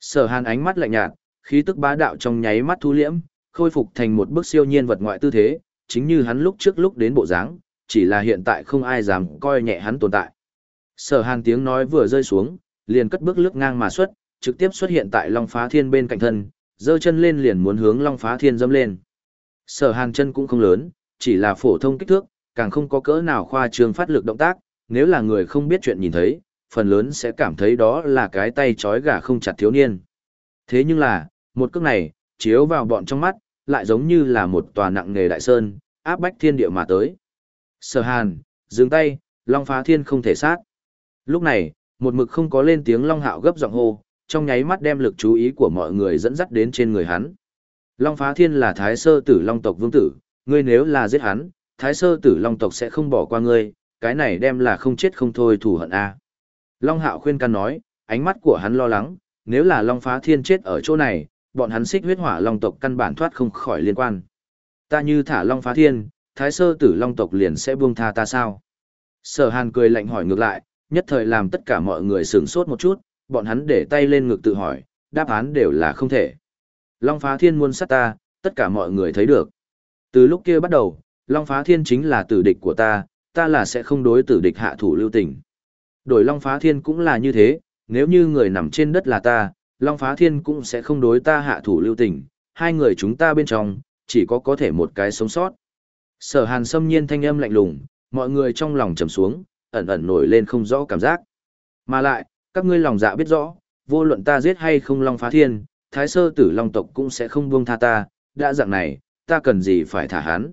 Sở hàn ánh mắt lạnh nhạt, khí tức bá đạo trong nháy mắt thu liễm, khôi phục thành một bức siêu nhiên vật ngoại tư thế, chính như hắn lúc trước lúc đến bộ dáng, chỉ là hiện tại không ai dám coi nhẹ hắn tồn tại. Sở hàn tiếng nói vừa rơi xuống, liền cất bước lướt ngang mà xuất, trực tiếp xuất hiện tại Long Phá Thiên bên cạnh thân, giơ chân lên liền muốn hướng Long Phá Thiên dâm lên. Sở Hàn chân cũng không lớn, chỉ là phổ thông kích thước, càng không có cỡ nào khoa trương phát lực động tác, nếu là người không biết chuyện nhìn thấy, phần lớn sẽ cảm thấy đó là cái tay trói gà không chặt thiếu niên. Thế nhưng là, một cước này, chiếu vào bọn trong mắt, lại giống như là một tòa nặng nghề đại sơn, áp bách thiên địa mà tới. Sở Hàn, dừng tay, Long Phá Thiên không thể sát. Lúc này, một mực không có lên tiếng Long Hạo gấp giọng hô, trong nháy mắt đem lực chú ý của mọi người dẫn dắt đến trên người hắn. Long Phá Thiên là Thái Sơ Tử Long tộc vương tử, ngươi nếu là giết hắn, Thái Sơ Tử Long tộc sẽ không bỏ qua ngươi, cái này đem là không chết không thôi thù hận a. Long Hạo khuyên can nói, ánh mắt của hắn lo lắng, nếu là Long Phá Thiên chết ở chỗ này, bọn hắn xích huyết hỏa Long tộc căn bản thoát không khỏi liên quan. Ta như thả Long Phá Thiên, Thái Sơ Tử Long tộc liền sẽ buông tha ta sao? Sở Hàn cười lạnh hỏi ngược lại, nhất thời làm tất cả mọi người sửng sốt một chút, bọn hắn để tay lên ngực tự hỏi, đáp án đều là không thể. Long phá thiên muôn sát ta, tất cả mọi người thấy được. Từ lúc kia bắt đầu, Long phá thiên chính là tử địch của ta, ta là sẽ không đối tử địch hạ thủ lưu tình. Đổi Long phá thiên cũng là như thế, nếu như người nằm trên đất là ta, Long phá thiên cũng sẽ không đối ta hạ thủ lưu tình, hai người chúng ta bên trong, chỉ có có thể một cái sống sót. Sở hàn xâm nhiên thanh âm lạnh lùng, mọi người trong lòng trầm xuống, ẩn ẩn nổi lên không rõ cảm giác. Mà lại, các ngươi lòng dạ biết rõ, vô luận ta giết hay không Long Phá Thiên, Thái Sơ Tử Long tộc cũng sẽ không buông tha ta, đã dạng này, ta cần gì phải thả hắn.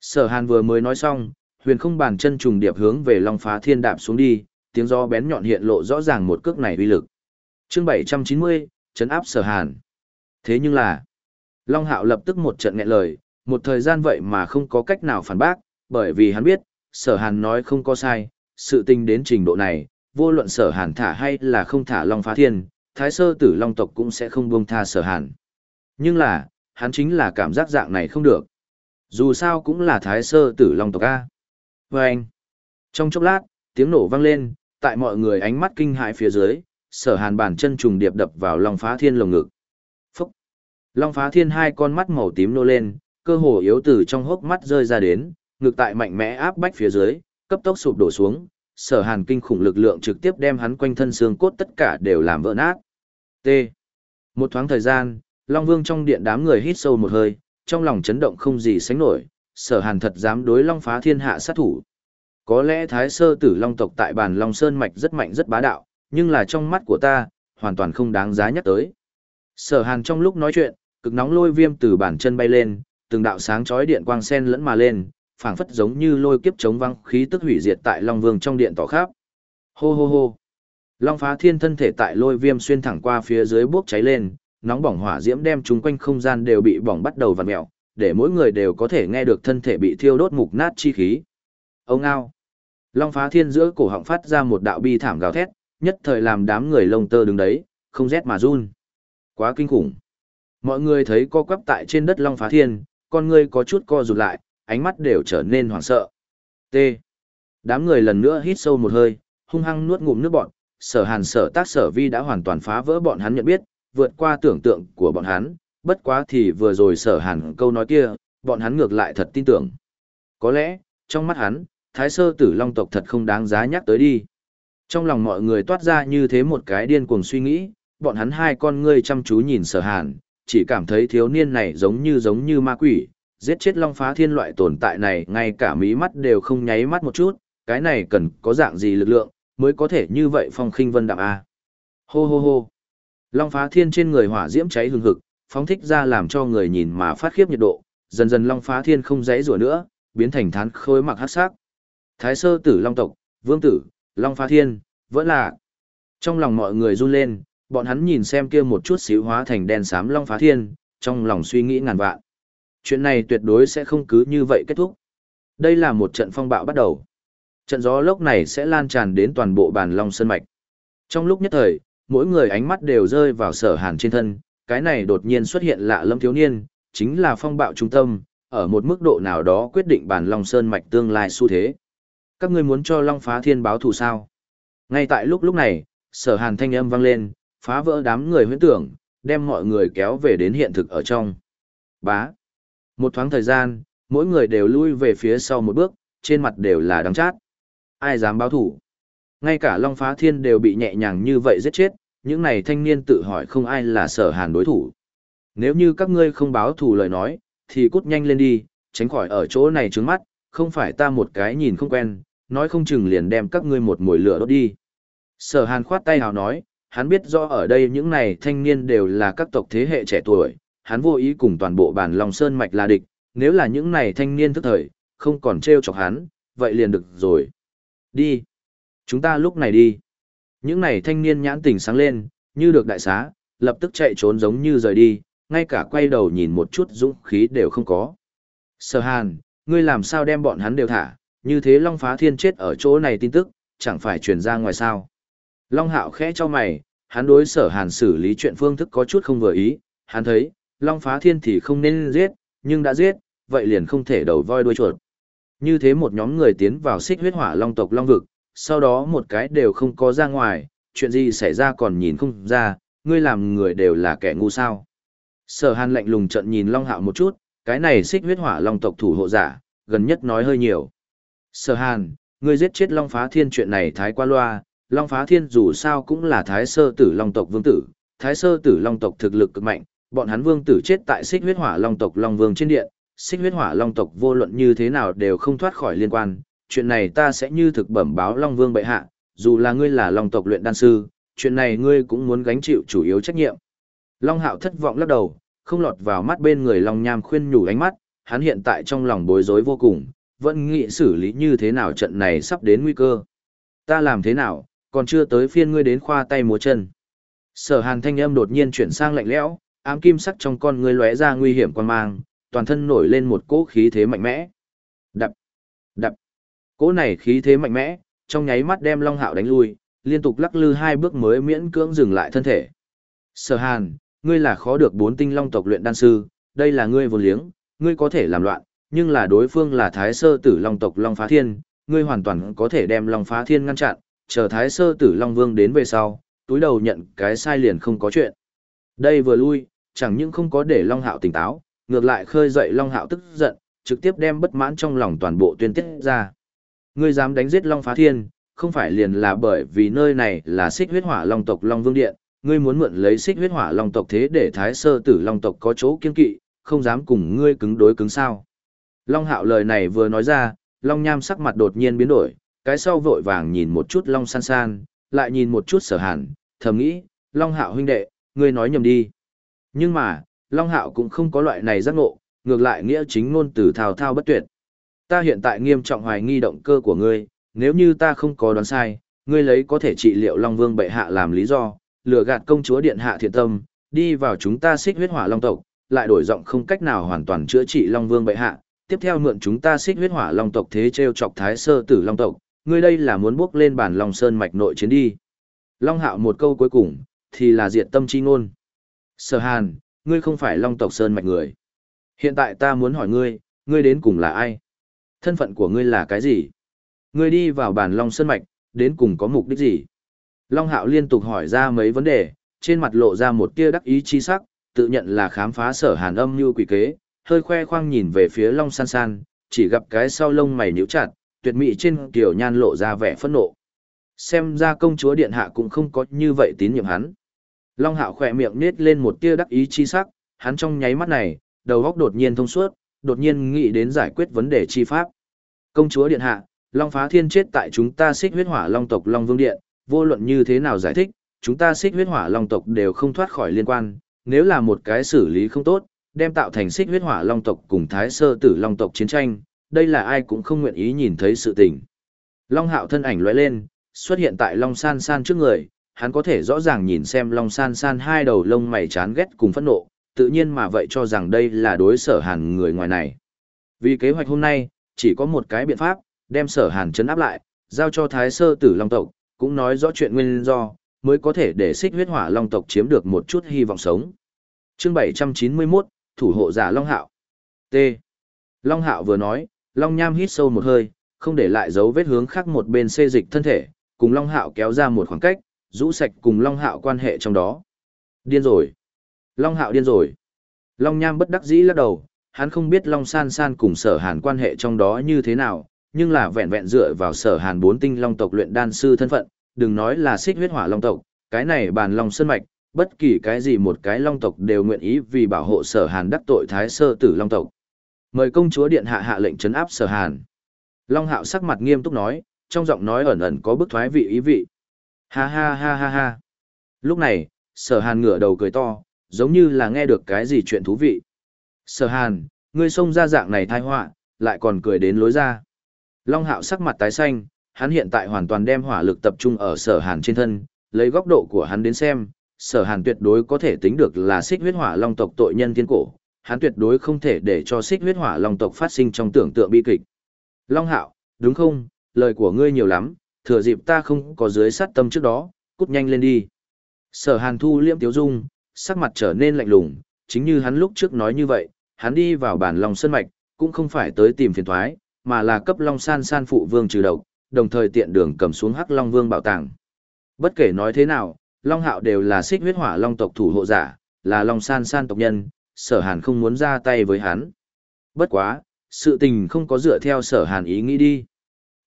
Sở Hàn vừa mới nói xong, huyền không bàn chân trùng điệp hướng về Long Phá Thiên đạp xuống đi, tiếng gió bén nhọn hiện lộ rõ ràng một cước này uy lực. Chương 790, chấn áp Sở Hàn. Thế nhưng là, Long Hạo lập tức một trận nghẹn lời, một thời gian vậy mà không có cách nào phản bác, bởi vì hắn biết, Sở Hàn nói không có sai, sự tình đến trình độ này, vô luận sở hàn thả hay là không thả long phá thiên, thái sơ tử long tộc cũng sẽ không buông tha sở hàn. Nhưng là, hắn chính là cảm giác dạng này không được. Dù sao cũng là thái sơ tử long tộc A. Và anh, trong chốc lát, tiếng nổ vang lên, tại mọi người ánh mắt kinh hãi phía dưới, sở hàn bản chân trùng điệp đập vào long phá thiên lồng ngực. Phúc! Long phá thiên hai con mắt màu tím nô lên, cơ hồ yếu từ trong hốc mắt rơi ra đến, ngực tại mạnh mẽ áp bách phía dưới, cấp tốc sụp đổ xuống, sở hàn kinh khủng lực lượng trực tiếp đem hắn quanh thân xương cốt tất cả đều làm vỡ nát. T. Một thoáng thời gian, Long Vương trong điện đám người hít sâu một hơi, trong lòng chấn động không gì sánh nổi, sở hàn thật dám đối Long phá thiên hạ sát thủ. Có lẽ Thái Sơ Tử Long tộc tại bàn Long Sơn Mạch rất mạnh rất bá đạo, nhưng là trong mắt của ta, hoàn toàn không đáng giá nhắc tới. Sở Hàn trong lúc nói chuyện, cực nóng lôi viêm từ bàn chân bay lên, từng đạo sáng chói điện quang sen lẫn mà lên, phảng phất giống như lôi kiếp chống văng khí tức hủy diệt tại Long Vương trong điện tỏ khắp. Hô hô hô. Long phá thiên thân thể tại lôi viêm xuyên thẳng qua phía dưới bốc cháy lên, nóng bỏng hỏa diễm đem chúng quanh không gian đều bị bỏng bắt đầu vặn mèo, để mỗi người đều có thể nghe được thân thể bị thiêu đốt mục nát chi khí. Ông ao. Long phá thiên giữa cổ họng phát ra một đạo bi thảm gào thét, nhất thời làm đám người lông tơ đứng đấy, không rét mà run. Quá kinh khủng. Mọi người thấy co quắp tại trên đất Long phá thiên, con người có chút co rụt lại, ánh mắt đều trở nên hoảng sợ. T. Đám người lần nữa hít sâu một hơi, hung hăng nuốt ngụm nước bọn, sở hàn sở tác sở vi đã hoàn toàn phá vỡ bọn hắn nhận biết, vượt qua tưởng tượng của bọn hắn, bất quá thì vừa rồi sở hàn câu nói kia, bọn hắn ngược lại thật tin tưởng. Có lẽ, trong mắt hắn, thái sơ tử long tộc thật không đáng giá nhắc tới đi. Trong lòng mọi người toát ra như thế một cái điên cuồng suy nghĩ, bọn hắn hai con ngươi chăm chú nhìn sở hàn, chỉ cảm thấy thiếu niên này giống như giống như ma quỷ, giết chết long phá thiên loại tồn tại này ngay cả mí mắt đều không nháy mắt một chút, cái này cần có dạng gì lực lượng, mới có thể như vậy phong khinh vân đạm A. Hô hô hô. Long phá thiên trên người hỏa diễm cháy hừng hực, phóng thích ra làm cho người nhìn mà phát khiếp nhiệt độ, dần dần long phá thiên không dãy rủa nữa, biến thành thán khối mặc hắc sắc. Thái sơ tử long tộc, vương tử, long phá thiên, vẫn là. Trong lòng mọi người run lên, bọn hắn nhìn xem kia một chút xíu hóa thành đen xám long phá thiên, trong lòng suy nghĩ ngàn vạn. Chuyện này tuyệt đối sẽ không cứ như vậy kết thúc. Đây là một trận phong bạo bắt đầu. Trận gió lốc này sẽ lan tràn đến toàn bộ bàn long sơn mạch. Trong lúc nhất thời, mỗi người ánh mắt đều rơi vào sở hàn trên thân, cái này đột nhiên xuất hiện lạ lâm thiếu niên, chính là phong bạo trung tâm, ở một mức độ nào đó quyết định bản Long Sơn mạch tương lai xu thế. Các ngươi muốn cho Long Phá Thiên báo thù sao? Ngay tại lúc lúc này, sở hàn thanh âm vang lên, phá vỡ đám người huyễn tưởng, đem mọi người kéo về đến hiện thực ở trong. Bá. Một thoáng thời gian, mỗi người đều lui về phía sau một bước, trên mặt đều là đắng chát. Ai dám báo thủ? Ngay cả Long Phá Thiên đều bị nhẹ nhàng như vậy giết chết, những này thanh niên tự hỏi không ai là sở hàn đối thủ. Nếu như các ngươi không báo thù lời nói, thì cút nhanh lên đi, tránh khỏi ở chỗ này trướng mắt, không phải ta một cái nhìn không quen, nói không chừng liền đem các ngươi một mồi lửa đốt đi. Sở hàn khoát tay hào nói, hắn biết rõ ở đây những này thanh niên đều là các tộc thế hệ trẻ tuổi, hắn vô ý cùng toàn bộ bản lòng sơn mạch là địch, nếu là những này thanh niên thức thời, không còn trêu chọc hắn, vậy liền được rồi. Đi. Chúng ta lúc này đi. Những này thanh niên nhãn tình sáng lên, như được đại xá, lập tức chạy trốn giống như rời đi, ngay cả quay đầu nhìn một chút dũng khí đều không có. Sở Hàn, ngươi làm sao đem bọn hắn đều thả, như thế Long Phá Thiên chết ở chỗ này tin tức, chẳng phải truyền ra ngoài sao. Long Hạo khẽ cho mày, hắn đối Sở Hàn xử lý chuyện phương thức có chút không vừa ý, hắn thấy, Long Phá Thiên thì không nên giết, nhưng đã giết, vậy liền không thể đầu voi đuôi chuột. Như thế một nhóm người tiến vào xích huyết hỏa long tộc long vực, sau đó một cái đều không có ra ngoài, chuyện gì xảy ra còn nhìn không ra, ngươi làm người đều là kẻ ngu sao. Sở hàn lạnh lùng trận nhìn Long Hạo một chút, cái này xích huyết hỏa long tộc thủ hộ giả, gần nhất nói hơi nhiều. Sở hàn, ngươi giết chết Long Phá Thiên chuyện này thái qua loa, Long Phá Thiên dù sao cũng là thái sơ tử long tộc vương tử, thái sơ tử long tộc thực lực cực mạnh, bọn hắn vương tử chết tại xích huyết hỏa long tộc long vương trên điện, xích huyết hỏa long tộc vô luận như thế nào đều không thoát khỏi liên quan, chuyện này ta sẽ như thực bẩm báo Long Vương bệ hạ, dù là ngươi là Long tộc luyện đan sư, chuyện này ngươi cũng muốn gánh chịu chủ yếu trách nhiệm. Long Hạo thất vọng lắc đầu, không lọt vào mắt bên người Long Nham khuyên nhủ ánh mắt, hắn hiện tại trong lòng bối rối vô cùng, vẫn nghĩ xử lý như thế nào trận này sắp đến nguy cơ. Ta làm thế nào, còn chưa tới phiên ngươi đến khoa tay múa chân. Sở Hàn thanh âm đột nhiên chuyển sang lạnh lẽo, ám kim sắc trong con ngươi lóe ra nguy hiểm quan mang, toàn thân nổi lên một cỗ khí thế mạnh mẽ. Đập, đập. Cỗ này khí thế mạnh mẽ, trong nháy mắt đem Long Hạo đánh lui, liên tục lắc lư hai bước mới miễn cưỡng dừng lại thân thể. Sở Hàn, ngươi là khó được bốn tinh long tộc luyện đan sư, đây là ngươi vô liếng, ngươi có thể làm loạn, nhưng là đối phương là Thái Sơ Tử Long tộc Long Phá Thiên, ngươi hoàn toàn có thể đem Long Phá Thiên ngăn chặn, chờ Thái Sơ Tử Long Vương đến về sau, túi đầu nhận cái sai liền không có chuyện. Đây vừa lui, chẳng những không có để Long Hạo tỉnh táo, ngược lại khơi dậy Long Hạo tức giận, trực tiếp đem bất mãn trong lòng toàn bộ tuyên tiết ra. Ngươi dám đánh giết Long Phá Thiên, không phải liền là bởi vì nơi này là xích huyết hỏa long tộc Long Vương Điện, ngươi muốn mượn lấy xích huyết hỏa long tộc thế để thái sơ tử long tộc có chỗ kiên kỵ, không dám cùng ngươi cứng đối cứng sao. Long Hạo lời này vừa nói ra, Long Nham sắc mặt đột nhiên biến đổi, cái sau vội vàng nhìn một chút Long San San, lại nhìn một chút sở hàn, thầm nghĩ, Long Hạo huynh đệ, ngươi nói nhầm đi. Nhưng mà, Long Hạo cũng không có loại này giác ngộ, ngược lại nghĩa chính ngôn từ thao thao bất tuyệt. Ta hiện tại nghiêm trọng hoài nghi động cơ của ngươi, nếu như ta không có đoán sai, ngươi lấy có thể trị liệu Long Vương bệ hạ làm lý do, lừa gạt công chúa điện hạ thiện tâm, đi vào chúng ta xích huyết hỏa long tộc, lại đổi giọng không cách nào hoàn toàn chữa trị Long Vương bệ hạ, tiếp theo mượn chúng ta xích huyết hỏa long tộc thế treo chọc thái sơ tử long tộc, ngươi đây là muốn bước lên bản Long Sơn mạch nội chiến đi. Long Hạo một câu cuối cùng, thì là diệt tâm chi ngôn. Sở Hàn, ngươi không phải Long tộc Sơn mạch người. Hiện tại ta muốn hỏi ngươi, ngươi đến cùng là ai? Thân phận của ngươi là cái gì? Ngươi đi vào bản Long Sơn mạch, đến cùng có mục đích gì? Long Hạo liên tục hỏi ra mấy vấn đề, trên mặt lộ ra một tia đắc ý chi sắc, tự nhận là khám phá sở hàn âm như quỷ kế, hơi khoe khoang nhìn về phía Long San San, chỉ gặp cái sau lông mày nhíu chặt, tuyệt mỹ trên kiểu nhan lộ ra vẻ phẫn nộ. Xem ra công chúa điện hạ cũng không có như vậy tín nhiệm hắn. Long Hạo khỏe miệng nết lên một tia đắc ý chi sắc, hắn trong nháy mắt này, đầu óc đột nhiên thông suốt, đột nhiên nghĩ đến giải quyết vấn đề chi pháp. Công chúa điện hạ, Long Phá Thiên chết tại chúng ta xích huyết hỏa Long tộc Long Vương Điện, vô luận như thế nào giải thích, chúng ta xích huyết hỏa Long tộc đều không thoát khỏi liên quan, nếu là một cái xử lý không tốt, đem tạo thành xích huyết hỏa Long tộc cùng Thái Sơ Tử Long tộc chiến tranh, đây là ai cũng không nguyện ý nhìn thấy sự tình. Long Hạo thân ảnh lóe lên, xuất hiện tại Long San San trước người, hắn có thể rõ ràng nhìn xem Long San San hai đầu lông mày chán ghét cùng phẫn nộ, tự nhiên mà vậy cho rằng đây là đối sở hàn người ngoài này. Vì kế hoạch hôm nay, chỉ có một cái biện pháp, đem sở hàn chấn áp lại, giao cho Thái Sơ Tử Long tộc, cũng nói rõ chuyện nguyên do, mới có thể để xích huyết hỏa Long tộc chiếm được một chút hy vọng sống. Chương 791, Thủ hộ giả Long Hạo. T. Long Hạo vừa nói, Long Nham hít sâu một hơi, không để lại dấu vết hướng khác một bên xê dịch thân thể, cùng Long Hạo kéo ra một khoảng cách, rũ sạch cùng Long Hạo quan hệ trong đó. Điên rồi. Long Hạo điên rồi. Long Nham bất đắc dĩ lắc đầu, hắn không biết Long San San cùng sở hàn quan hệ trong đó như thế nào, nhưng là vẹn vẹn dựa vào sở hàn bốn tinh Long tộc luyện đan sư thân phận, đừng nói là xích huyết hỏa Long tộc, cái này bàn Long Sơn Mạch, bất kỳ cái gì một cái Long tộc đều nguyện ý vì bảo hộ sở hàn đắc tội thái sơ tử Long tộc. Mời công chúa điện hạ hạ lệnh trấn áp sở hàn. Long hạo sắc mặt nghiêm túc nói, trong giọng nói ẩn ẩn có bức thoái vị ý vị. Ha ha ha ha ha. Lúc này, sở hàn ngửa đầu cười to, giống như là nghe được cái gì chuyện thú vị. Sở hàn, ngươi xông ra dạng này thai họa lại còn cười đến lối ra. Long hạo sắc mặt tái xanh, hắn hiện tại hoàn toàn đem hỏa lực tập trung ở sở hàn trên thân, lấy góc độ của hắn đến xem, sở hàn tuyệt đối có thể tính được là xích huyết hỏa long tộc tội nhân thiên cổ, hắn tuyệt đối không thể để cho xích huyết hỏa long tộc phát sinh trong tưởng tượng bi kịch. Long hạo, đúng không, lời của ngươi nhiều lắm, thừa dịp ta không có dưới sát tâm trước đó, cút nhanh lên đi. Sở hàn thu liễm tiếu dung, sắc mặt trở nên lạnh lùng, chính như hắn lúc trước nói như vậy, hắn đi vào bản lòng sân mạch, cũng không phải tới tìm phiền thoái, mà là cấp long san san phụ vương trừ độc, đồng thời tiện đường cầm xuống hắc long vương bảo tàng. Bất kể nói thế nào, long hạo đều là xích huyết hỏa long tộc thủ hộ giả, là long san san tộc nhân, sở hàn không muốn ra tay với hắn. Bất quá, sự tình không có dựa theo sở hàn ý nghĩ đi.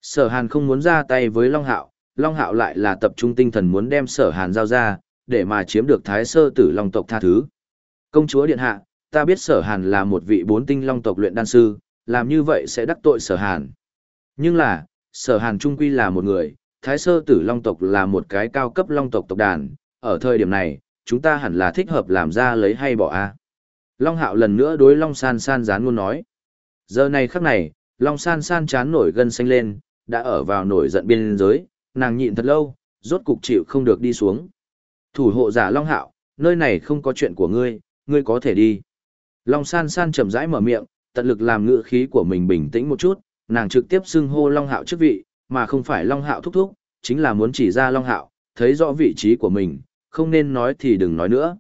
Sở hàn không muốn ra tay với Long Hạo, Long Hạo lại là tập trung tinh thần muốn đem sở hàn giao ra, để mà chiếm được thái sơ tử Long tộc tha thứ. Công chúa Điện Hạ, ta biết sở hàn là một vị bốn tinh Long tộc luyện đan sư, làm như vậy sẽ đắc tội sở hàn. Nhưng là, sở hàn trung quy là một người, thái sơ tử Long tộc là một cái cao cấp Long tộc tộc đàn, ở thời điểm này, chúng ta hẳn là thích hợp làm ra lấy hay bỏ a. Long Hạo lần nữa đối Long San San gián luôn nói. Giờ này khắc này, Long San San chán nổi gân xanh lên, đã ở vào nổi giận biên giới, nàng nhịn thật lâu, rốt cục chịu không được đi xuống. Thủ hộ giả Long Hạo, nơi này không có chuyện của ngươi, ngươi có thể đi. Long San San chậm rãi mở miệng, tận lực làm ngựa khí của mình bình tĩnh một chút, nàng trực tiếp xưng hô Long Hạo chức vị, mà không phải Long Hạo thúc thúc, chính là muốn chỉ ra Long Hạo, thấy rõ vị trí của mình, không nên nói thì đừng nói nữa.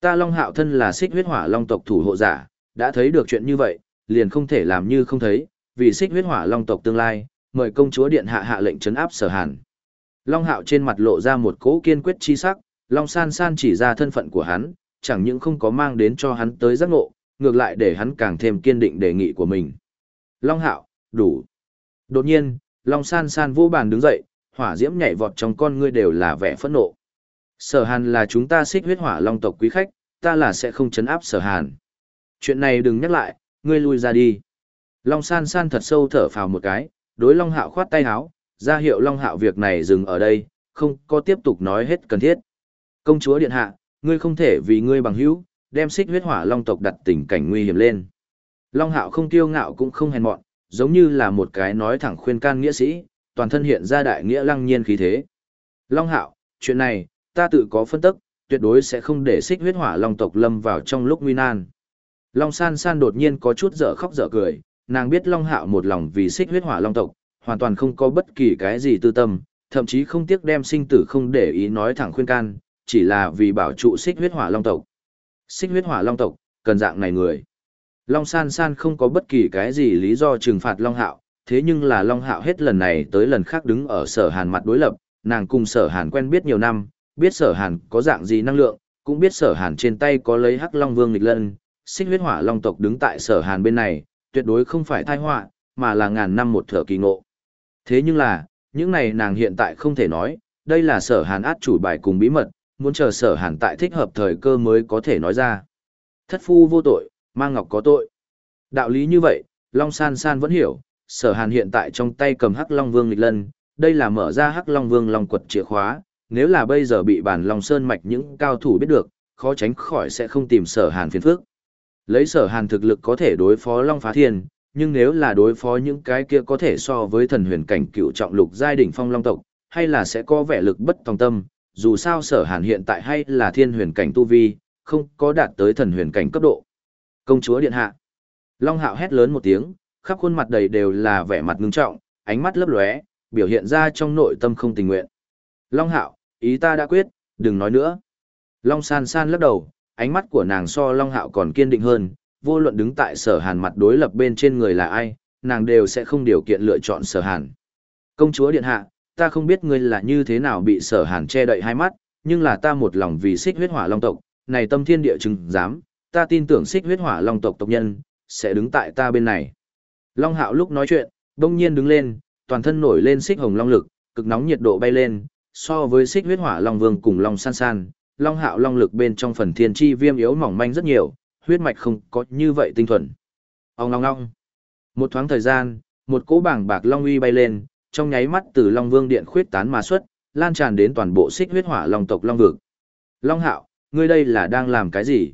Ta Long Hạo thân là xích huyết hỏa Long tộc thủ hộ giả, đã thấy được chuyện như vậy, liền không thể làm như không thấy, vì xích huyết hỏa Long tộc tương lai, mời công chúa điện hạ hạ lệnh trấn áp sở hàn. Long hạo trên mặt lộ ra một cỗ kiên quyết chi sắc, Long san san chỉ ra thân phận của hắn, chẳng những không có mang đến cho hắn tới giác ngộ, ngược lại để hắn càng thêm kiên định đề nghị của mình. Long hạo, đủ. Đột nhiên, Long san san vô bàn đứng dậy, hỏa diễm nhảy vọt trong con ngươi đều là vẻ phẫn nộ. Sở hàn là chúng ta xích huyết hỏa long tộc quý khách, ta là sẽ không chấn áp sở hàn. Chuyện này đừng nhắc lại, ngươi lui ra đi. Long san san thật sâu thở phào một cái, đối Long Hạo khoát tay háo, ra hiệu Long Hạo việc này dừng ở đây, không có tiếp tục nói hết cần thiết. Công chúa điện hạ, ngươi không thể vì ngươi bằng hữu, đem xích huyết hỏa long tộc đặt tình cảnh nguy hiểm lên. Long Hạo không kiêu ngạo cũng không hèn mọn, giống như là một cái nói thẳng khuyên can nghĩa sĩ, toàn thân hiện ra đại nghĩa lăng nhiên khí thế. Long Hạo, chuyện này, ta tự có phân tức, tuyệt đối sẽ không để xích huyết hỏa long tộc lâm vào trong lúc nguy nan. Long San San đột nhiên có chút dở khóc dở cười, nàng biết Long Hạo một lòng vì xích huyết hỏa long tộc, hoàn toàn không có bất kỳ cái gì tư tâm, thậm chí không tiếc đem sinh tử không để ý nói thẳng khuyên can, chỉ là vì bảo trụ xích huyết hỏa long tộc. Xích huyết hỏa long tộc, cần dạng này người. Long San San không có bất kỳ cái gì lý do trừng phạt Long Hạo, thế nhưng là Long Hạo hết lần này tới lần khác đứng ở sở hàn mặt đối lập, nàng cùng sở hàn quen biết nhiều năm, biết sở hàn có dạng gì năng lượng, cũng biết sở hàn trên tay có lấy hắc long vương nghịch lân, xích huyết hỏa long tộc đứng tại sở hàn bên này, tuyệt đối không phải tai họa, mà là ngàn năm một thở kỳ ngộ. Thế nhưng là, những này nàng hiện tại không thể nói, đây là sở hàn át chủ bài cùng bí mật, muốn chờ sở hàn tại thích hợp thời cơ mới có thể nói ra. Thất phu vô tội, mang ngọc có tội. Đạo lý như vậy, Long San San vẫn hiểu, sở hàn hiện tại trong tay cầm hắc long vương lịch lân, đây là mở ra hắc long vương long quật chìa khóa, nếu là bây giờ bị bản long sơn mạch những cao thủ biết được, khó tránh khỏi sẽ không tìm sở hàn phiền phước. Lấy sở hàn thực lực có thể đối phó long phá thiên, nhưng nếu là đối phó những cái kia có thể so với thần huyền cảnh cựu trọng lục giai đỉnh phong long tộc, hay là sẽ có vẻ lực bất tòng tâm, dù sao sở hàn hiện tại hay là thiên huyền cảnh tu vi, không có đạt tới thần huyền cảnh cấp độ. Công chúa điện hạ. Long hạo hét lớn một tiếng, khắp khuôn mặt đầy đều là vẻ mặt ngưng trọng, ánh mắt lấp lóe, biểu hiện ra trong nội tâm không tình nguyện. Long hạo, ý ta đã quyết, đừng nói nữa. Long san san lắc đầu, ánh mắt của nàng so Long hạo còn kiên định hơn, vô luận đứng tại sở hàn mặt đối lập bên trên người là ai, nàng đều sẽ không điều kiện lựa chọn sở hàn. Công chúa điện hạ, ta không biết ngươi là như thế nào bị sở hàn che đậy hai mắt, nhưng là ta một lòng vì xích huyết hỏa long tộc, này tâm thiên địa chứng dám, ta tin tưởng xích huyết hỏa long tộc tộc nhân, sẽ đứng tại ta bên này. Long hạo lúc nói chuyện, đông nhiên đứng lên, toàn thân nổi lên xích hồng long lực, cực nóng nhiệt độ bay lên, so với xích huyết hỏa long vương cùng long san san, long hạo long lực bên trong phần thiên chi viêm yếu mỏng manh rất nhiều, huyết mạch không có như vậy tinh thuần. Ông long long. Một thoáng thời gian, một cỗ bảng bạc long uy bay lên, trong nháy mắt từ Long Vương điện khuyết tán mà xuất, lan tràn đến toàn bộ xích huyết hỏa long tộc long vực. Long Hạo, ngươi đây là đang làm cái gì?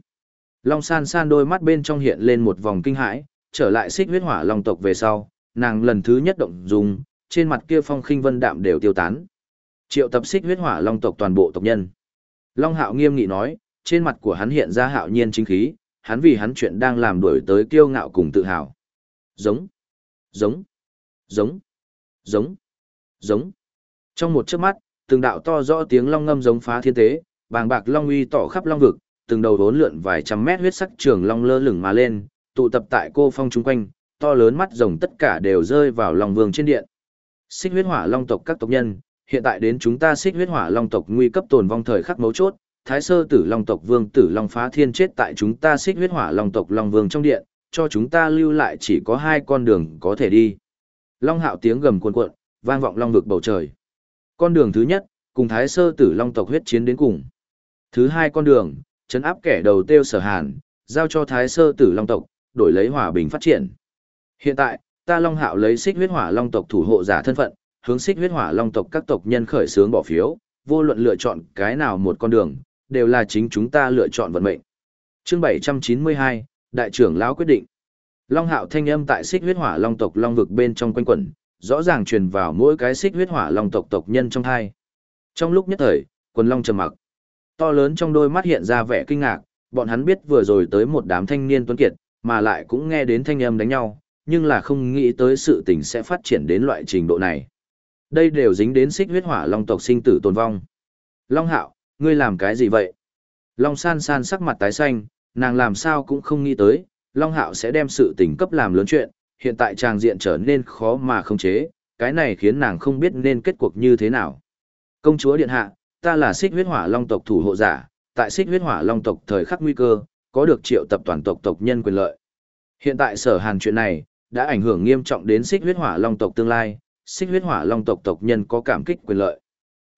Long San San đôi mắt bên trong hiện lên một vòng kinh hãi, trở lại xích huyết hỏa long tộc về sau, nàng lần thứ nhất động dùng, trên mặt kia phong khinh vân đạm đều tiêu tán. Triệu tập xích huyết hỏa long tộc toàn bộ tộc nhân. Long Hạo nghiêm nghị nói, trên mặt của hắn hiện ra hạo nhiên chính khí, hắn vì hắn chuyện đang làm đuổi tới kiêu ngạo cùng tự hào. Giống, giống, giống, giống, giống. Trong một chớp mắt, từng đạo to rõ tiếng long ngâm giống phá thiên tế, bàng bạc long uy tỏ khắp long vực, từng đầu đốn lượn vài trăm mét huyết sắc trường long lơ lửng mà lên, tụ tập tại cô phong chung quanh, to lớn mắt rồng tất cả đều rơi vào long vương trên điện. Xích huyết hỏa long tộc các tộc nhân, hiện tại đến chúng ta xích huyết hỏa long tộc nguy cấp tồn vong thời khắc mấu chốt, thái sơ tử long tộc vương tử long phá thiên chết tại chúng ta xích huyết hỏa long tộc long vương trong điện, cho chúng ta lưu lại chỉ có hai con đường có thể đi. Long hạo tiếng gầm cuồn cuộn, vang vọng long vực bầu trời. Con đường thứ nhất, cùng thái sơ tử long tộc huyết chiến đến cùng. Thứ hai con đường, chấn áp kẻ đầu tiêu sở hàn, giao cho thái sơ tử long tộc, đổi lấy hòa bình phát triển. Hiện tại, ta long hạo lấy xích huyết hỏa long tộc thủ hộ giả thân phận, hướng xích huyết hỏa long tộc các tộc nhân khởi xướng bỏ phiếu, vô luận lựa chọn cái nào một con đường, đều là chính chúng ta lựa chọn vận mệnh. Chương 792, Đại trưởng lão quyết định. Long hạo thanh âm tại xích huyết hỏa long tộc long vực bên trong quanh quẩn, rõ ràng truyền vào mỗi cái xích huyết hỏa long tộc tộc nhân trong hai. Trong lúc nhất thời, quần long trầm mặc. To lớn trong đôi mắt hiện ra vẻ kinh ngạc, bọn hắn biết vừa rồi tới một đám thanh niên tuấn kiệt, mà lại cũng nghe đến thanh âm đánh nhau, nhưng là không nghĩ tới sự tình sẽ phát triển đến loại trình độ này. Đây đều dính đến xích huyết hỏa long tộc sinh tử tồn vong. Long hạo, ngươi làm cái gì vậy? Long san san sắc mặt tái xanh, nàng làm sao cũng không nghĩ tới, Long hạo sẽ đem sự tình cấp làm lớn chuyện, hiện tại tràng diện trở nên khó mà không chế, cái này khiến nàng không biết nên kết cuộc như thế nào. Công chúa điện hạ, ta là xích huyết hỏa long tộc thủ hộ giả, tại xích huyết hỏa long tộc thời khắc nguy cơ, có được triệu tập toàn tộc tộc nhân quyền lợi. Hiện tại sở hàn chuyện này, đã ảnh hưởng nghiêm trọng đến xích huyết hỏa long tộc tương lai, xích huyết hỏa long tộc tộc nhân có cảm kích quyền lợi.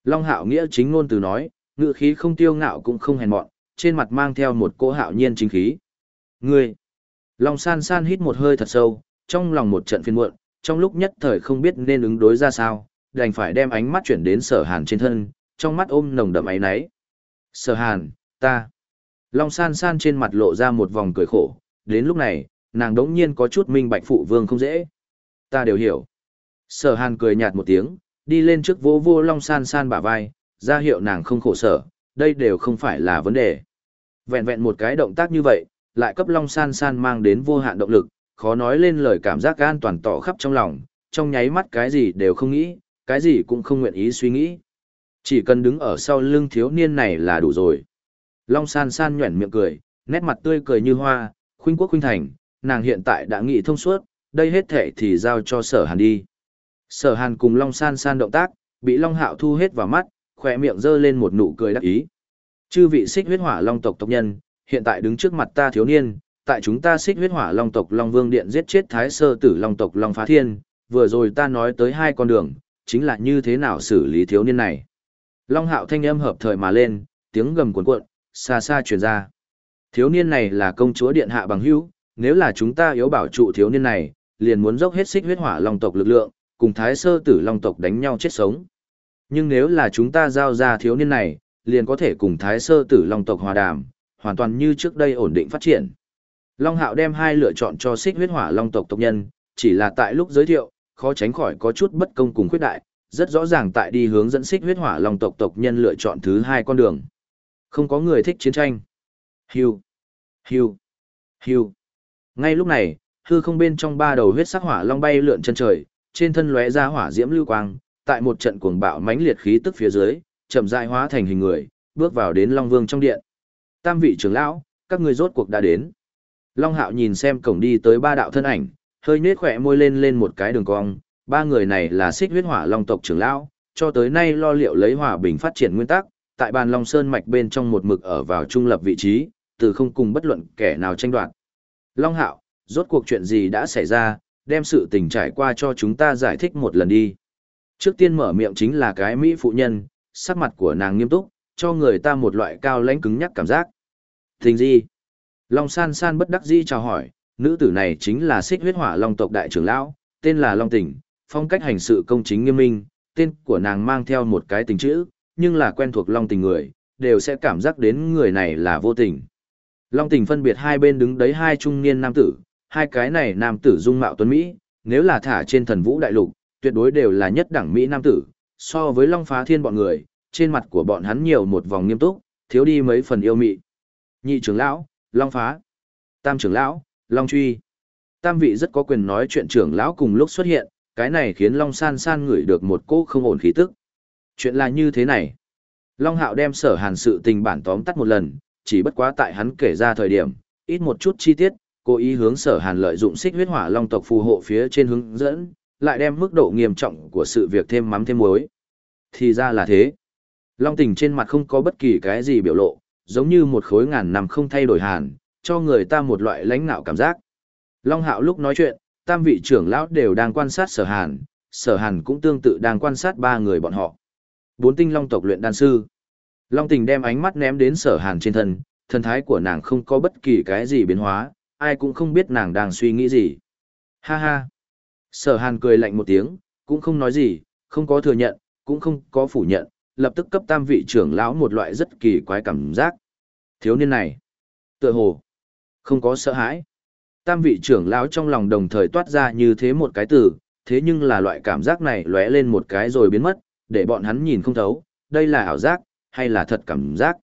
Long hạo nghĩa chính ngôn từ nói, ngự khí không tiêu ngạo cũng không hèn mọn, trên mặt mang theo một cỗ hạo nhiên chính khí. Ngươi! Long san san hít một hơi thật sâu, trong lòng một trận phiền muộn, trong lúc nhất thời không biết nên ứng đối ra sao, đành phải đem ánh mắt chuyển đến sở hàn trên thân, trong mắt ôm nồng đậm ấy náy. Sở hàn, ta. Long san san trên mặt lộ ra một vòng cười khổ, đến lúc này, nàng đống nhiên có chút minh bạch phụ vương không dễ. Ta đều hiểu. Sở hàn cười nhạt một tiếng, đi lên trước vô vô long san san bả vai, ra hiệu nàng không khổ sở, đây đều không phải là vấn đề. Vẹn vẹn một cái động tác như vậy, lại cấp long san san mang đến vô hạn động lực, khó nói lên lời cảm giác an toàn tỏ khắp trong lòng, trong nháy mắt cái gì đều không nghĩ, cái gì cũng không nguyện ý suy nghĩ. Chỉ cần đứng ở sau lưng thiếu niên này là đủ rồi. Long san san nhuẩn miệng cười, nét mặt tươi cười như hoa, khuynh quốc khuynh thành, nàng hiện tại đã nghĩ thông suốt, đây hết thể thì giao cho sở hàn đi. Sở hàn cùng Long san san động tác, bị Long hạo thu hết vào mắt, khoe miệng giơ lên một nụ cười đắc ý. Chư vị xích huyết hỏa Long tộc tộc nhân, hiện tại đứng trước mặt ta thiếu niên, tại chúng ta xích huyết hỏa Long tộc Long Vương Điện giết chết Thái Sơ tử Long tộc Long Phá Thiên, vừa rồi ta nói tới hai con đường, chính là như thế nào xử lý thiếu niên này. Long hạo thanh âm hợp thời mà lên, tiếng gầm cuồn cuộn, xa xa truyền ra. Thiếu niên này là công chúa điện hạ bằng hữu, nếu là chúng ta yếu bảo trụ thiếu niên này, liền muốn dốc hết xích huyết hỏa long tộc lực lượng, cùng thái sơ tử long tộc đánh nhau chết sống. Nhưng nếu là chúng ta giao ra thiếu niên này, liền có thể cùng thái sơ tử long tộc hòa đàm, hoàn toàn như trước đây ổn định phát triển. Long hạo đem hai lựa chọn cho xích huyết hỏa long tộc tộc nhân, chỉ là tại lúc giới thiệu, khó tránh khỏi có chút bất công cùng khuyết đại, rất rõ ràng tại đi hướng dẫn xích huyết hỏa long tộc tộc nhân lựa chọn thứ hai con đường. Không có người thích chiến tranh. Hiu, hiu, hiu. Ngay lúc này, hư không bên trong ba đầu huyết sắc hỏa long bay lượn chân trời, trên thân lóe ra hỏa diễm lưu quang, tại một trận cuồng bạo mãnh liệt khí tức phía dưới, chậm rãi hóa thành hình người, bước vào đến Long Vương trong điện. Tam vị trưởng lão, các ngươi rốt cuộc đã đến. Long Hạo nhìn xem cổng đi tới ba đạo thân ảnh, hơi nhếch khỏe môi lên lên một cái đường cong, ba người này là xích huyết hỏa long tộc trưởng lão, cho tới nay lo liệu lấy hòa bình phát triển nguyên tắc, tại bàn Long Sơn mạch bên trong một mực ở vào trung lập vị trí, từ không cùng bất luận kẻ nào tranh đoạt. Long Hạo, rốt cuộc chuyện gì đã xảy ra, đem sự tình trải qua cho chúng ta giải thích một lần đi. Trước tiên mở miệng chính là cái Mỹ phụ nhân, sắc mặt của nàng nghiêm túc, cho người ta một loại cao lãnh cứng nhắc cảm giác. Tình gì? Long san san bất đắc dĩ chào hỏi, nữ tử này chính là xích huyết hỏa long tộc đại trưởng lão, tên là Long Tỉnh, phong cách hành sự công chính nghiêm minh, tên của nàng mang theo một cái tình chữ, nhưng là quen thuộc Long Tình người, đều sẽ cảm giác đến người này là vô tình. Long Tình phân biệt hai bên đứng đấy hai trung niên nam tử, hai cái này nam tử dung mạo tuấn Mỹ, nếu là thả trên thần vũ đại lục, tuyệt đối đều là nhất đẳng Mỹ nam tử, so với Long Phá Thiên bọn người, trên mặt của bọn hắn nhiều một vòng nghiêm túc, thiếu đi mấy phần yêu mị. Nhị trưởng lão, Long Phá. Tam trưởng lão, Long Truy. Tam vị rất có quyền nói chuyện trưởng lão cùng lúc xuất hiện, cái này khiến Long San San ngửi được một cô không ổn khí tức. Chuyện là như thế này. Long Hạo đem sở hàn sự tình bản tóm tắt một lần, chỉ bất quá tại hắn kể ra thời điểm, ít một chút chi tiết, cố ý hướng sở hàn lợi dụng xích huyết hỏa long tộc phù hộ phía trên hướng dẫn, lại đem mức độ nghiêm trọng của sự việc thêm mắm thêm muối. Thì ra là thế. Long tình trên mặt không có bất kỳ cái gì biểu lộ, giống như một khối ngàn nằm không thay đổi hàn, cho người ta một loại lãnh nạo cảm giác. Long hạo lúc nói chuyện, tam vị trưởng lão đều đang quan sát sở hàn, sở hàn cũng tương tự đang quan sát ba người bọn họ. Bốn tinh long tộc luyện đan sư. Long tình đem ánh mắt ném đến sở hàn trên thân, thân thái của nàng không có bất kỳ cái gì biến hóa, ai cũng không biết nàng đang suy nghĩ gì. Ha ha. Sở hàn cười lạnh một tiếng, cũng không nói gì, không có thừa nhận, cũng không có phủ nhận, lập tức cấp tam vị trưởng lão một loại rất kỳ quái cảm giác. Thiếu niên này, tựa hồ, không có sợ hãi. Tam vị trưởng lão trong lòng đồng thời toát ra như thế một cái từ, thế nhưng là loại cảm giác này lóe lên một cái rồi biến mất, để bọn hắn nhìn không thấu, đây là ảo giác, hay là thật cảm giác.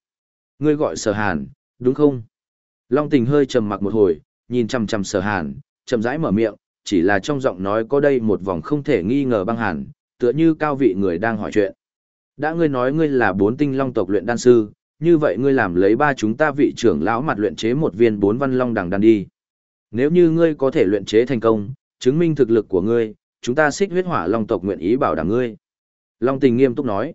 Ngươi gọi sở hàn, đúng không? Long tình hơi trầm mặc một hồi, nhìn chằm chằm sở hàn, chậm rãi mở miệng, chỉ là trong giọng nói có đây một vòng không thể nghi ngờ băng hàn, tựa như cao vị người đang hỏi chuyện. Đã ngươi nói ngươi là bốn tinh long tộc luyện đan sư, như vậy ngươi làm lấy ba chúng ta vị trưởng lão mặt luyện chế một viên bốn văn long đằng đan đi. Nếu như ngươi có thể luyện chế thành công, chứng minh thực lực của ngươi, chúng ta xích huyết hỏa long tộc nguyện ý bảo đảm ngươi. Long tình nghiêm túc nói.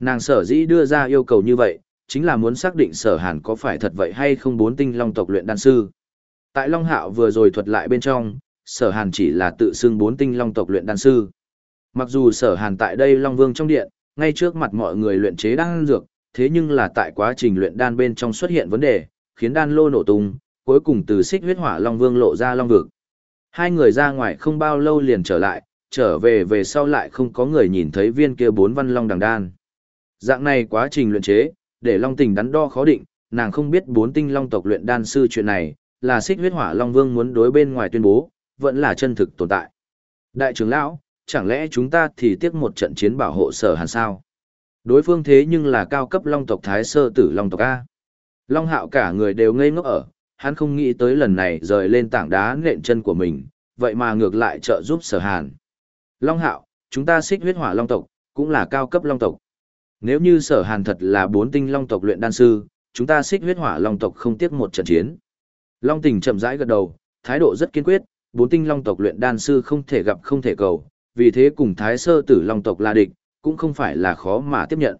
Nàng sở dĩ đưa ra yêu cầu như vậy, chính là muốn xác định sở hàn có phải thật vậy hay không bốn tinh long tộc luyện đan sư. Tại Long Hạo vừa rồi thuật lại bên trong, sở hàn chỉ là tự xưng bốn tinh long tộc luyện đan sư. Mặc dù sở hàn tại đây Long Vương trong điện, ngay trước mặt mọi người luyện chế đan dược, thế nhưng là tại quá trình luyện đan bên trong xuất hiện vấn đề, khiến đan lô nổ tung, cuối cùng từ xích huyết hỏa Long Vương lộ ra Long Vực. Hai người ra ngoài không bao lâu liền trở lại, trở về về sau lại không có người nhìn thấy viên kia bốn văn long đằng đan. Dạng này quá trình luyện chế, để long tình đắn đo khó định, nàng không biết bốn tinh long tộc luyện đan sư chuyện này, là xích huyết hỏa long vương muốn đối bên ngoài tuyên bố, vẫn là chân thực tồn tại. Đại trưởng lão, chẳng lẽ chúng ta thì tiếc một trận chiến bảo hộ sở hàn sao? Đối phương thế nhưng là cao cấp long tộc thái sơ tử long tộc A. Long hạo cả người đều ngây ngốc ở, hắn không nghĩ tới lần này rời lên tảng đá nện chân của mình, vậy mà ngược lại trợ giúp sở hàn. Long hạo, chúng ta xích huyết hỏa long tộc, cũng là cao cấp long tộc. Nếu như sở hàn thật là bốn tinh long tộc luyện đan sư, chúng ta xích huyết hỏa long tộc không tiếc một trận chiến. Long tình chậm rãi gật đầu, thái độ rất kiên quyết, bốn tinh long tộc luyện đan sư không thể gặp không thể cầu, vì thế cùng thái sơ tử long tộc là địch, cũng không phải là khó mà tiếp nhận.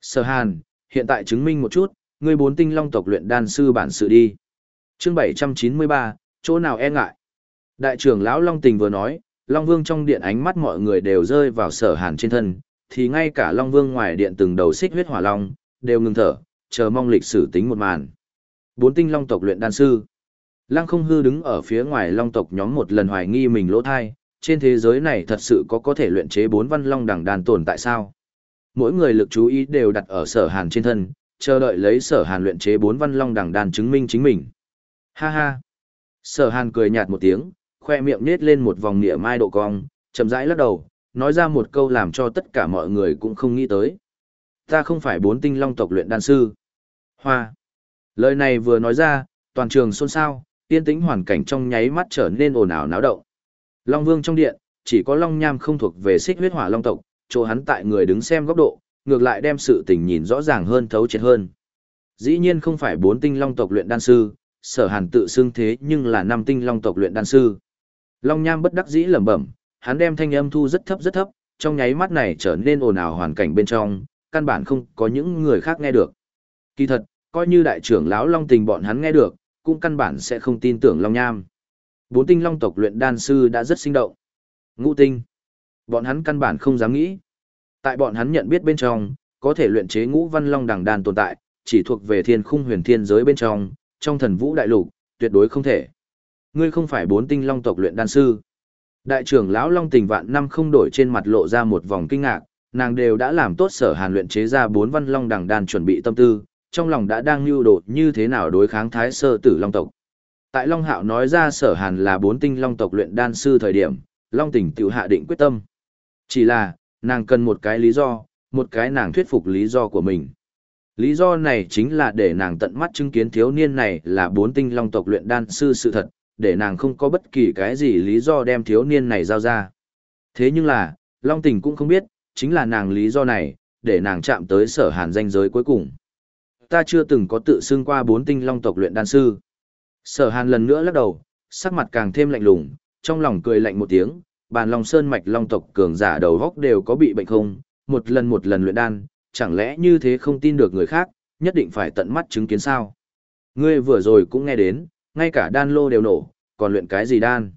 Sở hàn, hiện tại chứng minh một chút, ngươi bốn tinh long tộc luyện đan sư bản sự đi. Chương 793, chỗ nào e ngại? Đại trưởng lão Long Tình vừa nói, Long Vương trong điện ánh mắt mọi người đều rơi vào sở hàn trên thân, thì ngay cả Long Vương ngoài điện từng đầu xích huyết hỏa long, đều ngừng thở, chờ mong lịch sử tính một màn. Bốn tinh long tộc luyện đan sư. Lăng không hư đứng ở phía ngoài long tộc nhóm một lần hoài nghi mình lỗ thai, trên thế giới này thật sự có có thể luyện chế bốn văn long đẳng đàn tồn tại sao? Mỗi người lực chú ý đều đặt ở sở hàn trên thân, chờ đợi lấy sở hàn luyện chế bốn văn long đẳng đàn chứng minh chính mình. Ha ha! Sở hàn cười nhạt một tiếng, khoe miệng nết lên một vòng nịa mai độ cong, chậm rãi lắc đầu, nói ra một câu làm cho tất cả mọi người cũng không nghĩ tới. Ta không phải bốn tinh long tộc luyện đan sư. Hoa! Lời này vừa nói ra, toàn trường xôn xao, yên tĩnh hoàn cảnh trong nháy mắt trở nên ồn ào náo động. Long Vương trong điện, chỉ có Long Nham không thuộc về xích huyết hỏa long tộc, chỗ hắn tại người đứng xem góc độ, ngược lại đem sự tình nhìn rõ ràng hơn thấu triệt hơn. Dĩ nhiên không phải bốn tinh long tộc luyện đan sư, sở hàn tự xưng thế nhưng là năm tinh long tộc luyện đan sư. Long Nham bất đắc dĩ lẩm bẩm, hắn đem thanh âm thu rất thấp rất thấp, trong nháy mắt này trở nên ồn ào hoàn cảnh bên trong, căn bản không có những người khác nghe được. Kỳ thật, coi như đại trưởng lão Long Tình bọn hắn nghe được, cũng căn bản sẽ không tin tưởng Long Nham. Bốn tinh long tộc luyện đan sư đã rất sinh động. Ngũ tinh. Bọn hắn căn bản không dám nghĩ. Tại bọn hắn nhận biết bên trong, có thể luyện chế ngũ văn long đằng đan tồn tại, chỉ thuộc về thiên khung huyền thiên giới bên trong, trong thần vũ đại lục, tuyệt đối không thể. Ngươi không phải bốn tinh long tộc luyện đan sư. Đại trưởng lão Long Tình vạn năm không đổi trên mặt lộ ra một vòng kinh ngạc, nàng đều đã làm tốt sở hàn luyện chế ra bốn văn long đằng đan chuẩn bị tâm tư, trong lòng đã đang lưu đột như thế nào đối kháng thái sơ tử long tộc. Tại Long Hạo nói ra sở hàn là bốn tinh long tộc luyện đan sư thời điểm, Long Tình tự hạ định quyết tâm. Chỉ là, nàng cần một cái lý do, một cái nàng thuyết phục lý do của mình. Lý do này chính là để nàng tận mắt chứng kiến thiếu niên này là bốn tinh long tộc luyện đan sư sự thật, để nàng không có bất kỳ cái gì lý do đem thiếu niên này giao ra. Thế nhưng là, Long Tình cũng không biết, chính là nàng lý do này, để nàng chạm tới sở hàn danh giới cuối cùng. Ta chưa từng có tự xưng qua bốn tinh long tộc luyện đan sư. Sở hàn lần nữa lắc đầu, sắc mặt càng thêm lạnh lùng, trong lòng cười lạnh một tiếng, bàn long sơn mạch long tộc cường giả đầu góc đều có bị bệnh không, một lần một lần luyện đan, chẳng lẽ như thế không tin được người khác, nhất định phải tận mắt chứng kiến sao. Ngươi vừa rồi cũng nghe đến, ngay cả đan lô đều nổ, còn luyện cái gì đan.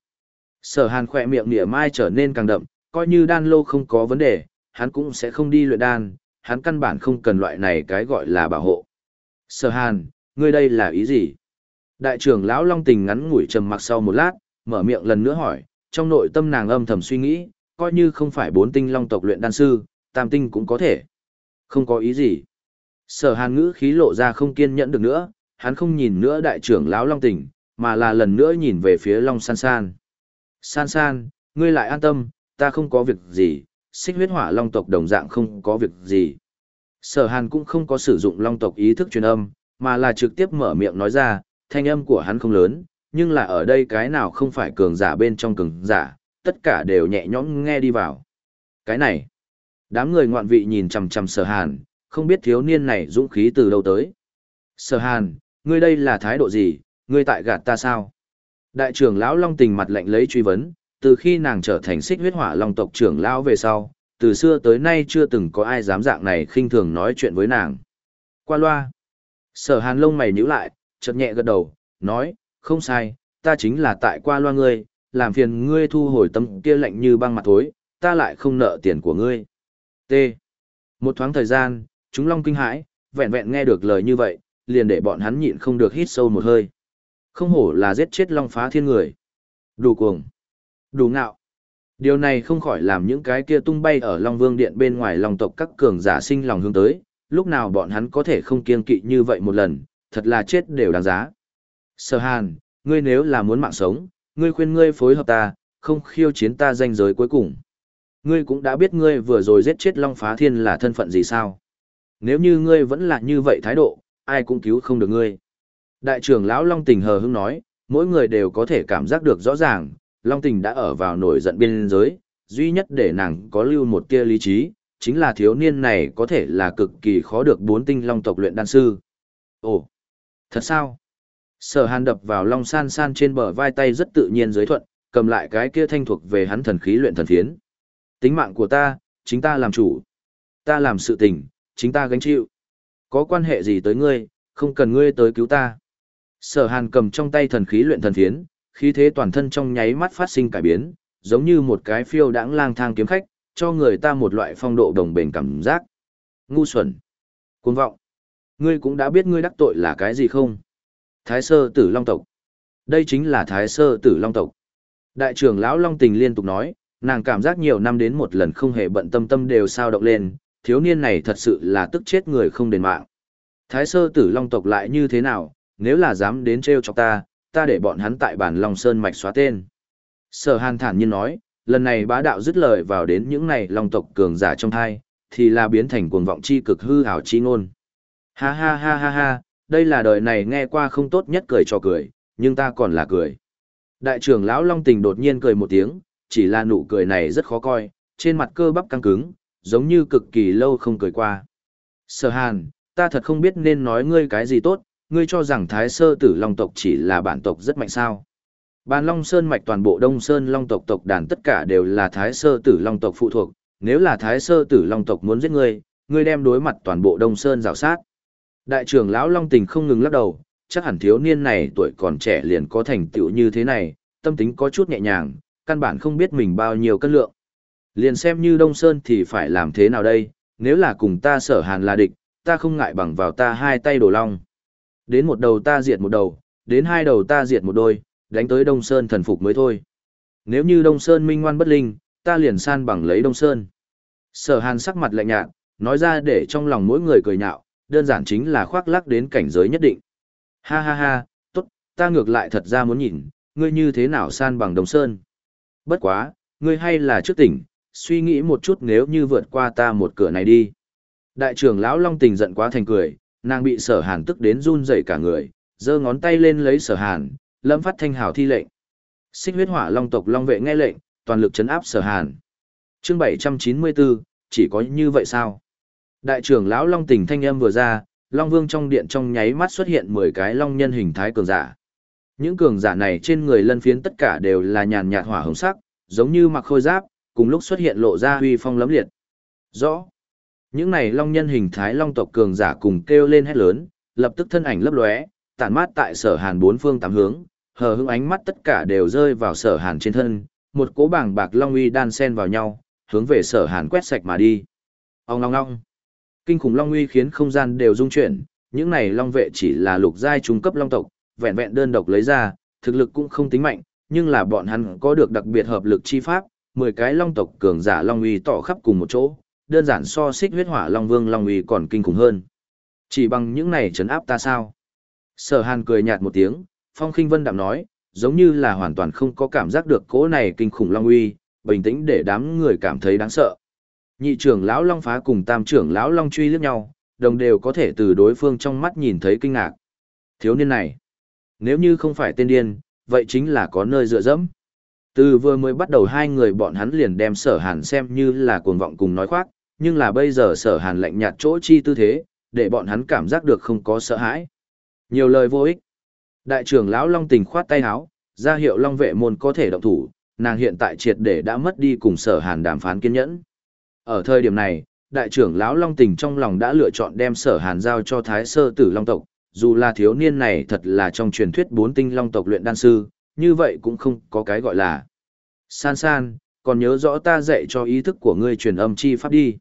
Sở hàn khỏe miệng nỉa mai trở nên càng đậm, coi như đan lô không có vấn đề, hắn cũng sẽ không đi luyện đan, hắn căn bản không cần loại này cái gọi là bảo hộ. Sở hàn, ngươi đây là ý gì? Đại trưởng lão Long Tình ngắn ngủi trầm mặc sau một lát, mở miệng lần nữa hỏi, trong nội tâm nàng âm thầm suy nghĩ, coi như không phải bốn tinh long tộc luyện đan sư, tam tinh cũng có thể. Không có ý gì. Sở hàn ngữ khí lộ ra không kiên nhẫn được nữa, hắn không nhìn nữa đại trưởng lão Long Tình, mà là lần nữa nhìn về phía Long San San. San San, ngươi lại an tâm, ta không có việc gì, xích huyết hỏa Long tộc đồng dạng không có việc gì. Sở hàn cũng không có sử dụng Long tộc ý thức truyền âm, mà là trực tiếp mở miệng nói ra, thanh âm của hắn không lớn, nhưng là ở đây cái nào không phải cường giả bên trong cường giả, tất cả đều nhẹ nhõm nghe đi vào. Cái này, đám người ngoạn vị nhìn chằm chằm sở hàn, không biết thiếu niên này dũng khí từ đâu tới. Sở hàn, ngươi đây là thái độ gì, ngươi tại gạt ta sao? Đại trưởng lão Long Tình mặt lạnh lấy truy vấn, từ khi nàng trở thành xích huyết hỏa long tộc trưởng lão về sau, từ xưa tới nay chưa từng có ai dám dạng này khinh thường nói chuyện với nàng. Qua loa. Sở hàn lông mày nhíu lại, chợt nhẹ gật đầu, nói, không sai, ta chính là tại qua loa ngươi, làm phiền ngươi thu hồi tâm kia lạnh như băng mặt thối, ta lại không nợ tiền của ngươi. T. Một thoáng thời gian, chúng long kinh hãi, vẹn vẹn nghe được lời như vậy, liền để bọn hắn nhịn không được hít sâu một hơi. Không hổ là giết chết long phá thiên người. Đủ cuồng. Đủ ngạo. Điều này không khỏi làm những cái kia tung bay ở Long Vương Điện bên ngoài lòng tộc các cường giả sinh lòng hướng tới, lúc nào bọn hắn có thể không kiên kỵ như vậy một lần, thật là chết đều đáng giá. Sở Hàn, ngươi nếu là muốn mạng sống, ngươi khuyên ngươi phối hợp ta, không khiêu chiến ta danh giới cuối cùng. Ngươi cũng đã biết ngươi vừa rồi giết chết Long Phá Thiên là thân phận gì sao? Nếu như ngươi vẫn là như vậy thái độ, ai cũng cứu không được ngươi. Đại trưởng lão Long Tình hờ hững nói, mỗi người đều có thể cảm giác được rõ ràng, Long Tình đã ở vào nổi giận biên giới, duy nhất để nàng có lưu một tia lý trí, chính là thiếu niên này có thể là cực kỳ khó được bốn tinh long tộc luyện đan sư. Ồ, thật sao? Sở hàn đập vào long san san trên bờ vai tay rất tự nhiên giới thuận, cầm lại cái kia thanh thuộc về hắn thần khí luyện thần phiến. Tính mạng của ta, chính ta làm chủ. Ta làm sự tình, chính ta gánh chịu. Có quan hệ gì tới ngươi, không cần ngươi tới cứu ta. Sở hàn cầm trong tay thần khí luyện thần phiến, khí thế toàn thân trong nháy mắt phát sinh cải biến, giống như một cái phiêu đãng lang thang kiếm khách, cho người ta một loại phong độ đồng bền cảm giác. Ngu xuẩn. Cuồng vọng. Ngươi cũng đã biết ngươi đắc tội là cái gì không? Thái sơ tử long tộc. Đây chính là thái sơ tử long tộc. Đại trưởng lão Long Tình liên tục nói, nàng cảm giác nhiều năm đến một lần không hề bận tâm tâm đều sao động lên, thiếu niên này thật sự là tức chết người không đền mạng. Thái sơ tử long tộc lại như thế nào, nếu là dám đến treo chọc ta, ta để bọn hắn tại bản Long Sơn mạch xóa tên. Sở hàn thản nhiên nói, lần này bá đạo dứt lời vào đến những này long tộc cường giả trong thai, thì là biến thành cuồng vọng chi cực hư ảo chi ngôn. Ha ha ha ha ha, đây là đời này nghe qua không tốt nhất cười cho cười, nhưng ta còn là cười. Đại trưởng lão Long Tình đột nhiên cười một tiếng, chỉ là nụ cười này rất khó coi, trên mặt cơ bắp căng cứng, giống như cực kỳ lâu không cười qua. Sở Hàn, ta thật không biết nên nói ngươi cái gì tốt, ngươi cho rằng Thái Sơ Tử Long tộc chỉ là bản tộc rất mạnh sao. Bàn Long Sơn mạch toàn bộ Đông Sơn Long tộc tộc đàn tất cả đều là Thái Sơ Tử Long tộc phụ thuộc, nếu là Thái Sơ Tử Long tộc muốn giết ngươi, ngươi đem đối mặt toàn bộ Đông Sơn rào sát. Đại trưởng lão Long Tình không ngừng lắc đầu, chắc hẳn thiếu niên này tuổi còn trẻ liền có thành tựu như thế này, tâm tính có chút nhẹ nhàng, căn bản không biết mình bao nhiêu cân lượng. Liền xem như Đông Sơn thì phải làm thế nào đây, nếu là cùng ta sở hàn là địch, ta không ngại bằng vào ta hai tay đổ long. Đến một đầu ta diệt một đầu, đến hai đầu ta diệt một đôi, đánh tới Đông Sơn thần phục mới thôi. Nếu như Đông Sơn minh ngoan bất linh, ta liền san bằng lấy Đông Sơn. Sở hàn sắc mặt lạnh nhạt, nói ra để trong lòng mỗi người cười nhạo, đơn giản chính là khoác lắc đến cảnh giới nhất định. Ha ha ha, tốt, ta ngược lại thật ra muốn nhìn, ngươi như thế nào san bằng Đông Sơn. Bất quá, ngươi hay là trước tỉnh, suy nghĩ một chút nếu như vượt qua ta một cửa này đi. Đại trưởng lão Long Tình giận quá thành cười, nàng bị sở hàn tức đến run rẩy cả người, giơ ngón tay lên lấy sở hàn, lâm phát thanh hào thi lệnh. Xích huyết hỏa long tộc long vệ nghe lệnh, toàn lực chấn áp sở hàn. Chương 794, chỉ có như vậy sao? Đại trưởng lão Long Tình thanh âm vừa ra, Long Vương trong điện trong nháy mắt xuất hiện 10 cái long nhân hình thái cường giả. Những cường giả này trên người lân phiến tất cả đều là nhàn nhạt hỏa hồng sắc, giống như mặc khôi giáp, cùng lúc xuất hiện lộ ra huy phong lấm liệt. Rõ. Những này long nhân hình thái long tộc cường giả cùng kêu lên hét lớn, lập tức thân ảnh lấp lóe, tản mát tại sở hàn bốn phương tám hướng, hờ hững ánh mắt tất cả đều rơi vào sở hàn trên thân, một cỗ bảng bạc long uy đan xen vào nhau, hướng về sở hàn quét sạch mà đi. Ông long long. Kinh khủng long uy khiến không gian đều rung chuyển, những này long vệ chỉ là lục giai trung cấp long tộc, vẹn vẹn đơn độc lấy ra, thực lực cũng không tính mạnh, nhưng là bọn hắn có được đặc biệt hợp lực chi pháp, 10 cái long tộc cường giả long uy tỏ khắp cùng một chỗ, đơn giản so xích huyết hỏa long vương long uy còn kinh khủng hơn. Chỉ bằng những này trấn áp ta sao? Sở Hàn cười nhạt một tiếng, Phong Khinh Vân đạm nói, giống như là hoàn toàn không có cảm giác được cỗ này kinh khủng long uy, bình tĩnh để đám người cảm thấy đáng sợ. Nhị trưởng lão Long Phá cùng tam trưởng lão Long Truy liếc nhau, đồng đều có thể từ đối phương trong mắt nhìn thấy kinh ngạc. Thiếu niên này, nếu như không phải tên điên, vậy chính là có nơi dựa dẫm. Từ vừa mới bắt đầu hai người bọn hắn liền đem sở hàn xem như là cuồng vọng cùng nói khoác, nhưng là bây giờ sở hàn lạnh nhạt chỗ chi tư thế, để bọn hắn cảm giác được không có sợ hãi. Nhiều lời vô ích. Đại trưởng lão Long Tình khoát tay áo, ra hiệu Long vệ môn có thể động thủ, nàng hiện tại triệt để đã mất đi cùng sở hàn đàm phán kiên nhẫn. Ở thời điểm này, đại trưởng lão Long Tình trong lòng đã lựa chọn đem sở hàn giao cho Thái Sơ Tử Long tộc, dù là thiếu niên này thật là trong truyền thuyết bốn tinh Long tộc luyện đan sư, như vậy cũng không có cái gọi là. San san, còn nhớ rõ ta dạy cho ý thức của ngươi truyền âm chi pháp đi.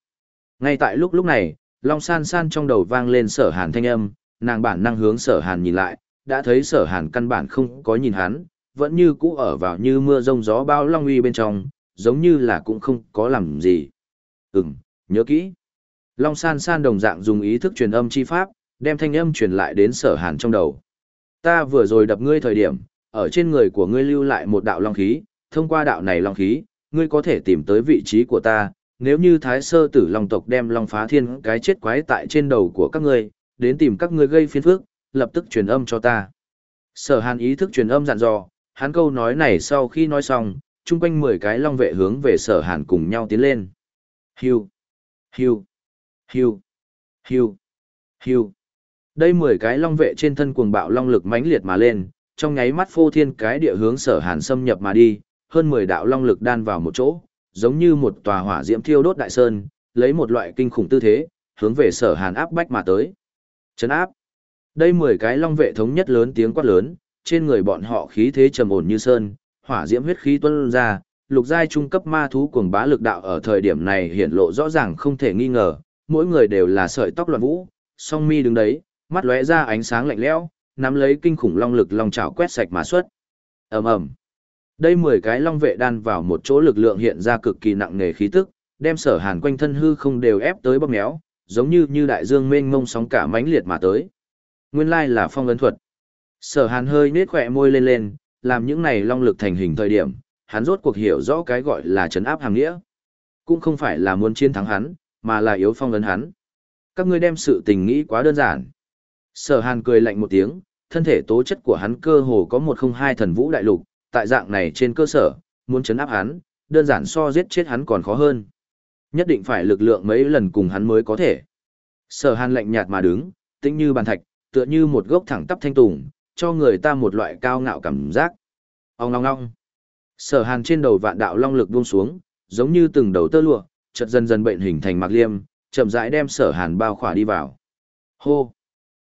Ngay tại lúc lúc này, Long san san trong đầu vang lên sở hàn thanh âm, nàng bản năng hướng sở hàn nhìn lại, đã thấy sở hàn căn bản không có nhìn hắn, vẫn như cũ ở vào như mưa rông gió bao long uy bên trong, giống như là cũng không có làm gì. Ừm, nhớ kỹ. Long san san đồng dạng dùng ý thức truyền âm chi pháp, đem thanh âm truyền lại đến sở hàn trong đầu. Ta vừa rồi đập ngươi thời điểm, ở trên người của ngươi lưu lại một đạo long khí, thông qua đạo này long khí, ngươi có thể tìm tới vị trí của ta, nếu như thái sơ tử long tộc đem long phá thiên cái chết quái tại trên đầu của các ngươi, đến tìm các ngươi gây phiền phức, lập tức truyền âm cho ta. Sở hàn ý thức truyền âm dặn dò, hắn câu nói này sau khi nói xong, chung quanh 10 cái long vệ hướng về sở hàn cùng nhau tiến lên. Hiu, hiu, hiu, hiu, hiu. Đây 10 cái long vệ trên thân cuồng bạo long lực mãnh liệt mà lên, trong nháy mắt phô thiên cái địa hướng sở hàn xâm nhập mà đi, hơn 10 đạo long lực đan vào một chỗ, giống như một tòa hỏa diễm thiêu đốt đại sơn, lấy một loại kinh khủng tư thế, hướng về sở hàn áp bách mà tới. Chấn áp. Đây 10 cái long vệ thống nhất lớn tiếng quát lớn, trên người bọn họ khí thế trầm ổn như sơn, hỏa diễm huyết khí tuôn ra, lục giai trung cấp ma thú cuồng bá lực đạo ở thời điểm này hiện lộ rõ ràng không thể nghi ngờ, mỗi người đều là sợi tóc loạn vũ, song mi đứng đấy, mắt lóe ra ánh sáng lạnh lẽo, nắm lấy kinh khủng long lực long chảo quét sạch mà xuất. Ầm ầm. Đây 10 cái long vệ đan vào một chỗ lực lượng hiện ra cực kỳ nặng nề khí tức, đem Sở Hàn quanh thân hư không đều ép tới bóp méo, giống như như đại dương mênh mông sóng cả mãnh liệt mà tới. Nguyên lai là phong ấn thuật. Sở Hàn hơi nết khỏe môi lên lên, làm những này long lực thành hình thời điểm, hắn rốt cuộc hiểu rõ cái gọi là chấn áp hàng nghĩa. Cũng không phải là muốn chiến thắng hắn, mà là yếu phong ấn hắn. Các ngươi đem sự tình nghĩ quá đơn giản. Sở Hàn cười lạnh một tiếng, thân thể tố chất của hắn cơ hồ có một không hai thần vũ đại lục, tại dạng này trên cơ sở, muốn chấn áp hắn, đơn giản so giết chết hắn còn khó hơn. Nhất định phải lực lượng mấy lần cùng hắn mới có thể. Sở Hàn lạnh nhạt mà đứng, tĩnh như bàn thạch, tựa như một gốc thẳng tắp thanh tùng, cho người ta một loại cao ngạo cảm giác. Ông long long. Sở Hàn trên đầu vạn đạo long lực buông xuống, giống như từng đầu tơ lụa, chợt dần dần bệnh hình thành mạc liêm, chậm rãi đem Sở Hàn bao khỏa đi vào. Hô.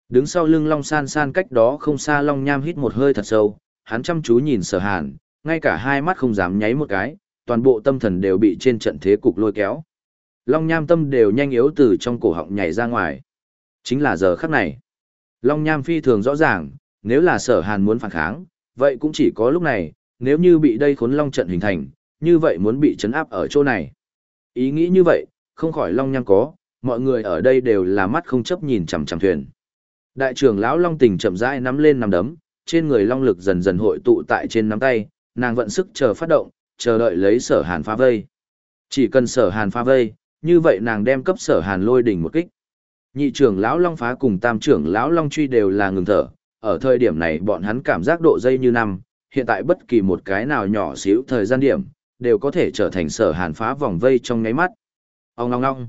Đứng sau lưng Long San San cách đó không xa Long Nham hít một hơi thật sâu, hắn chăm chú nhìn Sở Hàn, ngay cả hai mắt không dám nháy một cái, toàn bộ tâm thần đều bị trên trận thế cục lôi kéo. Long Nham tâm đều nhanh yếu từ trong cổ họng nhảy ra ngoài. Chính là giờ khắc này. Long Nham phi thường rõ ràng, nếu là Sở Hàn muốn phản kháng, vậy cũng chỉ có lúc này, nếu như bị đây khốn Long trận hình thành, như vậy muốn bị chấn áp ở chỗ này. Ý nghĩ như vậy, không khỏi Long Nham có, mọi người ở đây đều là mắt không chấp nhìn chằm chằm thuyền. Đại trưởng lão Long Tình chậm rãi nắm lên nằm đấm, trên người long lực dần dần hội tụ tại trên nắm tay, nàng vận sức chờ phát động, chờ đợi lấy Sở Hàn phá vây. Chỉ cần Sở Hàn phá vây, như vậy nàng đem cấp Sở Hàn lôi đỉnh một kích. Nhị trưởng lão Long phá cùng tam trưởng lão Long truy đều là ngừng thở, ở thời điểm này bọn hắn cảm giác độ dây như năm, hiện tại bất kỳ một cái nào nhỏ xíu thời gian điểm, đều có thể trở thành Sở Hàn phá vòng vây trong ngáy mắt. Ông ngong ngong.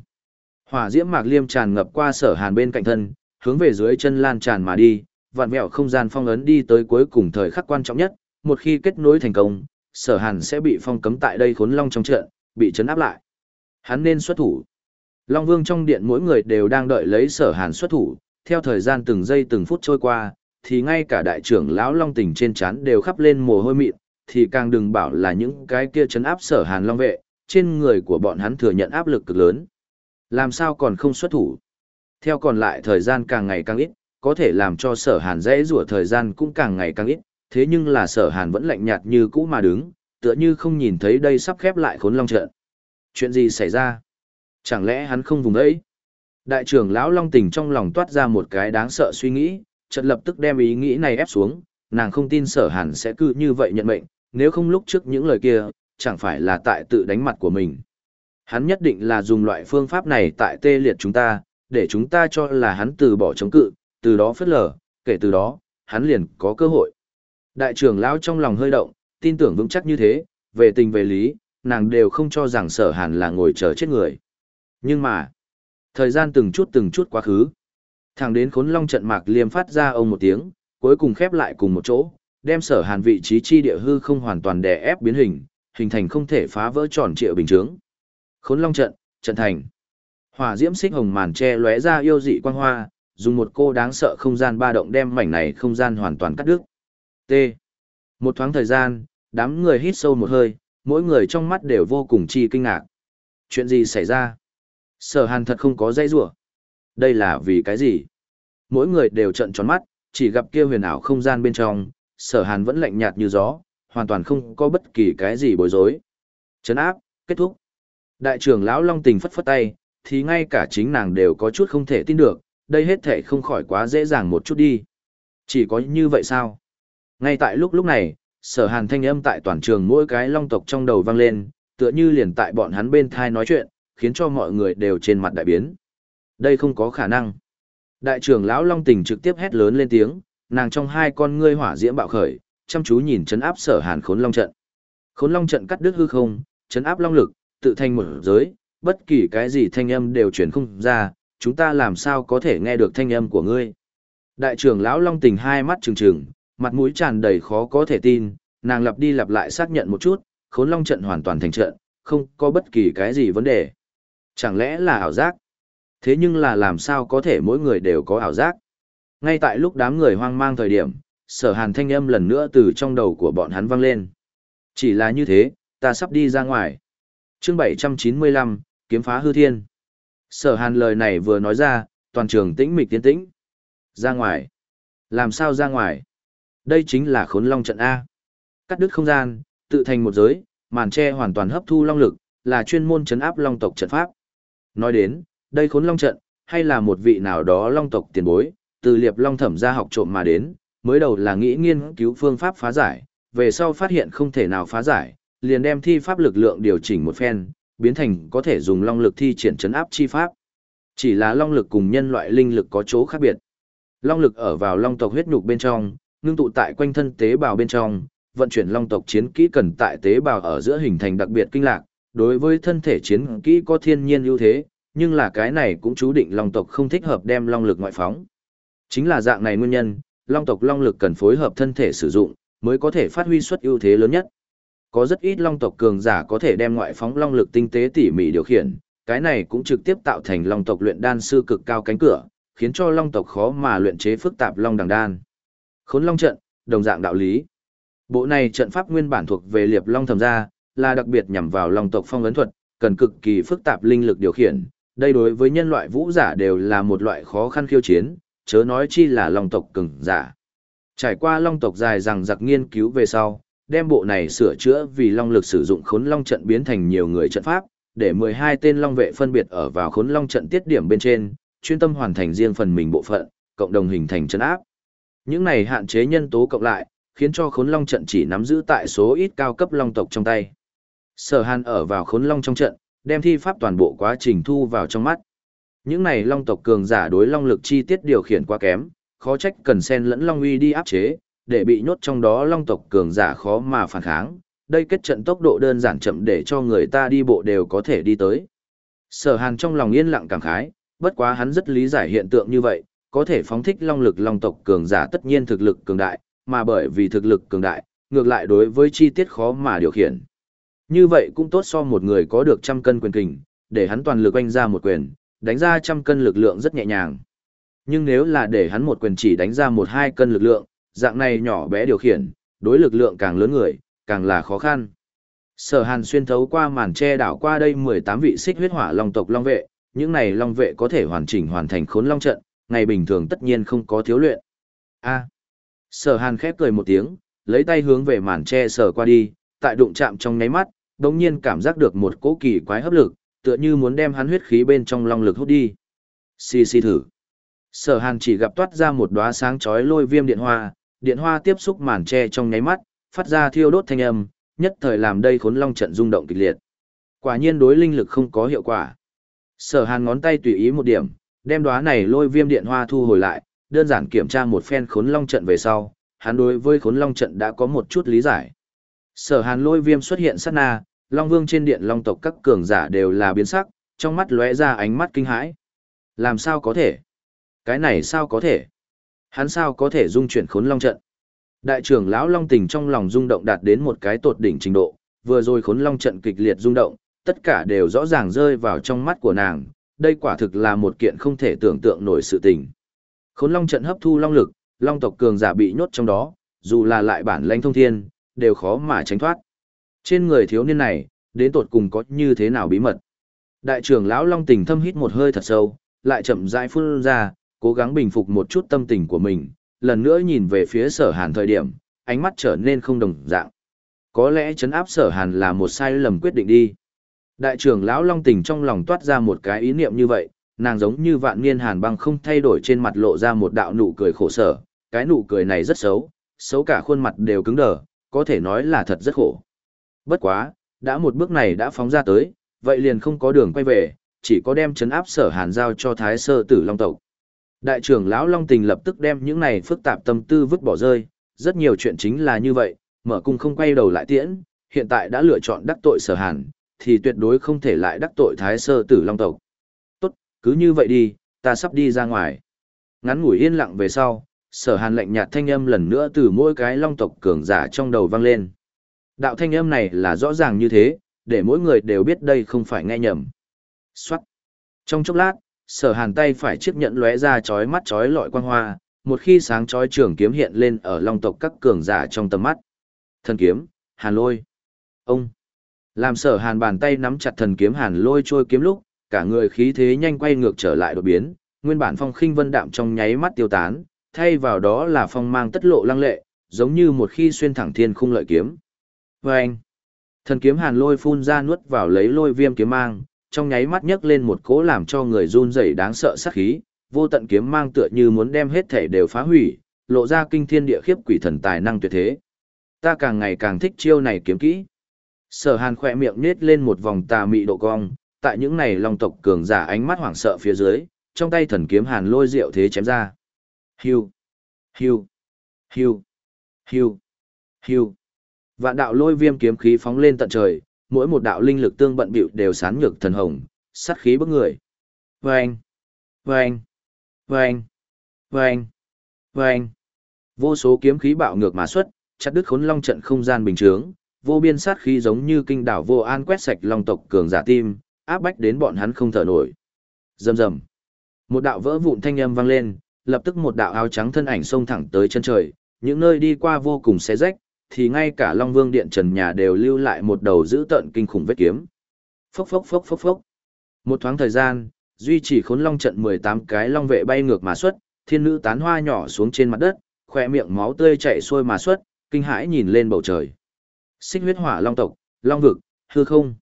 Hỏa diễm mạc liêm tràn ngập qua Sở Hàn bên cạnh thân, hướng về dưới chân lan tràn mà đi, vạn mẹo không gian phong ấn đi tới cuối cùng thời khắc quan trọng nhất, một khi kết nối thành công, sở hàn sẽ bị phong cấm tại đây khốn long trong trận, bị chấn áp lại. Hắn nên xuất thủ. Long Vương trong điện mỗi người đều đang đợi lấy sở hàn xuất thủ, theo thời gian từng giây từng phút trôi qua, thì ngay cả đại trưởng lão Long Tỉnh trên chán đều khắp lên mồ hôi mịn, thì càng đừng bảo là những cái kia chấn áp sở hàn long vệ, trên người của bọn hắn thừa nhận áp lực cực lớn. Làm sao còn không xuất thủ? Theo còn lại thời gian càng ngày càng ít, có thể làm cho sở hàn dễ rủa thời gian cũng càng ngày càng ít, thế nhưng là sở hàn vẫn lạnh nhạt như cũ mà đứng, tựa như không nhìn thấy đây sắp khép lại khốn long trận. Chuyện gì xảy ra? Chẳng lẽ hắn không vùng ấy? Đại trưởng lão Long Tình trong lòng toát ra một cái đáng sợ suy nghĩ, chợt lập tức đem ý nghĩ này ép xuống, nàng không tin sở hàn sẽ cứ như vậy nhận mệnh, nếu không lúc trước những lời kia, chẳng phải là tại tự đánh mặt của mình. Hắn nhất định là dùng loại phương pháp này tại tê liệt chúng ta, để chúng ta cho là hắn từ bỏ chống cự, từ đó phất lờ, kể từ đó, hắn liền có cơ hội. Đại trưởng lão trong lòng hơi động, tin tưởng vững chắc như thế, về tình về lý, nàng đều không cho rằng sở hàn là ngồi chờ chết người. Nhưng mà, thời gian từng chút từng chút quá khứ. Thẳng đến khốn long trận mạc liêm phát ra ông một tiếng, cuối cùng khép lại cùng một chỗ, đem sở hàn vị trí chi địa hư không hoàn toàn đè ép biến hình, hình thành không thể phá vỡ tròn trịa bình chướng. Khốn long trận, trận thành. Hỏa diễm xích hồng màn che lóe ra yêu dị quang hoa, dùng một cô đáng sợ không gian ba động đem mảnh này không gian hoàn toàn cắt đứt. T. Một thoáng thời gian, đám người hít sâu một hơi, mỗi người trong mắt đều vô cùng chi kinh ngạc. Chuyện gì xảy ra? Sở hàn thật không có dây rủa Đây là vì cái gì? Mỗi người đều trận tròn mắt, chỉ gặp kia huyền ảo không gian bên trong, sở hàn vẫn lạnh nhạt như gió, hoàn toàn không có bất kỳ cái gì bối rối. Chấn áp, kết thúc. Đại trưởng lão Long Tình phất phất tay, thì ngay cả chính nàng đều có chút không thể tin được, đây hết thể không khỏi quá dễ dàng một chút đi. Chỉ có như vậy sao? Ngay tại lúc lúc này, sở hàn thanh âm tại toàn trường mỗi cái long tộc trong đầu vang lên, tựa như liền tại bọn hắn bên thai nói chuyện, khiến cho mọi người đều trên mặt đại biến. Đây không có khả năng. Đại trưởng lão Long Tình trực tiếp hét lớn lên tiếng, nàng trong hai con ngươi hỏa diễm bạo khởi, chăm chú nhìn chấn áp sở hàn khốn long trận. Khốn long trận cắt đứt hư không, chấn áp long lực, tự thành một giới, bất kỳ cái gì thanh âm đều truyền không ra, chúng ta làm sao có thể nghe được thanh âm của ngươi. Đại trưởng lão Long Tình hai mắt trừng trừng, mặt mũi tràn đầy khó có thể tin, nàng lặp đi lặp lại xác nhận một chút, khốn long trận hoàn toàn thành trận, không có bất kỳ cái gì vấn đề. Chẳng lẽ là ảo giác? Thế nhưng là làm sao có thể mỗi người đều có ảo giác? Ngay tại lúc đám người hoang mang thời điểm, sở hàn thanh âm lần nữa từ trong đầu của bọn hắn vang lên. Chỉ là như thế, ta sắp đi ra ngoài. chương 795, kiếm phá hư thiên. Sở hàn lời này vừa nói ra, toàn trường tĩnh mịch tiến tĩnh. Ra ngoài. Làm sao ra ngoài? Đây chính là khốn long trận A. Cắt đứt không gian, tự thành một giới, màn tre hoàn toàn hấp thu long lực, là chuyên môn chấn áp long tộc trận pháp. Nói đến, đây khốn long trận, hay là một vị nào đó long tộc tiền bối, từ liệp long thẩm ra học trộm mà đến, mới đầu là nghĩ nghiên cứu phương pháp phá giải, về sau phát hiện không thể nào phá giải, liền đem thi pháp lực lượng điều chỉnh một phen, biến thành có thể dùng long lực thi triển chấn áp chi pháp. Chỉ là long lực cùng nhân loại linh lực có chỗ khác biệt. Long lực ở vào long tộc huyết nhục bên trong, ngưng tụ tại quanh thân tế bào bên trong, vận chuyển long tộc chiến kỹ cần tại tế bào ở giữa hình thành đặc biệt kinh lạc, đối với thân thể chiến kỹ có thiên nhiên ưu thế, nhưng là cái này cũng chú định long tộc không thích hợp đem long lực ngoại phóng. Chính là dạng này nguyên nhân, long tộc long lực cần phối hợp thân thể sử dụng, mới có thể phát huy suất ưu thế lớn nhất. Có rất ít long tộc cường giả có thể đem ngoại phóng long lực tinh tế tỉ mỉ điều khiển, cái này cũng trực tiếp tạo thành long tộc luyện đan sư cực cao cánh cửa, khiến cho long tộc khó mà luyện chế phức tạp long đằng đan. Khốn long trận, đồng dạng đạo lý. Bộ này trận pháp nguyên bản thuộc về liệp long thẩm gia, là đặc biệt nhằm vào long tộc phong ấn thuật, cần cực kỳ phức tạp linh lực điều khiển. Đây đối với nhân loại vũ giả đều là một loại khó khăn khiêu chiến, chớ nói chi là long tộc cường giả. Trải qua long tộc dài rằng giặc nghiên cứu về sau, đem bộ này sửa chữa vì long lực sử dụng khốn long trận biến thành nhiều người trận pháp, để 12 tên long vệ phân biệt ở vào khốn long trận tiết điểm bên trên, chuyên tâm hoàn thành riêng phần mình bộ phận, cộng đồng hình thành trận áp. Những này hạn chế nhân tố cộng lại, khiến cho khốn long trận chỉ nắm giữ tại số ít cao cấp long tộc trong tay. Sở Hàn ở vào khốn long trong trận, đem thi pháp toàn bộ quá trình thu vào trong mắt. Những này long tộc cường giả đối long lực chi tiết điều khiển quá kém, khó trách cần sen lẫn long uy đi áp chế, để bị nhốt trong đó long tộc cường giả khó mà phản kháng. Đây kết trận tốc độ đơn giản chậm để cho người ta đi bộ đều có thể đi tới. Sở Hàn trong lòng yên lặng cảm khái, bất quá hắn rất lý giải hiện tượng như vậy, có thể phóng thích long lực long tộc cường giả tất nhiên thực lực cường đại, mà bởi vì thực lực cường đại, ngược lại đối với chi tiết khó mà điều khiển. Như vậy cũng tốt so một người có được trăm cân quyền kình, để hắn toàn lực oanh ra một quyền, đánh ra trăm cân lực lượng rất nhẹ nhàng. Nhưng nếu là để hắn một quyền chỉ đánh ra một hai cân lực lượng, dạng này nhỏ bé điều khiển, đối lực lượng càng lớn người, càng là khó khăn. Sở Hàn xuyên thấu qua màn che đảo qua đây 18 vị xích huyết hỏa long tộc long vệ, những này long vệ có thể hoàn chỉnh hoàn thành khốn long trận, ngày bình thường tất nhiên không có thiếu luyện. A. Sở Hàn khép cười một tiếng, lấy tay hướng về màn che sở qua đi, tại đụng chạm trong nháy mắt, đống nhiên cảm giác được một cỗ kỳ quái hấp lực, tựa như muốn đem hắn huyết khí bên trong long lực hút đi. Xì xì thử. Sở Hàn chỉ gặp toát ra một đóa sáng chói lôi viêm điện hoa, điện hoa tiếp xúc màn tre trong nháy mắt, phát ra thiêu đốt thanh âm, nhất thời làm đây khốn long trận rung động kịch liệt. Quả nhiên đối linh lực không có hiệu quả. Sở Hàn ngón tay tùy ý một điểm, đem đóa này lôi viêm điện hoa thu hồi lại, đơn giản kiểm tra một phen khốn long trận về sau, hắn đối với khốn long trận đã có một chút lý giải. Sở Hàn lôi viêm xuất hiện sát na, Long Vương trên điện Long tộc các cường giả đều là biến sắc, trong mắt lóe ra ánh mắt kinh hãi. Làm sao có thể? Cái này sao có thể? Hắn sao có thể dung chuyển khốn long trận? Đại trưởng lão Long Tình trong lòng rung động đạt đến một cái tột đỉnh trình độ, vừa rồi khốn long trận kịch liệt rung động, tất cả đều rõ ràng rơi vào trong mắt của nàng, đây quả thực là một kiện không thể tưởng tượng nổi sự tình. Khốn long trận hấp thu long lực, long tộc cường giả bị nhốt trong đó, dù là lại bản lãnh thông thiên, đều khó mà tránh thoát. Trên người thiếu niên này, đến tột cùng có như thế nào bí mật. Đại trưởng lão Long Tình thâm hít một hơi thật sâu, lại chậm rãi phun ra, cố gắng bình phục một chút tâm tình của mình, lần nữa nhìn về phía sở hàn thời điểm, ánh mắt trở nên không đồng dạng. có lẽ chấn áp sở hàn là một sai lầm quyết định đi. Đại trưởng lão Long Tình trong lòng toát ra một cái ý niệm như vậy, nàng giống như vạn niên hàn băng không thay đổi trên mặt lộ ra một đạo nụ cười khổ sở, cái nụ cười này rất xấu, xấu cả khuôn mặt đều cứng đờ, có thể nói là thật rất khổ. Bất quá, đã một bước này đã phóng ra tới, vậy liền không có đường quay về, chỉ có đem chấn áp sở hàn giao cho thái sơ tử long tộc. Đại trưởng lão Long Tình lập tức đem những này phức tạp tâm tư vứt bỏ rơi, rất nhiều chuyện chính là như vậy, mở cung không quay đầu lại tiễn, hiện tại đã lựa chọn đắc tội sở hàn, thì tuyệt đối không thể lại đắc tội thái sơ tử long tộc. Tốt, cứ như vậy đi, ta sắp đi ra ngoài. Ngắn ngủi yên lặng về sau, sở hàn lạnh nhạt thanh âm lần nữa từ mỗi cái long tộc cường giả trong đầu vang lên. Đạo thanh âm này là rõ ràng như thế, để mỗi người đều biết đây không phải nghe nhầm. Xoát. Trong chốc lát, sở hàn tay phải chiếc nhận lóe ra chói mắt chói lọi quang hoa, một khi sáng chói trường kiếm hiện lên ở long tộc các cường giả trong tầm mắt. Thần kiếm, hàn lôi. Ông. Làm sở hàn bàn tay nắm chặt thần kiếm hàn lôi trôi kiếm lúc, cả người khí thế nhanh quay ngược trở lại đột biến, nguyên bản phong khinh vân đạm trong nháy mắt tiêu tán, thay vào đó là phong mang tất lộ lăng lệ, giống như một khi xuyên thẳng thiên khung lợi kiếm. Và anh, thần kiếm hàn lôi phun ra nuốt vào lấy lôi viêm kiếm mang, trong nháy mắt nhấc lên một cỗ làm cho người run rẩy đáng sợ sát khí, vô tận kiếm mang tựa như muốn đem hết thể đều phá hủy, lộ ra kinh thiên địa khiếp quỷ thần tài năng tuyệt thế. Ta càng ngày càng thích chiêu này kiếm kỹ. Sở hàn khỏe miệng nết lên một vòng tà mị độ cong, tại những này long tộc cường giả ánh mắt hoảng sợ phía dưới, trong tay thần kiếm hàn lôi diệu thế chém ra. Hiu, hiu, hiu, hiu, hiu. Vạn đạo lôi viêm kiếm khí phóng lên tận trời, mỗi một đạo linh lực tương bận bịu đều sán nhược thần hồng, sát khí bức người. Vâng, vâng, vâng, vâng, vâng. Vô số kiếm khí bạo ngược mà xuất, chặt đứt khốn long trận không gian bình trướng, vô biên sát khí giống như kinh đảo vô an quét sạch long tộc cường giả tim, áp bách đến bọn hắn không thở nổi. Rầm rầm. Một đạo vỡ vụn thanh âm vang lên, lập tức một đạo áo trắng thân ảnh xông thẳng tới chân trời, những nơi đi qua vô cùng xé rách, thì ngay cả Long Vương điện trần nhà đều lưu lại một đầu dữ tợn kinh khủng vết kiếm. Phốc phốc phốc phốc phốc. Một thoáng thời gian, duy trì khốn long trận 18 cái long vệ bay ngược mà xuất, thiên nữ tán hoa nhỏ xuống trên mặt đất, khỏe miệng máu tươi chảy xuôi mà xuất, kinh hãi nhìn lên bầu trời. Xích huyết hỏa long tộc, long vực, hư không.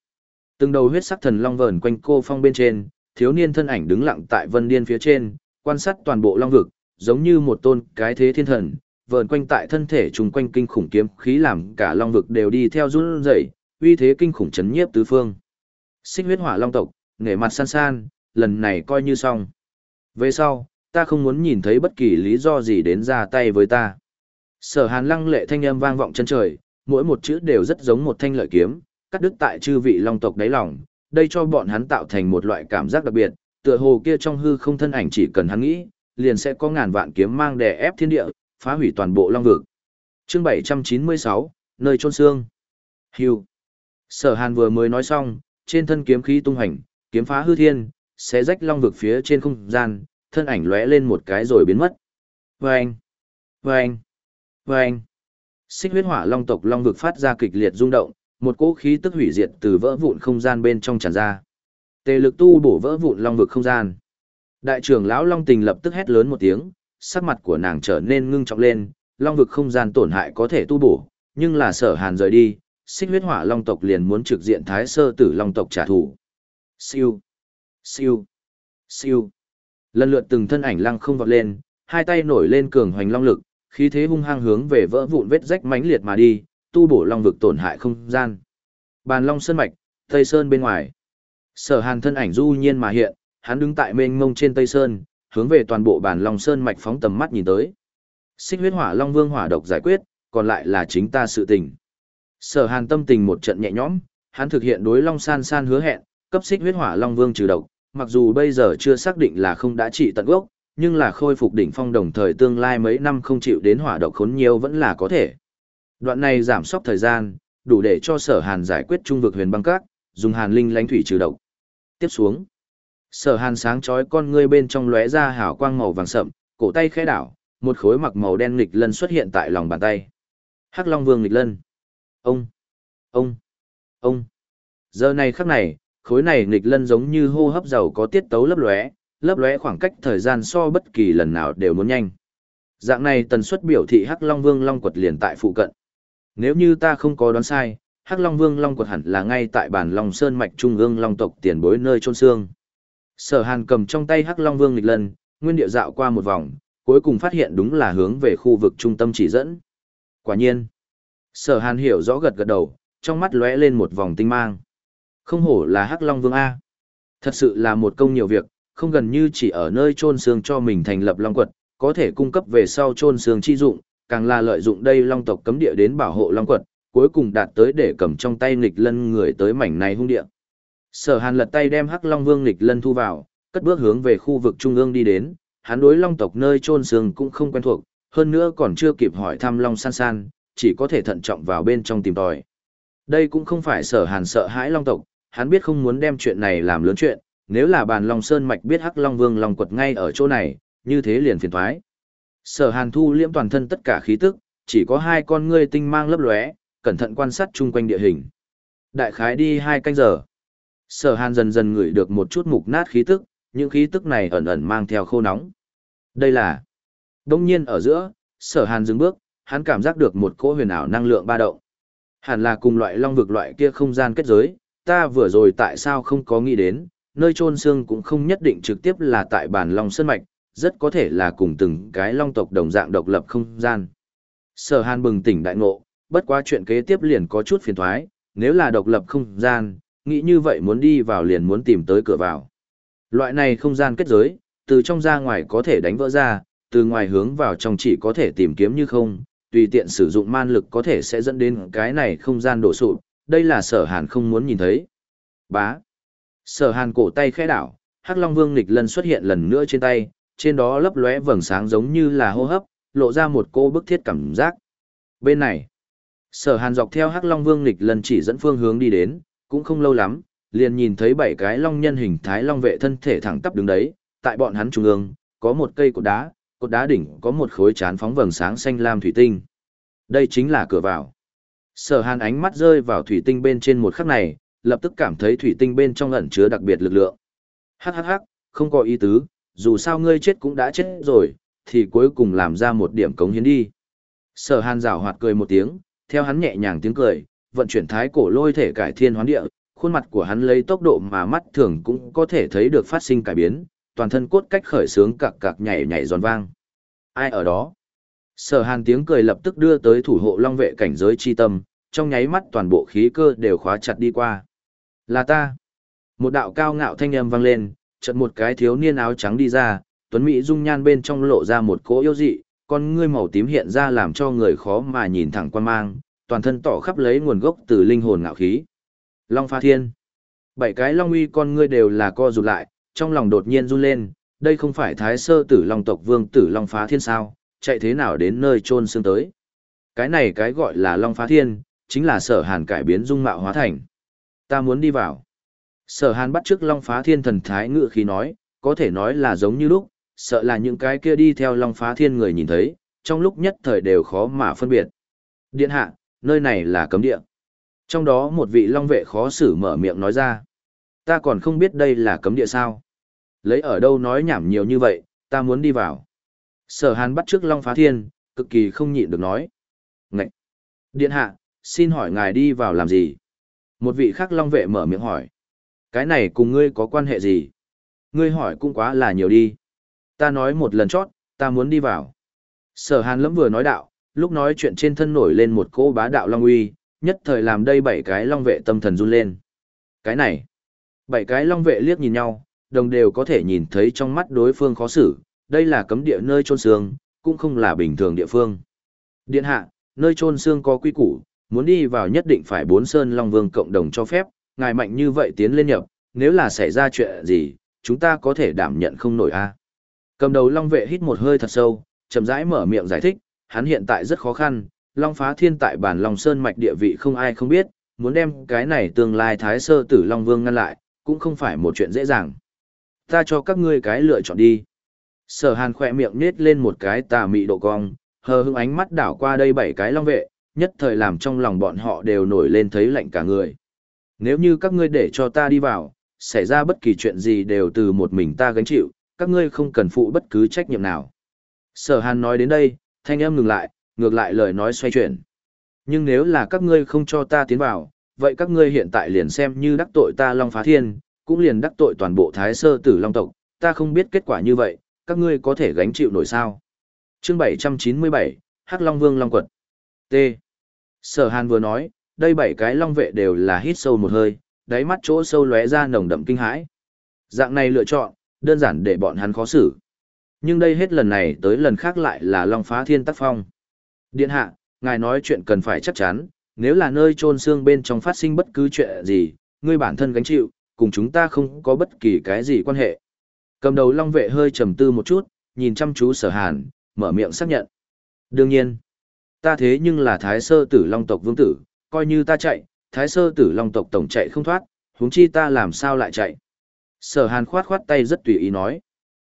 Từng đầu huyết sắc thần long vờn quanh cô phong bên trên, thiếu niên thân ảnh đứng lặng tại vân điên phía trên, quan sát toàn bộ long vực, giống như một tôn cái thế thiên thần, vờn quanh tại thân thể trùng quanh kinh khủng kiếm khí làm cả long vực đều đi theo run rẩy, uy thế kinh khủng chấn nhiếp tứ phương. Xích huyết hỏa long tộc, nghề mặt san san, lần này coi như xong. Về sau, ta không muốn nhìn thấy bất kỳ lý do gì đến ra tay với ta. Sở hàn lăng lệ thanh âm vang vọng chân trời, mỗi một chữ đều rất giống một thanh lợi kiếm, cắt đứt tại chư vị long tộc đáy lòng, đây cho bọn hắn tạo thành một loại cảm giác đặc biệt, tựa hồ kia trong hư không thân ảnh chỉ cần hắn nghĩ, liền sẽ có ngàn vạn kiếm mang đè ép thiên địa, phá hủy toàn bộ long vực. Chương 796, nơi chôn xương. Hưu. Sở Hàn vừa mới nói xong, trên thân kiếm khí tung hành, kiếm phá hư thiên, xé rách long vực phía trên không gian, thân ảnh lóe lên một cái rồi biến mất. Vâng! Vâng! Vâng! Xích huyết hỏa long tộc long vực phát ra kịch liệt rung động, một cỗ khí tức hủy diệt từ vỡ vụn không gian bên trong tràn ra. Tề lực tu bổ vỡ vụn long vực không gian. Đại trưởng lão Long Tình lập tức hét lớn một tiếng, sắc mặt của nàng trở nên ngưng trọng lên, long vực không gian tổn hại có thể tu bổ, nhưng là sở hàn rời đi, xích huyết hỏa long tộc liền muốn trực diện thái sơ tử long tộc trả thù. Siêu, siêu, siêu. Lần lượt từng thân ảnh lăng không vọt lên, hai tay nổi lên cường hoành long lực, khí thế hung hăng hướng về vỡ vụn vết rách mãnh liệt mà đi, tu bổ long vực tổn hại không gian. Bàn long sơn mạch, Tây Sơn bên ngoài. Sở Hàn thân ảnh du nhiên mà hiện, hắn đứng tại mênh mông trên Tây Sơn, hướng về toàn bộ bản long sơn mạch phóng tầm mắt nhìn tới. Xích huyết hỏa long vương hỏa độc giải quyết, còn lại là chính ta sự tình. Sở Hàn tâm tình một trận nhẹ nhõm, hắn thực hiện đối Long San San hứa hẹn, cấp xích huyết hỏa long vương trừ độc, mặc dù bây giờ chưa xác định là không đã trị tận gốc, nhưng là khôi phục đỉnh phong đồng thời tương lai mấy năm không chịu đến hỏa độc khốn nhiều vẫn là có thể. Đoạn này giảm sóc thời gian, đủ để cho sở hàn giải quyết trung vực huyền băng các, dùng hàn linh lãnh thủy trừ độc. Tiếp xuống, sở hàn sáng chói con ngươi bên trong lóe ra hào quang màu vàng sậm, cổ tay khẽ đảo, một khối mặc màu đen nghịch lân xuất hiện tại lòng bàn tay. Hắc Long Vương nghịch lân. Ông, ông, ông. Giờ này khắc này, khối này nghịch lân giống như hô hấp dầu có tiết tấu lấp lóe, lấp lóe khoảng cách thời gian so bất kỳ lần nào đều muốn nhanh. Dạng này tần suất biểu thị Hắc Long Vương Long quật liền tại phụ cận. Nếu như ta không có đoán sai, Hắc Long Vương Long quật hẳn là ngay tại bản Long Sơn mạch trung ương Long tộc tiền bối nơi chôn xương. Sở Hàn cầm trong tay Hắc Long Vương nghịch lần, nguyên địa dạo qua một vòng, cuối cùng phát hiện đúng là hướng về khu vực trung tâm chỉ dẫn. Quả nhiên, Sở Hàn hiểu rõ gật gật đầu, trong mắt lóe lên một vòng tinh mang. Không hổ là Hắc Long Vương A. Thật sự là một công nhiều việc, không gần như chỉ ở nơi chôn xương cho mình thành lập Long quật, có thể cung cấp về sau chôn xương chi dụng, càng là lợi dụng đây Long tộc cấm địa đến bảo hộ Long quật, cuối cùng đạt tới để cầm trong tay nghịch lân người tới mảnh này hung địa. Sở Hàn lật tay đem Hắc Long Vương lịch lân thu vào, cất bước hướng về khu vực trung ương đi đến, hắn đối Long tộc nơi chôn xương cũng không quen thuộc, hơn nữa còn chưa kịp hỏi thăm Long San San, chỉ có thể thận trọng vào bên trong tìm tòi. Đây cũng không phải Sở Hàn sợ hãi Long tộc, hắn biết không muốn đem chuyện này làm lớn chuyện, nếu là bàn Long Sơn mạch biết Hắc Long Vương Long quật ngay ở chỗ này, như thế liền phiền thoái. Sở Hàn thu liễm toàn thân tất cả khí tức, chỉ có hai con ngươi tinh mang lấp lóe, cẩn thận quan sát chung quanh địa hình. Đại khái đi hai canh giờ. Sở Hàn dần dần ngửi được một chút mục nát khí tức, những khí tức này ẩn ẩn mang theo khô nóng. Đây là... Đông nhiên ở giữa, Sở Hàn dừng bước, hắn cảm giác được một cỗ huyền ảo năng lượng ba động. Hẳn là cùng loại long vực loại kia không gian kết giới, ta vừa rồi tại sao không có nghĩ đến, nơi trôn xương cũng không nhất định trực tiếp là tại bản long sơn mạch, rất có thể là cùng từng cái long tộc đồng dạng độc lập không gian. Sở Hàn bừng tỉnh đại ngộ, bất quá chuyện kế tiếp liền có chút phiền thoái, nếu là độc lập không gian, nghĩ như vậy muốn đi vào liền muốn tìm tới cửa vào. Loại này không gian kết giới, từ trong ra ngoài có thể đánh vỡ ra, từ ngoài hướng vào trong chỉ có thể tìm kiếm như không, tùy tiện sử dụng man lực có thể sẽ dẫn đến cái này không gian đổ sụp, đây là sở hàn không muốn nhìn thấy. Bá. Sở hàn cổ tay khẽ đảo, hắc long vương nghịch Lân xuất hiện lần nữa trên tay, trên đó lấp lóe vầng sáng giống như là hô hấp, lộ ra một cô bức thiết cảm giác. Bên này, sở hàn dọc theo hắc long vương nghịch Lân chỉ dẫn phương hướng đi đến, cũng không lâu lắm, liền nhìn thấy bảy cái long nhân hình thái long vệ thân thể thẳng tắp đứng đấy, tại bọn hắn trung ương, có một cây cột đá, cột đá đỉnh có một khối chán phóng vầng sáng xanh lam thủy tinh. Đây chính là cửa vào. Sở Hàn ánh mắt rơi vào thủy tinh bên trên một khắc này, lập tức cảm thấy thủy tinh bên trong ẩn chứa đặc biệt lực lượng. Hắc hắc hắc, không có ý tứ, dù sao ngươi chết cũng đã chết rồi, thì cuối cùng làm ra một điểm cống hiến đi. Sở Hàn rảo hoạt cười một tiếng, theo hắn nhẹ nhàng tiếng cười, vận chuyển thái cổ lôi thể cải thiên hoán địa, khuôn mặt của hắn lấy tốc độ mà mắt thường cũng có thể thấy được phát sinh cải biến, toàn thân cốt cách khởi sướng cạc cạc nhảy nhảy giòn vang. Ai ở đó? Sở hàn tiếng cười lập tức đưa tới thủ hộ long vệ cảnh giới chi tâm, trong nháy mắt toàn bộ khí cơ đều khóa chặt đi qua. Là ta. Một đạo cao ngạo thanh âm vang lên, chợt một cái thiếu niên áo trắng đi ra, tuấn mỹ dung nhan bên trong lộ ra một cỗ yêu dị, con ngươi màu tím hiện ra làm cho người khó mà nhìn thẳng quan mang, toàn thân tỏ khắp lấy nguồn gốc từ linh hồn ngạo khí. Long Pha Thiên. Bảy cái long uy con ngươi đều là co rụt lại, trong lòng đột nhiên run lên, đây không phải thái sơ tử long tộc vương tử Long Phá Thiên sao, chạy thế nào đến nơi trôn xương tới. Cái này cái gọi là Long Phá Thiên, chính là sở hàn cải biến dung mạo hóa thành. Ta muốn đi vào. Sở hàn bắt trước Long Phá Thiên thần thái ngự khí nói, có thể nói là giống như lúc, sợ là những cái kia đi theo Long Phá Thiên người nhìn thấy, trong lúc nhất thời đều khó mà phân biệt. Điện hạ, nơi này là cấm địa. Trong đó một vị long vệ khó xử mở miệng nói ra. Ta còn không biết đây là cấm địa sao. Lấy ở đâu nói nhảm nhiều như vậy, ta muốn đi vào. Sở hàn bắt trước long phá thiên, cực kỳ không nhịn được nói. Ngậy! Điện hạ, xin hỏi ngài đi vào làm gì? Một vị khác long vệ mở miệng hỏi. Cái này cùng ngươi có quan hệ gì? Ngươi hỏi cũng quá là nhiều đi. Ta nói một lần chót, ta muốn đi vào. Sở hàn lẫm vừa nói đạo, lúc nói chuyện trên thân nổi lên một cỗ bá đạo long uy, nhất thời làm đây bảy cái long vệ tâm thần run lên. Cái này, bảy cái long vệ liếc nhìn nhau, đồng đều có thể nhìn thấy trong mắt đối phương khó xử, đây là cấm địa nơi trôn xương, cũng không là bình thường địa phương. Điện hạ, nơi trôn xương có quy củ, muốn đi vào nhất định phải bốn sơn long vương cộng đồng cho phép, ngài mạnh như vậy tiến lên nhập, nếu là xảy ra chuyện gì, chúng ta có thể đảm nhận không nổi a. Cầm đầu long vệ hít một hơi thật sâu, chậm rãi mở miệng giải thích, hắn hiện tại rất khó khăn, Long Phá Thiên tại bản Long Sơn mạch địa vị không ai không biết, muốn đem cái này tương lai Thái Sơ Tử Long Vương ngăn lại, cũng không phải một chuyện dễ dàng. Ta cho các ngươi cái lựa chọn đi. Sở Hàn khỏe miệng nết lên một cái tà mị độ cong, hờ hững ánh mắt đảo qua đây bảy cái long vệ, nhất thời làm trong lòng bọn họ đều nổi lên thấy lạnh cả người. Nếu như các ngươi để cho ta đi vào, xảy ra bất kỳ chuyện gì đều từ một mình ta gánh chịu, các ngươi không cần phụ bất cứ trách nhiệm nào. Sở Hàn nói đến đây, thanh âm ngừng lại, ngược lại lời nói xoay chuyển. Nhưng nếu là các ngươi không cho ta tiến vào, vậy các ngươi hiện tại liền xem như đắc tội ta Long Phá Thiên, cũng liền đắc tội toàn bộ Thái Sơ Tử Long tộc, ta không biết kết quả như vậy, các ngươi có thể gánh chịu nổi sao. Chương 797, Hắc Long Vương Long Quật T. Sở Hàn vừa nói, đây bảy cái long vệ đều là hít sâu một hơi, đáy mắt chỗ sâu lóe ra nồng đậm kinh hãi. Dạng này lựa chọn, đơn giản để bọn hắn khó xử. Nhưng đây hết lần này tới lần khác lại là Long Phá Thiên tác phong. Điện hạ, ngài nói chuyện cần phải chắc chắn, nếu là nơi trôn xương bên trong phát sinh bất cứ chuyện gì, ngươi bản thân gánh chịu, cùng chúng ta không có bất kỳ cái gì quan hệ. Cầm đầu Long vệ hơi trầm tư một chút, nhìn chăm chú Sở Hàn, mở miệng xác nhận. Đương nhiên, ta thế nhưng là Thái Sơ Tử Long tộc vương tử, coi như ta chạy, Thái Sơ Tử Long tộc tổng chạy không thoát, huống chi ta làm sao lại chạy. Sở Hàn khoát khoát tay rất tùy ý nói.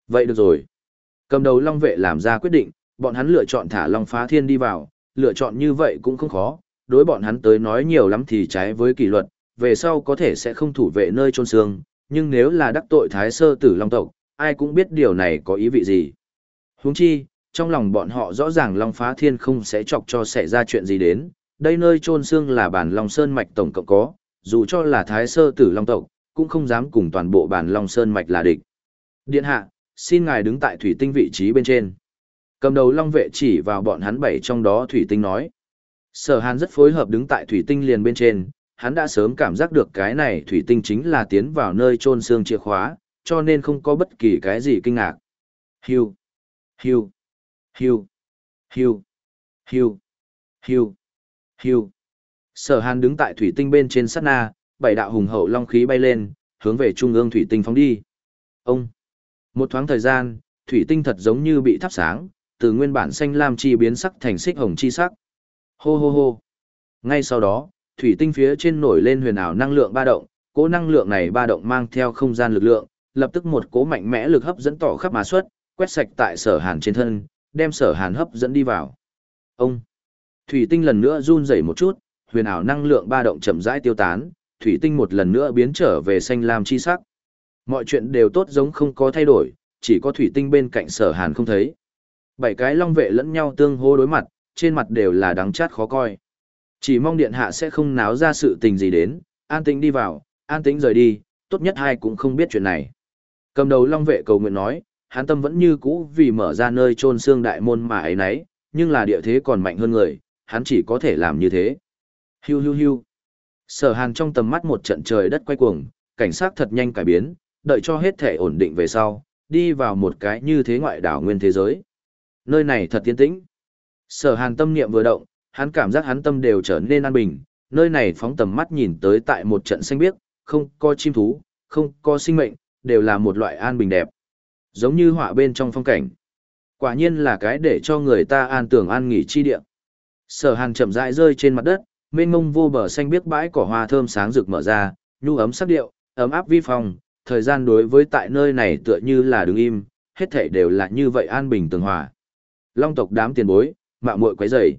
Vậy được rồi. Cầm đầu Long vệ làm ra quyết định, bọn hắn lựa chọn thả Long Phá Thiên đi vào, lựa chọn như vậy cũng không khó, đối bọn hắn tới nói nhiều lắm thì trái với kỷ luật, về sau có thể sẽ không thủ vệ nơi trôn xương, nhưng nếu là đắc tội Thái Sơ Tử Long tộc, ai cũng biết điều này có ý vị gì. Huống chi, trong lòng bọn họ rõ ràng Long Phá Thiên không sẽ chọc cho xảy ra chuyện gì đến, đây nơi trôn xương là bản Long Sơn Mạch tổng cộng có, dù cho là Thái Sơ Tử Long tộc, cũng không dám cùng toàn bộ bản Long Sơn Mạch là địch. Điện hạ, xin ngài đứng tại thủy tinh vị trí bên trên. Cầm đầu Long vệ chỉ vào bọn hắn bảy trong đó thủy tinh nói. Sở Hàn rất phối hợp đứng tại thủy tinh liền bên trên, hắn đã sớm cảm giác được cái này thủy tinh chính là tiến vào nơi trôn xương chìa khóa, cho nên không có bất kỳ cái gì kinh ngạc. Hiu, hiu, hiu, hiu, hiu, hiu, hiu. Sở Hàn đứng tại thủy tinh bên trên sát na, bảy đạo hùng hậu long khí bay lên, hướng về trung ương thủy tinh phóng đi. Ông. Một thoáng thời gian, thủy tinh thật giống như bị thắp sáng, từ nguyên bản xanh lam chi biến sắc thành xích hồng chi sắc. Hô hô hô. Ngay sau đó, thủy tinh phía trên nổi lên huyền ảo năng lượng ba động, cỗ năng lượng này ba động mang theo không gian lực lượng, lập tức một cỗ mạnh mẽ lực hấp dẫn tỏ khắp mà xuất, quét sạch tại sở hàn trên thân, đem sở hàn hấp dẫn đi vào. Ông. Thủy tinh lần nữa run rẩy một chút, huyền ảo năng lượng ba động chậm rãi tiêu tán, thủy tinh một lần nữa biến trở về xanh lam chi sắc. Mọi chuyện đều tốt giống không có thay đổi, chỉ có thủy tinh bên cạnh sở hàn không thấy. Bảy cái long vệ lẫn nhau tương hô đối mặt, trên mặt đều là đắng chát khó coi. Chỉ mong điện hạ sẽ không náo ra sự tình gì đến, an tĩnh đi vào, an tĩnh rời đi, tốt nhất hai cũng không biết chuyện này. Cầm đầu long vệ cầu nguyện nói, hắn tâm vẫn như cũ vì mở ra nơi trôn xương đại môn mà ấy nấy, nhưng là địa thế còn mạnh hơn người, hắn chỉ có thể làm như thế. Hiu hiu hiu. Sở hàn trong tầm mắt một trận trời đất quay cuồng, cảnh sát thật nhanh cải biến, đợi cho hết thể ổn định về sau, đi vào một cái như thế ngoại đảo nguyên thế giới. Nơi này thật tiến tĩnh. Sở hàn tâm niệm vừa động, hắn cảm giác hắn tâm đều trở nên an bình, nơi này phóng tầm mắt nhìn tới tại một trận xanh biếc, không có chim thú, không có sinh mệnh, đều là một loại an bình đẹp. Giống như họa bên trong phong cảnh. Quả nhiên là cái để cho người ta an tưởng an nghỉ chi địa. Sở hàn chậm rãi rơi trên mặt đất, mênh mông vô bờ xanh biếc bãi cỏ hoa thơm sáng rực mở ra, nhu ấm sắc điệu, ấm áp vi phong, thời gian đối với tại nơi này tựa như là đứng im, hết thảy đều là như vậy an bình tường hòa. Long tộc đám tiền bối, mạo muội quấy rầy.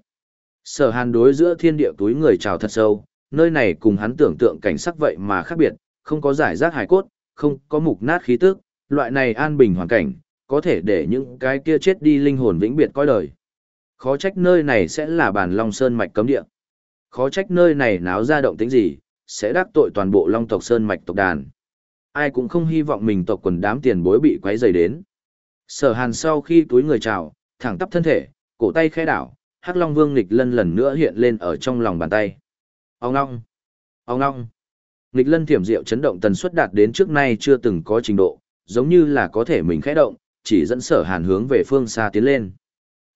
Sở Hàn đối giữa thiên địa túi người chào thật sâu, nơi này cùng hắn tưởng tượng cảnh sắc vậy mà khác biệt, không có giải rác hải cốt, không có mục nát khí tức, loại này an bình hoàn cảnh, có thể để những cái kia chết đi linh hồn vĩnh biệt coi đời. Khó trách nơi này sẽ là bản Long Sơn mạch cấm địa. Khó trách nơi này náo ra động tĩnh gì, sẽ đắc tội toàn bộ Long tộc Sơn mạch tộc đàn. Ai cũng không hy vọng mình tộc quần đám tiền bối bị quấy rầy đến. Sở Hàn sau khi túi người chào, thẳng tắp thân thể, cổ tay khẽ đảo, Hắc Long Vương lịch Lân lần nữa hiện lên ở trong lòng bàn tay. Ông ngong, ông ngong. lịch Lân thiểm diệu chấn động tần suất đạt đến trước nay chưa từng có trình độ, giống như là có thể mình khẽ động, chỉ dẫn Sở Hàn hướng về phương xa tiến lên.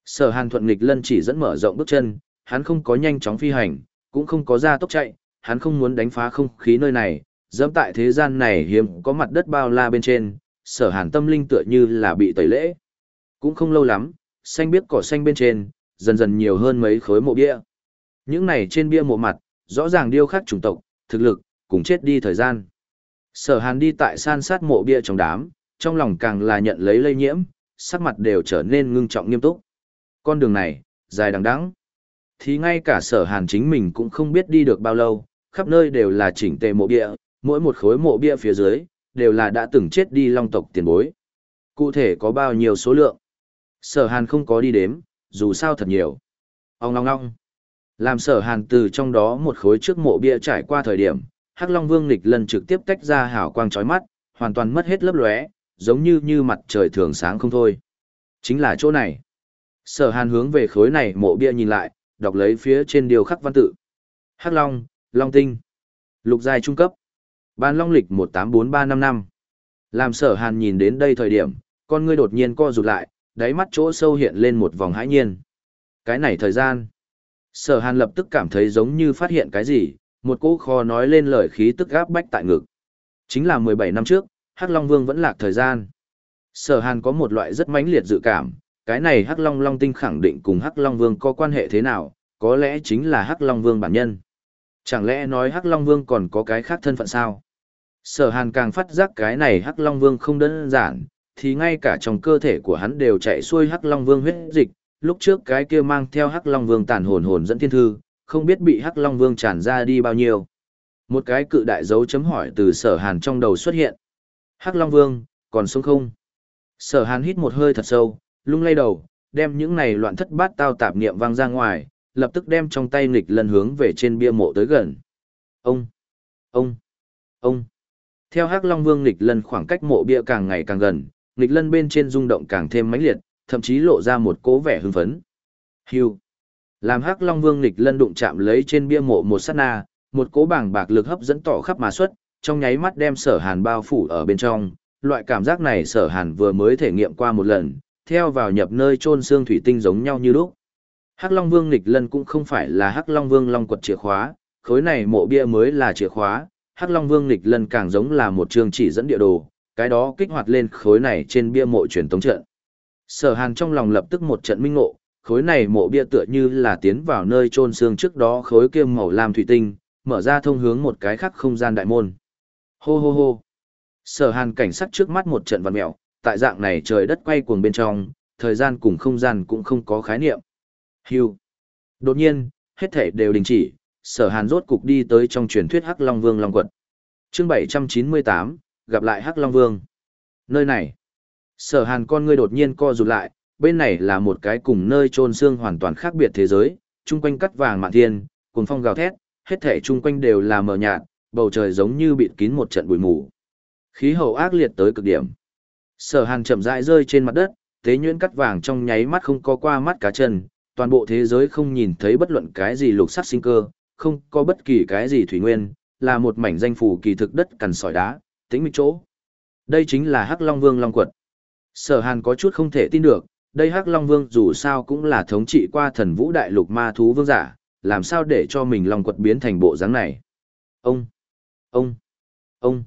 Sở Hàn thuận lịch Lân chỉ dẫn mở rộng bước chân, hắn không có nhanh chóng phi hành, cũng không có ra tốc chạy, hắn không muốn đánh phá không khí nơi này, dẫm tại thế gian này hiếm có mặt đất bao la bên trên, Sở Hàn tâm linh tựa như là bị tẩy lễ. Cũng không lâu lắm, xanh biếc cỏ xanh bên trên, dần dần nhiều hơn mấy khối mộ bia. Những này trên bia mộ mặt, rõ ràng điêu khắc chủng tộc, thực lực, cùng chết đi thời gian. Sở hàn đi tại san sát mộ bia trong đám, trong lòng càng là nhận lấy lây nhiễm, sắc mặt đều trở nên ngưng trọng nghiêm túc. Con đường này, dài đằng đẵng Thì ngay cả sở hàn chính mình cũng không biết đi được bao lâu, khắp nơi đều là chỉnh tề mộ bia, mỗi một khối mộ bia phía dưới, đều là đã từng chết đi long tộc tiền bối. Cụ thể có bao nhiêu số lượng? Sở hàn không có đi đếm, dù sao thật nhiều. Ông long long Làm sở hàn từ trong đó một khối trước mộ bia trải qua thời điểm, Hắc Long Vương Nịch lần trực tiếp tách ra hào quang chói mắt, hoàn toàn mất hết lớp lóe, giống như như mặt trời thường sáng không thôi. Chính là chỗ này. Sở hàn hướng về khối này mộ bia nhìn lại, đọc lấy phía trên điều khắc văn tự. Hắc Long, Long Tinh. Lục giai trung cấp. Ban Long lịch 184355. Làm sở hàn nhìn đến đây thời điểm, con ngươi đột nhiên co rụt lại, đáy mắt chỗ sâu hiện lên một vòng hãi nhiên. Cái này thời gian. Sở hàn lập tức cảm thấy giống như phát hiện cái gì, một cỗ kho nói lên lời khí tức gáp bách tại ngực. Chính là 17 năm trước, Hắc Long Vương vẫn lạc thời gian. Sở hàn có một loại rất mãnh liệt dự cảm, cái này Hắc Long Long tinh khẳng định cùng Hắc Long Vương có quan hệ thế nào, có lẽ chính là Hắc Long Vương bản nhân. Chẳng lẽ nói Hắc Long Vương còn có cái khác thân phận sao? Sở Hàn càng phát giác cái này Hắc Long Vương không đơn giản, thì ngay cả trong cơ thể của hắn đều chạy xuôi Hắc Long Vương huyết dịch, lúc trước cái kia mang theo Hắc Long Vương tàn hồn hồn dẫn thiên thư, không biết bị Hắc Long Vương tràn ra đi bao nhiêu. Một cái cự đại dấu chấm hỏi từ Sở Hàn trong đầu xuất hiện. Hắc Long Vương, còn sống không? Sở Hàn hít một hơi thật sâu, lung lay đầu, đem những này loạn thất bát tao tạp niệm vang ra ngoài, lập tức đem trong tay nghịch lần hướng về trên bia mộ tới gần. Ông! Ông! Ông! Theo Hắc Long Vương nghịch lân khoảng cách mộ bia càng ngày càng gần, nghịch lân bên trên rung động càng thêm mãnh liệt, thậm chí lộ ra một cố vẻ hưng phấn. Hưu! Làm Hắc Long Vương nghịch lân đụng chạm lấy trên bia mộ một sát na, một cố bảng bạc lực hấp dẫn tỏ khắp mà xuất, trong nháy mắt đem sở hàn bao phủ ở bên trong. Loại cảm giác này sở hàn vừa mới thể nghiệm qua một lần, theo vào nhập nơi trôn xương thủy tinh giống nhau như lúc. Hắc Long Vương nghịch lân cũng không phải là Hắc Long Vương long quật chìa khóa, khối này mộ bia mới là chìa khóa, Hắc Long Vương lịch lân càng giống là một trường chỉ dẫn địa đồ, cái đó kích hoạt lên khối này trên bia mộ truyền tống trận. Sở Hàn trong lòng lập tức một trận minh ngộ, khối này mộ bia tựa như là tiến vào nơi chôn xương trước đó khối kia màu lam thủy tinh, mở ra thông hướng một cái khác không gian đại môn. Hô hô hô. Sở Hàn cảnh sát trước mắt một trận vặn mèo, tại dạng này trời đất quay cuồng bên trong, thời gian cùng không gian cũng không có khái niệm. Hưu. Đột nhiên, hết thể đều đình chỉ, sở hàn rốt cục đi tới trong truyền thuyết Hắc Long Vương Long Quật. chương 798, gặp lại Hắc Long Vương. Nơi này, sở hàn con ngươi đột nhiên co rụt lại, bên này là một cái cùng nơi trôn xương hoàn toàn khác biệt thế giới, chung quanh cắt vàng mạn thiên, cồn phong gào thét, hết thể chung quanh đều là mờ nhạt, bầu trời giống như bịt kín một trận bụi mù. Khí hậu ác liệt tới cực điểm. Sở hàn chậm rãi rơi trên mặt đất, tế nhuyễn cắt vàng trong nháy mắt không có qua mắt cá chân, toàn bộ thế giới không nhìn thấy bất luận cái gì lục sắc sinh cơ, không có bất kỳ cái gì thủy nguyên, là một mảnh danh phủ kỳ thực đất cằn sỏi đá, tĩnh mịch chỗ. Đây chính là Hắc Long Vương Long Quật. Sở Hàn có chút không thể tin được, đây Hắc Long Vương dù sao cũng là thống trị qua thần vũ đại lục ma thú vương giả, làm sao để cho mình Long Quật biến thành bộ dáng này. Ông, ông, ông.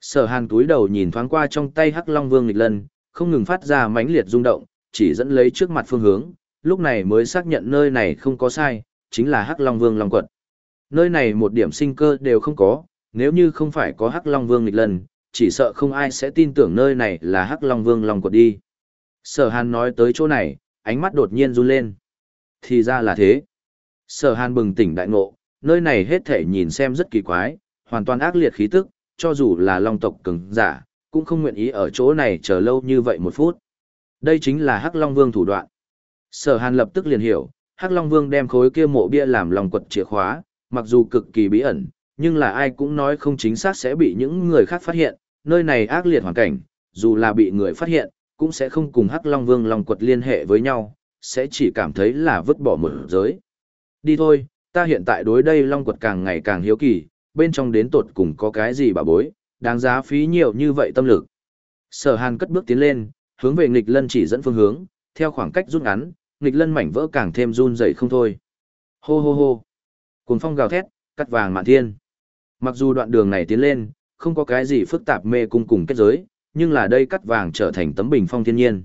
Sở Hàn túi đầu nhìn thoáng qua trong tay Hắc Long Vương nghịch lần, không ngừng phát ra mãnh liệt rung động, chỉ dẫn lấy trước mặt phương hướng, lúc này mới xác nhận nơi này không có sai, chính là Hắc Long Vương Long Quật. Nơi này một điểm sinh cơ đều không có, nếu như không phải có Hắc Long Vương nghịch lần, chỉ sợ không ai sẽ tin tưởng nơi này là Hắc Long Vương lòng Quật đi. Sở Hàn nói tới chỗ này, ánh mắt đột nhiên run lên. Thì ra là thế. Sở Hàn bừng tỉnh đại ngộ, nơi này hết thể nhìn xem rất kỳ quái, hoàn toàn ác liệt khí tức, cho dù là Long tộc cứng giả, cũng không nguyện ý ở chỗ này chờ lâu như vậy một phút. Đây chính là Hắc Long Vương thủ đoạn. Sở Hàn lập tức liền hiểu, Hắc Long Vương đem khối kia mộ bia làm lòng quật chìa khóa, mặc dù cực kỳ bí ẩn, nhưng là ai cũng nói không chính xác sẽ bị những người khác phát hiện, nơi này ác liệt hoàn cảnh, dù là bị người phát hiện, cũng sẽ không cùng Hắc Long Vương Long quật liên hệ với nhau, sẽ chỉ cảm thấy là vứt bỏ một giới. Đi thôi, ta hiện tại đối đây long quật càng ngày càng hiếu kỳ, bên trong đến tột cùng có cái gì bà bối, đáng giá phí nhiều như vậy tâm lực. Sở Hàn cất bước tiến lên, hướng về nghịch lân chỉ dẫn phương hướng, theo khoảng cách rút ngắn, nghịch lân mảnh vỡ càng thêm run rẩy không thôi. Hô hô hô. Cuồng phong gào thét, cắt vàng mạn thiên. Mặc dù đoạn đường này tiến lên, không có cái gì phức tạp mê cung cùng kết giới, nhưng là đây cắt vàng trở thành tấm bình phong thiên nhiên.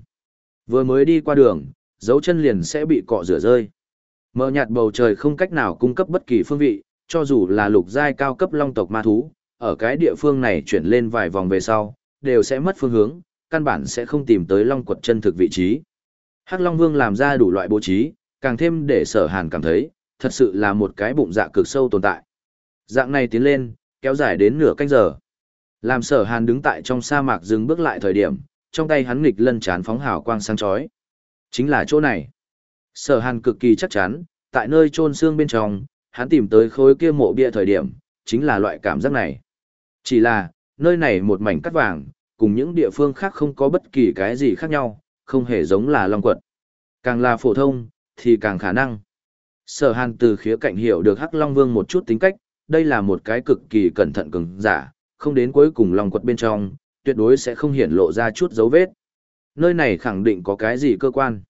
Vừa mới đi qua đường, dấu chân liền sẽ bị cọ rửa rơi. Mờ nhạt bầu trời không cách nào cung cấp bất kỳ phương vị, cho dù là lục giai cao cấp long tộc ma thú, ở cái địa phương này chuyển lên vài vòng về sau, đều sẽ mất phương hướng, căn bản sẽ không tìm tới long quật chân thực vị trí. Hắc Long Vương làm ra đủ loại bố trí, càng thêm để sở hàn cảm thấy, thật sự là một cái bụng dạ cực sâu tồn tại. Dạng này tiến lên, kéo dài đến nửa canh giờ. Làm sở hàn đứng tại trong sa mạc dừng bước lại thời điểm, trong tay hắn nghịch lân chán phóng hào quang sáng chói. Chính là chỗ này. Sở hàn cực kỳ chắc chắn, tại nơi chôn xương bên trong, hắn tìm tới khối kia mộ bia thời điểm, chính là loại cảm giác này. Chỉ là, nơi này một mảnh cắt vàng, cùng những địa phương khác không có bất kỳ cái gì khác nhau, không hề giống là long quật. Càng là phổ thông, thì càng khả năng. Sở hàn từ khía cạnh hiểu được Hắc Long Vương một chút tính cách, đây là một cái cực kỳ cẩn thận cứng giả, không đến cuối cùng long quật bên trong, tuyệt đối sẽ không hiển lộ ra chút dấu vết. Nơi này khẳng định có cái gì cơ quan.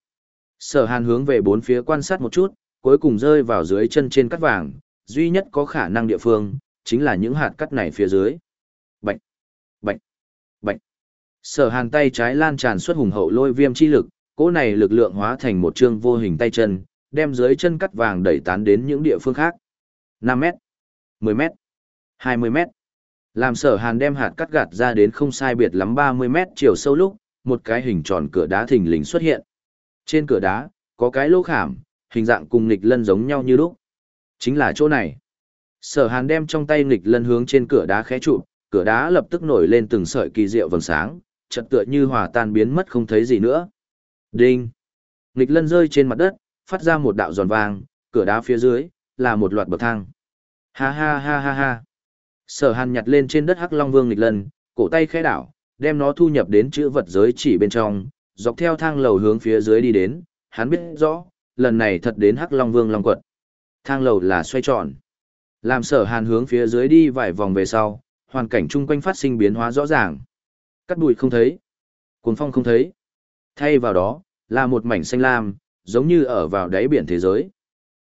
Sở hàn hướng về bốn phía quan sát một chút, cuối cùng rơi vào dưới chân trên cắt vàng, duy nhất có khả năng địa phương, chính là những hạt cắt này phía dưới. Bạch, bạch, bạch. Sở hàn tay trái lan tràn xuất hùng hậu lôi viêm chi lực, cỗ này lực lượng hóa thành một chương vô hình tay chân, đem dưới chân cắt vàng đẩy tán đến những địa phương khác. 5 mét, 10 mét, 20 mét. Làm sở hàn đem hạt cắt gạt ra đến không sai biệt lắm 30 mét chiều sâu lúc, một cái hình tròn cửa đá thình lình xuất hiện. Trên cửa đá, có cái lỗ khảm, hình dạng cùng nghịch lân giống nhau như lúc. Chính là chỗ này. Sở hàn đem trong tay nghịch lân hướng trên cửa đá khẽ trụ, cửa đá lập tức nổi lên từng sợi kỳ diệu vầng sáng, chợt tựa như hòa tan biến mất không thấy gì nữa. Đinh! Nghịch lân rơi trên mặt đất, phát ra một đạo giòn vang, cửa đá phía dưới, là một loạt bậc thang. Ha ha ha ha ha! Sở hàn nhặt lên trên đất hắc long vương nghịch lần, cổ tay khẽ đảo, đem nó thu nhập đến chữ vật giới chỉ bên trong, dọc theo thang lầu hướng phía dưới đi đến, hắn biết rõ, lần này thật đến hắc long vương long quật. Thang lầu là xoay tròn. Làm sở hàn hướng phía dưới đi vài vòng về sau, hoàn cảnh chung quanh phát sinh biến hóa rõ ràng. Cắt bụi không thấy, cuồng phong không thấy. Thay vào đó, là một mảnh xanh lam, giống như ở vào đáy biển thế giới.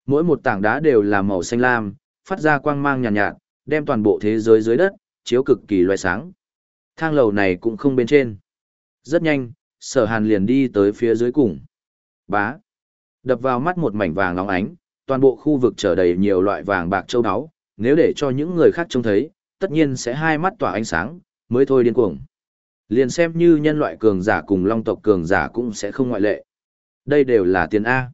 Mỗi một tảng đá đều là màu xanh lam, phát ra quang mang nhàn nhạt, nhạt, đem toàn bộ thế giới dưới đất, chiếu cực kỳ loài sáng. Thang lầu này cũng không bên trên. Rất nhanh, sở hàn liền đi tới phía dưới cùng. Bá. Đập vào mắt một mảnh vàng óng ánh, toàn bộ khu vực trở đầy nhiều loại vàng bạc châu báu, nếu để cho những người khác trông thấy, tất nhiên sẽ hai mắt tỏa ánh sáng, mới thôi điên cuồng. Liền xem như nhân loại cường giả cùng long tộc cường giả cũng sẽ không ngoại lệ. Đây đều là tiền A.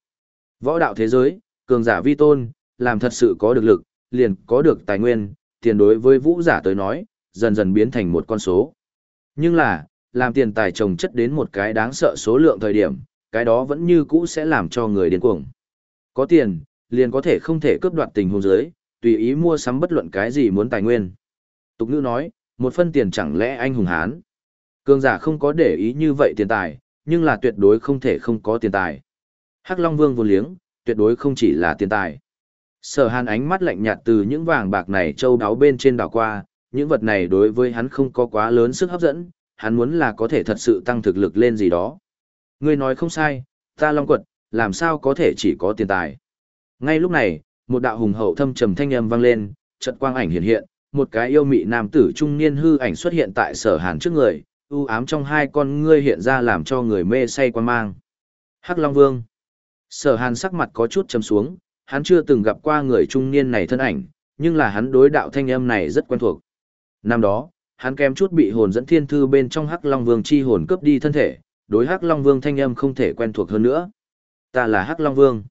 Võ đạo thế giới, cường giả vi tôn, làm thật sự có được lực, liền có được tài nguyên, tiền đối với vũ giả tới nói, dần dần biến thành một con số. Nhưng là, làm tiền tài trồng chất đến một cái đáng sợ số lượng thời điểm, cái đó vẫn như cũ sẽ làm cho người điên cuồng. Có tiền, liền có thể không thể cướp đoạt tình huống giới, tùy ý mua sắm bất luận cái gì muốn tài nguyên. Tục ngữ nói, một phân tiền chẳng lẽ anh hùng hán. Cường giả không có để ý như vậy tiền tài, nhưng là tuyệt đối không thể không có tiền tài. Hắc Long Vương vô liếng, tuyệt đối không chỉ là tiền tài. Sở hàn ánh mắt lạnh nhạt từ những vàng bạc này châu đáo bên trên đảo qua, những vật này đối với hắn không có quá lớn sức hấp dẫn, hắn muốn là có thể thật sự tăng thực lực lên gì đó. Ngươi nói không sai, ta long quật, làm sao có thể chỉ có tiền tài. Ngay lúc này, một đạo hùng hậu thâm trầm thanh âm vang lên, trận quang ảnh hiện hiện, một cái yêu mị nam tử trung niên hư ảnh xuất hiện tại sở hàn trước người, u ám trong hai con ngươi hiện ra làm cho người mê say quan mang. Hắc Long Vương. Sở hàn sắc mặt có chút trầm xuống, hắn chưa từng gặp qua người trung niên này thân ảnh, nhưng là hắn đối đạo thanh âm này rất quen thuộc. Năm đó, hắn kém chút bị hồn dẫn thiên thư bên trong Hắc Long Vương chi hồn cướp đi thân thể, đối Hắc Long Vương thanh âm không thể quen thuộc hơn nữa. Ta là Hắc Long Vương,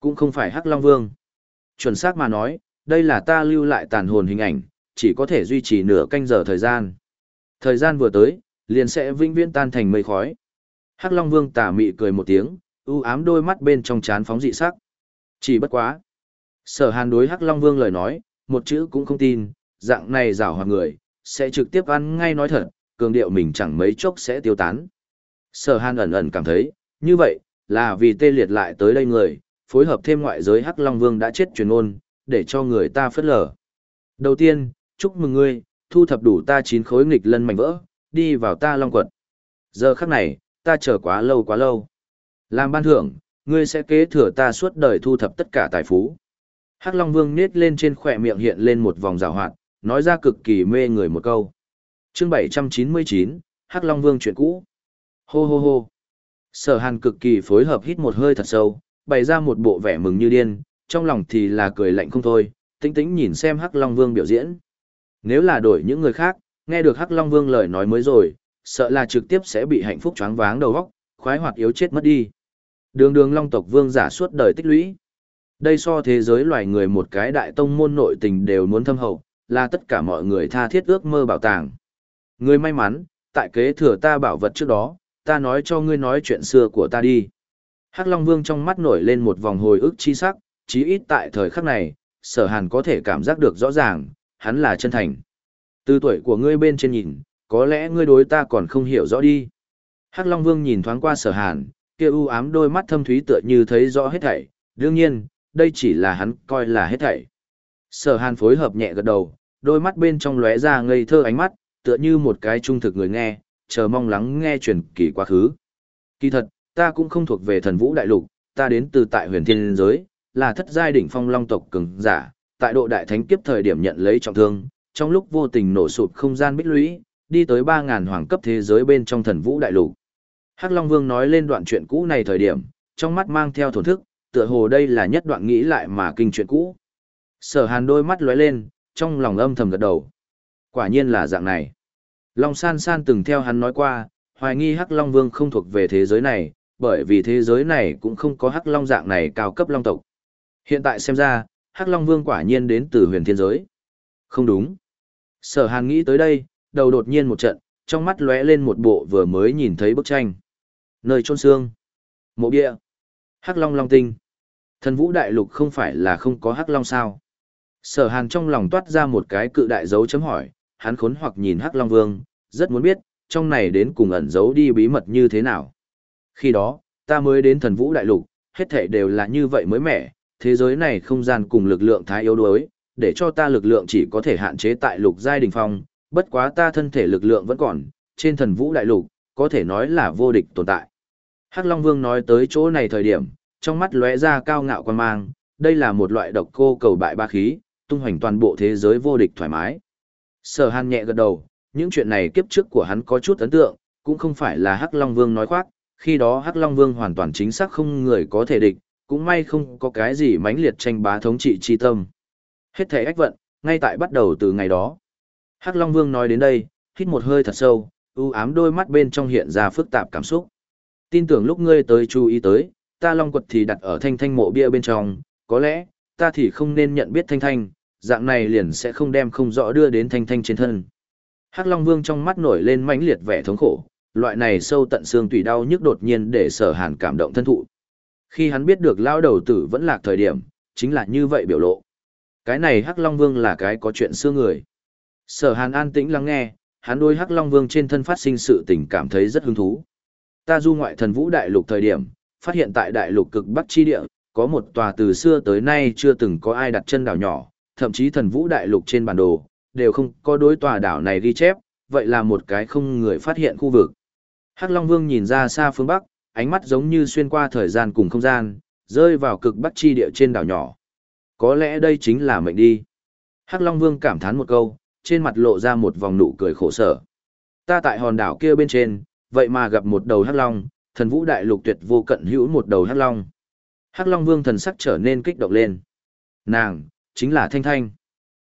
cũng không phải Hắc Long Vương. Chuẩn xác mà nói, đây là ta lưu lại tàn hồn hình ảnh, chỉ có thể duy trì nửa canh giờ thời gian. Thời gian vừa tới, liền sẽ vĩnh viễn tan thành mây khói. Hắc Long Vương tà mị cười một tiếng, u ám đôi mắt bên trong chán phóng dị sắc. Chỉ bất quá. Sở Hàn đối Hắc Long Vương lời nói, một chữ cũng không tin, dạng này rào hoạt người, sẽ trực tiếp ăn ngay nói thật, cường điệu mình chẳng mấy chốc sẽ tiêu tán. Sở Hàn ẩn ẩn cảm thấy, như vậy, là vì tê liệt lại tới đây người, phối hợp thêm ngoại giới Hắc Long Vương đã chết truyền ôn, để cho người ta phất lở. Đầu tiên, chúc mừng ngươi, thu thập đủ ta chín khối nghịch lân mảnh vỡ, đi vào ta long quật. Giờ khắc này, ta chờ quá lâu quá lâu. Làm ban thưởng, ngươi sẽ kế thừa ta suốt đời thu thập tất cả tài phú. Hắc Long Vương nết lên trên khỏe miệng hiện lên một vòng rào hoạt, nói ra cực kỳ mê người một câu. chương 799, Hắc Long Vương chuyện cũ. Hô hô hô. Sở hàn cực kỳ phối hợp hít một hơi thật sâu, bày ra một bộ vẻ mừng như điên, trong lòng thì là cười lạnh không thôi, tĩnh tĩnh nhìn xem Hắc Long Vương biểu diễn. Nếu là đổi những người khác, nghe được Hắc Long Vương lời nói mới rồi, sợ là trực tiếp sẽ bị hạnh phúc choáng váng đầu óc, khoái hoạt yếu chết mất đi. Đường đường Long tộc vương giả suốt đời tích lũy. Đây so thế giới loài người một cái đại tông môn nội tình đều muốn thâm hậu, là tất cả mọi người tha thiết ước mơ bảo tàng. Người may mắn, tại kế thừa ta bảo vật trước đó, ta nói cho ngươi nói chuyện xưa của ta đi. Hắc Long Vương trong mắt nổi lên một vòng hồi ức chi sắc, chí ít tại thời khắc này, sở hàn có thể cảm giác được rõ ràng, hắn là chân thành. Từ tuổi của ngươi bên trên nhìn, có lẽ ngươi đối ta còn không hiểu rõ đi. Hắc Long Vương nhìn thoáng qua sở hàn, kia u ám đôi mắt thâm thúy tựa như thấy rõ hết thảy, đương nhiên, đây chỉ là hắn coi là hết thảy. Sở hàn phối hợp nhẹ gật đầu, đôi mắt bên trong lóe ra ngây thơ ánh mắt, tựa như một cái trung thực người nghe, chờ mong lắng nghe truyền kỳ quá khứ. Kỳ thật, ta cũng không thuộc về thần vũ đại lục, ta đến từ tại huyền thiên giới, là thất giai đỉnh phong long tộc cường giả, tại độ đại thánh kiếp thời điểm nhận lấy trọng thương, trong lúc vô tình nổ sụp không gian bích lũy, đi tới 3000 hoàng cấp thế giới bên trong thần vũ đại lục. Hắc Long Vương nói lên đoạn chuyện cũ này thời điểm, trong mắt mang theo thổn thức, tựa hồ đây là nhất đoạn nghĩ lại mà kinh chuyện cũ. Sở Hàn đôi mắt lóe lên, trong lòng âm thầm gật đầu. Quả nhiên là dạng này. Long San San từng theo hắn nói qua, hoài nghi Hắc Long Vương không thuộc về thế giới này, bởi vì thế giới này cũng không có Hắc Long dạng này cao cấp long tộc. Hiện tại xem ra, Hắc Long Vương quả nhiên đến từ huyền thiên giới. Không đúng. Sở Hàn nghĩ tới đây, đầu đột nhiên một trận, trong mắt lóe lên một bộ vừa mới nhìn thấy bức tranh. Nơi trôn xương. Mộ bia. Hắc Long Long Tinh. Thần vũ đại lục không phải là không có Hắc Long sao. Sở Hàn trong lòng toát ra một cái cự đại dấu chấm hỏi, hắn khốn hoặc nhìn Hắc Long Vương, rất muốn biết, trong này đến cùng ẩn giấu đi bí mật như thế nào. Khi đó, ta mới đến thần vũ đại lục, hết thảy đều là như vậy mới mẻ, thế giới này không gian cùng lực lượng thái yếu đuối, để cho ta lực lượng chỉ có thể hạn chế tại lục giai đỉnh phong, bất quá ta thân thể lực lượng vẫn còn, trên thần vũ đại lục, có thể nói là vô địch tồn tại. Hắc Long Vương nói tới chỗ này thời điểm, trong mắt lóe ra cao ngạo quan mang, đây là một loại độc cô cầu bại ba khí, tung hoành toàn bộ thế giới vô địch thoải mái. Sở Hàn nhẹ gật đầu, những chuyện này kiếp trước của hắn có chút ấn tượng, cũng không phải là Hắc Long Vương nói khoác, khi đó Hắc Long Vương hoàn toàn chính xác không người có thể địch, cũng may không có cái gì mãnh liệt tranh bá thống trị chi tâm. Hết thể ách vận, ngay tại bắt đầu từ ngày đó. Hắc Long Vương nói đến đây, hít một hơi thật sâu, u ám đôi mắt bên trong hiện ra phức tạp cảm xúc. Tin tưởng lúc ngươi tới chú ý tới, ta Long quật thì đặt ở thanh thanh mộ bia bên trong, có lẽ, ta thì không nên nhận biết thanh thanh, dạng này liền sẽ không đem không rõ đưa đến thanh thanh trên thân. Hắc Long Vương trong mắt nổi lên mãnh liệt vẻ thống khổ, loại này sâu tận xương tùy đau nhức đột nhiên để sở hàn cảm động thân thụ. Khi hắn biết được lao đầu tử vẫn lạc thời điểm, chính là như vậy biểu lộ. Cái này Hắc Long Vương là cái có chuyện xưa người. Sở hàn an tĩnh lắng nghe, hắn đôi Hắc Long Vương trên thân phát sinh sự tình cảm thấy rất hứng thú. Ta du ngoại thần vũ đại lục thời điểm, phát hiện tại đại lục cực bắc chi địa, có một tòa từ xưa tới nay chưa từng có ai đặt chân đảo nhỏ, thậm chí thần vũ đại lục trên bản đồ, đều không có đối tòa đảo này ghi chép, vậy là một cái không người phát hiện khu vực. Hắc Long Vương nhìn ra xa phương Bắc, ánh mắt giống như xuyên qua thời gian cùng không gian, rơi vào cực bắc chi địa trên đảo nhỏ. Có lẽ đây chính là mệnh đi. Hắc Long Vương cảm thán một câu, trên mặt lộ ra một vòng nụ cười khổ sở. Ta tại hòn đảo kia bên trên, vậy mà gặp một đầu Hắc Long, thần vũ đại lục tuyệt vô cận hữu một đầu Hắc Long. Hắc Long Vương thần sắc trở nên kích động lên. Nàng, chính là Thanh Thanh.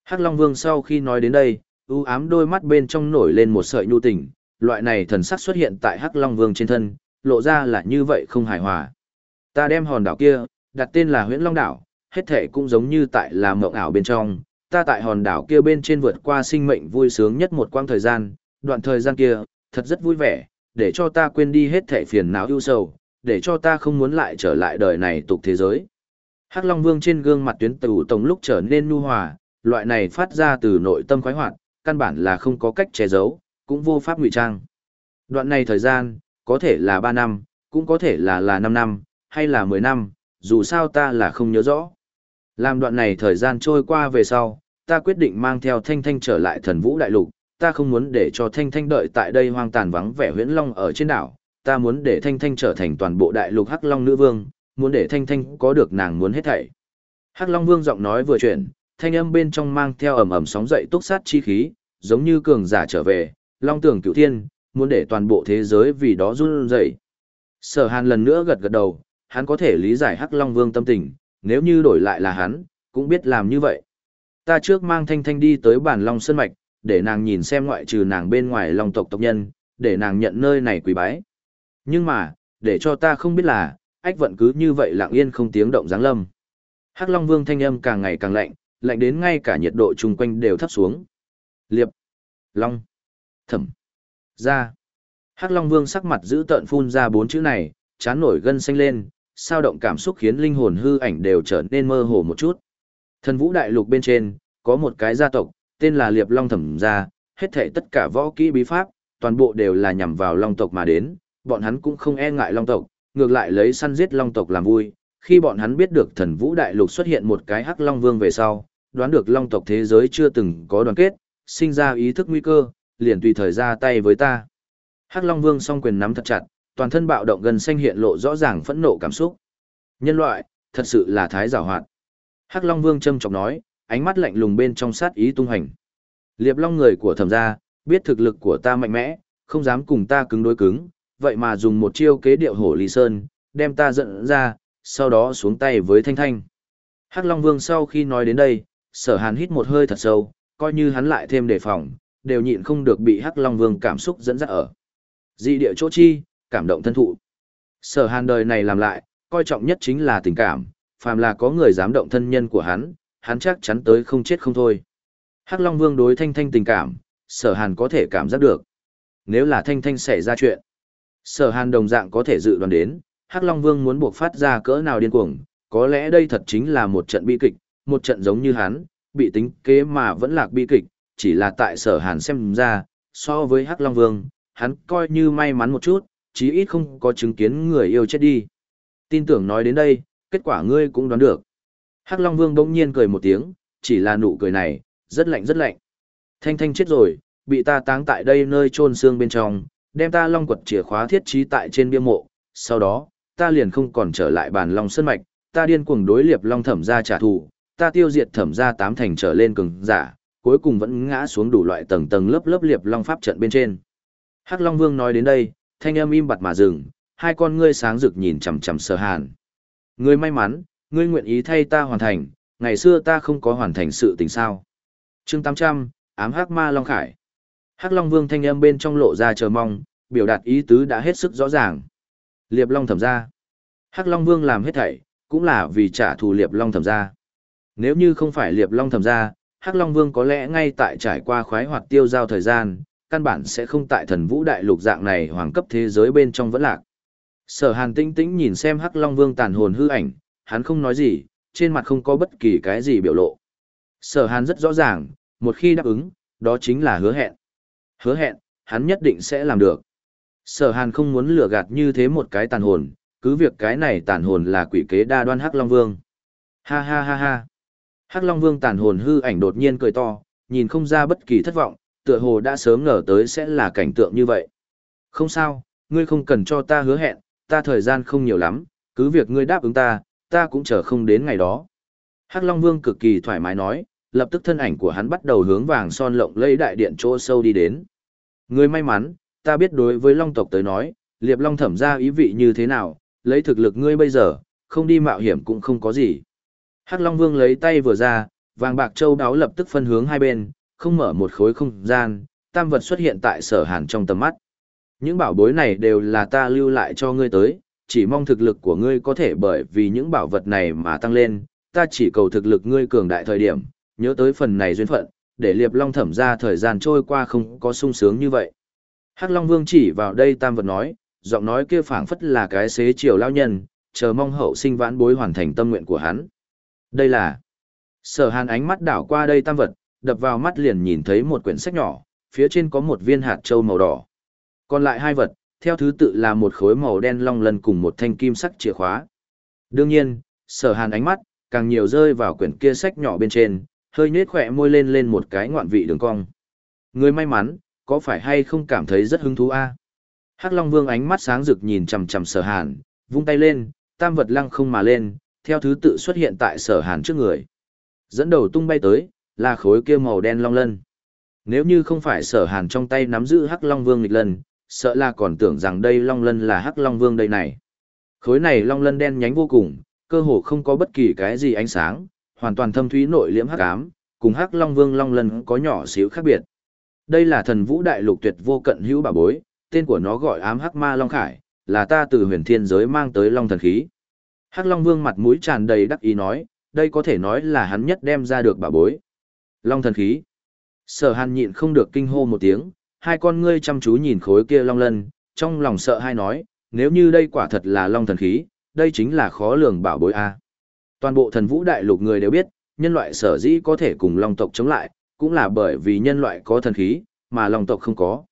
Hắc Long Vương sau khi nói đến đây, u ám đôi mắt bên trong nổi lên một sợi nhu tình, loại này thần sắc xuất hiện tại Hắc Long Vương trên thân, lộ ra là như vậy không hài hòa. Ta đem hòn đảo kia, đặt tên là Huyễn Long đảo, hết thể cũng giống như tại là mộng ảo bên trong, ta tại hòn đảo kia bên trên vượt qua sinh mệnh vui sướng nhất một quãng thời gian, đoạn thời gian kia, thật rất vui vẻ, để cho ta quên đi hết thể phiền não ưu sầu, để cho ta không muốn lại trở lại đời này tục thế giới. Hắc Long Vương trên gương mặt tuyến tử tổng lúc trở nên nu hòa, loại này phát ra từ nội tâm khoái hoạt, căn bản là không có cách che giấu, cũng vô pháp ngụy trang. Đoạn này thời gian, có thể là 3 năm, cũng có thể là là 5 năm, hay là 10 năm, dù sao ta là không nhớ rõ. Làm đoạn này thời gian trôi qua về sau, ta quyết định mang theo Thanh Thanh trở lại thần vũ đại lục, ta không muốn để cho Thanh Thanh đợi tại đây hoang tàn vắng vẻ huyễn long ở trên đảo, ta muốn để Thanh Thanh trở thành toàn bộ đại lục Hắc Long nữ vương, muốn để Thanh Thanh có được nàng muốn hết thảy. Hắc Long Vương giọng nói vừa chuyển, thanh âm bên trong mang theo ầm ầm sóng dậy túc sát chi khí, giống như cường giả trở về, Long Tưởng Cửu Thiên, muốn để toàn bộ thế giới vì đó run rẩy. Sở Hàn lần nữa gật gật đầu, hắn có thể lý giải Hắc Long Vương tâm tình, nếu như đổi lại là hắn, cũng biết làm như vậy. Ta trước mang Thanh Thanh đi tới bản Long Sơn Mạch, để nàng nhìn xem ngoại trừ nàng bên ngoài Long tộc tộc nhân, để nàng nhận nơi này quý bái. Nhưng mà, để cho ta không biết là, ách vận cứ như vậy lặng yên không tiếng động giáng lâm. Hắc Long Vương thanh âm càng ngày càng lạnh, lạnh đến ngay cả nhiệt độ chung quanh đều thấp xuống. Liệp, Long, Thẩm, Ra. Hắc Long Vương sắc mặt giữ tợn phun ra bốn chữ này, chán nổi gân xanh lên, sao động cảm xúc khiến linh hồn hư ảnh đều trở nên mơ hồ một chút. Thần vũ đại lục bên trên, có một cái gia tộc, tên là Liệp Long Thẩm Gia, hết thảy tất cả võ kỹ bí pháp, toàn bộ đều là nhằm vào Long tộc mà đến, bọn hắn cũng không e ngại Long tộc, ngược lại lấy săn giết Long tộc làm vui. Khi bọn hắn biết được thần vũ đại lục xuất hiện một cái hắc Long Vương về sau, đoán được Long tộc thế giới chưa từng có đoàn kết, sinh ra ý thức nguy cơ, liền tùy thời ra tay với ta. Hắc Long Vương song quyền nắm thật chặt, toàn thân bạo động gần xanh hiện lộ rõ ràng phẫn nộ cảm xúc. Nhân loại, thật sự là thái giảo hoạt. Hắc Long Vương châm trọng nói, ánh mắt lạnh lùng bên trong sát ý tung hành. Liệp Long người của thẩm gia, biết thực lực của ta mạnh mẽ, không dám cùng ta cứng đối cứng, vậy mà dùng một chiêu kế điệu hổ ly sơn, đem ta giận ra, sau đó xuống tay với Thanh Thanh. Hắc Long Vương sau khi nói đến đây, sở hàn hít một hơi thật sâu, coi như hắn lại thêm đề phòng, đều nhịn không được bị Hắc Long Vương cảm xúc dẫn dắt ở. Dị địa chỗ chi, cảm động thân thụ. Sở hàn đời này làm lại, coi trọng nhất chính là tình cảm, phàm là có người dám động thân nhân của hắn, hắn chắc chắn tới không chết không thôi. Hắc Long Vương đối Thanh Thanh tình cảm, sở hàn có thể cảm giác được. Nếu là Thanh Thanh xảy ra chuyện, sở hàn đồng dạng có thể dự đoán đến, Hắc Long Vương muốn buộc phát ra cỡ nào điên cuồng, có lẽ đây thật chính là một trận bi kịch, một trận giống như hắn, bị tính kế mà vẫn lạc bi kịch, chỉ là tại sở hàn xem ra, so với Hắc Long Vương, hắn coi như may mắn một chút, chí ít không có chứng kiến người yêu chết đi. Tin tưởng nói đến đây, kết quả ngươi cũng đoán được. Hắc Long Vương bỗng nhiên cười một tiếng, chỉ là nụ cười này, rất lạnh rất lạnh. Thanh Thanh chết rồi, bị ta táng tại đây nơi chôn xương bên trong, đem ta long quật chìa khóa thiết trí tại trên bia mộ, sau đó, ta liền không còn trở lại bàn long sơn mạch, ta điên cuồng đối liệp long thẩm gia trả thù, ta tiêu diệt thẩm gia tám thành trở lên cường giả, cuối cùng vẫn ngã xuống đủ loại tầng tầng lớp lớp liệp long pháp trận bên trên. Hắc Long Vương nói đến đây, thanh âm im bặt mà dừng, hai con ngươi sáng rực nhìn chằm chằm Sở Hàn. Ngươi may mắn, ngươi nguyện ý thay ta hoàn thành, ngày xưa ta không có hoàn thành sự tình sao? Chương 800, ám hắc ma long khải. Hắc Long Vương thanh âm bên trong lộ ra chờ mong, biểu đạt ý tứ đã hết sức rõ ràng. Liệp Long thẩm ra. Hắc Long Vương làm hết thảy, cũng là vì trả thù Liệp Long thẩm ra. Nếu như không phải Liệp Long thẩm ra, Hắc Long Vương có lẽ ngay tại trải qua khoái hoạt tiêu giao thời gian, căn bản sẽ không tại thần vũ đại lục dạng này hoàng cấp thế giới bên trong vẫn lạc. Sở Hàn tinh tĩnh nhìn xem Hắc Long Vương tàn hồn hư ảnh, hắn không nói gì, trên mặt không có bất kỳ cái gì biểu lộ. Sở Hàn rất rõ ràng, một khi đáp ứng, đó chính là hứa hẹn. Hứa hẹn, hắn nhất định sẽ làm được. Sở Hàn không muốn lừa gạt như thế một cái tàn hồn, cứ việc cái này tàn hồn là quỷ kế đa đoan Hắc Long Vương. Ha ha ha ha. Hắc Long Vương tàn hồn hư ảnh đột nhiên cười to, nhìn không ra bất kỳ thất vọng, tựa hồ đã sớm ngờ tới sẽ là cảnh tượng như vậy. Không sao, ngươi không cần cho ta hứa hẹn, ta thời gian không nhiều lắm, cứ việc ngươi đáp ứng ta, ta cũng chờ không đến ngày đó. Hắc Long Vương cực kỳ thoải mái nói, lập tức thân ảnh của hắn bắt đầu hướng vàng son lộng lẫy đại điện chỗ sâu đi đến. Ngươi may mắn, ta biết đối với Long tộc tới nói, Liệp Long thẩm ra ý vị như thế nào, lấy thực lực ngươi bây giờ, không đi mạo hiểm cũng không có gì. Hắc Long Vương lấy tay vừa ra, vàng bạc châu đáo lập tức phân hướng hai bên, không mở một khối không gian, tam vật xuất hiện tại sở hàn trong tầm mắt. Những bảo bối này đều là ta lưu lại cho ngươi tới, chỉ mong thực lực của ngươi có thể bởi vì những bảo vật này mà tăng lên, ta chỉ cầu thực lực ngươi cường đại thời điểm, nhớ tới phần này duyên phận, để liệp long thẩm ra thời gian trôi qua không có sung sướng như vậy. Hắc Long Vương chỉ vào đây tam vật nói, giọng nói kia phảng phất là cái xế chiều lao nhân, chờ mong hậu sinh vãn bối hoàn thành tâm nguyện của hắn. Đây là Sở Hàn ánh mắt đảo qua đây tam vật, đập vào mắt liền nhìn thấy một quyển sách nhỏ, phía trên có một viên hạt châu màu đỏ. Còn lại hai vật, theo thứ tự là một khối màu đen long lân cùng một thanh kim sắc chìa khóa. Đương nhiên, sở hàn ánh mắt, càng nhiều rơi vào quyển kia sách nhỏ bên trên, hơi nết khỏe môi lên lên một cái ngoạn vị đường cong. Người may mắn, có phải hay không cảm thấy rất hứng thú a? Hắc Long Vương ánh mắt sáng rực nhìn chằm chằm Sở Hàn, vung tay lên, tam vật lăng không mà lên, theo thứ tự xuất hiện tại Sở Hàn trước người. Dẫn đầu tung bay tới, là khối kia màu đen long lân. Nếu như không phải sở hàn trong tay nắm giữ hắc long vương nghịch lân, sợ là còn tưởng rằng đây long lân là hắc long vương đây này. Khối này long lân đen nhánh vô cùng, cơ hồ không có bất kỳ cái gì ánh sáng, hoàn toàn thâm thúy nội liễm hắc ám, cùng hắc long vương long lân có nhỏ xíu khác biệt. Đây là thần vũ đại lục tuyệt vô cận hữu bà bối, tên của nó gọi ám hắc ma long khải, là ta từ huyền thiên giới mang tới long thần khí. Hắc long vương mặt mũi tràn đầy đắc ý nói, đây có thể nói là hắn nhất đem ra được bà bối. Long thần khí. Sở hàn nhịn không được kinh hô một tiếng, hai con ngươi chăm chú nhìn khối kia long lân, trong lòng sợ hai nói, nếu như đây quả thật là long thần khí, đây chính là khó lường bảo bối A. Toàn bộ thần vũ đại lục người đều biết, nhân loại sở dĩ có thể cùng long tộc chống lại, cũng là bởi vì nhân loại có thần khí, mà long tộc không có.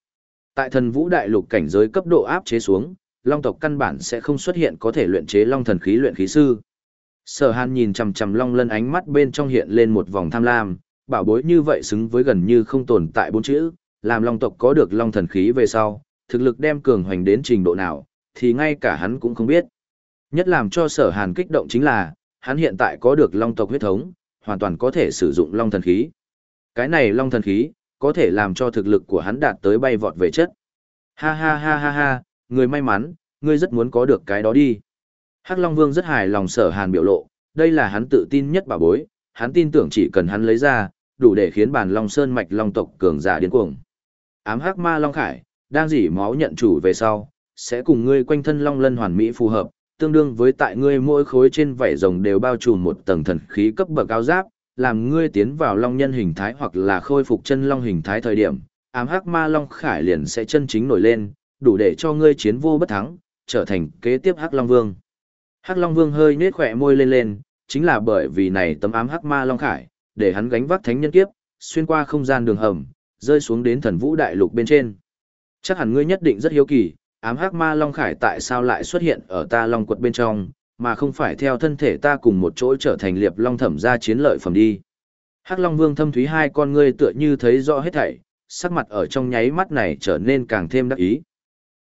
Tại thần vũ đại lục cảnh giới cấp độ áp chế xuống, long tộc căn bản sẽ không xuất hiện có thể luyện chế long thần khí luyện khí sư. Sở Hàn nhìn chằm chằm long lân ánh mắt bên trong hiện lên một vòng tham lam, bảo bối như vậy xứng với gần như không tồn tại bốn chữ, làm long tộc có được long thần khí về sau, thực lực đem cường hoành đến trình độ nào, thì ngay cả hắn cũng không biết. Nhất làm cho sở hàn kích động chính là, hắn hiện tại có được long tộc huyết thống, hoàn toàn có thể sử dụng long thần khí. Cái này long thần khí, có thể làm cho thực lực của hắn đạt tới bay vọt về chất. Ha ha ha ha ha, người may mắn, ngươi rất muốn có được cái đó đi. Hắc Long Vương rất hài lòng sở hàn biểu lộ, đây là hắn tự tin nhất bảo bối, hắn tin tưởng chỉ cần hắn lấy ra, đủ để khiến bản Long Sơn mạch Long tộc cường giả điên cuồng. Ám Hắc Ma Long Khải, đang dỉ máu nhận chủ về sau, sẽ cùng ngươi quanh thân Long Lân hoàn mỹ phù hợp, tương đương với tại ngươi mỗi khối trên vảy rồng đều bao trùm một tầng thần khí cấp bậc cao giáp, làm ngươi tiến vào long nhân hình thái hoặc là khôi phục chân long hình thái thời điểm, ám hắc ma long khải liền sẽ chân chính nổi lên, đủ để cho ngươi chiến vô bất thắng, trở thành kế tiếp hắc long vương. Hắc long vương hơi nhếch khỏe môi lên lên, chính là bởi vì này tấm ám hắc ma long khải, để hắn gánh vác thánh nhân kiếp, xuyên qua không gian đường hầm, rơi xuống đến thần vũ đại lục bên trên. Chắc hẳn ngươi nhất định rất hiếu kỳ, ám hắc ma long khải tại sao lại xuất hiện ở ta long quật bên trong, mà không phải theo thân thể ta cùng một chỗ trở thành liệp long thẩm ra chiến lợi phẩm đi. Hắc long vương thâm thúy hai con ngươi tựa như thấy rõ hết thảy, sắc mặt ở trong nháy mắt này trở nên càng thêm đắc ý.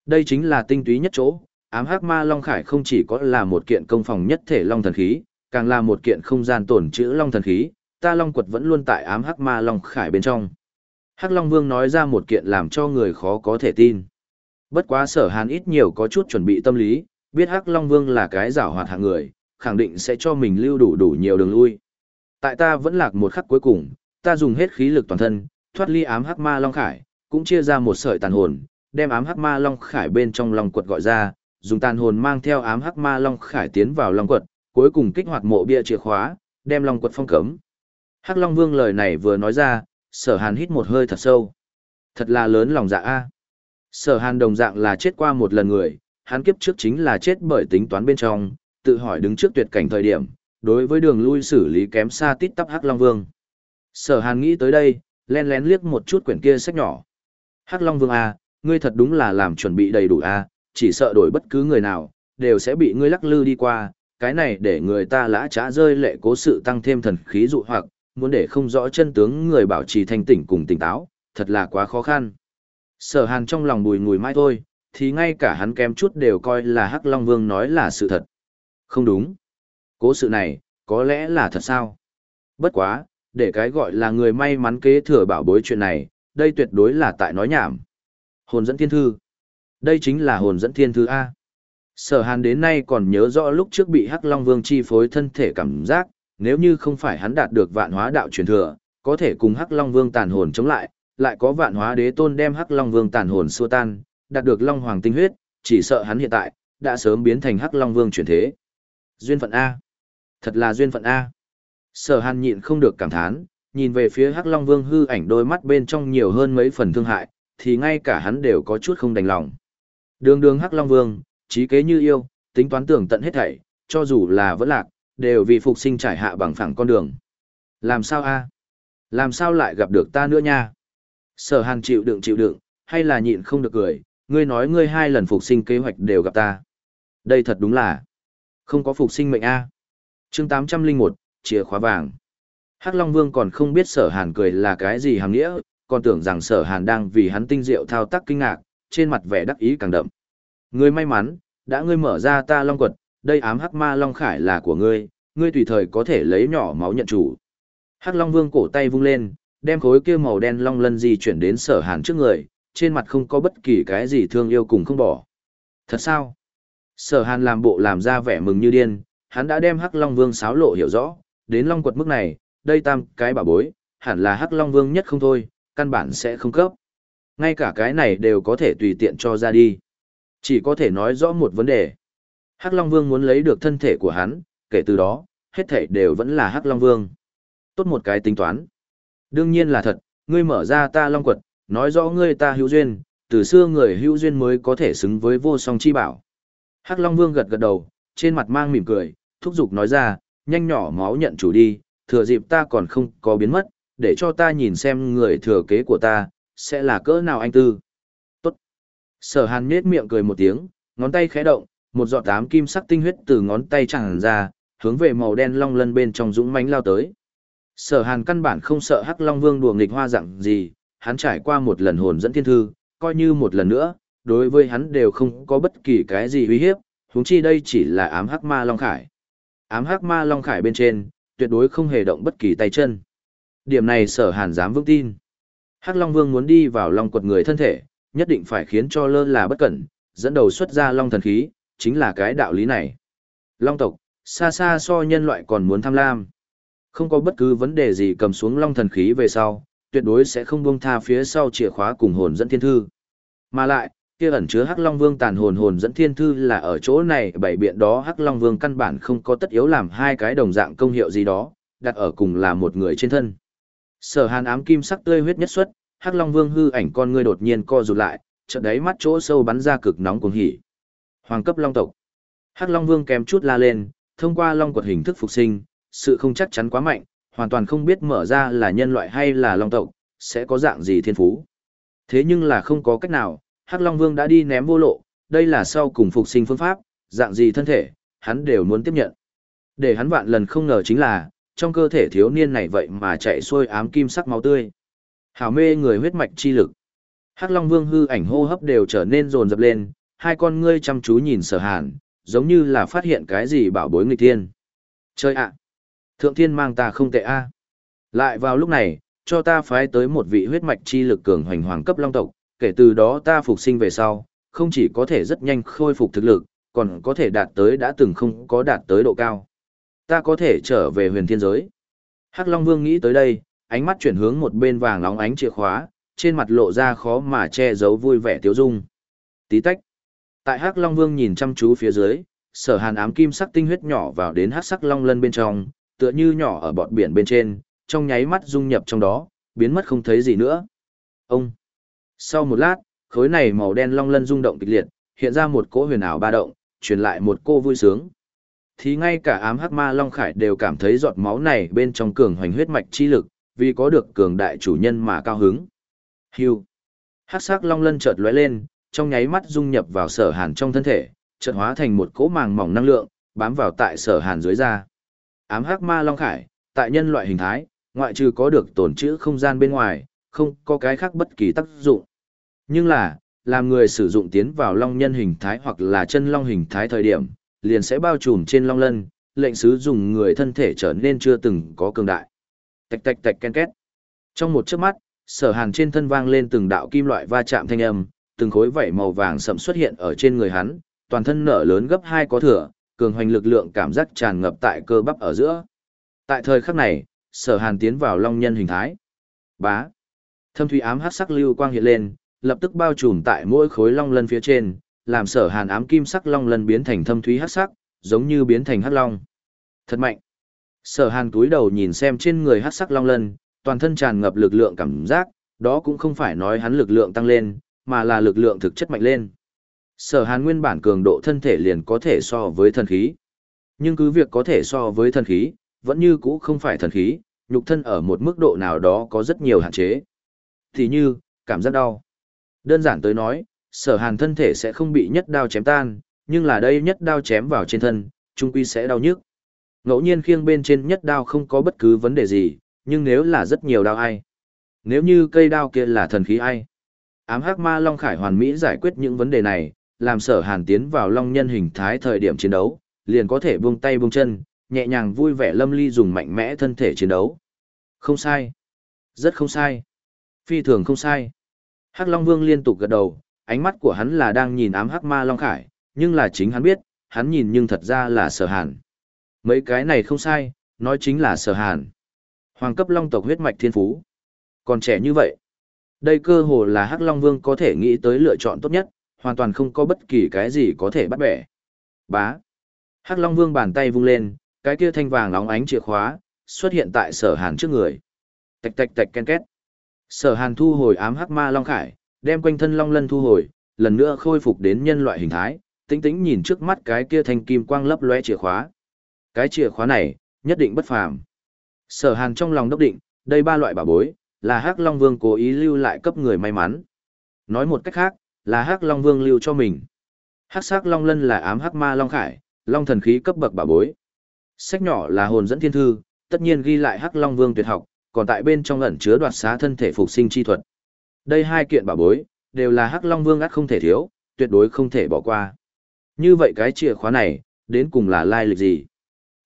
Đây chính là tinh túy nhất chỗ, ám hắc ma long khải không chỉ có là một kiện công phòng nhất thể long thần khí, càng là một kiện không gian tổn trữ long thần khí, ta long quật vẫn luôn tại ám hắc ma long khải bên trong. Hắc long vương nói ra một kiện làm cho người khó có thể tin. Bất quá sở hàn ít nhiều có chút chuẩn bị tâm lý, biết Hắc Long Vương là cái giảo hoạt hạng người, khẳng định sẽ cho mình lưu đủ đủ nhiều đường lui. Tại ta vẫn lạc một khắc cuối cùng, ta dùng hết khí lực toàn thân, thoát ly ám Hắc Ma Long Khải, cũng chia ra một sợi tàn hồn, đem ám Hắc Ma Long Khải bên trong Long quật gọi ra, dùng tàn hồn mang theo ám Hắc Ma Long Khải tiến vào Long quật, cuối cùng kích hoạt mộ bia chìa khóa, đem Long quật phong cấm. Hắc Long Vương lời này vừa nói ra, Sở Hàn hít một hơi thật sâu. Thật là lớn lòng dạ a. Sở hàn đồng dạng là chết qua một lần người, hắn kiếp trước chính là chết bởi tính toán bên trong, tự hỏi đứng trước tuyệt cảnh thời điểm, đối với đường lui xử lý kém xa tít tắp Hắc Long Vương. Sở hàn nghĩ tới đây, len lén liếc một chút quyển kia sách nhỏ. Hắc Long Vương A, ngươi thật đúng là làm chuẩn bị đầy đủ A, chỉ sợ đổi bất cứ người nào, đều sẽ bị ngươi lắc lư đi qua, cái này để người ta lã trá rơi lệ cố sự tăng thêm thần khí dụ hoặc, muốn để không rõ chân tướng người bảo trì thanh tỉnh cùng tỉnh táo, thật là quá khó khăn. Sở hàn trong lòng bùi ngùi mãi thôi, thì ngay cả hắn kém chút đều coi là Hắc Long Vương nói là sự thật. Không đúng. Cố sự này, có lẽ là thật sao? Bất quá, để cái gọi là người may mắn kế thừa bảo bối chuyện này, đây tuyệt đối là tại nói nhảm. Hồn dẫn thiên thư. Đây chính là hồn dẫn thiên thư A. Sở hàn đến nay còn nhớ rõ lúc trước bị Hắc Long Vương chi phối thân thể cảm giác, nếu như không phải hắn đạt được vạn hóa đạo truyền thừa, có thể cùng Hắc Long Vương tàn hồn chống lại, lại có vạn hóa đế tôn đem hắc long vương tàn hồn xua tan, đạt được long hoàng tinh huyết, chỉ sợ hắn hiện tại đã sớm biến thành hắc long vương chuyển thế. Duyên phận A. Thật là duyên phận A. Sở hàn nhịn không được cảm thán, nhìn về phía hắc long vương hư ảnh đôi mắt bên trong nhiều hơn mấy phần thương hại, thì ngay cả hắn đều có chút không đành lòng. Đường đường hắc long vương, trí kế như yêu, tính toán tưởng tận hết thảy, cho dù là vẫn lạc, đều vì phục sinh trải hạ bằng phẳng con đường. Làm sao a? Làm sao lại gặp được ta nữa nha? Sở hàn chịu đựng chịu đựng, hay là nhịn không được cười, ngươi nói ngươi hai lần phục sinh kế hoạch đều gặp ta. Đây thật đúng là không có phục sinh mệnh A. À. chương 801, chìa khóa vàng. Hắc Long Vương còn không biết sở hàn cười là cái gì hàm nghĩa, còn tưởng rằng sở hàn đang vì hắn tinh diệu thao tác kinh ngạc, trên mặt vẻ đắc ý càng đậm. Ngươi may mắn, đã ngươi mở ra ta Long quật, đây ám Hắc Ma Long Khải là của ngươi, ngươi tùy thời có thể lấy nhỏ máu nhận chủ. Hắc Long Vương cổ tay vung lên, đem khối kia màu đen long lân di chuyển đến sở hàn trước người, trên mặt không có bất kỳ cái gì thương yêu cùng không bỏ. Thật sao? Sở hàn làm bộ làm ra vẻ mừng như điên, hắn đã đem hắc long vương sáo lộ hiểu rõ, đến long quật mức này, đây tam cái bà bối, hẳn là hắc long vương nhất không thôi, căn bản sẽ không cấp. Ngay cả cái này đều có thể tùy tiện cho ra đi. Chỉ có thể nói rõ một vấn đề. Hắc Long Vương muốn lấy được thân thể của hắn, kể từ đó, hết thảy đều vẫn là Hắc Long Vương. Tốt một cái tính toán. Đương nhiên là thật, ngươi mở ra ta long quật, nói rõ ngươi ta hữu duyên, từ xưa người hữu duyên mới có thể xứng với vô song chi bảo. Hắc Long Vương gật gật đầu, trên mặt mang mỉm cười, thúc giục nói ra, nhanh nhỏ máu nhận chủ đi, thừa dịp ta còn không có biến mất, để cho ta nhìn xem người thừa kế của ta, sẽ là cỡ nào anh tư. Tốt. Sở hàn nết miệng cười một tiếng, ngón tay khẽ động, một giọt tám kim sắc tinh huyết từ ngón tay tràn ra, hướng về màu đen long lân bên trong dũng mãnh lao tới. Sở hàn căn bản không sợ hắc long vương đùa nghịch hoa dạng gì, hắn trải qua một lần hồn dẫn thiên thư, coi như một lần nữa, đối với hắn đều không có bất kỳ cái gì uy hiếp, huống chi đây chỉ là ám hắc ma long khải. Ám hắc ma long khải bên trên, tuyệt đối không hề động bất kỳ tay chân. Điểm này sở hàn dám vững tin. Hắc Long Vương muốn đi vào long quật người thân thể, nhất định phải khiến cho lơ là bất cẩn, dẫn đầu xuất ra long thần khí, chính là cái đạo lý này. Long tộc, xa xa so nhân loại còn muốn tham lam. Không có bất cứ vấn đề gì cầm xuống long thần khí về sau, tuyệt đối sẽ không buông tha phía sau chìa khóa cùng hồn dẫn thiên thư. Mà lại, kia ẩn chứa Hắc Long Vương tàn hồn hồn dẫn thiên thư là ở chỗ này bảy biện đó Hắc Long Vương căn bản không có tất yếu làm hai cái đồng dạng công hiệu gì đó, đặt ở cùng là một người trên thân. Sở Hàn ám kim sắc tươi huyết nhất xuất, Hắc Long Vương hư ảnh con ngươi đột nhiên co rụt lại, chợt đáy mắt chỗ sâu bắn ra cực nóng cuồng hỉ. Hoàng cấp long tộc. Hắc Long Vương kèm chút la lên, thông qua long quật hình thức phục sinh, sự không chắc chắn quá mạnh, hoàn toàn không biết mở ra là nhân loại hay là long tộc, sẽ có dạng gì thiên phú. Thế nhưng là không có cách nào, Hắc Long Vương đã đi ném vô lộ, đây là sau cùng phục sinh phương pháp, dạng gì thân thể, hắn đều muốn tiếp nhận. Để hắn vạn lần không ngờ chính là, trong cơ thể thiếu niên này vậy mà chạy xuôi ám kim sắc máu tươi. Hảo mê người huyết mạch chi lực. Hắc Long Vương hư ảnh hô hấp đều trở nên rồn rập lên, hai con ngươi chăm chú nhìn sở hàn, giống như là phát hiện cái gì bảo bối nghịch thiên. Chơi ạ! Thượng thiên mang ta không tệ a. Lại vào lúc này, cho ta phái tới một vị huyết mạch chi lực cường hoành hoàng cấp long tộc, kể từ đó ta phục sinh về sau, không chỉ có thể rất nhanh khôi phục thực lực, còn có thể đạt tới đã từng không có đạt tới độ cao. Ta có thể trở về huyền thiên giới. Hắc Long Vương nghĩ tới đây, ánh mắt chuyển hướng một bên vàng nóng ánh chìa khóa, trên mặt lộ ra khó mà che giấu vui vẻ tiếu dung. Tí tách. Tại Hắc Long Vương nhìn chăm chú phía dưới, sở hàn ám kim sắc tinh huyết nhỏ vào đến hắc sắc long lân bên trong, tựa như nhỏ ở bọt biển bên trên, trong nháy mắt dung nhập trong đó, biến mất không thấy gì nữa. Ông. Sau một lát, khối này màu đen long lân rung động kịch liệt, hiện ra một cỗ huyền ảo ba động, truyền lại một cô vui sướng. Thì ngay cả ám hắc ma long khải đều cảm thấy giọt máu này bên trong cường hoành huyết mạch chi lực, vì có được cường đại chủ nhân mà cao hứng. Hưu. Hắc sắc long lân chợt lóe lên, trong nháy mắt dung nhập vào sở hàn trong thân thể, chợt hóa thành một cỗ màng mỏng năng lượng, bám vào tại sở hàn dưới da. Ám hắc ma long khải, tại nhân loại hình thái, ngoại trừ có được tổn trữ không gian bên ngoài, không có cái khác bất kỳ tác dụng. Nhưng là, làm người sử dụng tiến vào long nhân hình thái hoặc là chân long hình thái thời điểm, liền sẽ bao trùm trên long lân, lệnh sứ dùng người thân thể trở nên chưa từng có cường đại. Tạch tạch tạch ken két. Trong một chớp mắt, sở hàn trên thân vang lên từng đạo kim loại va chạm thanh âm, từng khối vảy màu vàng sậm xuất hiện ở trên người hắn, toàn thân nở lớn gấp hai có thừa, cường hoành lực lượng cảm giác tràn ngập tại cơ bắp ở giữa. Tại thời khắc này, sở hàn tiến vào long nhân hình thái. Bá. Thâm thủy ám hắc sắc lưu quang hiện lên, lập tức bao trùm tại mỗi khối long lân phía trên, làm sở hàn ám kim sắc long lân biến thành thâm thúy hắc sắc, giống như biến thành hắc long. Thật mạnh. Sở hàn túi đầu nhìn xem trên người hắc sắc long lân, toàn thân tràn ngập lực lượng cảm giác, đó cũng không phải nói hắn lực lượng tăng lên, mà là lực lượng thực chất mạnh lên. Sở hàn nguyên bản cường độ thân thể liền có thể so với thần khí. Nhưng cứ việc có thể so với thần khí, vẫn như cũ không phải thần khí, nhục thân ở một mức độ nào đó có rất nhiều hạn chế. Thì như, cảm giác đau. Đơn giản tới nói, sở hàn thân thể sẽ không bị nhất đao chém tan, nhưng là đây nhất đao chém vào trên thân, trung quy sẽ đau nhức. Ngẫu nhiên khiêng bên trên nhất đao không có bất cứ vấn đề gì, nhưng nếu là rất nhiều đao ai? Nếu như cây đao kia là thần khí ai? Ám hắc ma Long Khải hoàn mỹ giải quyết những vấn đề này, làm sở hàn tiến vào Long nhân hình thái thời điểm chiến đấu, liền có thể buông tay buông chân, nhẹ nhàng vui vẻ lâm ly dùng mạnh mẽ thân thể chiến đấu. Không sai. Rất không sai. Phi thường không sai. Hắc Long Vương liên tục gật đầu, ánh mắt của hắn là đang nhìn ám hắc ma Long Khải, nhưng là chính hắn biết, hắn nhìn nhưng thật ra là sở hàn. Mấy cái này không sai, nói chính là sở hàn. Hoàng cấp Long tộc huyết mạch thiên phú. Còn trẻ như vậy. Đây cơ hồ là Hắc Long Vương có thể nghĩ tới lựa chọn tốt nhất, hoàn toàn không có bất kỳ cái gì có thể bắt bẻ. Bá. Hắc Long Vương bàn tay vung lên, cái kia thanh vàng nóng ánh chìa khóa, xuất hiện tại sở hàn trước người. Tạch tạch tạch ken két. Sở hàn thu hồi ám hắc ma long khải, đem quanh thân long lân thu hồi, lần nữa khôi phục đến nhân loại hình thái, tĩnh tĩnh nhìn trước mắt cái kia thanh kim quang lấp lóe chìa khóa. Cái chìa khóa này, nhất định bất phàm. Sở Hàn trong lòng đốc định, đây ba loại bảo bối, là Hắc Long Vương cố ý lưu lại cấp người may mắn. Nói một cách khác, là Hắc Long Vương lưu cho mình. Hắc sắc Long Lân là ám Hắc Ma Long Khải, Long thần khí cấp bậc bảo bối. Sách nhỏ là hồn dẫn thiên thư, tất nhiên ghi lại Hắc Long Vương tuyệt học, còn tại bên trong ẩn chứa đoạt xá thân thể phục sinh chi thuật. Đây hai kiện bảo bối, đều là Hắc Long Vương ắt không thể thiếu, tuyệt đối không thể bỏ qua. Như vậy cái chìa khóa này, đến cùng là lai lịch gì?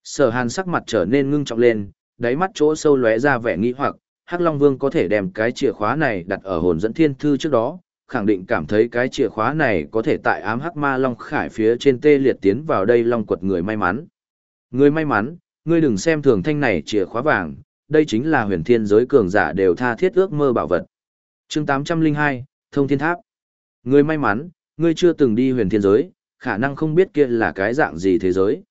Sở Hàn sắc mặt trở nên ngưng trọng lên, đáy mắt chỗ sâu lóe ra vẻ nghi hoặc, Hắc Long Vương có thể đem cái chìa khóa này đặt ở hồn dẫn thiên thư trước đó, khẳng định cảm thấy cái chìa khóa này có thể tại ám Hắc Ma Long Khải phía trên tê liệt tiến vào đây long quật người may mắn. Người may mắn, ngươi đừng xem thường thanh này chìa khóa vàng, đây chính là huyền thiên giới cường giả đều tha thiết ước mơ bảo vật. Chương 802, Thông Thiên Tháp. Người may mắn, ngươi chưa từng đi huyền thiên giới, khả năng không biết kia là cái dạng gì thế giới.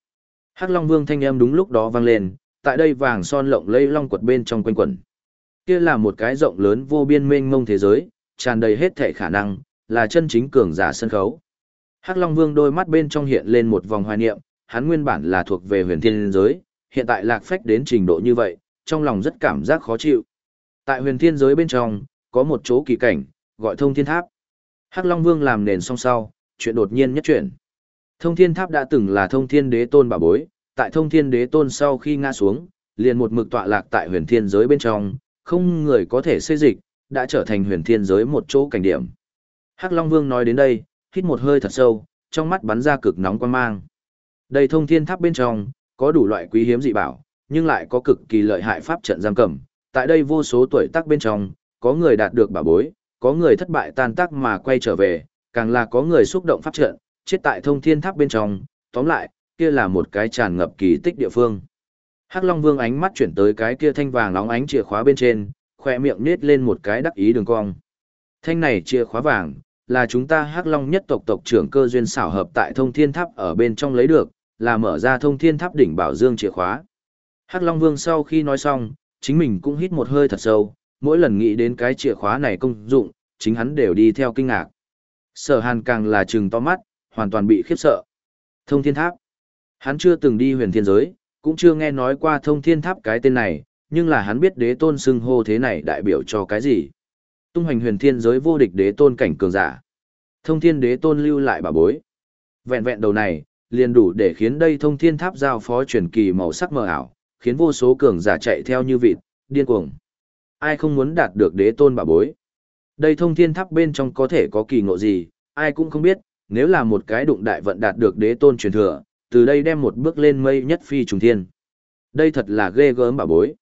Hắc Long Vương thanh âm đúng lúc đó vang lên, tại đây vàng son lộng lây long quật bên trong quanh quẩn. Kia là một cái rộng lớn vô biên mênh mông thế giới, tràn đầy hết thể khả năng, là chân chính cường giả sân khấu. Hắc Long Vương đôi mắt bên trong hiện lên một vòng hoài niệm, hắn nguyên bản là thuộc về huyền thiên giới, hiện tại lạc phách đến trình độ như vậy, trong lòng rất cảm giác khó chịu. Tại huyền thiên giới bên trong, có một chỗ kỳ cảnh, gọi thông thiên tháp. Hắc Long Vương làm nền song sau, chuyện đột nhiên nhất chuyển. Thông thiên tháp đã từng là thông thiên đế tôn bà bối, tại thông thiên đế tôn sau khi ngã xuống, liền một mực tọa lạc tại huyền thiên giới bên trong, không người có thể xây dịch, đã trở thành huyền thiên giới một chỗ cảnh điểm. Hắc Long Vương nói đến đây, hít một hơi thật sâu, trong mắt bắn ra cực nóng quan mang. Đây thông thiên tháp bên trong, có đủ loại quý hiếm dị bảo, nhưng lại có cực kỳ lợi hại pháp trận giam cầm. Tại đây vô số tuổi tác bên trong, có người đạt được bảo bối, có người thất bại tan tác mà quay trở về, càng là có người xúc động pháp trận, chết tại thông thiên tháp bên trong, tóm lại, kia là một cái tràn ngập kỳ tích địa phương. Hắc Long Vương ánh mắt chuyển tới cái kia thanh vàng nóng ánh chìa khóa bên trên, khỏe miệng nết lên một cái đắc ý đường cong. Thanh này chìa khóa vàng, là chúng ta Hắc Long nhất tộc tộc trưởng cơ duyên xảo hợp tại thông thiên tháp ở bên trong lấy được, là mở ra thông thiên tháp đỉnh bảo dương chìa khóa. Hắc Long Vương sau khi nói xong, chính mình cũng hít một hơi thật sâu, mỗi lần nghĩ đến cái chìa khóa này công dụng, chính hắn đều đi theo kinh ngạc. Sở Hàn càng là trừng to mắt, hoàn toàn bị khiếp sợ. Thông thiên tháp. Hắn chưa từng đi huyền thiên giới, cũng chưa nghe nói qua thông thiên tháp cái tên này, nhưng là hắn biết đế tôn xưng hô thế này đại biểu cho cái gì. Tung hoành huyền thiên giới vô địch đế tôn cảnh cường giả. Thông thiên đế tôn lưu lại bà bối. Vẹn vẹn đầu này, liền đủ để khiến đây thông thiên tháp giao phó truyền kỳ màu sắc mờ ảo, khiến vô số cường giả chạy theo như vịt, điên cuồng. Ai không muốn đạt được đế tôn bà bối. Đây thông thiên tháp bên trong có thể có kỳ ngộ gì, ai cũng không biết, nếu là một cái đụng đại vận đạt được đế tôn truyền thừa, từ đây đem một bước lên mây nhất phi trùng thiên. Đây thật là ghê gớm bà bối.